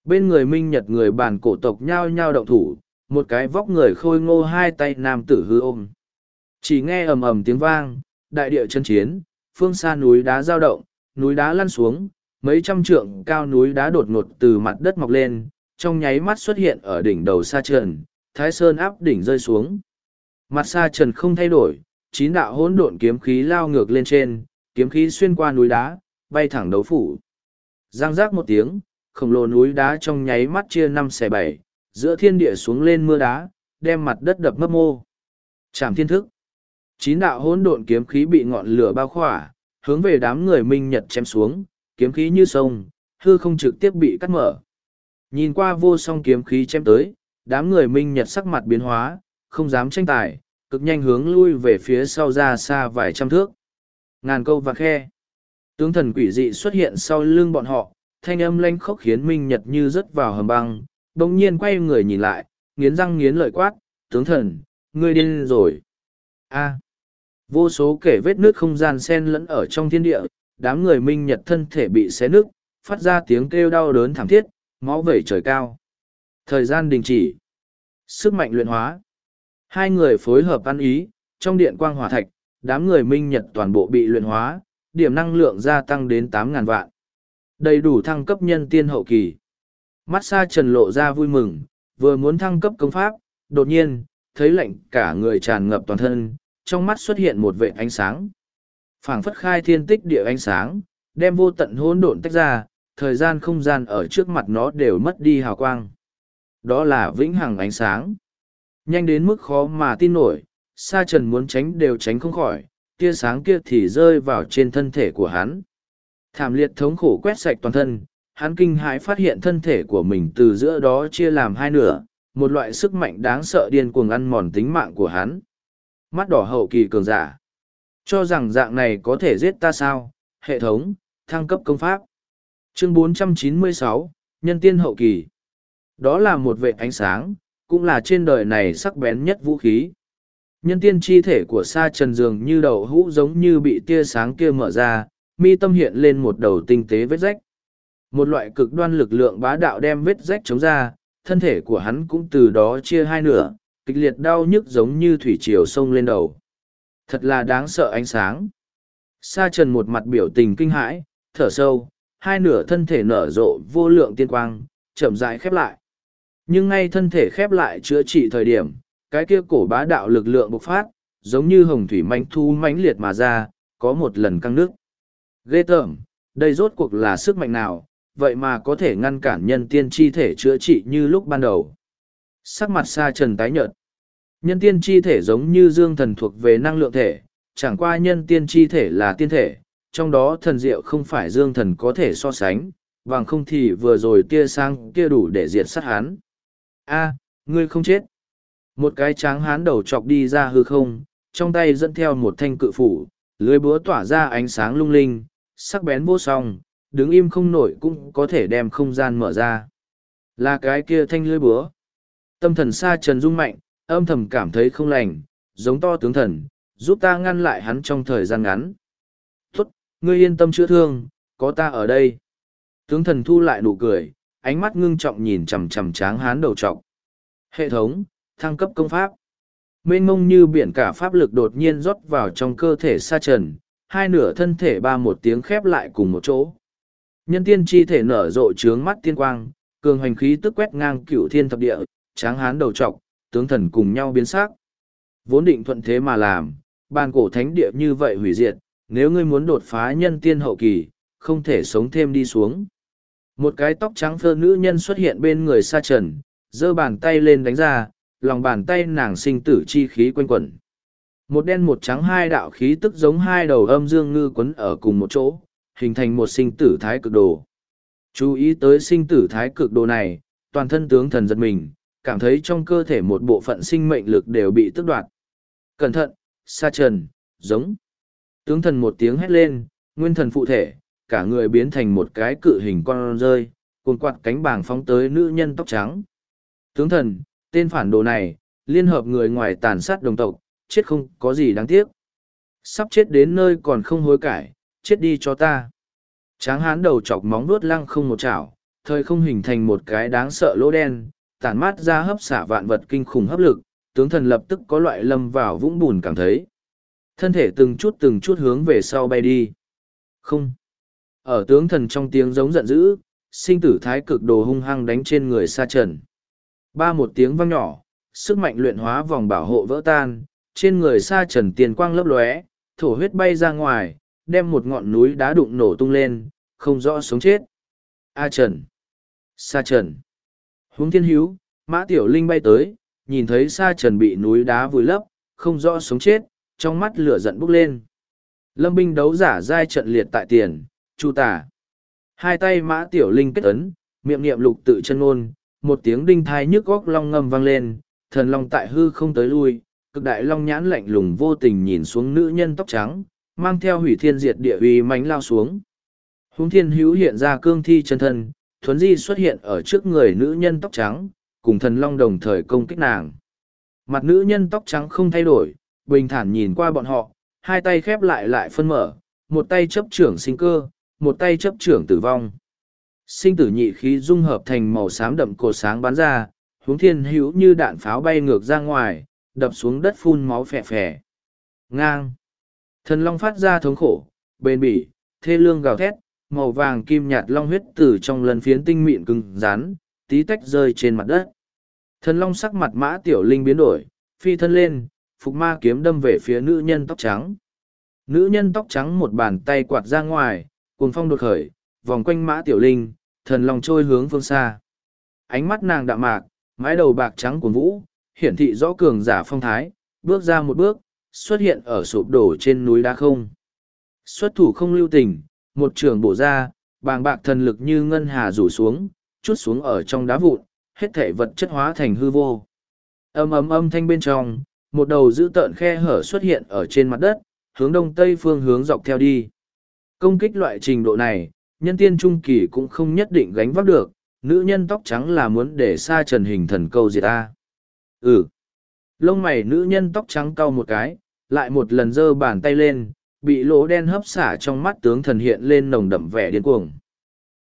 Bên người minh nhật người bản cổ tộc nhao nhao động thủ, một cái vóc người khôi ngô hai tay nam tử hư ôm. Chỉ nghe ầm ầm tiếng vang, đại địa chân chiến, phương xa núi đá giao động, núi đá lăn xuống, mấy trăm trượng cao núi đá đột ngột từ mặt đất mọc lên, trong nháy mắt xuất hiện ở đỉnh đầu sa trần, thái sơn áp đỉnh rơi xuống. Mặt sa trần không thay đổi, chín đạo hỗn độn kiếm khí lao ngược lên trên, kiếm khí xuyên qua núi đá, bay thẳng đấu phủ. Giang giác một tiếng, khổng lồ núi đá trong nháy mắt chia năm xẻ bảy, giữa thiên địa xuống lên mưa đá, đem mặt đất đập mấp mô. Trảm thiên thức. Chín đạo hỗn độn kiếm khí bị ngọn lửa bao khỏa, hướng về đám người minh nhật chém xuống, kiếm khí như sông, hư không trực tiếp bị cắt mở. Nhìn qua vô song kiếm khí chém tới, đám người minh nhật sắc mặt biến hóa, không dám tranh tài, cực nhanh hướng lui về phía sau ra xa vài trăm thước. Ngàn câu và khe. Tướng thần quỷ dị xuất hiện sau lưng bọn họ, thanh âm lanh khốc khiến minh nhật như rớt vào hầm băng, đồng nhiên quay người nhìn lại, nghiến răng nghiến lợi quát, tướng thần, ngươi điên rồi. a vô số kể vết nước không gian sen lẫn ở trong thiên địa, đám người minh nhật thân thể bị xé nứt, phát ra tiếng kêu đau đớn thảm thiết, máu vẩy trời cao. Thời gian đình chỉ. Sức mạnh luyện hóa. Hai người phối hợp ăn ý, trong điện quang hỏa thạch, đám người minh nhật toàn bộ bị luyện hóa, điểm năng lượng gia tăng đến tám ngàn vạn. Đầy đủ thăng cấp nhân tiên hậu kỳ. Mắt xa trần lộ ra vui mừng, vừa muốn thăng cấp công pháp, đột nhiên, thấy lạnh cả người tràn ngập toàn thân, trong mắt xuất hiện một vệ ánh sáng phảng phất khai thiên tích địa ánh sáng, đem vô tận hỗn độn tách ra, thời gian không gian ở trước mặt nó đều mất đi hào quang. Đó là vĩnh hằng ánh sáng. Nhanh đến mức khó mà tin nổi, sa trần muốn tránh đều tránh không khỏi, tia sáng kia thì rơi vào trên thân thể của hắn. Thảm liệt thống khổ quét sạch toàn thân, hắn kinh hãi phát hiện thân thể của mình từ giữa đó chia làm hai nửa, một loại sức mạnh đáng sợ điên cuồng ăn mòn tính mạng của hắn. Mắt đỏ hậu kỳ cường giả cho rằng dạng này có thể giết ta sao, hệ thống, thăng cấp công pháp. Chương 496, Nhân tiên hậu kỳ. Đó là một vệ ánh sáng, cũng là trên đời này sắc bén nhất vũ khí. Nhân tiên chi thể của sa trần dường như đầu hũ giống như bị tia sáng kia mở ra, mi tâm hiện lên một đầu tinh tế vết rách. Một loại cực đoan lực lượng bá đạo đem vết rách chống ra, thân thể của hắn cũng từ đó chia hai nửa, kịch liệt đau nhức giống như thủy triều sông lên đầu thật là đáng sợ ánh sáng. Sa trần một mặt biểu tình kinh hãi, thở sâu, hai nửa thân thể nở rộ vô lượng tiên quang, chậm rãi khép lại. Nhưng ngay thân thể khép lại chữa trị thời điểm, cái kia cổ bá đạo lực lượng bộc phát, giống như hồng thủy manh thu mãnh liệt mà ra, có một lần căng nước. Ghê tởm, đây rốt cuộc là sức mạnh nào, vậy mà có thể ngăn cản nhân tiên chi thể chữa trị như lúc ban đầu. Sắc mặt sa trần tái nhợt. Nhân tiên chi thể giống như dương thần thuộc về năng lượng thể, chẳng qua nhân tiên chi thể là tiên thể, trong đó thần diệu không phải dương thần có thể so sánh, bằng không thì vừa rồi tia sang kia đủ để diệt sát hắn. A, ngươi không chết. Một cái tráng hán đầu chọc đi ra hư không, trong tay dẫn theo một thanh cự phủ, lưới búa tỏa ra ánh sáng lung linh, sắc bén vô song, đứng im không nổi cũng có thể đem không gian mở ra. Là cái kia thanh lưới búa. Tâm thần xa trần rung mạnh, âm thầm cảm thấy không lành, giống to tướng thần, giúp ta ngăn lại hắn trong thời gian ngắn. Tốt, ngươi yên tâm chữa thương, có ta ở đây. Tướng thần thu lại nụ cười, ánh mắt ngưng trọng nhìn chằm chằm tráng hán đầu trọc. Hệ thống, thăng cấp công pháp. Mênh mông như biển cả pháp lực đột nhiên rót vào trong cơ thể sa trần, hai nửa thân thể ba một tiếng khép lại cùng một chỗ. Nhân tiên chi thể nở rộ trướng mắt tiên quang, cường hoành khí tức quét ngang cửu thiên thập địa, tráng hán đầu trọc, tướng thần cùng nhau biến sắc. Vốn định thuận thế mà làm, bàn cổ thánh địa như vậy hủy diệt, nếu ngươi muốn đột phá nhân tiên hậu kỳ, không thể sống thêm đi xuống. Một cái tóc trắng phơ nữ nhân xuất hiện bên người sa trần, giơ bàn tay lên đánh ra, lòng bàn tay nàng sinh tử chi khí quanh quẩn. Một đen một trắng hai đạo khí tức giống hai đầu âm dương ngư quấn ở cùng một chỗ, hình thành một sinh tử thái cực đồ. Chú ý tới sinh tử thái cực đồ này, toàn thân tướng thần giật mình, cảm thấy trong cơ thể một bộ phận sinh mệnh lực đều bị tức đoạt. Cẩn thận, sa trần, giống. Tướng thần một tiếng hét lên, nguyên thần phụ thể, cả người biến thành một cái cự hình con rơi, cuồn quạt cánh bàng phóng tới nữ nhân tóc trắng. Tướng thần, tên phản đồ này, liên hợp người ngoài tàn sát đồng tộc, chết không có gì đáng tiếc. Sắp chết đến nơi còn không hối cải, chết đi cho ta. Tráng hán đầu chọc móng vuốt lăng không một chảo, thời không hình thành một cái đáng sợ lỗ đen, tản mát ra hấp xả vạn vật kinh khủng hấp lực, tướng thần lập tức có loại lâm vào vũng bùn cảm thấy. Thân thể từng chút từng chút hướng về sau bay đi. Không. Ở tướng thần trong tiếng giống giận dữ, sinh tử thái cực đồ hung hăng đánh trên người sa trần. Ba một tiếng vang nhỏ, sức mạnh luyện hóa vòng bảo hộ vỡ tan, trên người sa trần tiền quang lấp lóe, thổ huyết bay ra ngoài, đem một ngọn núi đá đụng nổ tung lên, không rõ sống chết. A trần. Sa trần. Hướng thiên hữu, mã tiểu linh bay tới, nhìn thấy sa trần bị núi đá vùi lấp, không rõ sống chết, trong mắt lửa giận bốc lên. Lâm binh đấu giả giai trận liệt tại tiền, chu tả. Hai tay mã tiểu linh kết ấn, miệng niệm lục tự chân ngôn, một tiếng đinh thai nhức góc long ngâm vang lên, thần long tại hư không tới lui, cực đại long nhãn lạnh lùng vô tình nhìn xuống nữ nhân tóc trắng, mang theo hủy thiên diệt địa uy mánh lao xuống. Húng thiên hữu hiện ra cương thi chân thân, thuấn di xuất hiện ở trước người nữ nhân tóc trắng, cùng thần long đồng thời công kích nàng. Mặt nữ nhân tóc trắng không thay đổi, bình thản nhìn qua bọn họ, hai tay khép lại lại phân mở, một tay chấp trưởng sinh cơ, một tay chấp trưởng tử vong. Sinh tử nhị khí dung hợp thành màu xám đậm cột sáng bắn ra, hướng thiên hữu như đạn pháo bay ngược ra ngoài, đập xuống đất phun máu phè phè. Ngang. Thần long phát ra thống khổ, bền bỉ, thê lương gào thét, màu vàng kim nhạt long huyết từ trong lần phiến tinh mịn cứng rán, tí tách rơi trên mặt đất. Thần long sắc mặt mã tiểu linh biến đổi, phi thân lên, phục ma kiếm đâm về phía nữ nhân tóc trắng. Nữ nhân tóc trắng một bàn tay quạt ra ngoài, cuồng phong đột khởi, vòng quanh mã tiểu linh, thần long trôi hướng phương xa. Ánh mắt nàng đạm mạc, mái đầu bạc trắng của vũ, hiển thị rõ cường giả phong thái, bước ra một bước, xuất hiện ở sụp đổ trên núi đá không. Xuất thủ không lưu tình, một trường bổ ra, bàng bạc thần lực như ngân hà rủ xuống, chút xuống ở trong đá vụn, hết thể vật chất hóa thành hư vô. Âm ấm âm thanh bên trong, một đầu dữ tợn khe hở xuất hiện ở trên mặt đất, hướng đông tây phương hướng dọc theo đi. Công kích loại trình độ này, nhân tiên trung kỳ cũng không nhất định gánh vác được, nữ nhân tóc trắng là muốn để xa trần hình thần câu diệt ta. Ừ. Lông mày nữ nhân tóc trắng cau một cái, lại một lần giơ bàn tay lên, bị lỗ đen hấp xả trong mắt tướng thần hiện lên nồng đậm vẻ điên cuồng.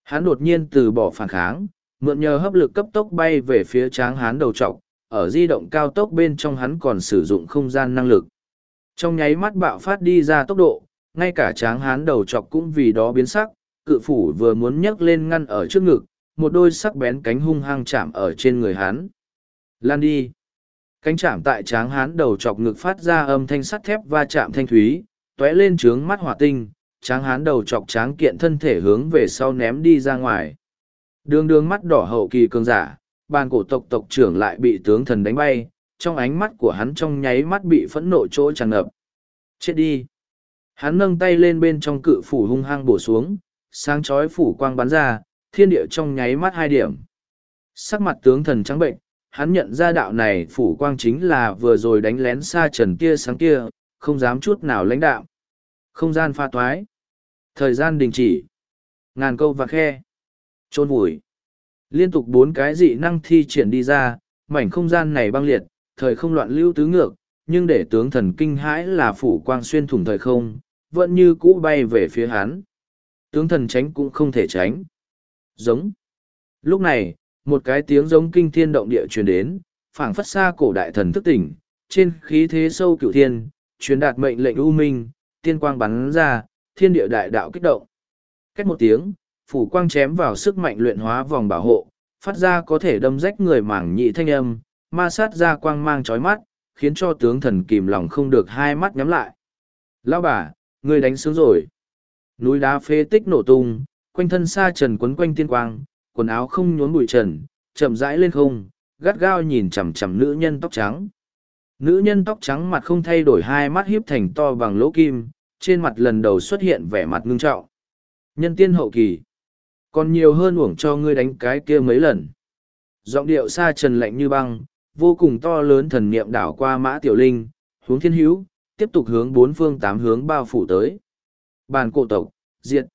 Hắn đột nhiên từ bỏ phản kháng, mượn nhờ hấp lực cấp tốc bay về phía tráng hán đầu trọc, ở di động cao tốc bên trong hắn còn sử dụng không gian năng lực. Trong nháy mắt bạo phát đi ra tốc độ, ngay cả tráng hán đầu trọc cũng vì đó biến sắc, cự phủ vừa muốn nhấc lên ngăn ở trước ngực, một đôi sắc bén cánh hung hăng chạm ở trên người hắn. Lan đi! Cánh chạm tại tráng hán đầu chọc ngực phát ra âm thanh sắt thép va chạm thanh thúy, tóe lên trướng mắt hỏa tinh, tráng hán đầu chọc tráng kiện thân thể hướng về sau ném đi ra ngoài. Đường đường mắt đỏ hậu kỳ cường giả, bàn cổ tộc tộc trưởng lại bị tướng thần đánh bay, trong ánh mắt của hắn trong nháy mắt bị phẫn nộ chỗ tràn ngập. Chết đi! Hắn nâng tay lên bên trong cự phủ hung hăng bổ xuống, sáng chói phủ quang bắn ra, thiên địa trong nháy mắt hai điểm. Sắc mặt tướng thần trắng bệnh, hắn nhận ra đạo này phủ quang chính là vừa rồi đánh lén xa trần kia sáng kia, không dám chút nào lãnh đạo. Không gian pha toái. Thời gian đình chỉ. Ngàn câu và khe. Trôn vùi. Liên tục bốn cái dị năng thi triển đi ra, mảnh không gian này băng liệt, thời không loạn lưu tứ ngược, nhưng để tướng thần kinh hãi là phủ quang xuyên thủng thời không, vẫn như cũ bay về phía hắn. Tướng thần tránh cũng không thể tránh. Giống. Lúc này, một cái tiếng giống kinh thiên động địa truyền đến, phảng phất xa cổ đại thần thức tỉnh, trên khí thế sâu cửu thiên, truyền đạt mệnh lệnh u minh, tiên quang bắn ra, thiên địa đại đạo kích động. Cách một tiếng, phủ quang chém vào sức mạnh luyện hóa vòng bảo hộ, phát ra có thể đâm rách người mảng nhị thanh âm, ma sát ra quang mang chói mắt, khiến cho tướng thần kìm lòng không được hai mắt nhắm lại. Lão bà, ngươi đánh sướng rồi. Núi đá phế tích nổ tung, quanh thân xa trần quấn quanh tiên quang, quần áo không nhốn bụi trần, chậm rãi lên không, gắt gao nhìn chằm chằm nữ nhân tóc trắng. Nữ nhân tóc trắng mặt không thay đổi hai mắt hiếp thành to bằng lỗ kim, trên mặt lần đầu xuất hiện vẻ mặt ngưng trọng. Nhân tiên hậu kỳ. Còn nhiều hơn uổng cho ngươi đánh cái kia mấy lần. Giọng điệu xa trần lạnh như băng, vô cùng to lớn thần niệm đảo qua mã tiểu linh, hướng thiên hữu, tiếp tục hướng bốn phương tám hướng bao phủ tới. Bàn cổ tộc, diệt.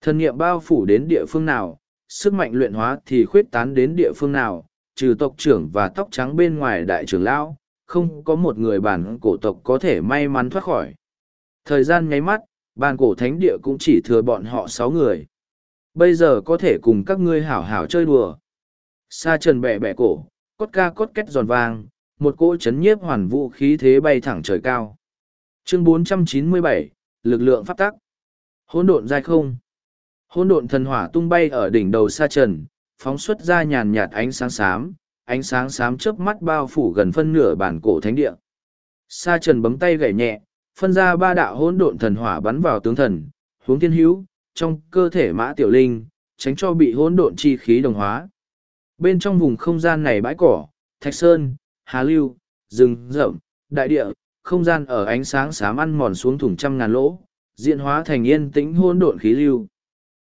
Thần niệm bao phủ đến địa phương nào, sức mạnh luyện hóa thì khuyết tán đến địa phương nào, trừ tộc trưởng và tóc trắng bên ngoài đại trưởng lão, không có một người bản cổ tộc có thể may mắn thoát khỏi. Thời gian nháy mắt, bàn cổ thánh địa cũng chỉ thừa bọn họ sáu người. Bây giờ có thể cùng các ngươi hảo hảo chơi đùa. Sa trần bẻ bẻ cổ, cốt ca cốt két giòn vàng, một cỗ chấn nhiếp hoàn vũ khí thế bay thẳng trời cao. Chương 497, lực lượng pháp tắc. Hỗn độn dài không. Hỗn độn thần hỏa tung bay ở đỉnh đầu sa trần, phóng xuất ra nhàn nhạt ánh sáng xám, ánh sáng xám chớp mắt bao phủ gần phân nửa bản cổ thánh địa. Sa trần bấm tay gảy nhẹ, phân ra ba đạo hỗn độn thần hỏa bắn vào tướng thần, hướng thiên hữu, trong cơ thể mã tiểu linh, tránh cho bị hỗn độn chi khí đồng hóa. Bên trong vùng không gian này bãi cỏ, thạch sơn, hà lưu, rừng rậm, đại địa, không gian ở ánh sáng xám ăn mòn xuống thủng trăm ngàn lỗ, diễn hóa thành yên tĩnh hỗn độn khí lưu.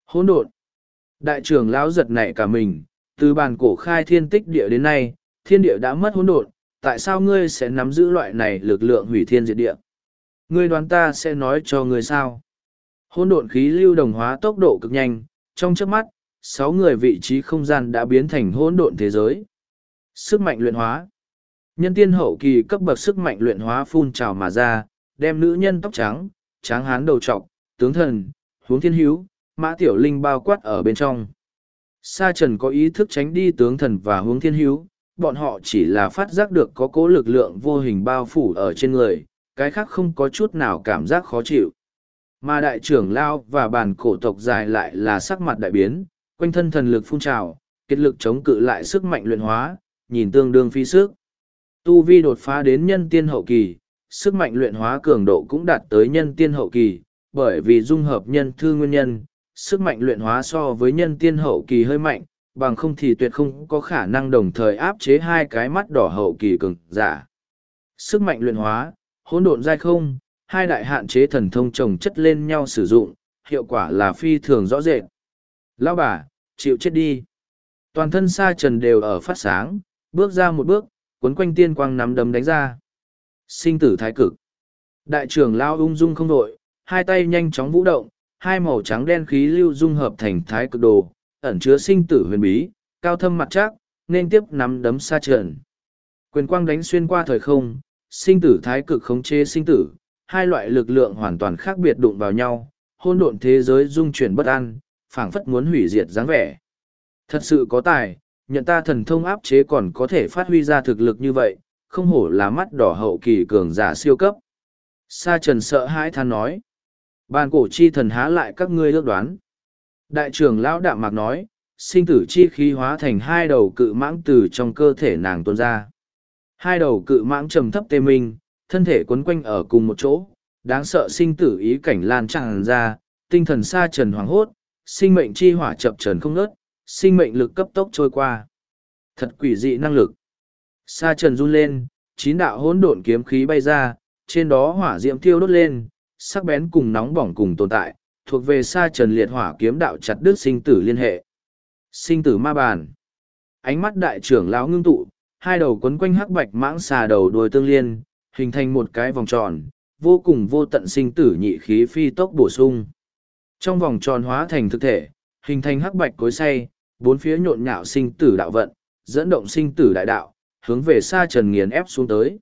Hỗn độn. Đại trưởng lão giật nảy cả mình, từ bàn cổ khai thiên tích địa đến nay, thiên địa đã mất hỗn độn, tại sao ngươi sẽ nắm giữ loại này lực lượng hủy thiên diệt địa? Ngươi đoán ta sẽ nói cho ngươi sao? Hỗn độn khí lưu đồng hóa tốc độ cực nhanh, trong chớp mắt, sáu người vị trí không gian đã biến thành hỗn độn thế giới. Sức mạnh luyện hóa. Nhân tiên hậu kỳ cấp bậc sức mạnh luyện hóa phun trào mà ra, đem nữ nhân tóc trắng, tráng hán đầu trọc, tướng thần, huống thiên hữu, mã tiểu linh bao quát ở bên trong. Sa trần có ý thức tránh đi tướng thần và hướng thiên hữu, bọn họ chỉ là phát giác được có cố lực lượng vô hình bao phủ ở trên người, cái khác không có chút nào cảm giác khó chịu. Mà đại trưởng lao và bản cổ tộc dài lại là sắc mặt đại biến, quanh thân thần lực phun trào, kết lực chống cự lại sức mạnh luyện hóa, nhìn tương đương phi sức. Tu vi đột phá đến nhân tiên hậu kỳ, sức mạnh luyện hóa cường độ cũng đạt tới nhân tiên hậu kỳ, bởi vì dung hợp nhân thư nguyên nhân, sức mạnh luyện hóa so với nhân tiên hậu kỳ hơi mạnh, bằng không thì tuyệt không có khả năng đồng thời áp chế hai cái mắt đỏ hậu kỳ cường giả. Sức mạnh luyện hóa, hỗn độn giai không, hai đại hạn chế thần thông chồng chất lên nhau sử dụng, hiệu quả là phi thường rõ rệt. Lão bà, chịu chết đi. Toàn thân sa trần đều ở phát sáng, bước ra một bước, cuốn quanh tiên quang nắm đấm đánh ra. Sinh tử thái cực. Đại trưởng lao ung dung không đội, hai tay nhanh chóng vũ động, hai màu trắng đen khí lưu dung hợp thành thái cực đồ, ẩn chứa sinh tử huyền bí, cao thâm mặt chắc, nên tiếp nắm đấm xa trần. Quyền quang đánh xuyên qua thời không, sinh tử thái cực khống chế sinh tử, hai loại lực lượng hoàn toàn khác biệt đụng vào nhau, hôn độn thế giới dung chuyển bất an, phảng phất muốn hủy diệt dáng vẻ. Thật sự có tài, nhận ta thần thông áp chế còn có thể phát huy ra thực lực như vậy, không hổ là mắt đỏ hậu kỳ cường giả siêu cấp. Sa trần sợ hãi than nói. Bàn cổ chi thần há lại các ngươi ước đoán. Đại trưởng lão đạm mạc nói, sinh tử chi khí hóa thành hai đầu cự mãng từ trong cơ thể nàng tuôn ra. Hai đầu cự mãng trầm thấp tê minh, thân thể quấn quanh ở cùng một chỗ, đáng sợ sinh tử ý cảnh lan tràn ra, tinh thần xa trần hoàng hốt, sinh mệnh chi hỏa chập trần không ngớt, sinh mệnh lực cấp tốc trôi qua. Thật quỷ dị năng lực. Sa trần run lên, chín đạo hỗn độn kiếm khí bay ra, trên đó hỏa diệm thiêu đốt lên, sắc bén cùng nóng bỏng cùng tồn tại, thuộc về sa trần liệt hỏa kiếm đạo chặt đứt sinh tử liên hệ. Sinh tử ma bàn. Ánh mắt đại trưởng lão ngưng tụ, hai đầu quấn quanh hắc bạch mãng xà đầu đuôi tương liên, hình thành một cái vòng tròn, vô cùng vô tận sinh tử nhị khí phi tốc bổ sung. Trong vòng tròn hóa thành thực thể, hình thành hắc bạch cối say, bốn phía nhộn nhạo sinh tử đạo vận, dẫn động sinh tử đại đạo, hướng về xa trần nghiền ép xuống tới.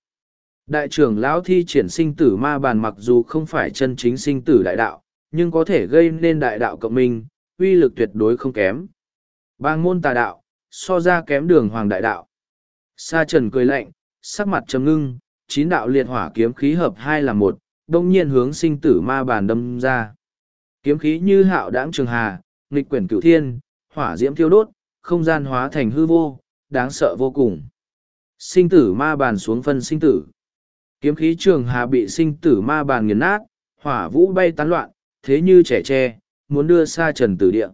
Đại trưởng lão thi triển sinh tử ma bàn mặc dù không phải chân chính sinh tử đại đạo, nhưng có thể gây nên đại đạo cộng minh, uy lực tuyệt đối không kém. Bang môn tà đạo, so ra kém đường hoàng đại đạo. Sa trần cười lạnh, sắc mặt trầm ngưng, chín đạo liệt hỏa kiếm khí hợp hai là một, đông nhiên hướng sinh tử ma bàn đâm ra. Kiếm khí như hạo đãng trường hà, nghịch quyển cửu thiên, hỏa diễm thiêu đốt, không gian hóa thành hư vô, đáng sợ vô cùng. Sinh tử ma bàn xuống phân sinh tử. Kiếm khí trường hà bị sinh tử ma bàn nghiền nát, hỏa vũ bay tán loạn, thế như trẻ tre, muốn đưa xa trần tử địa.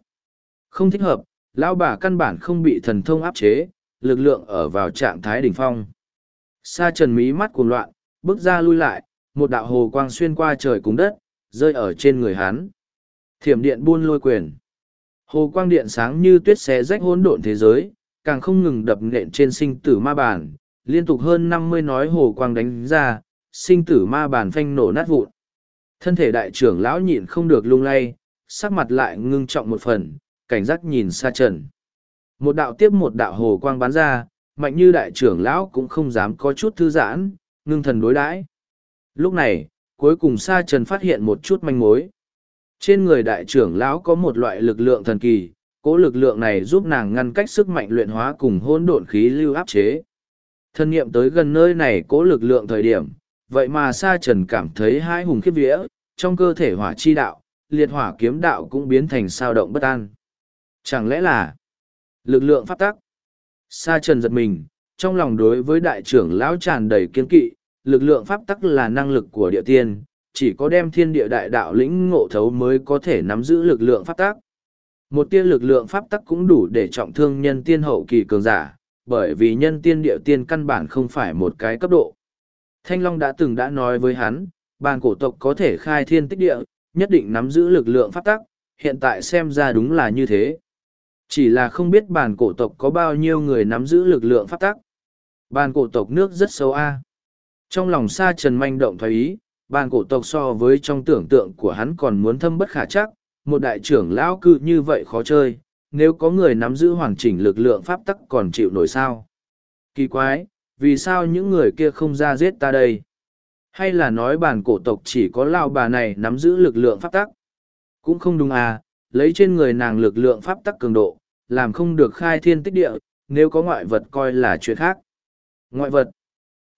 Không thích hợp, lão bà căn bản không bị thần thông áp chế, lực lượng ở vào trạng thái đỉnh phong. Sa trần mí mắt cuồng loạn, bước ra lui lại, một đạo hồ quang xuyên qua trời cùng đất, rơi ở trên người hắn. Thiểm điện buôn lôi quyền. Hồ quang điện sáng như tuyết xé rách hỗn độn thế giới, càng không ngừng đập nện trên sinh tử ma bản, liên tục hơn năm mươi nói hồ quang đánh ra, sinh tử ma bàn phanh nổ nát vụn. Thân thể đại trưởng lão nhịn không được lung lay, sắc mặt lại ngưng trọng một phần, cảnh giác nhìn xa trần. Một đạo tiếp một đạo hồ quang bắn ra, mạnh như đại trưởng lão cũng không dám có chút thư giãn, ngưng thần đối đãi. Lúc này, cuối cùng Sa Trần phát hiện một chút manh mối. Trên người đại trưởng lão có một loại lực lượng thần kỳ, cố lực lượng này giúp nàng ngăn cách sức mạnh luyện hóa cùng hỗn độn khí lưu áp chế. Thân nghiệm tới gần nơi này cố lực lượng thời điểm, vậy mà Sa Trần cảm thấy hai hùng khiếp vía, trong cơ thể hỏa chi đạo, liệt hỏa kiếm đạo cũng biến thành sao động bất an. Chẳng lẽ là lực lượng pháp tắc? Sa Trần giật mình, trong lòng đối với đại trưởng lão tràn đầy kiên kỵ, lực lượng pháp tắc là năng lực của địa tiên, chỉ có đem thiên địa đại đạo lĩnh ngộ thấu mới có thể nắm giữ lực lượng pháp tắc. Một tia lực lượng pháp tắc cũng đủ để trọng thương nhân tiên hậu kỳ cường giả, bởi vì nhân tiên địa tiên căn bản không phải một cái cấp độ. Thanh Long đã từng đã nói với hắn, bàn cổ tộc có thể khai thiên tích địa, nhất định nắm giữ lực lượng pháp tắc, hiện tại xem ra đúng là như thế. Chỉ là không biết bàn cổ tộc có bao nhiêu người nắm giữ lực lượng pháp tắc. Bàn cổ tộc nước rất sâu a. Trong lòng sa trần manh động thoái ý, bàn cổ tộc so với trong tưởng tượng của hắn còn muốn thâm bất khả chắc, một đại trưởng lão cư như vậy khó chơi, nếu có người nắm giữ hoàn chỉnh lực lượng pháp tắc còn chịu nổi sao. Kỳ quái, vì sao những người kia không ra giết ta đây? Hay là nói bản cổ tộc chỉ có lao bà này nắm giữ lực lượng pháp tắc? Cũng không đúng à, lấy trên người nàng lực lượng pháp tắc cường độ, làm không được khai thiên tích địa, nếu có ngoại vật coi là chuyện khác. Ngoại vật.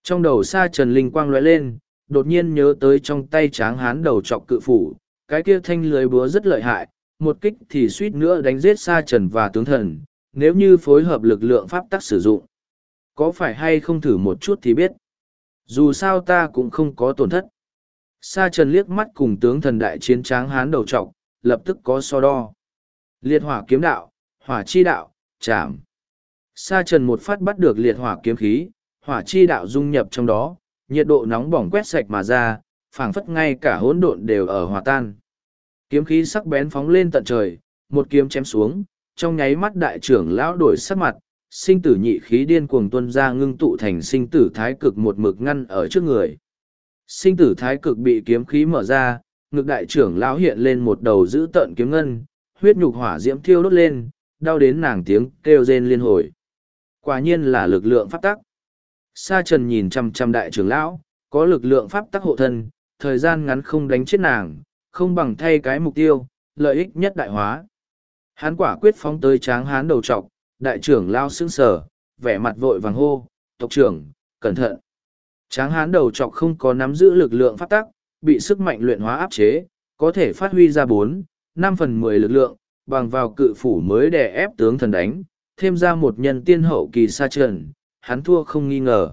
Trong đầu sa trần linh quang lóe lên, đột nhiên nhớ tới trong tay tráng hán đầu trọc cự phủ, cái kia thanh lưới búa rất lợi hại, một kích thì suýt nữa đánh giết sa trần và tướng thần, nếu như phối hợp lực lượng pháp tắc sử dụng. Có phải hay không thử một chút thì biết. Dù sao ta cũng không có tổn thất. Sa trần liếc mắt cùng tướng thần đại chiến tráng hán đầu trọc, lập tức có so đo. Liệt hỏa kiếm đạo, hỏa chi đạo, chạm. Sa trần một phát bắt được liệt hỏa kiếm khí, hỏa chi đạo dung nhập trong đó, nhiệt độ nóng bỏng quét sạch mà ra, phảng phất ngay cả hỗn độn đều ở hòa tan. Kiếm khí sắc bén phóng lên tận trời, một kiếm chém xuống, trong nháy mắt đại trưởng lão đổi sắc mặt, sinh tử nhị khí điên cuồng tuân ra ngưng tụ thành sinh tử thái cực một mực ngăn ở trước người. Sinh tử thái cực bị kiếm khí mở ra, ngực đại trưởng lão hiện lên một đầu giữ tợn kiếm ngân, huyết nhục hỏa diễm thiêu đốt lên, đau đến nàng tiếng kêu rên liên hồi. Quả nhiên là lực lượng pháp tắc. Sa trần nhìn chăm chăm đại trưởng lão, có lực lượng pháp tắc hộ thân, thời gian ngắn không đánh chết nàng, không bằng thay cái mục tiêu, lợi ích nhất đại hóa. Hán quả quyết phóng tới tráng hán đầu trọc, đại trưởng lao sững sở, vẻ mặt vội vàng hô, tộc trưởng, cẩn thận. Tráng hán đầu trọc không có nắm giữ lực lượng phát tắc, bị sức mạnh luyện hóa áp chế, có thể phát huy ra bốn, năm phần mười lực lượng, bằng vào cự phủ mới đè ép tướng thần đánh, thêm ra một nhân tiên hậu kỳ sa trần, hắn thua không nghi ngờ.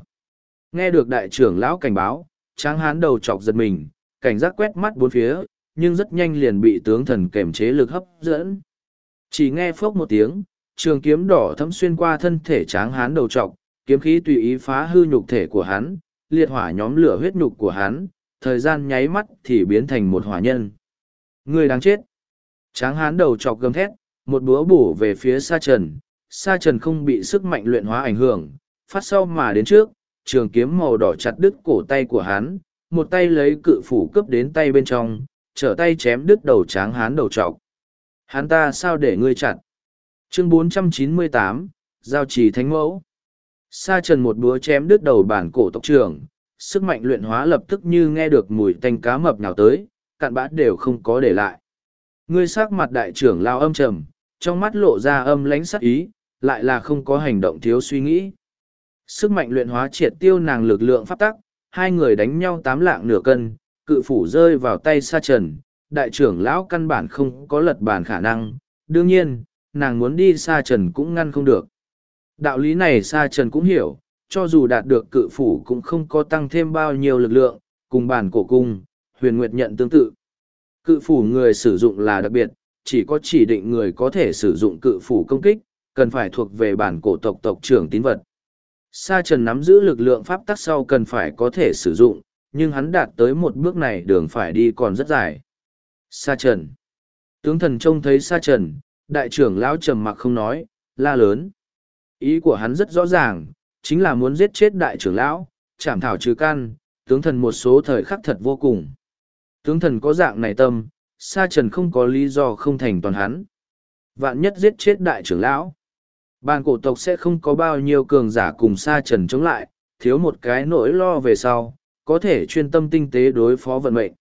Nghe được đại trưởng lão cảnh báo, tráng hán đầu chọc giật mình, cảnh giác quét mắt bốn phía, nhưng rất nhanh liền bị tướng thần kềm chế lực hấp dẫn. Chỉ nghe phốc một tiếng, trường kiếm đỏ thấm xuyên qua thân thể tráng hán đầu trọc, kiếm khí tùy ý phá hư nhục thể của hắn, liệt hỏa nhóm lửa huyết nhục của hắn, thời gian nháy mắt thì biến thành một hỏa nhân. Người đáng chết. Tráng hán đầu chọc gầm thét, một búa bổ về phía sa trần. Sa trần không bị sức mạnh luyện hóa ảnh hưởng, phát sau mà đến trước, trường kiếm màu đỏ chặt đứt cổ tay của hắn, một tay lấy cự phủ cướp đến tay bên trong, trở tay chém đứt đầu tráng hán đầu trọc. Hắn ta sao để ngươi chặt? Chương 498, Giao trì thánh mẫu. Sa trần một búa chém đứt đầu bản cổ tộc trưởng, sức mạnh luyện hóa lập tức như nghe được mùi tanh cá mập nào tới, cạn bã đều không có để lại. Ngươi sắc mặt đại trưởng lao âm trầm, trong mắt lộ ra âm lánh sắc ý, lại là không có hành động thiếu suy nghĩ. Sức mạnh luyện hóa triệt tiêu nàng lực lượng pháp tắc, hai người đánh nhau tám lạng nửa cân, cự phủ rơi vào tay sa trần, đại trưởng lão căn bản không có lật bàn khả năng, đương nhiên, nàng muốn đi sa trần cũng ngăn không được. Đạo lý này sa trần cũng hiểu, cho dù đạt được cự phủ cũng không có tăng thêm bao nhiêu lực lượng, cùng bản cổ cung, huyền nguyệt nhận tương tự. Cự phủ người sử dụng là đặc biệt, chỉ có chỉ định người có thể sử dụng cự phủ công kích, cần phải thuộc về bản cổ tộc tộc trưởng tín vật. Sa trần nắm giữ lực lượng pháp tắc sau cần phải có thể sử dụng, nhưng hắn đạt tới một bước này đường phải đi còn rất dài. Sa trần. Tướng thần trông thấy sa trần, đại trưởng lão trầm mặc không nói, la lớn. Ý của hắn rất rõ ràng, chính là muốn giết chết đại trưởng lão, chảm thảo trừ can, tướng thần một số thời khắc thật vô cùng. Tướng thần có dạng này tâm, sa trần không có lý do không thành toàn hắn. Vạn nhất giết chết đại trưởng lão. Bàn cổ tộc sẽ không có bao nhiêu cường giả cùng sa trần chống lại, thiếu một cái nỗi lo về sau, có thể chuyên tâm tinh tế đối phó vận mệnh.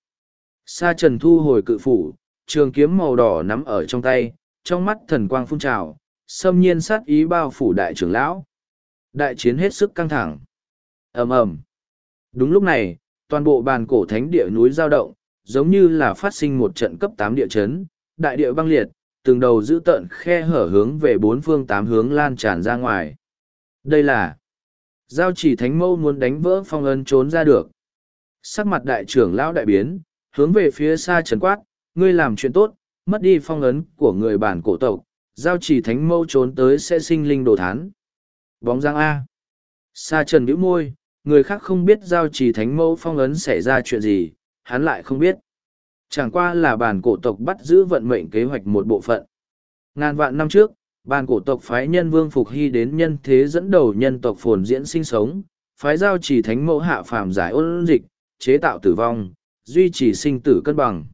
Sa trần thu hồi cự phủ, trường kiếm màu đỏ nắm ở trong tay, trong mắt thần quang phun trào, xâm nhiên sát ý bao phủ đại trưởng lão. Đại chiến hết sức căng thẳng. ầm ầm. Đúng lúc này, toàn bộ bàn cổ thánh địa núi giao động, giống như là phát sinh một trận cấp tám địa chấn, đại địa băng liệt, từng đầu giữ tợn khe hở hướng về bốn phương tám hướng lan tràn ra ngoài. Đây là giao chỉ thánh mâu muốn đánh vỡ phong ấn trốn ra được. Sắc mặt đại trưởng lão đại biến, hướng về phía xa trần quát, ngươi làm chuyện tốt, mất đi phong ấn của người bản cổ tộc, giao chỉ thánh mâu trốn tới sẽ sinh linh đồ thán. Bóng giang A. Sa trần bĩu môi, người khác không biết giao chỉ thánh mâu phong ấn xảy ra chuyện gì, hắn lại không biết. Chẳng qua là bản cổ tộc bắt giữ vận mệnh kế hoạch một bộ phận. Ngàn vạn năm trước, bản cổ tộc phái nhân vương Phục Hy đến nhân thế dẫn đầu nhân tộc phồn diễn sinh sống, phái giao chỉ thánh mẫu hạ phàm giải ôn dịch, chế tạo tử vong, duy trì sinh tử cân bằng.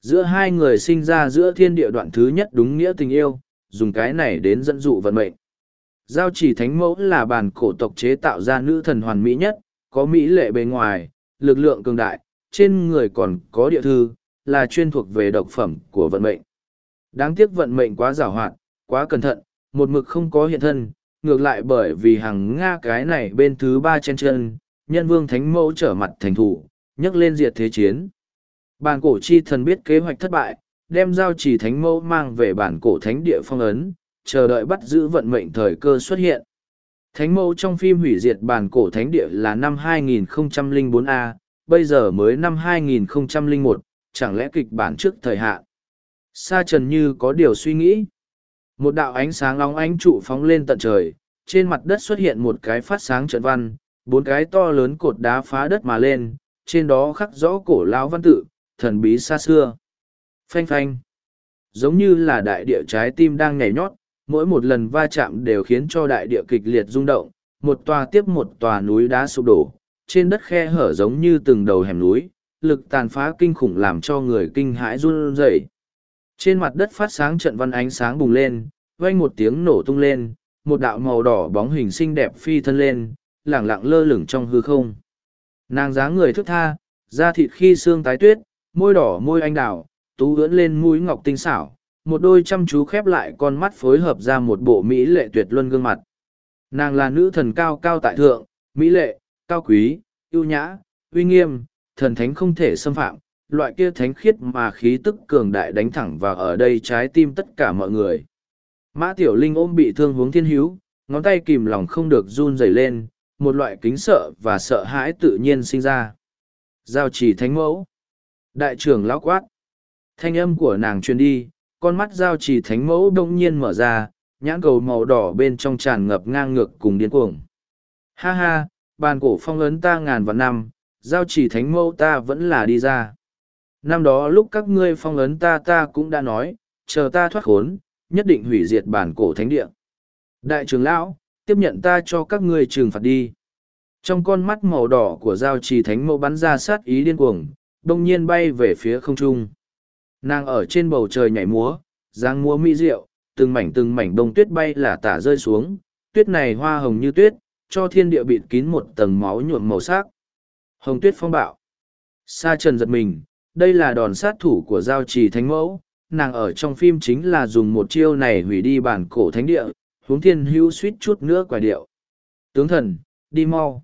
Giữa hai người sinh ra giữa thiên địa đoạn thứ nhất đúng nghĩa tình yêu, dùng cái này đến dẫn dụ vận mệnh. Giao chỉ thánh mẫu là bản cổ tộc chế tạo ra nữ thần hoàn mỹ nhất, có mỹ lệ bề ngoài, lực lượng cường đại, trên người còn có địa thư, là chuyên thuộc về độc phẩm của vận mệnh. Đáng tiếc vận mệnh quá giảo hoạt, quá cẩn thận, một mực không có hiện thân, ngược lại bởi vì hàng Nga cái này bên thứ ba chen chân, nhân vương thánh mẫu trở mặt thành thủ, nhấc lên diệt thế chiến. Bản cổ chi thần biết kế hoạch thất bại, đem giao chỉ thánh mẫu mang về bản cổ thánh địa phong ấn, chờ đợi bắt giữ vận mệnh thời cơ xuất hiện. Thánh mẫu trong phim hủy diệt bản cổ thánh địa là năm 2004A, bây giờ mới năm 2001, chẳng lẽ kịch bản trước thời hạn. Sa trần như có điều suy nghĩ. Một đạo ánh sáng long ánh trụ phóng lên tận trời, trên mặt đất xuất hiện một cái phát sáng trận văn, bốn cái to lớn cột đá phá đất mà lên, trên đó khắc rõ cổ lão văn tự, thần bí xa xưa. Phanh phanh. Giống như là đại địa trái tim đang nhảy nhót, mỗi một lần va chạm đều khiến cho đại địa kịch liệt rung động, một tòa tiếp một tòa núi đá sụp đổ, trên đất khe hở giống như từng đầu hẻm núi, lực tàn phá kinh khủng làm cho người kinh hãi run rẩy. Trên mặt đất phát sáng trận văn ánh sáng bùng lên, vang một tiếng nổ tung lên, một đạo màu đỏ bóng hình xinh đẹp phi thân lên, lẳng lặng lơ lửng trong hư không. Nàng dáng người thức tha, da thịt khi xương tái tuyết, môi đỏ môi anh đào, tú ưỡn lên mũi ngọc tinh xảo, một đôi chăm chú khép lại con mắt phối hợp ra một bộ mỹ lệ tuyệt luân gương mặt. Nàng là nữ thần cao cao tại thượng, mỹ lệ, cao quý, ưu nhã, uy nghiêm, thần thánh không thể xâm phạm, loại kia thánh khiết mà khí tức cường đại đánh thẳng vào ở đây trái tim tất cả mọi người. Mã Tiểu Linh ôm bị thương hướng thiên hữu, ngón tay kìm lòng không được run rẩy lên, một loại kính sợ và sợ hãi tự nhiên sinh ra. Giao chỉ thánh mẫu. Đại trưởng lão quát. Thanh âm của nàng truyền đi, con mắt giao chỉ thánh mẫu đông nhiên mở ra, nhãn cầu màu đỏ bên trong tràn ngập ngang ngược cùng điên cuồng. Ha ha, bàn cổ phong ấn ta ngàn vạn năm, giao chỉ thánh mẫu ta vẫn là đi ra. Năm đó lúc các ngươi phong ấn ta ta cũng đã nói, chờ ta thoát khốn, nhất định hủy diệt bản cổ thánh địa. Đại trưởng lão, tiếp nhận ta cho các ngươi trừng phạt đi. Trong con mắt màu đỏ của giao trì thánh mẫu bắn ra sát ý điên cuồng, đông nhiên bay về phía không trung. Nàng ở trên bầu trời nhảy múa, giang múa mỹ diệu, từng mảnh từng mảnh đông tuyết bay là tả rơi xuống, tuyết này hoa hồng như tuyết, cho thiên địa bịt kín một tầng máu nhuộm màu sắc. Hồng tuyết phong bạo. Sa trần giật mình, đây là đòn sát thủ của giao trì thánh mẫu, nàng ở trong phim chính là dùng một chiêu này hủy đi bản cổ thánh địa, huống thiên hữu suýt chút nữa quả điệu. Tướng thần, đi mau.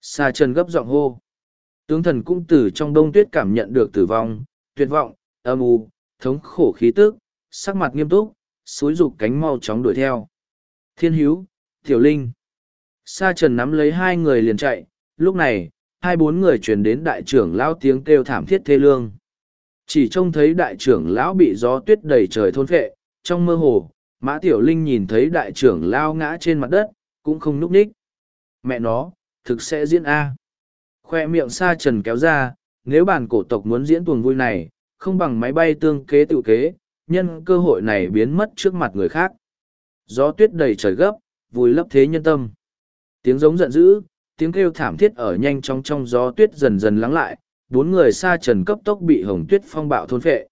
Sa trần gấp giọng hô. Tướng thần cũng từ trong đông tuyết cảm nhận được tử vong, tuyệt vọng, âm u, thống khổ khí tức, sắc mặt nghiêm túc, xúi rục cánh mau chóng đuổi theo. Thiên hữu, tiểu linh. Sa trần nắm lấy hai người liền chạy, lúc này, hai bốn người truyền đến đại trưởng lão tiếng kêu thảm thiết thê lương. Chỉ trông thấy đại trưởng lão bị gió tuyết đầy trời thôn phệ, trong mơ hồ, Mã Tiểu Linh nhìn thấy đại trưởng lao ngã trên mặt đất, cũng không núp ních. Mẹ nó, thực sẽ diễn A. Khoe miệng sa trần kéo ra, nếu bản cổ tộc muốn diễn tuồng vui này, không bằng máy bay tương kế tự kế, nhân cơ hội này biến mất trước mặt người khác. Gió tuyết đầy trời gấp, vùi lấp thế nhân tâm. Tiếng giống giận dữ, tiếng kêu thảm thiết ở nhanh trong trong gió tuyết dần dần lắng lại, bốn người Sa trần cấp tốc bị hồng tuyết phong bạo thôn phệ.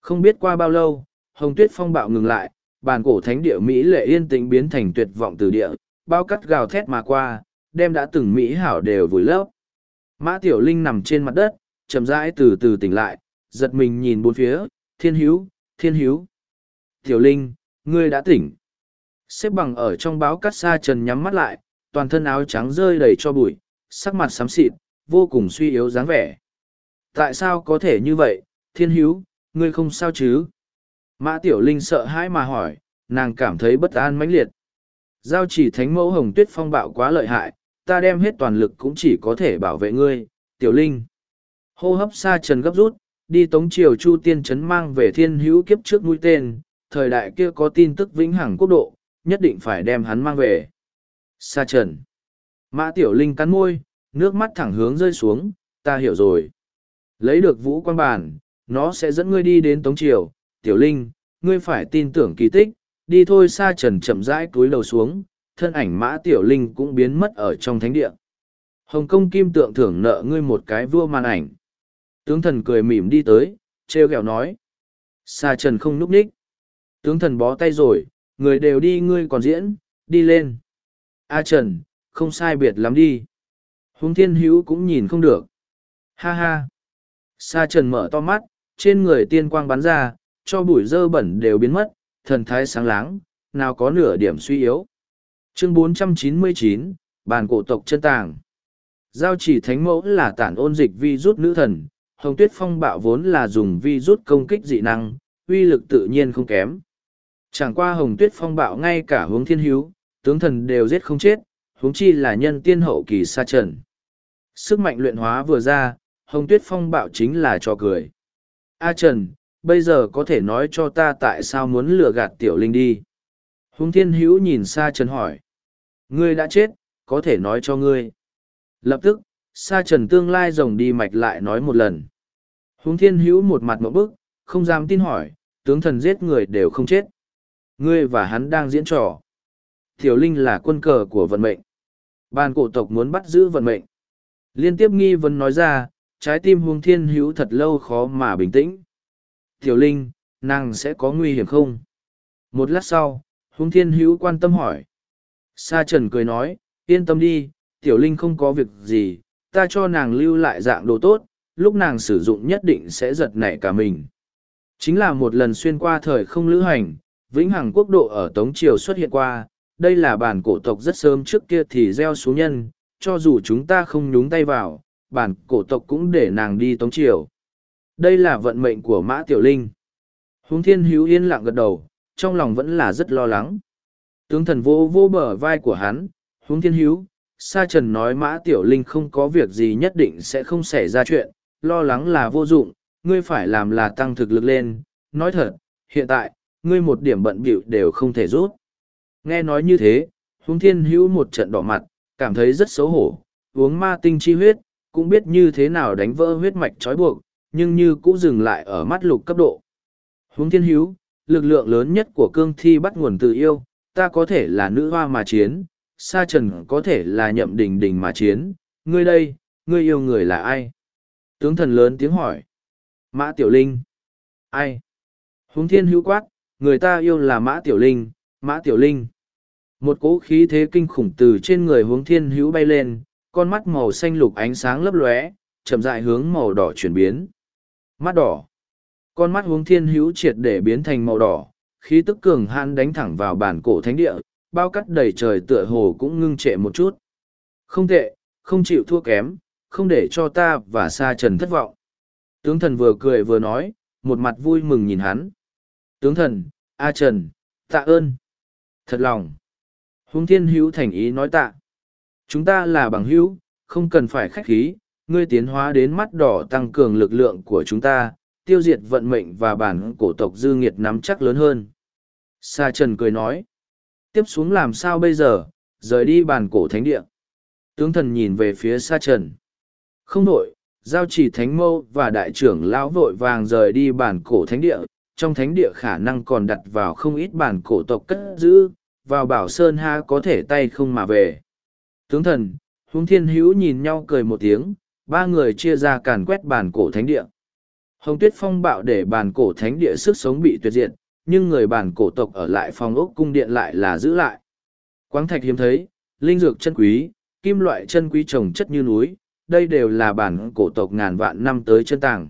Không biết qua bao lâu, hồng tuyết phong bạo ngừng lại, bàn cổ thánh địa Mỹ lệ yên tĩnh biến thành tuyệt vọng từ địa, bao cắt gào thét mà qua, đem đã từng Mỹ hảo đều vùi lấp. Mã Tiểu Linh nằm trên mặt đất, chậm rãi từ từ tỉnh lại, giật mình nhìn bốn phía, thiên hiếu, thiên hiếu. Tiểu Linh, ngươi đã tỉnh. Xếp bằng ở trong báo cắt xa trần nhắm mắt lại, toàn thân áo trắng rơi đầy cho bụi, sắc mặt xám xịt, vô cùng suy yếu dáng vẻ. Tại sao có thể như vậy, thiên hiếu, ngươi không sao chứ? Mã Tiểu Linh sợ hãi mà hỏi, nàng cảm thấy bất an mãnh liệt. Giao chỉ thánh mẫu hồng tuyết phong bạo quá lợi hại, ta đem hết toàn lực cũng chỉ có thể bảo vệ ngươi, Tiểu Linh. Hô hấp xa trần gấp rút, đi tống triều chu tiên chấn mang về thiên hữu kiếp trước mũi tên, thời đại kia có tin tức vĩnh hằng quốc độ, nhất định phải đem hắn mang về. Sa trần. Mã Tiểu Linh cắn môi, nước mắt thẳng hướng rơi xuống, ta hiểu rồi. Lấy được vũ quan bản, nó sẽ dẫn ngươi đi đến Tống Triều. Tiểu Linh, ngươi phải tin tưởng kỳ tích, đi thôi Sa trần chậm rãi cúi đầu xuống, thân ảnh Mã Tiểu Linh cũng biến mất ở trong thánh địa. Hồng Kông Kim tượng thưởng nợ ngươi một cái vua màn ảnh. Tướng thần cười mỉm đi tới, treo gẹo nói. Sa trần không núp ních. Tướng thần bó tay rồi, người đều đi ngươi còn diễn, đi lên. A Trần, không sai biệt lắm đi. huống thiên hữu cũng nhìn không được. Ha ha. Sa Trần mở to mắt, trên người tiên quang bắn ra, cho bụi dơ bẩn đều biến mất, thần thái sáng láng, nào có nửa điểm suy yếu. Chương 499, Bàn cổ tộc chân tàng. Giao chỉ thánh mẫu là tản ôn dịch vi rút nữ thần, hồng tuyết phong bạo vốn là dùng vi rút công kích dị năng, uy lực tự nhiên không kém. Chẳng qua hồng tuyết phong bạo ngay cả hướng thiên hữu, tướng thần đều giết không chết, huống chi là nhân tiên hậu kỳ sa trần. Sức mạnh luyện hóa vừa ra, hồng tuyết phong bạo chính là cho cười. A Trần, bây giờ có thể nói cho ta tại sao muốn lừa gạt tiểu linh đi. Hùng thiên hữu nhìn sa trần hỏi. Ngươi đã chết, có thể nói cho ngươi. Lập tức, sa trần tương lai rồng đi mạch lại nói một lần. Hùng thiên hữu một mặt một bức, không dám tin hỏi, tướng thần giết người đều không chết. Ngươi và hắn đang diễn trò. Tiểu Linh là quân cờ của vận mệnh. ban cổ tộc muốn bắt giữ vận mệnh. Liên tiếp nghi vấn nói ra, trái tim Huống Thiên Hữu thật lâu khó mà bình tĩnh. Tiểu Linh, nàng sẽ có nguy hiểm không? Một lát sau, Huống Thiên Hữu quan tâm hỏi. Sa Trần cười nói, yên tâm đi, Tiểu Linh không có việc gì, ta cho nàng lưu lại dạng đồ tốt, lúc nàng sử dụng nhất định sẽ giật nảy cả mình. Chính là một lần xuyên qua thời không lữ hành, vĩnh hằng quốc độ ở Tống Triều xuất hiện qua, đây là bản cổ tộc rất sớm trước kia thì gieo xuống nhân, cho dù chúng ta không nhúng tay vào, bản cổ tộc cũng để nàng đi tống triều. Đây là vận mệnh của Mã Tiểu Linh. Hùng Thiên Hữu yên lặng gật đầu, trong lòng vẫn là rất lo lắng. Tướng thần vô vô bờ vai của hắn, Hùng Thiên Hữu, Sa Trần nói Mã Tiểu Linh không có việc gì nhất định sẽ không xảy ra chuyện, lo lắng là vô dụng, ngươi phải làm là tăng thực lực lên. Nói thật, hiện tại, ngươi một điểm bận bịu đều không thể rút. Nghe nói như thế, Hùng Thiên Hữu một trận đỏ mặt, cảm thấy rất xấu hổ, uống ma tinh chi huyết, cũng biết như thế nào đánh vỡ huyết mạch trói buộc, nhưng như cũ dừng lại ở mắt lục cấp độ. Huống thiên hữu, lực lượng lớn nhất của cương thi bắt nguồn từ yêu, ta có thể là nữ hoa mà chiến, sa trần có thể là nhậm đình đình mà chiến, ngươi đây, ngươi yêu người là ai? Tướng thần lớn tiếng hỏi. Mã Tiểu Linh. Ai? Huống thiên hữu quát, người ta yêu là Mã Tiểu Linh, Mã Tiểu Linh. Một cỗ khí thế kinh khủng từ trên người huống thiên hữu bay lên, con mắt màu xanh lục ánh sáng lấp lóe, chậm rãi hướng màu đỏ chuyển biến. Mắt đỏ. Con mắt huống thiên hữu triệt để biến thành màu đỏ, khí tức cường hãn đánh thẳng vào bản cổ thánh địa, bao cắt đầy trời tựa hồ cũng ngưng trệ một chút. Không tệ, không chịu thua kém, không để cho ta và Sa Trần thất vọng. Tướng thần vừa cười vừa nói, một mặt vui mừng nhìn hắn. Tướng thần, A Trần, tạ ơn. Thật lòng. Hướng thiên hữu thành ý nói tạ. Chúng ta là bằng hữu, không cần phải khách khí, ngươi tiến hóa đến mắt đỏ tăng cường lực lượng của chúng ta, tiêu diệt vận mệnh và bản cổ tộc dư nghiệt nắm chắc lớn hơn. Sa Trần cười nói. Tiếp xuống làm sao bây giờ, rời đi bản cổ thánh địa. Tướng thần nhìn về phía Sa Trần. Không đổi, giao chỉ thánh mâu và đại trưởng lão vội vàng rời đi bản cổ thánh địa, trong thánh địa khả năng còn đặt vào không ít bản cổ tộc cất giữ, vào bảo sơn ha có thể tay không mà về. Tướng thần, huống thiên hữu nhìn nhau cười một tiếng, ba người chia ra càn quét bàn cổ thánh địa. Hồng tuyết phong bạo để bàn cổ thánh địa sức sống bị tuyệt diệt, nhưng người bàn cổ tộc ở lại phòng ốc cung điện lại là giữ lại. Quáng thạch hiếm thấy, linh dược chân quý, kim loại chân quý trồng chất như núi, đây đều là bản cổ tộc ngàn vạn năm tới chân tàng.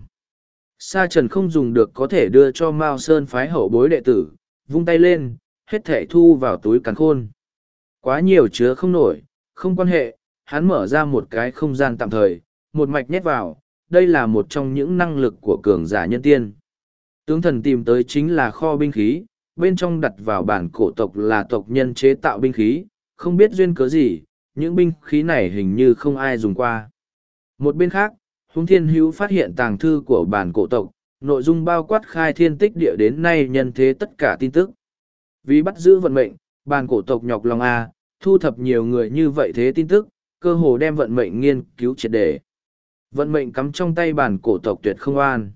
Sa trần không dùng được có thể đưa cho Mao Sơn phái hậu bối đệ tử, vung tay lên, hết thể thu vào túi càn khôn. Quá nhiều chứa không nổi, không quan hệ, hắn mở ra một cái không gian tạm thời, một mạch nhét vào, đây là một trong những năng lực của cường giả nhân tiên. Tướng thần tìm tới chính là kho binh khí, bên trong đặt vào bản cổ tộc là tộc nhân chế tạo binh khí, không biết duyên cớ gì, những binh khí này hình như không ai dùng qua. Một bên khác, Hùng Thiên Hữu phát hiện tàng thư của bản cổ tộc, nội dung bao quát khai thiên tích địa đến nay nhân thế tất cả tin tức. Vì bắt giữ vận mệnh, bản cổ tộc nhọc lòng A, thu thập nhiều người như vậy thế tin tức, cơ hồ đem vận mệnh nghiên cứu triệt đề. Vận mệnh cắm trong tay bản cổ tộc tuyệt không an.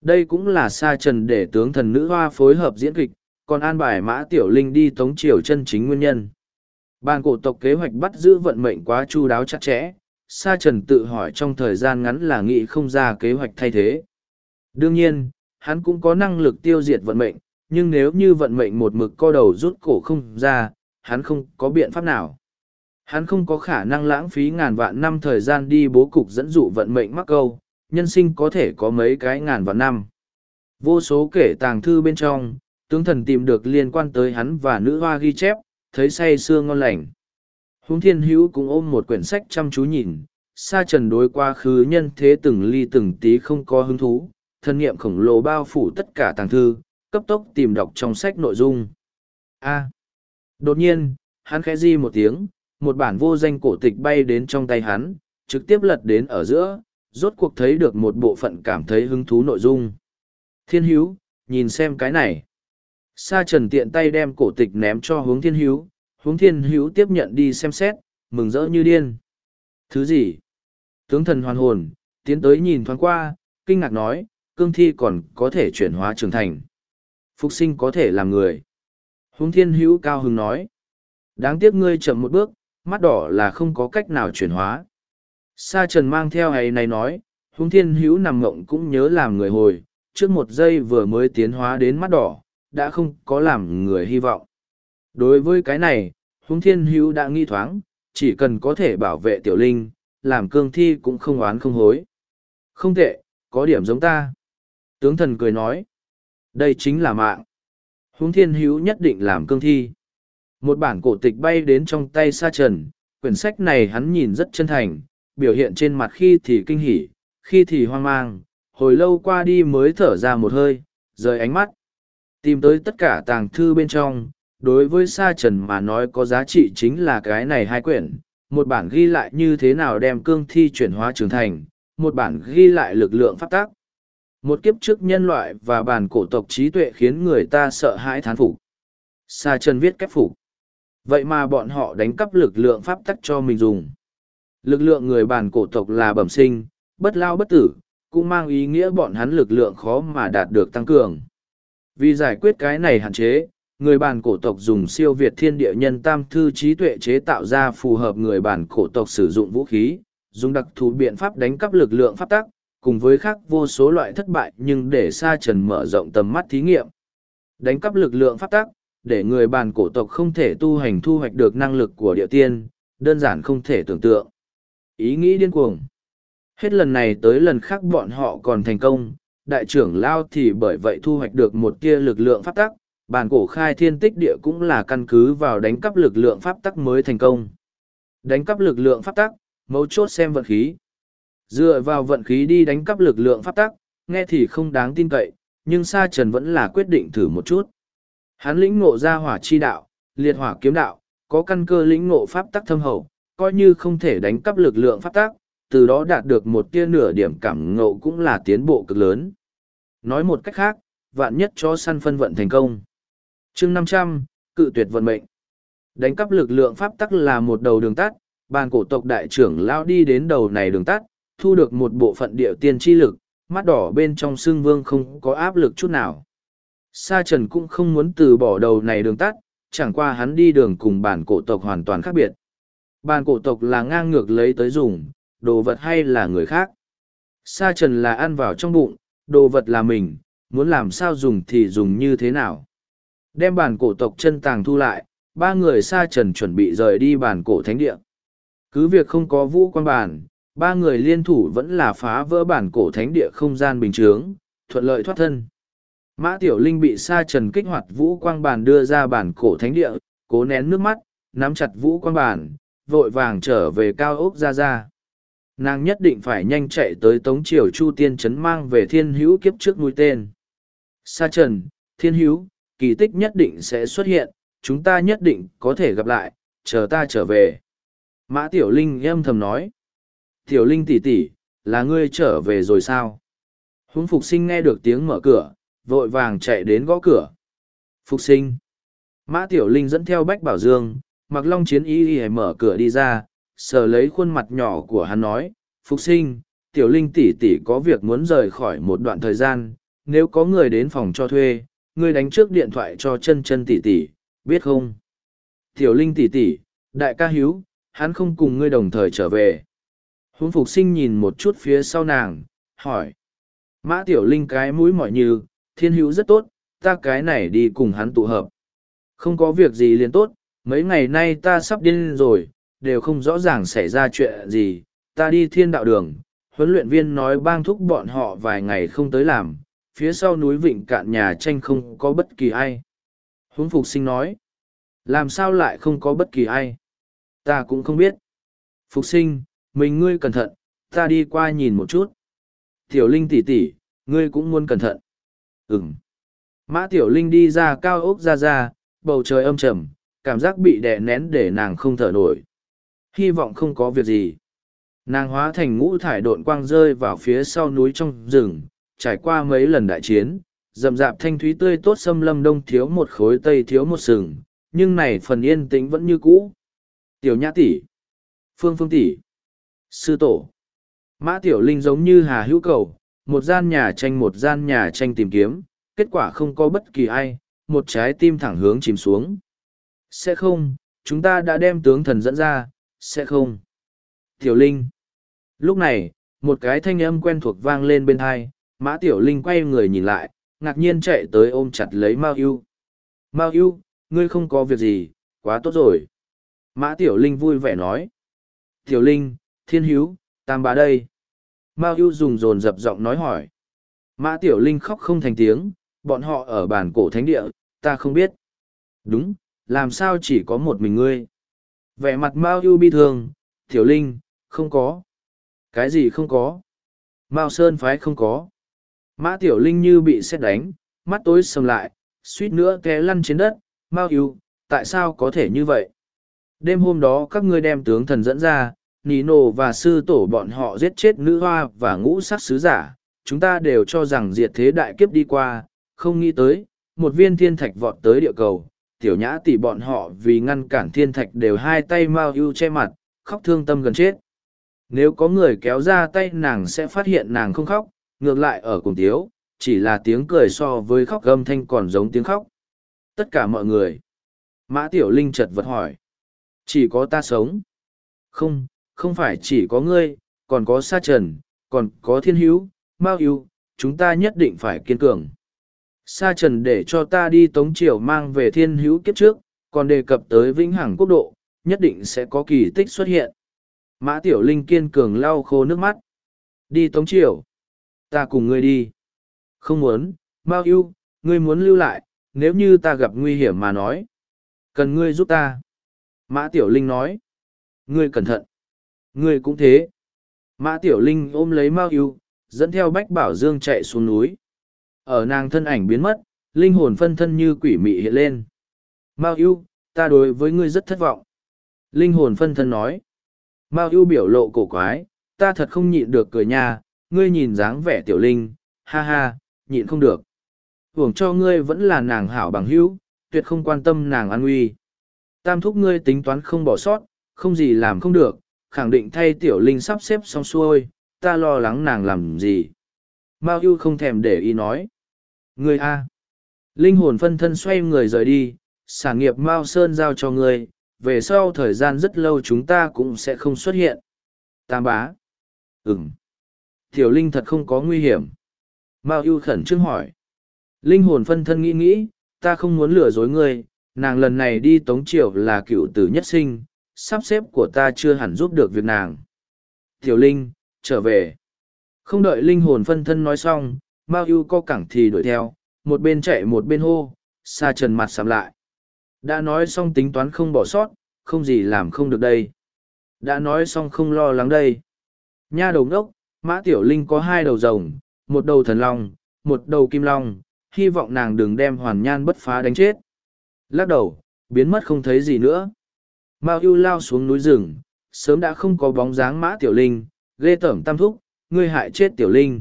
Đây cũng là sa trần để tướng thần nữ hoa phối hợp diễn kịch, còn an bài mã tiểu linh đi tống triều chân chính nguyên nhân. Bản cổ tộc kế hoạch bắt giữ vận mệnh quá chu đáo chặt chẽ, sa trần tự hỏi trong thời gian ngắn là nghĩ không ra kế hoạch thay thế. Đương nhiên, hắn cũng có năng lực tiêu diệt vận mệnh, nhưng nếu như vận mệnh một mực co đầu rút cổ không ra, hắn không có biện pháp nào. Hắn không có khả năng lãng phí ngàn vạn năm thời gian đi bố cục dẫn dụ vận mệnh mắc câu, nhân sinh có thể có mấy cái ngàn vạn năm. Vô số kể tàng thư bên trong, tướng thần tìm được liên quan tới hắn và nữ hoa ghi chép, thấy say sưa ngon lành. Húng thiên hữu cũng ôm một quyển sách chăm chú nhìn, sa trần đối quá khứ nhân thế từng ly từng tí không có hứng thú, thân nghiệm khổng lồ bao phủ tất cả tàng thư, cấp tốc tìm đọc trong sách nội dung. A. Đột nhiên, hắn khẽ di một tiếng, một bản vô danh cổ tịch bay đến trong tay hắn, trực tiếp lật đến ở giữa, rốt cuộc thấy được một bộ phận cảm thấy hứng thú nội dung. Thiên hữu, nhìn xem cái này. Sa trần tiện tay đem cổ tịch ném cho hướng thiên hữu, hướng thiên hữu tiếp nhận đi xem xét, mừng rỡ như điên. Thứ gì? Tướng thần hoàn hồn, tiến tới nhìn thoáng qua, kinh ngạc nói, cương thi còn có thể chuyển hóa trưởng thành. Phục sinh có thể làm người. Hướng thiên hữu cao hứng nói. Đáng tiếc ngươi chậm một bước, mắt đỏ là không có cách nào chuyển hóa. Sa trần mang theo ấy này nói, hướng thiên hữu nằm ngộng cũng nhớ làm người hồi, trước một giây vừa mới tiến hóa đến mắt đỏ, đã không có làm người hy vọng. Đối với cái này, hướng thiên hữu đã nghi thoáng, chỉ cần có thể bảo vệ tiểu linh, làm cương thi cũng không oán không hối. Không tệ, có điểm giống ta. Tướng thần cười nói, đây chính là mạng. Hướng thiên hữu nhất định làm cương thi. Một bản cổ tịch bay đến trong tay sa trần, quyển sách này hắn nhìn rất chân thành, biểu hiện trên mặt khi thì kinh hỉ, khi thì hoang mang, hồi lâu qua đi mới thở ra một hơi, rời ánh mắt. Tìm tới tất cả tàng thư bên trong, đối với sa trần mà nói có giá trị chính là cái này hai quyển, một bản ghi lại như thế nào đem cương thi chuyển hóa trưởng thành, một bản ghi lại lực lượng phát tác. Một kiếp trước nhân loại và bản cổ tộc trí tuệ khiến người ta sợ hãi thán phục. Sa trần viết kép phục. Vậy mà bọn họ đánh cắp lực lượng pháp tắc cho mình dùng. Lực lượng người bản cổ tộc là bẩm sinh, bất lao bất tử, cũng mang ý nghĩa bọn hắn lực lượng khó mà đạt được tăng cường. Vì giải quyết cái này hạn chế, người bản cổ tộc dùng siêu việt thiên địa nhân tam thư trí tuệ chế tạo ra phù hợp người bản cổ tộc sử dụng vũ khí, dùng đặc thù biện pháp đánh cắp lực lượng pháp tắc, cùng với khác vô số loại thất bại nhưng để sa trần mở rộng tầm mắt thí nghiệm. Đánh cắp lực lượng pháp tắc, để người bản cổ tộc không thể tu hành thu hoạch được năng lực của địa tiên, đơn giản không thể tưởng tượng. Ý nghĩ điên cuồng. Hết lần này tới lần khác bọn họ còn thành công, đại trưởng Lao thì bởi vậy thu hoạch được một tia lực lượng pháp tắc, bản cổ khai thiên tích địa cũng là căn cứ vào đánh cắp lực lượng pháp tắc mới thành công. Đánh cắp lực lượng pháp tắc, mấu chốt xem vận khí. Dựa vào vận khí đi đánh cắp lực lượng pháp tắc, nghe thì không đáng tin cậy, nhưng Sa Trần vẫn là quyết định thử một chút. Hắn lĩnh ngộ ra hỏa chi đạo, liệt hỏa kiếm đạo, có căn cơ lĩnh ngộ pháp tắc thâm hậu, coi như không thể đánh cắp lực lượng pháp tắc, từ đó đạt được một tia nửa điểm cảm ngộ cũng là tiến bộ cực lớn. Nói một cách khác, vạn nhất cho săn phân vận thành công. chương năm trăm cự tuyệt vận mệnh. Đánh cắp lực lượng pháp tắc là một đầu đường tắt, bàn cổ tộc đại trưởng lao đi đến đầu này đường tắt, thu được một bộ phận địa tiên chi lực, mắt đỏ bên trong xương vương không có áp lực chút nào. Sa Trần cũng không muốn từ bỏ đầu này đường tắt, chẳng qua hắn đi đường cùng bản cổ tộc hoàn toàn khác biệt. Bản cổ tộc là ngang ngược lấy tới dùng, đồ vật hay là người khác. Sa Trần là ăn vào trong bụng, đồ vật là mình, muốn làm sao dùng thì dùng như thế nào. Đem bản cổ tộc chân tàng thu lại, ba người Sa Trần chuẩn bị rời đi bản cổ thánh địa. Cứ việc không có vũ quan bản, ba người liên thủ vẫn là phá vỡ bản cổ thánh địa không gian bình thường, thuận lợi thoát thân. Mã Tiểu Linh bị sa trần kích hoạt vũ quang bàn đưa ra bản cổ thánh địa, cố nén nước mắt, nắm chặt vũ quang bàn, vội vàng trở về cao ốc ra ra. Nàng nhất định phải nhanh chạy tới tống triều chu tiên Trấn mang về thiên hữu kiếp trước mũi tên. Sa trần, thiên hữu, kỳ tích nhất định sẽ xuất hiện, chúng ta nhất định có thể gặp lại, chờ ta trở về. Mã Tiểu Linh âm thầm nói. Tiểu Linh tỷ tỷ, là ngươi trở về rồi sao? Húng phục sinh nghe được tiếng mở cửa, vội vàng chạy đến gõ cửa. Phục sinh. Mã Tiểu Linh dẫn theo Bách Bảo Dương, mặc long chiến y y mở cửa đi ra, sờ lấy khuôn mặt nhỏ của hắn nói, Phục sinh, Tiểu Linh tỷ tỷ có việc muốn rời khỏi một đoạn thời gian, nếu có người đến phòng cho thuê, ngươi đánh trước điện thoại cho chân chân tỷ tỷ, biết không? Tiểu Linh tỷ tỷ, đại ca hiếu, hắn không cùng ngươi đồng thời trở về. Huống Phục sinh nhìn một chút phía sau nàng, hỏi. Mã Tiểu Linh cái mũi mỏi như, thiên hữu rất tốt, ta cái này đi cùng hắn tụ hợp. Không có việc gì liền tốt, mấy ngày nay ta sắp điên rồi, đều không rõ ràng xảy ra chuyện gì, ta đi thiên đạo đường, huấn luyện viên nói bang thúc bọn họ vài ngày không tới làm, phía sau núi vịnh cạn nhà tranh không có bất kỳ ai. Huống phục sinh nói, làm sao lại không có bất kỳ ai? Ta cũng không biết. Phục sinh, mình ngươi cẩn thận, ta đi qua nhìn một chút. Tiểu Linh tỷ tỷ, ngươi cũng muốn cẩn thận. Ừm. Mã Tiểu Linh đi ra cao ốc ra ra, bầu trời âm trầm, cảm giác bị đè nén để nàng không thở nổi. Hy vọng không có việc gì. Nàng hóa thành ngũ thải độn quang rơi vào phía sau núi trong rừng, trải qua mấy lần đại chiến, rậm rạp thanh thúy tươi tốt xâm lâm đông thiếu một khối tây thiếu một sừng, nhưng này phần yên tĩnh vẫn như cũ. Tiểu nhã tỷ, phương phương tỷ, sư tổ. Mã Tiểu Linh giống như hà hữu cầu, một gian nhà tranh một gian nhà tranh tìm kiếm, kết quả không có bất kỳ ai, một trái tim thẳng hướng chìm xuống. Sẽ không, chúng ta đã đem tướng thần dẫn ra, sẽ không. Tiểu Linh. Lúc này, một cái thanh âm quen thuộc vang lên bên hai, Mã Tiểu Linh quay người nhìn lại, ngạc nhiên chạy tới ôm chặt lấy Mao Yêu. Mao Yêu, ngươi không có việc gì, quá tốt rồi. Mã Tiểu Linh vui vẻ nói. Tiểu Linh, Thiên Hiếu, Tam Bá đây. Mao ưu dùng dồn dập giọng nói hỏi. Mã Tiểu Linh khóc không thành tiếng, bọn họ ở bản cổ thánh địa, ta không biết. Đúng, làm sao chỉ có một mình ngươi? Vẻ mặt Mao ưu bi thương, Tiểu Linh, không có. Cái gì không có? Mao Sơn phái không có. Mã Tiểu Linh như bị xét đánh, mắt tối sầm lại, suýt nữa té lăn trên đất. Mao ưu, tại sao có thể như vậy? Đêm hôm đó các ngươi đem tướng thần dẫn ra, Nino và sư tổ bọn họ giết chết nữ hoa và ngũ sắc sứ giả, chúng ta đều cho rằng diệt thế đại kiếp đi qua, không nghĩ tới, một viên thiên thạch vọt tới địa cầu, tiểu nhã tỷ bọn họ vì ngăn cản thiên thạch đều hai tay mau ưu che mặt, khóc thương tâm gần chết. Nếu có người kéo ra tay nàng sẽ phát hiện nàng không khóc, ngược lại ở cùng tiếu, chỉ là tiếng cười so với khóc gâm thanh còn giống tiếng khóc. Tất cả mọi người. Mã Tiểu Linh chợt vật hỏi. Chỉ có ta sống. Không, không phải chỉ có ngươi, còn có sa trần, còn có thiên hữu, mao yêu, chúng ta nhất định phải kiên cường. Sa trần để cho ta đi tống triều mang về thiên hữu kiếp trước, còn đề cập tới vĩnh hằng quốc độ, nhất định sẽ có kỳ tích xuất hiện. Mã Tiểu Linh kiên cường lau khô nước mắt. Đi tống triều. Ta cùng ngươi đi. Không muốn, Mao yêu, ngươi muốn lưu lại, nếu như ta gặp nguy hiểm mà nói. Cần ngươi giúp ta. Mã Tiểu Linh nói. Ngươi cẩn thận. Ngươi cũng thế. Mã Tiểu Linh ôm lấy Mao yêu, dẫn theo Bách Bảo Dương chạy xuống núi. Ở nàng thân ảnh biến mất, linh hồn phân thân như quỷ mị hiện lên. Mao yêu, ta đối với ngươi rất thất vọng. Linh hồn phân thân nói. Mao yêu biểu lộ cổ quái, ta thật không nhịn được cười nhà ngươi nhìn dáng vẻ tiểu linh, ha ha, nhịn không được. Hưởng cho ngươi vẫn là nàng hảo bằng hữu, tuyệt không quan tâm nàng an nguy. Tam thúc ngươi tính toán không bỏ sót, không gì làm không được, khẳng định thay tiểu linh sắp xếp xong xuôi, ta lo lắng nàng làm gì. Mao ưu không thèm để ý nói. người a, Linh hồn phân thân xoay người rời đi, sản nghiệp Mao Sơn giao cho ngươi, về sau thời gian rất lâu chúng ta cũng sẽ không xuất hiện. Tam bá. Ừm. Tiểu Linh thật không có nguy hiểm. Mao ưu khẩn trương hỏi. Linh hồn phân thân nghĩ nghĩ, ta không muốn lừa dối ngươi, nàng lần này đi tống triều là cựu tử nhất sinh, sắp xếp của ta chưa hẳn giúp được việc nàng. Tiểu Linh, trở về. Không đợi linh hồn phân thân nói xong, Mao ưu co cẳng thì đuổi theo, một bên chạy một bên hô, xa trần mặt sạm lại. Đã nói xong tính toán không bỏ sót, không gì làm không được đây. Đã nói xong không lo lắng đây. Nha đầu ngốc, Mã Tiểu Linh có hai đầu rồng, một đầu thần long, một đầu kim long, hy vọng nàng đừng đem hoàn nhan bất phá đánh chết. Lắc đầu, biến mất không thấy gì nữa. Mao ưu lao xuống núi rừng, sớm đã không có bóng dáng Mã Tiểu Linh, ghê tởm tam thúc, ngươi hại chết Tiểu Linh.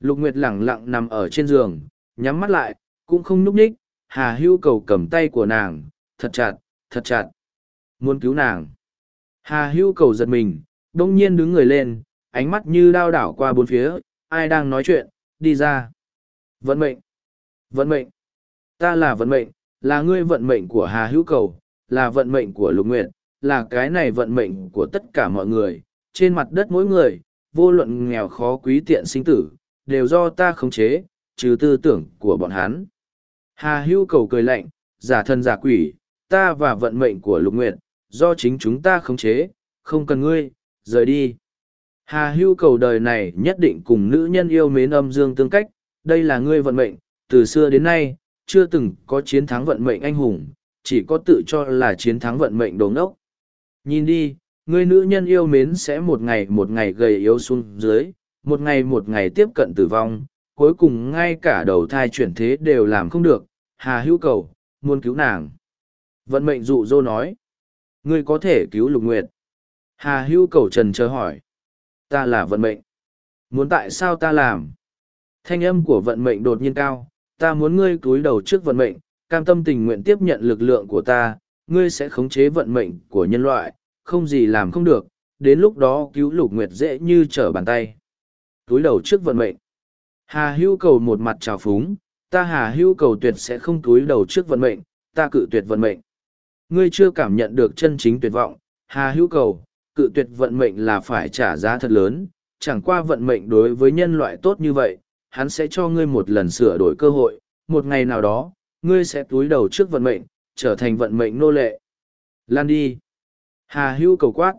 Lục Nguyệt lẳng lặng nằm ở trên giường, nhắm mắt lại, cũng không núp ních, Hà Hưu cầu cầm tay của nàng, thật chặt, thật chặt. Muốn cứu nàng. Hà Hưu cầu giật mình, đông nhiên đứng người lên, ánh mắt như đao đảo qua bốn phía, ai đang nói chuyện, đi ra. Vận mệnh. Vận mệnh. Ta là vận mệnh, là ngươi vận mệnh của Hà Hữu Cầu, là vận mệnh của Lục Nguyệt, là cái này vận mệnh của tất cả mọi người, trên mặt đất mỗi người, vô luận nghèo khó quý tiện sinh tử, đều do ta khống chế, trừ tư tưởng của bọn hắn. Hà Hưu Cầu cười lạnh, giả thân giả quỷ, ta và vận mệnh của Lục Nguyệt, do chính chúng ta khống chế, không cần ngươi, rời đi. Hà hưu cầu đời này nhất định cùng nữ nhân yêu mến âm dương tương cách, đây là ngươi vận mệnh, từ xưa đến nay, chưa từng có chiến thắng vận mệnh anh hùng, chỉ có tự cho là chiến thắng vận mệnh đồ ngốc. Nhìn đi, người nữ nhân yêu mến sẽ một ngày một ngày gầy yếu xuống dưới, một ngày một ngày tiếp cận tử vong, cuối cùng ngay cả đầu thai chuyển thế đều làm không được, hà hữu cầu, muốn cứu nàng. Vận mệnh dụ dô nói, ngươi có thể cứu lục nguyệt. Hà hữu cầu trần chờ hỏi ta là vận mệnh. Muốn tại sao ta làm? Thanh âm của vận mệnh đột nhiên cao, ta muốn ngươi cúi đầu trước vận mệnh, cam tâm tình nguyện tiếp nhận lực lượng của ta, ngươi sẽ khống chế vận mệnh của nhân loại, không gì làm không được, đến lúc đó cứu lục nguyệt dễ như trở bàn tay. túi đầu trước vận mệnh. Hà hưu cầu một mặt trào phúng, ta hà hưu cầu tuyệt sẽ không túi đầu trước vận mệnh, ta cự tuyệt vận mệnh. Ngươi chưa cảm nhận được chân chính tuyệt vọng, hà hưu cầu, cự tuyệt vận mệnh là phải trả giá thật lớn, chẳng qua vận mệnh đối với nhân loại tốt như vậy, hắn sẽ cho ngươi một lần sửa đổi cơ hội, một ngày nào đó, ngươi sẽ túi đầu trước vận mệnh, trở thành vận mệnh nô lệ. Lan đi. Hà hưu cầu quát.